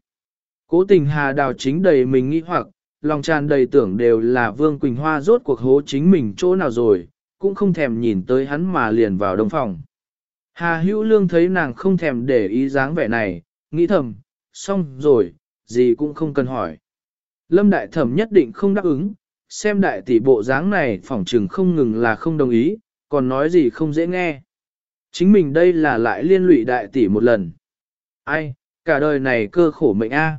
Cố tình Hà Đào chính đầy mình nghĩ hoặc, lòng tràn đầy tưởng đều là Vương Quỳnh Hoa rốt cuộc hố chính mình chỗ nào rồi, cũng không thèm nhìn tới hắn mà liền vào đông phòng. Hà Hữu Lương thấy nàng không thèm để ý dáng vẻ này, nghĩ thầm, xong rồi, gì cũng không cần hỏi. Lâm Đại Thẩm nhất định không đáp ứng, xem đại tỷ bộ dáng này phỏng trừng không ngừng là không đồng ý, còn nói gì không dễ nghe. Chính mình đây là lại liên lụy đại tỷ một lần. Ai, cả đời này cơ khổ mệnh a.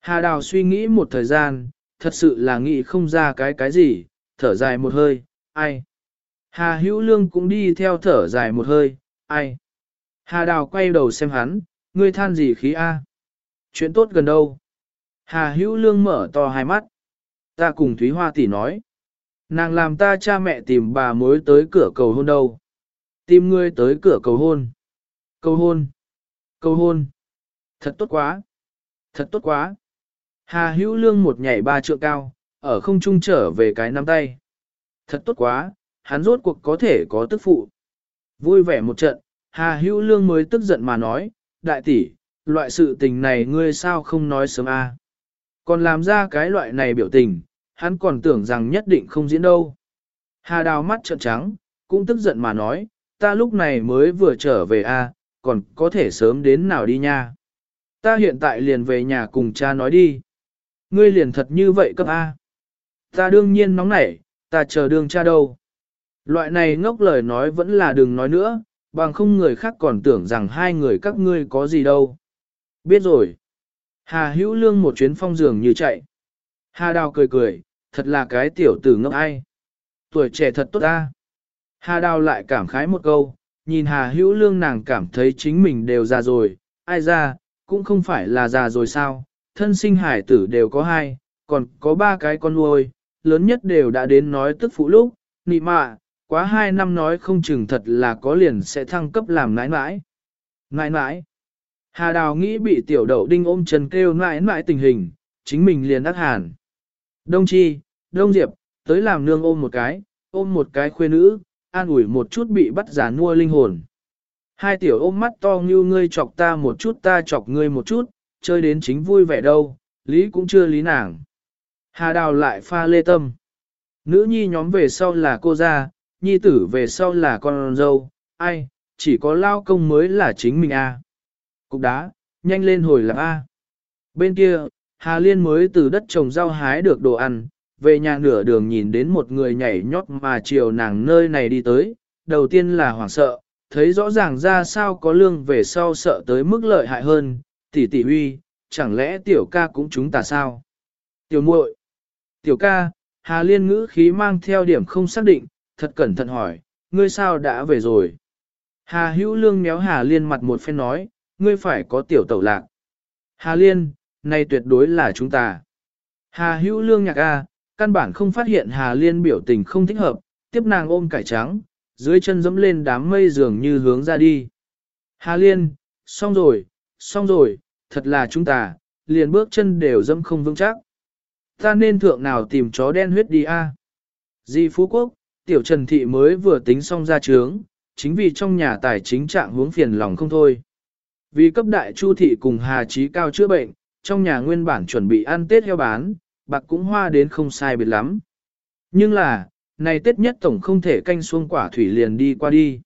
Hà Đào suy nghĩ một thời gian, thật sự là nghĩ không ra cái cái gì, thở dài một hơi, ai. Hà Hữu Lương cũng đi theo thở dài một hơi, ai. Hà Đào quay đầu xem hắn, ngươi than gì khí a? Chuyện tốt gần đâu? Hà Hữu Lương mở to hai mắt. Ta cùng Thúy Hoa tỷ nói. Nàng làm ta cha mẹ tìm bà mối tới cửa cầu hôn đâu. Tìm ngươi tới cửa cầu hôn. Cầu hôn. Cầu hôn. Thật tốt quá. Thật tốt quá. Hà hữu lương một nhảy ba trượng cao, ở không trung trở về cái nắm tay. Thật tốt quá, hắn rốt cuộc có thể có tức phụ. Vui vẻ một trận, Hà hữu lương mới tức giận mà nói, đại tỷ, loại sự tình này ngươi sao không nói sớm a? Còn làm ra cái loại này biểu tình, hắn còn tưởng rằng nhất định không diễn đâu. Hà đào mắt trợn trắng, cũng tức giận mà nói, ta lúc này mới vừa trở về a, còn có thể sớm đến nào đi nha. Ta hiện tại liền về nhà cùng cha nói đi. Ngươi liền thật như vậy cấp A. Ta đương nhiên nóng nảy, ta chờ đường cha đâu. Loại này ngốc lời nói vẫn là đừng nói nữa, bằng không người khác còn tưởng rằng hai người các ngươi có gì đâu. Biết rồi. Hà hữu lương một chuyến phong giường như chạy. Hà đào cười cười, thật là cái tiểu tử ngốc ai. Tuổi trẻ thật tốt ta. Hà đào lại cảm khái một câu, nhìn hà hữu lương nàng cảm thấy chính mình đều già rồi, ai ra, cũng không phải là già rồi sao, thân sinh hải tử đều có hai, còn có ba cái con nuôi, lớn nhất đều đã đến nói tức phụ lúc, nị mạ, quá hai năm nói không chừng thật là có liền sẽ thăng cấp làm nãi nãi. Nãi nãi. Hà Đào nghĩ bị tiểu đậu đinh ôm chân kêu nãi nãi tình hình, chính mình liền đắc hàn. Đông Chi, Đông Diệp, tới làm nương ôm một cái, ôm một cái khuê nữ, an ủi một chút bị bắt giả nua linh hồn. Hai tiểu ôm mắt to như ngươi chọc ta một chút ta chọc ngươi một chút, chơi đến chính vui vẻ đâu, lý cũng chưa lý nàng. Hà đào lại pha lê tâm. Nữ nhi nhóm về sau là cô gia, nhi tử về sau là con dâu, ai, chỉ có lao công mới là chính mình a. Cục đá, nhanh lên hồi làm a. Bên kia, Hà Liên mới từ đất trồng rau hái được đồ ăn, về nhà nửa đường nhìn đến một người nhảy nhót mà chiều nàng nơi này đi tới, đầu tiên là hoảng sợ, thấy rõ ràng ra sao có lương về sau sợ tới mức lợi hại hơn, tỷ tỷ huy, chẳng lẽ tiểu ca cũng chúng ta sao? Tiểu muội, tiểu ca, Hà Liên ngữ khí mang theo điểm không xác định, thật cẩn thận hỏi, ngươi sao đã về rồi? Hà hữu lương méo Hà Liên mặt một phen nói, ngươi phải có tiểu tẩu lạc. Hà Liên, này tuyệt đối là chúng ta. Hà hữu lương nhạc A, căn bản không phát hiện Hà Liên biểu tình không thích hợp, tiếp nàng ôm cải trắng, dưới chân dẫm lên đám mây dường như hướng ra đi. Hà Liên, xong rồi, xong rồi, thật là chúng ta, liền bước chân đều dẫm không vững chắc. Ta nên thượng nào tìm chó đen huyết đi a? Di Phú Quốc, tiểu Trần Thị mới vừa tính xong ra trướng, chính vì trong nhà tài chính trạng hướng phiền lòng không thôi. Vì cấp đại chu thị cùng Hà Chí Cao chữa bệnh, trong nhà nguyên bản chuẩn bị ăn Tết heo bán, bạc cũng hoa đến không sai biệt lắm. Nhưng là, này Tết nhất tổng không thể canh xuông quả thủy liền đi qua đi.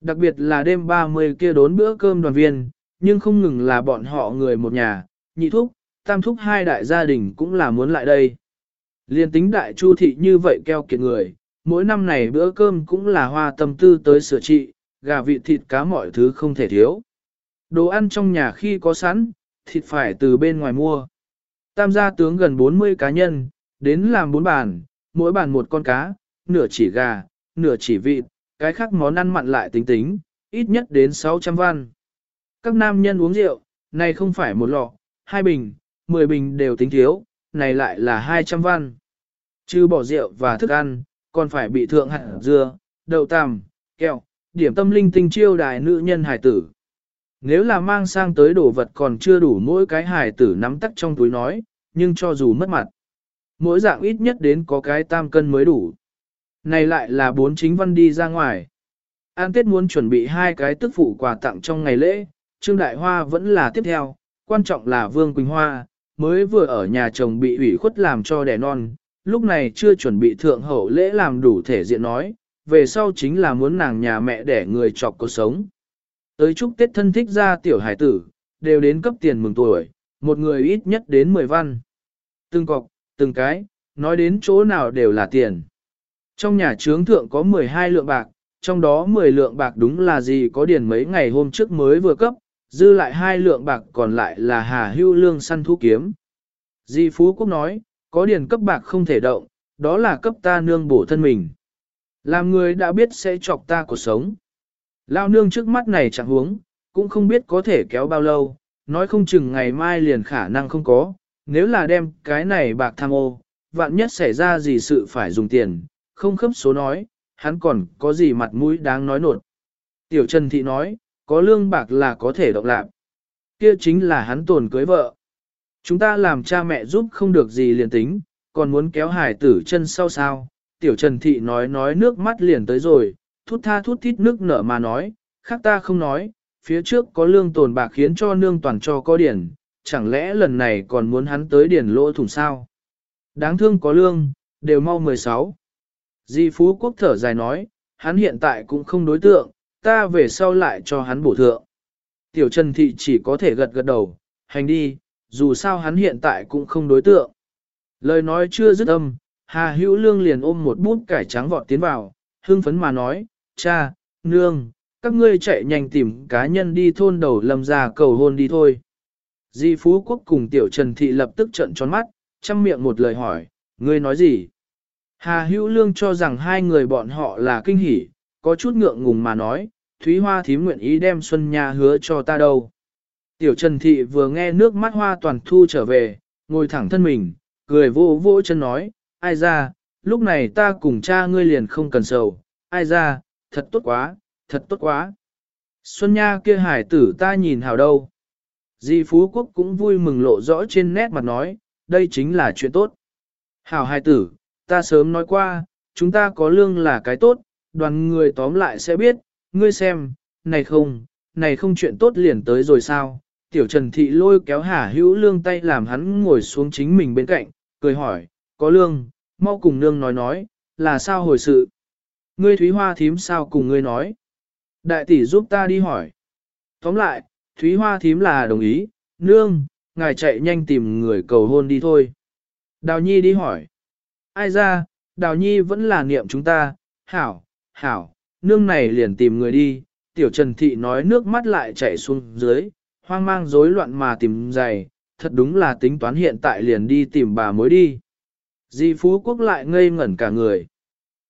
Đặc biệt là đêm 30 kia đốn bữa cơm đoàn viên, nhưng không ngừng là bọn họ người một nhà, nhị thúc, tam thúc hai đại gia đình cũng là muốn lại đây. Liên tính đại chu thị như vậy keo kiệt người, mỗi năm này bữa cơm cũng là hoa tâm tư tới sửa trị, gà vịt thịt cá mọi thứ không thể thiếu. Đồ ăn trong nhà khi có sẵn, thịt phải từ bên ngoài mua. Tam gia tướng gần 40 cá nhân, đến làm bốn bàn, mỗi bàn một con cá, nửa chỉ gà, nửa chỉ vịt, cái khác món ăn mặn lại tính tính, ít nhất đến 600 văn. Các nam nhân uống rượu, này không phải một lọ, hai bình, mười bình đều tính thiếu, này lại là 200 văn. Chứ bỏ rượu và thức ăn, còn phải bị thượng hạt dưa, đậu tằm, kẹo, điểm tâm linh tinh chiêu đài nữ nhân hải tử. Nếu là mang sang tới đồ vật còn chưa đủ mỗi cái hải tử nắm tắt trong túi nói, nhưng cho dù mất mặt, mỗi dạng ít nhất đến có cái tam cân mới đủ. Này lại là bốn chính văn đi ra ngoài. An Tết muốn chuẩn bị hai cái tức phụ quà tặng trong ngày lễ, Trương Đại Hoa vẫn là tiếp theo, quan trọng là Vương Quỳnh Hoa, mới vừa ở nhà chồng bị ủy khuất làm cho đẻ non, lúc này chưa chuẩn bị thượng hậu lễ làm đủ thể diện nói, về sau chính là muốn nàng nhà mẹ đẻ người chọc cuộc sống. Tới chúc Tết thân thích ra tiểu hải tử, đều đến cấp tiền mừng tuổi, một người ít nhất đến 10 văn. Từng cọc, từng cái, nói đến chỗ nào đều là tiền. Trong nhà trướng thượng có 12 lượng bạc, trong đó 10 lượng bạc đúng là gì có điền mấy ngày hôm trước mới vừa cấp, dư lại hai lượng bạc còn lại là hà hưu lương săn thú kiếm. Di Phú Quốc nói, có điền cấp bạc không thể động, đó là cấp ta nương bổ thân mình. Làm người đã biết sẽ chọc ta cuộc sống. Lao nương trước mắt này chẳng huống, cũng không biết có thể kéo bao lâu, nói không chừng ngày mai liền khả năng không có, nếu là đem cái này bạc tham ô, vạn nhất xảy ra gì sự phải dùng tiền, không khớp số nói, hắn còn có gì mặt mũi đáng nói nột. Tiểu Trần Thị nói, có lương bạc là có thể động lạc. Kia chính là hắn tồn cưới vợ. Chúng ta làm cha mẹ giúp không được gì liền tính, còn muốn kéo hải tử chân sau sao. Tiểu Trần Thị nói nói nước mắt liền tới rồi, thút tha thút thít nước nở mà nói, khác ta không nói, phía trước có lương tồn bạc khiến cho nương toàn cho có điển, chẳng lẽ lần này còn muốn hắn tới điển lỗ thủng sao? Đáng thương có lương, đều mau 16. Di Phú Quốc thở dài nói, hắn hiện tại cũng không đối tượng, ta về sau lại cho hắn bổ thượng. Tiểu Trần Thị chỉ có thể gật gật đầu, hành đi, dù sao hắn hiện tại cũng không đối tượng. Lời nói chưa dứt âm, Hà Hữu Lương liền ôm một bút cải trắng vọt tiến vào, hương phấn mà nói, cha, nương, các ngươi chạy nhanh tìm cá nhân đi thôn đầu lâm ra cầu hôn đi thôi. Di Phú Quốc cùng Tiểu Trần Thị lập tức trợn tròn mắt, chăm miệng một lời hỏi, ngươi nói gì? Hà Hữu Lương cho rằng hai người bọn họ là kinh hỉ, có chút ngượng ngùng mà nói, Thúy Hoa thím nguyện ý đem Xuân Nha hứa cho ta đâu. Tiểu Trần Thị vừa nghe nước mắt hoa toàn thu trở về, ngồi thẳng thân mình, cười vô vô chân nói, ai ra, lúc này ta cùng cha ngươi liền không cần sầu, ai ra, thật tốt quá, thật tốt quá. Xuân Nha kia hải tử ta nhìn hào đâu. Di Phú Quốc cũng vui mừng lộ rõ trên nét mặt nói, đây chính là chuyện tốt. Hảo hải tử, ta sớm nói qua, chúng ta có lương là cái tốt, đoàn người tóm lại sẽ biết, ngươi xem, này không, này không chuyện tốt liền tới rồi sao. Tiểu Trần Thị lôi kéo Hà Hữu Lương tay làm hắn ngồi xuống chính mình bên cạnh, cười hỏi, có lương, mau cùng nương nói nói, là sao hồi sự. Ngươi Thúy Hoa thím sao cùng ngươi nói. Đại tỷ giúp ta đi hỏi. Tóm lại, Thúy Hoa thím là đồng ý, nương, ngài chạy nhanh tìm người cầu hôn đi thôi. Đào Nhi đi hỏi. Ai ra, Đào Nhi vẫn là niệm chúng ta, hảo, hảo, nương này liền tìm người đi. Tiểu Trần Thị nói nước mắt lại chảy xuống dưới, hoang mang rối loạn mà tìm giày, thật đúng là tính toán hiện tại liền đi tìm bà mối đi. Di Phú Quốc lại ngây ngẩn cả người.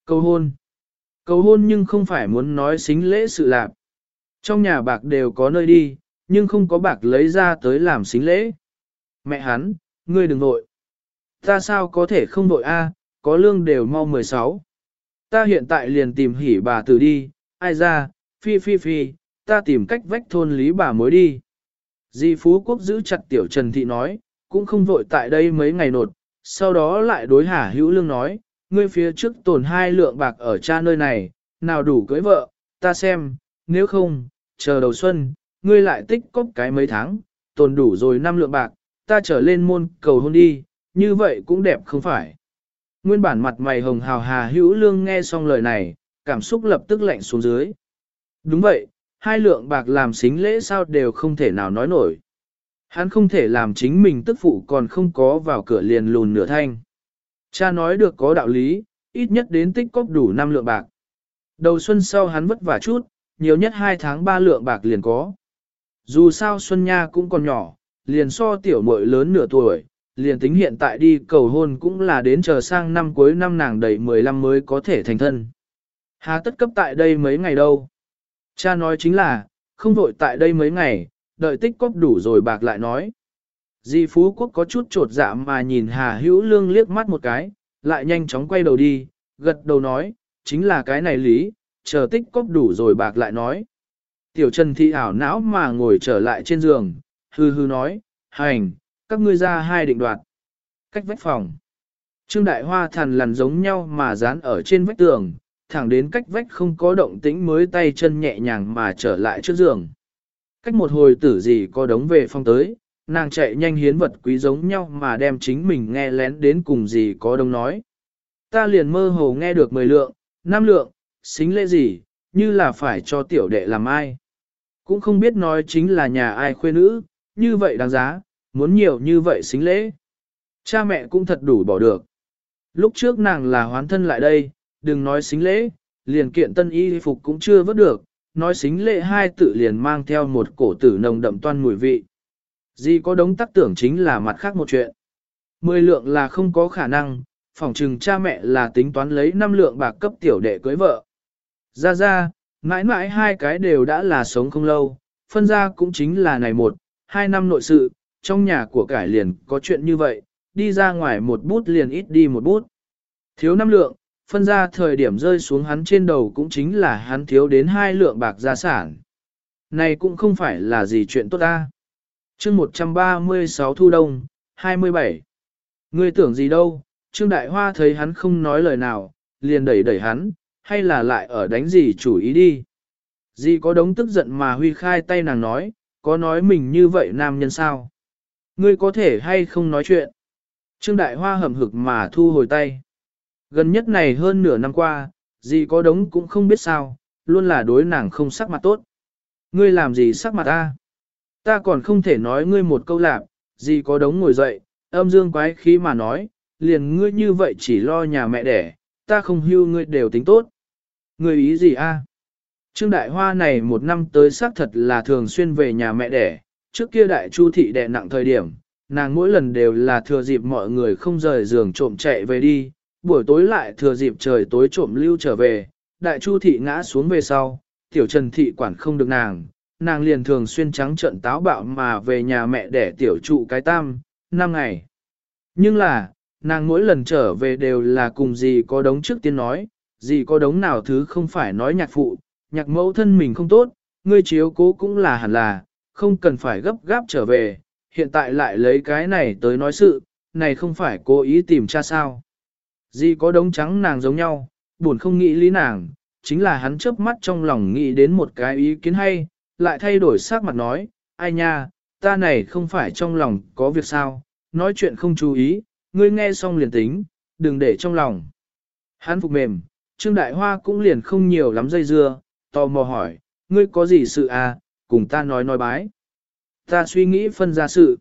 Cầu hôn. Cầu hôn nhưng không phải muốn nói xính lễ sự lạc. Trong nhà bạc đều có nơi đi, nhưng không có bạc lấy ra tới làm xính lễ. Mẹ hắn, ngươi đừng nội. Ta sao có thể không nội a? có lương đều mau 16. Ta hiện tại liền tìm hỉ bà từ đi, ai ra, phi phi phi, ta tìm cách vách thôn lý bà mối đi. Di Phú Quốc giữ chặt tiểu Trần Thị nói, cũng không vội tại đây mấy ngày nột, sau đó lại đối hả Hữu Lương nói, ngươi phía trước tồn hai lượng bạc ở cha nơi này, nào đủ cưới vợ, ta xem, nếu không, chờ đầu xuân, ngươi lại tích cóp cái mấy tháng, tồn đủ rồi năm lượng bạc, ta trở lên môn cầu hôn đi, như vậy cũng đẹp không phải. Nguyên bản mặt mày hồng hào Hà Hữu Lương nghe xong lời này, cảm xúc lập tức lạnh xuống dưới. Đúng vậy, hai lượng bạc làm xính lễ sao đều không thể nào nói nổi. Hắn không thể làm chính mình tức phụ còn không có vào cửa liền lùn nửa thanh. Cha nói được có đạo lý, ít nhất đến tích cóp đủ 5 lượng bạc. Đầu xuân sau hắn vất vả chút, nhiều nhất 2 tháng 3 lượng bạc liền có. Dù sao Xuân Nha cũng còn nhỏ, liền so tiểu muội lớn nửa tuổi, liền tính hiện tại đi cầu hôn cũng là đến chờ sang năm cuối năm nàng đầy 15 mới có thể thành thân. Hà tất cấp tại đây mấy ngày đâu. Cha nói chính là, không vội tại đây mấy ngày, đợi tích cóp đủ rồi bạc lại nói. Di Phú Quốc có chút trột dạ mà nhìn Hà Hữu Lương liếc mắt một cái, lại nhanh chóng quay đầu đi, gật đầu nói, chính là cái này lý, chờ tích cóp đủ rồi bạc lại nói. Tiểu Trần Thị ảo não mà ngồi trở lại trên giường, hư hư nói, hành, các ngươi ra hai định đoạt. Cách vách phòng. Trương Đại Hoa thằn lằn giống nhau mà dán ở trên vách tường, thẳng đến cách vách không có động tĩnh mới tay chân nhẹ nhàng mà trở lại trước giường. Cách một hồi tử gì có đống về phong tới, nàng chạy nhanh hiến vật quý giống nhau mà đem chính mình nghe lén đến cùng gì có đông nói. Ta liền mơ hồ nghe được mười lượng, năm lượng, xính lễ gì, như là phải cho tiểu đệ làm ai. Cũng không biết nói chính là nhà ai khuê nữ, như vậy đáng giá, muốn nhiều như vậy xính lễ. Cha mẹ cũng thật đủ bỏ được. Lúc trước nàng là hoán thân lại đây, đừng nói xính lễ, liền kiện tân y phục cũng chưa vớt được, nói xính lễ hai tự liền mang theo một cổ tử nồng đậm toan mùi vị. Gì có đống tác tưởng chính là mặt khác một chuyện. Mười lượng là không có khả năng, phỏng chừng cha mẹ là tính toán lấy năm lượng bạc cấp tiểu đệ cưới vợ. Ra ra, mãi mãi hai cái đều đã là sống không lâu, phân ra cũng chính là này một, hai năm nội sự, trong nhà của cải liền có chuyện như vậy, đi ra ngoài một bút liền ít đi một bút. Thiếu năm lượng, phân ra thời điểm rơi xuống hắn trên đầu cũng chính là hắn thiếu đến hai lượng bạc gia sản. Này cũng không phải là gì chuyện tốt ta. chương 136 thu đông, 27. Ngươi tưởng gì đâu, Trương Đại Hoa thấy hắn không nói lời nào, liền đẩy đẩy hắn, hay là lại ở đánh gì chủ ý đi. Dì có đống tức giận mà huy khai tay nàng nói, có nói mình như vậy nam nhân sao? Ngươi có thể hay không nói chuyện? Trương Đại Hoa hầm hực mà thu hồi tay. Gần nhất này hơn nửa năm qua, gì có đống cũng không biết sao, luôn là đối nàng không sắc mặt tốt. Ngươi làm gì sắc mặt ta? Ta còn không thể nói ngươi một câu lạc, gì có đống ngồi dậy, âm dương quái khí mà nói, liền ngươi như vậy chỉ lo nhà mẹ đẻ, ta không hưu ngươi đều tính tốt. Ngươi ý gì a? Trương Đại Hoa này một năm tới xác thật là thường xuyên về nhà mẹ đẻ, trước kia đại chu thị đè nặng thời điểm, nàng mỗi lần đều là thừa dịp mọi người không rời giường trộm chạy về đi, buổi tối lại thừa dịp trời tối trộm lưu trở về, đại chu thị ngã xuống về sau, tiểu trần thị quản không được nàng, nàng liền thường xuyên trắng trận táo bạo mà về nhà mẹ đẻ tiểu trụ cái tam, năm ngày. Nhưng là, nàng mỗi lần trở về đều là cùng gì có đống trước tiên nói, gì có đống nào thứ không phải nói nhạc phụ, nhạc mẫu thân mình không tốt, ngươi chiếu cố cũng là hẳn là, không cần phải gấp gáp trở về, hiện tại lại lấy cái này tới nói sự, này không phải cố ý tìm cha sao. Gì có đống trắng nàng giống nhau, buồn không nghĩ lý nàng, chính là hắn chớp mắt trong lòng nghĩ đến một cái ý kiến hay, lại thay đổi sắc mặt nói, ai nha, ta này không phải trong lòng có việc sao, nói chuyện không chú ý, ngươi nghe xong liền tính, đừng để trong lòng. Hắn phục mềm, Trương Đại Hoa cũng liền không nhiều lắm dây dưa, tò mò hỏi, ngươi có gì sự à, cùng ta nói nói bái. Ta suy nghĩ phân ra sự.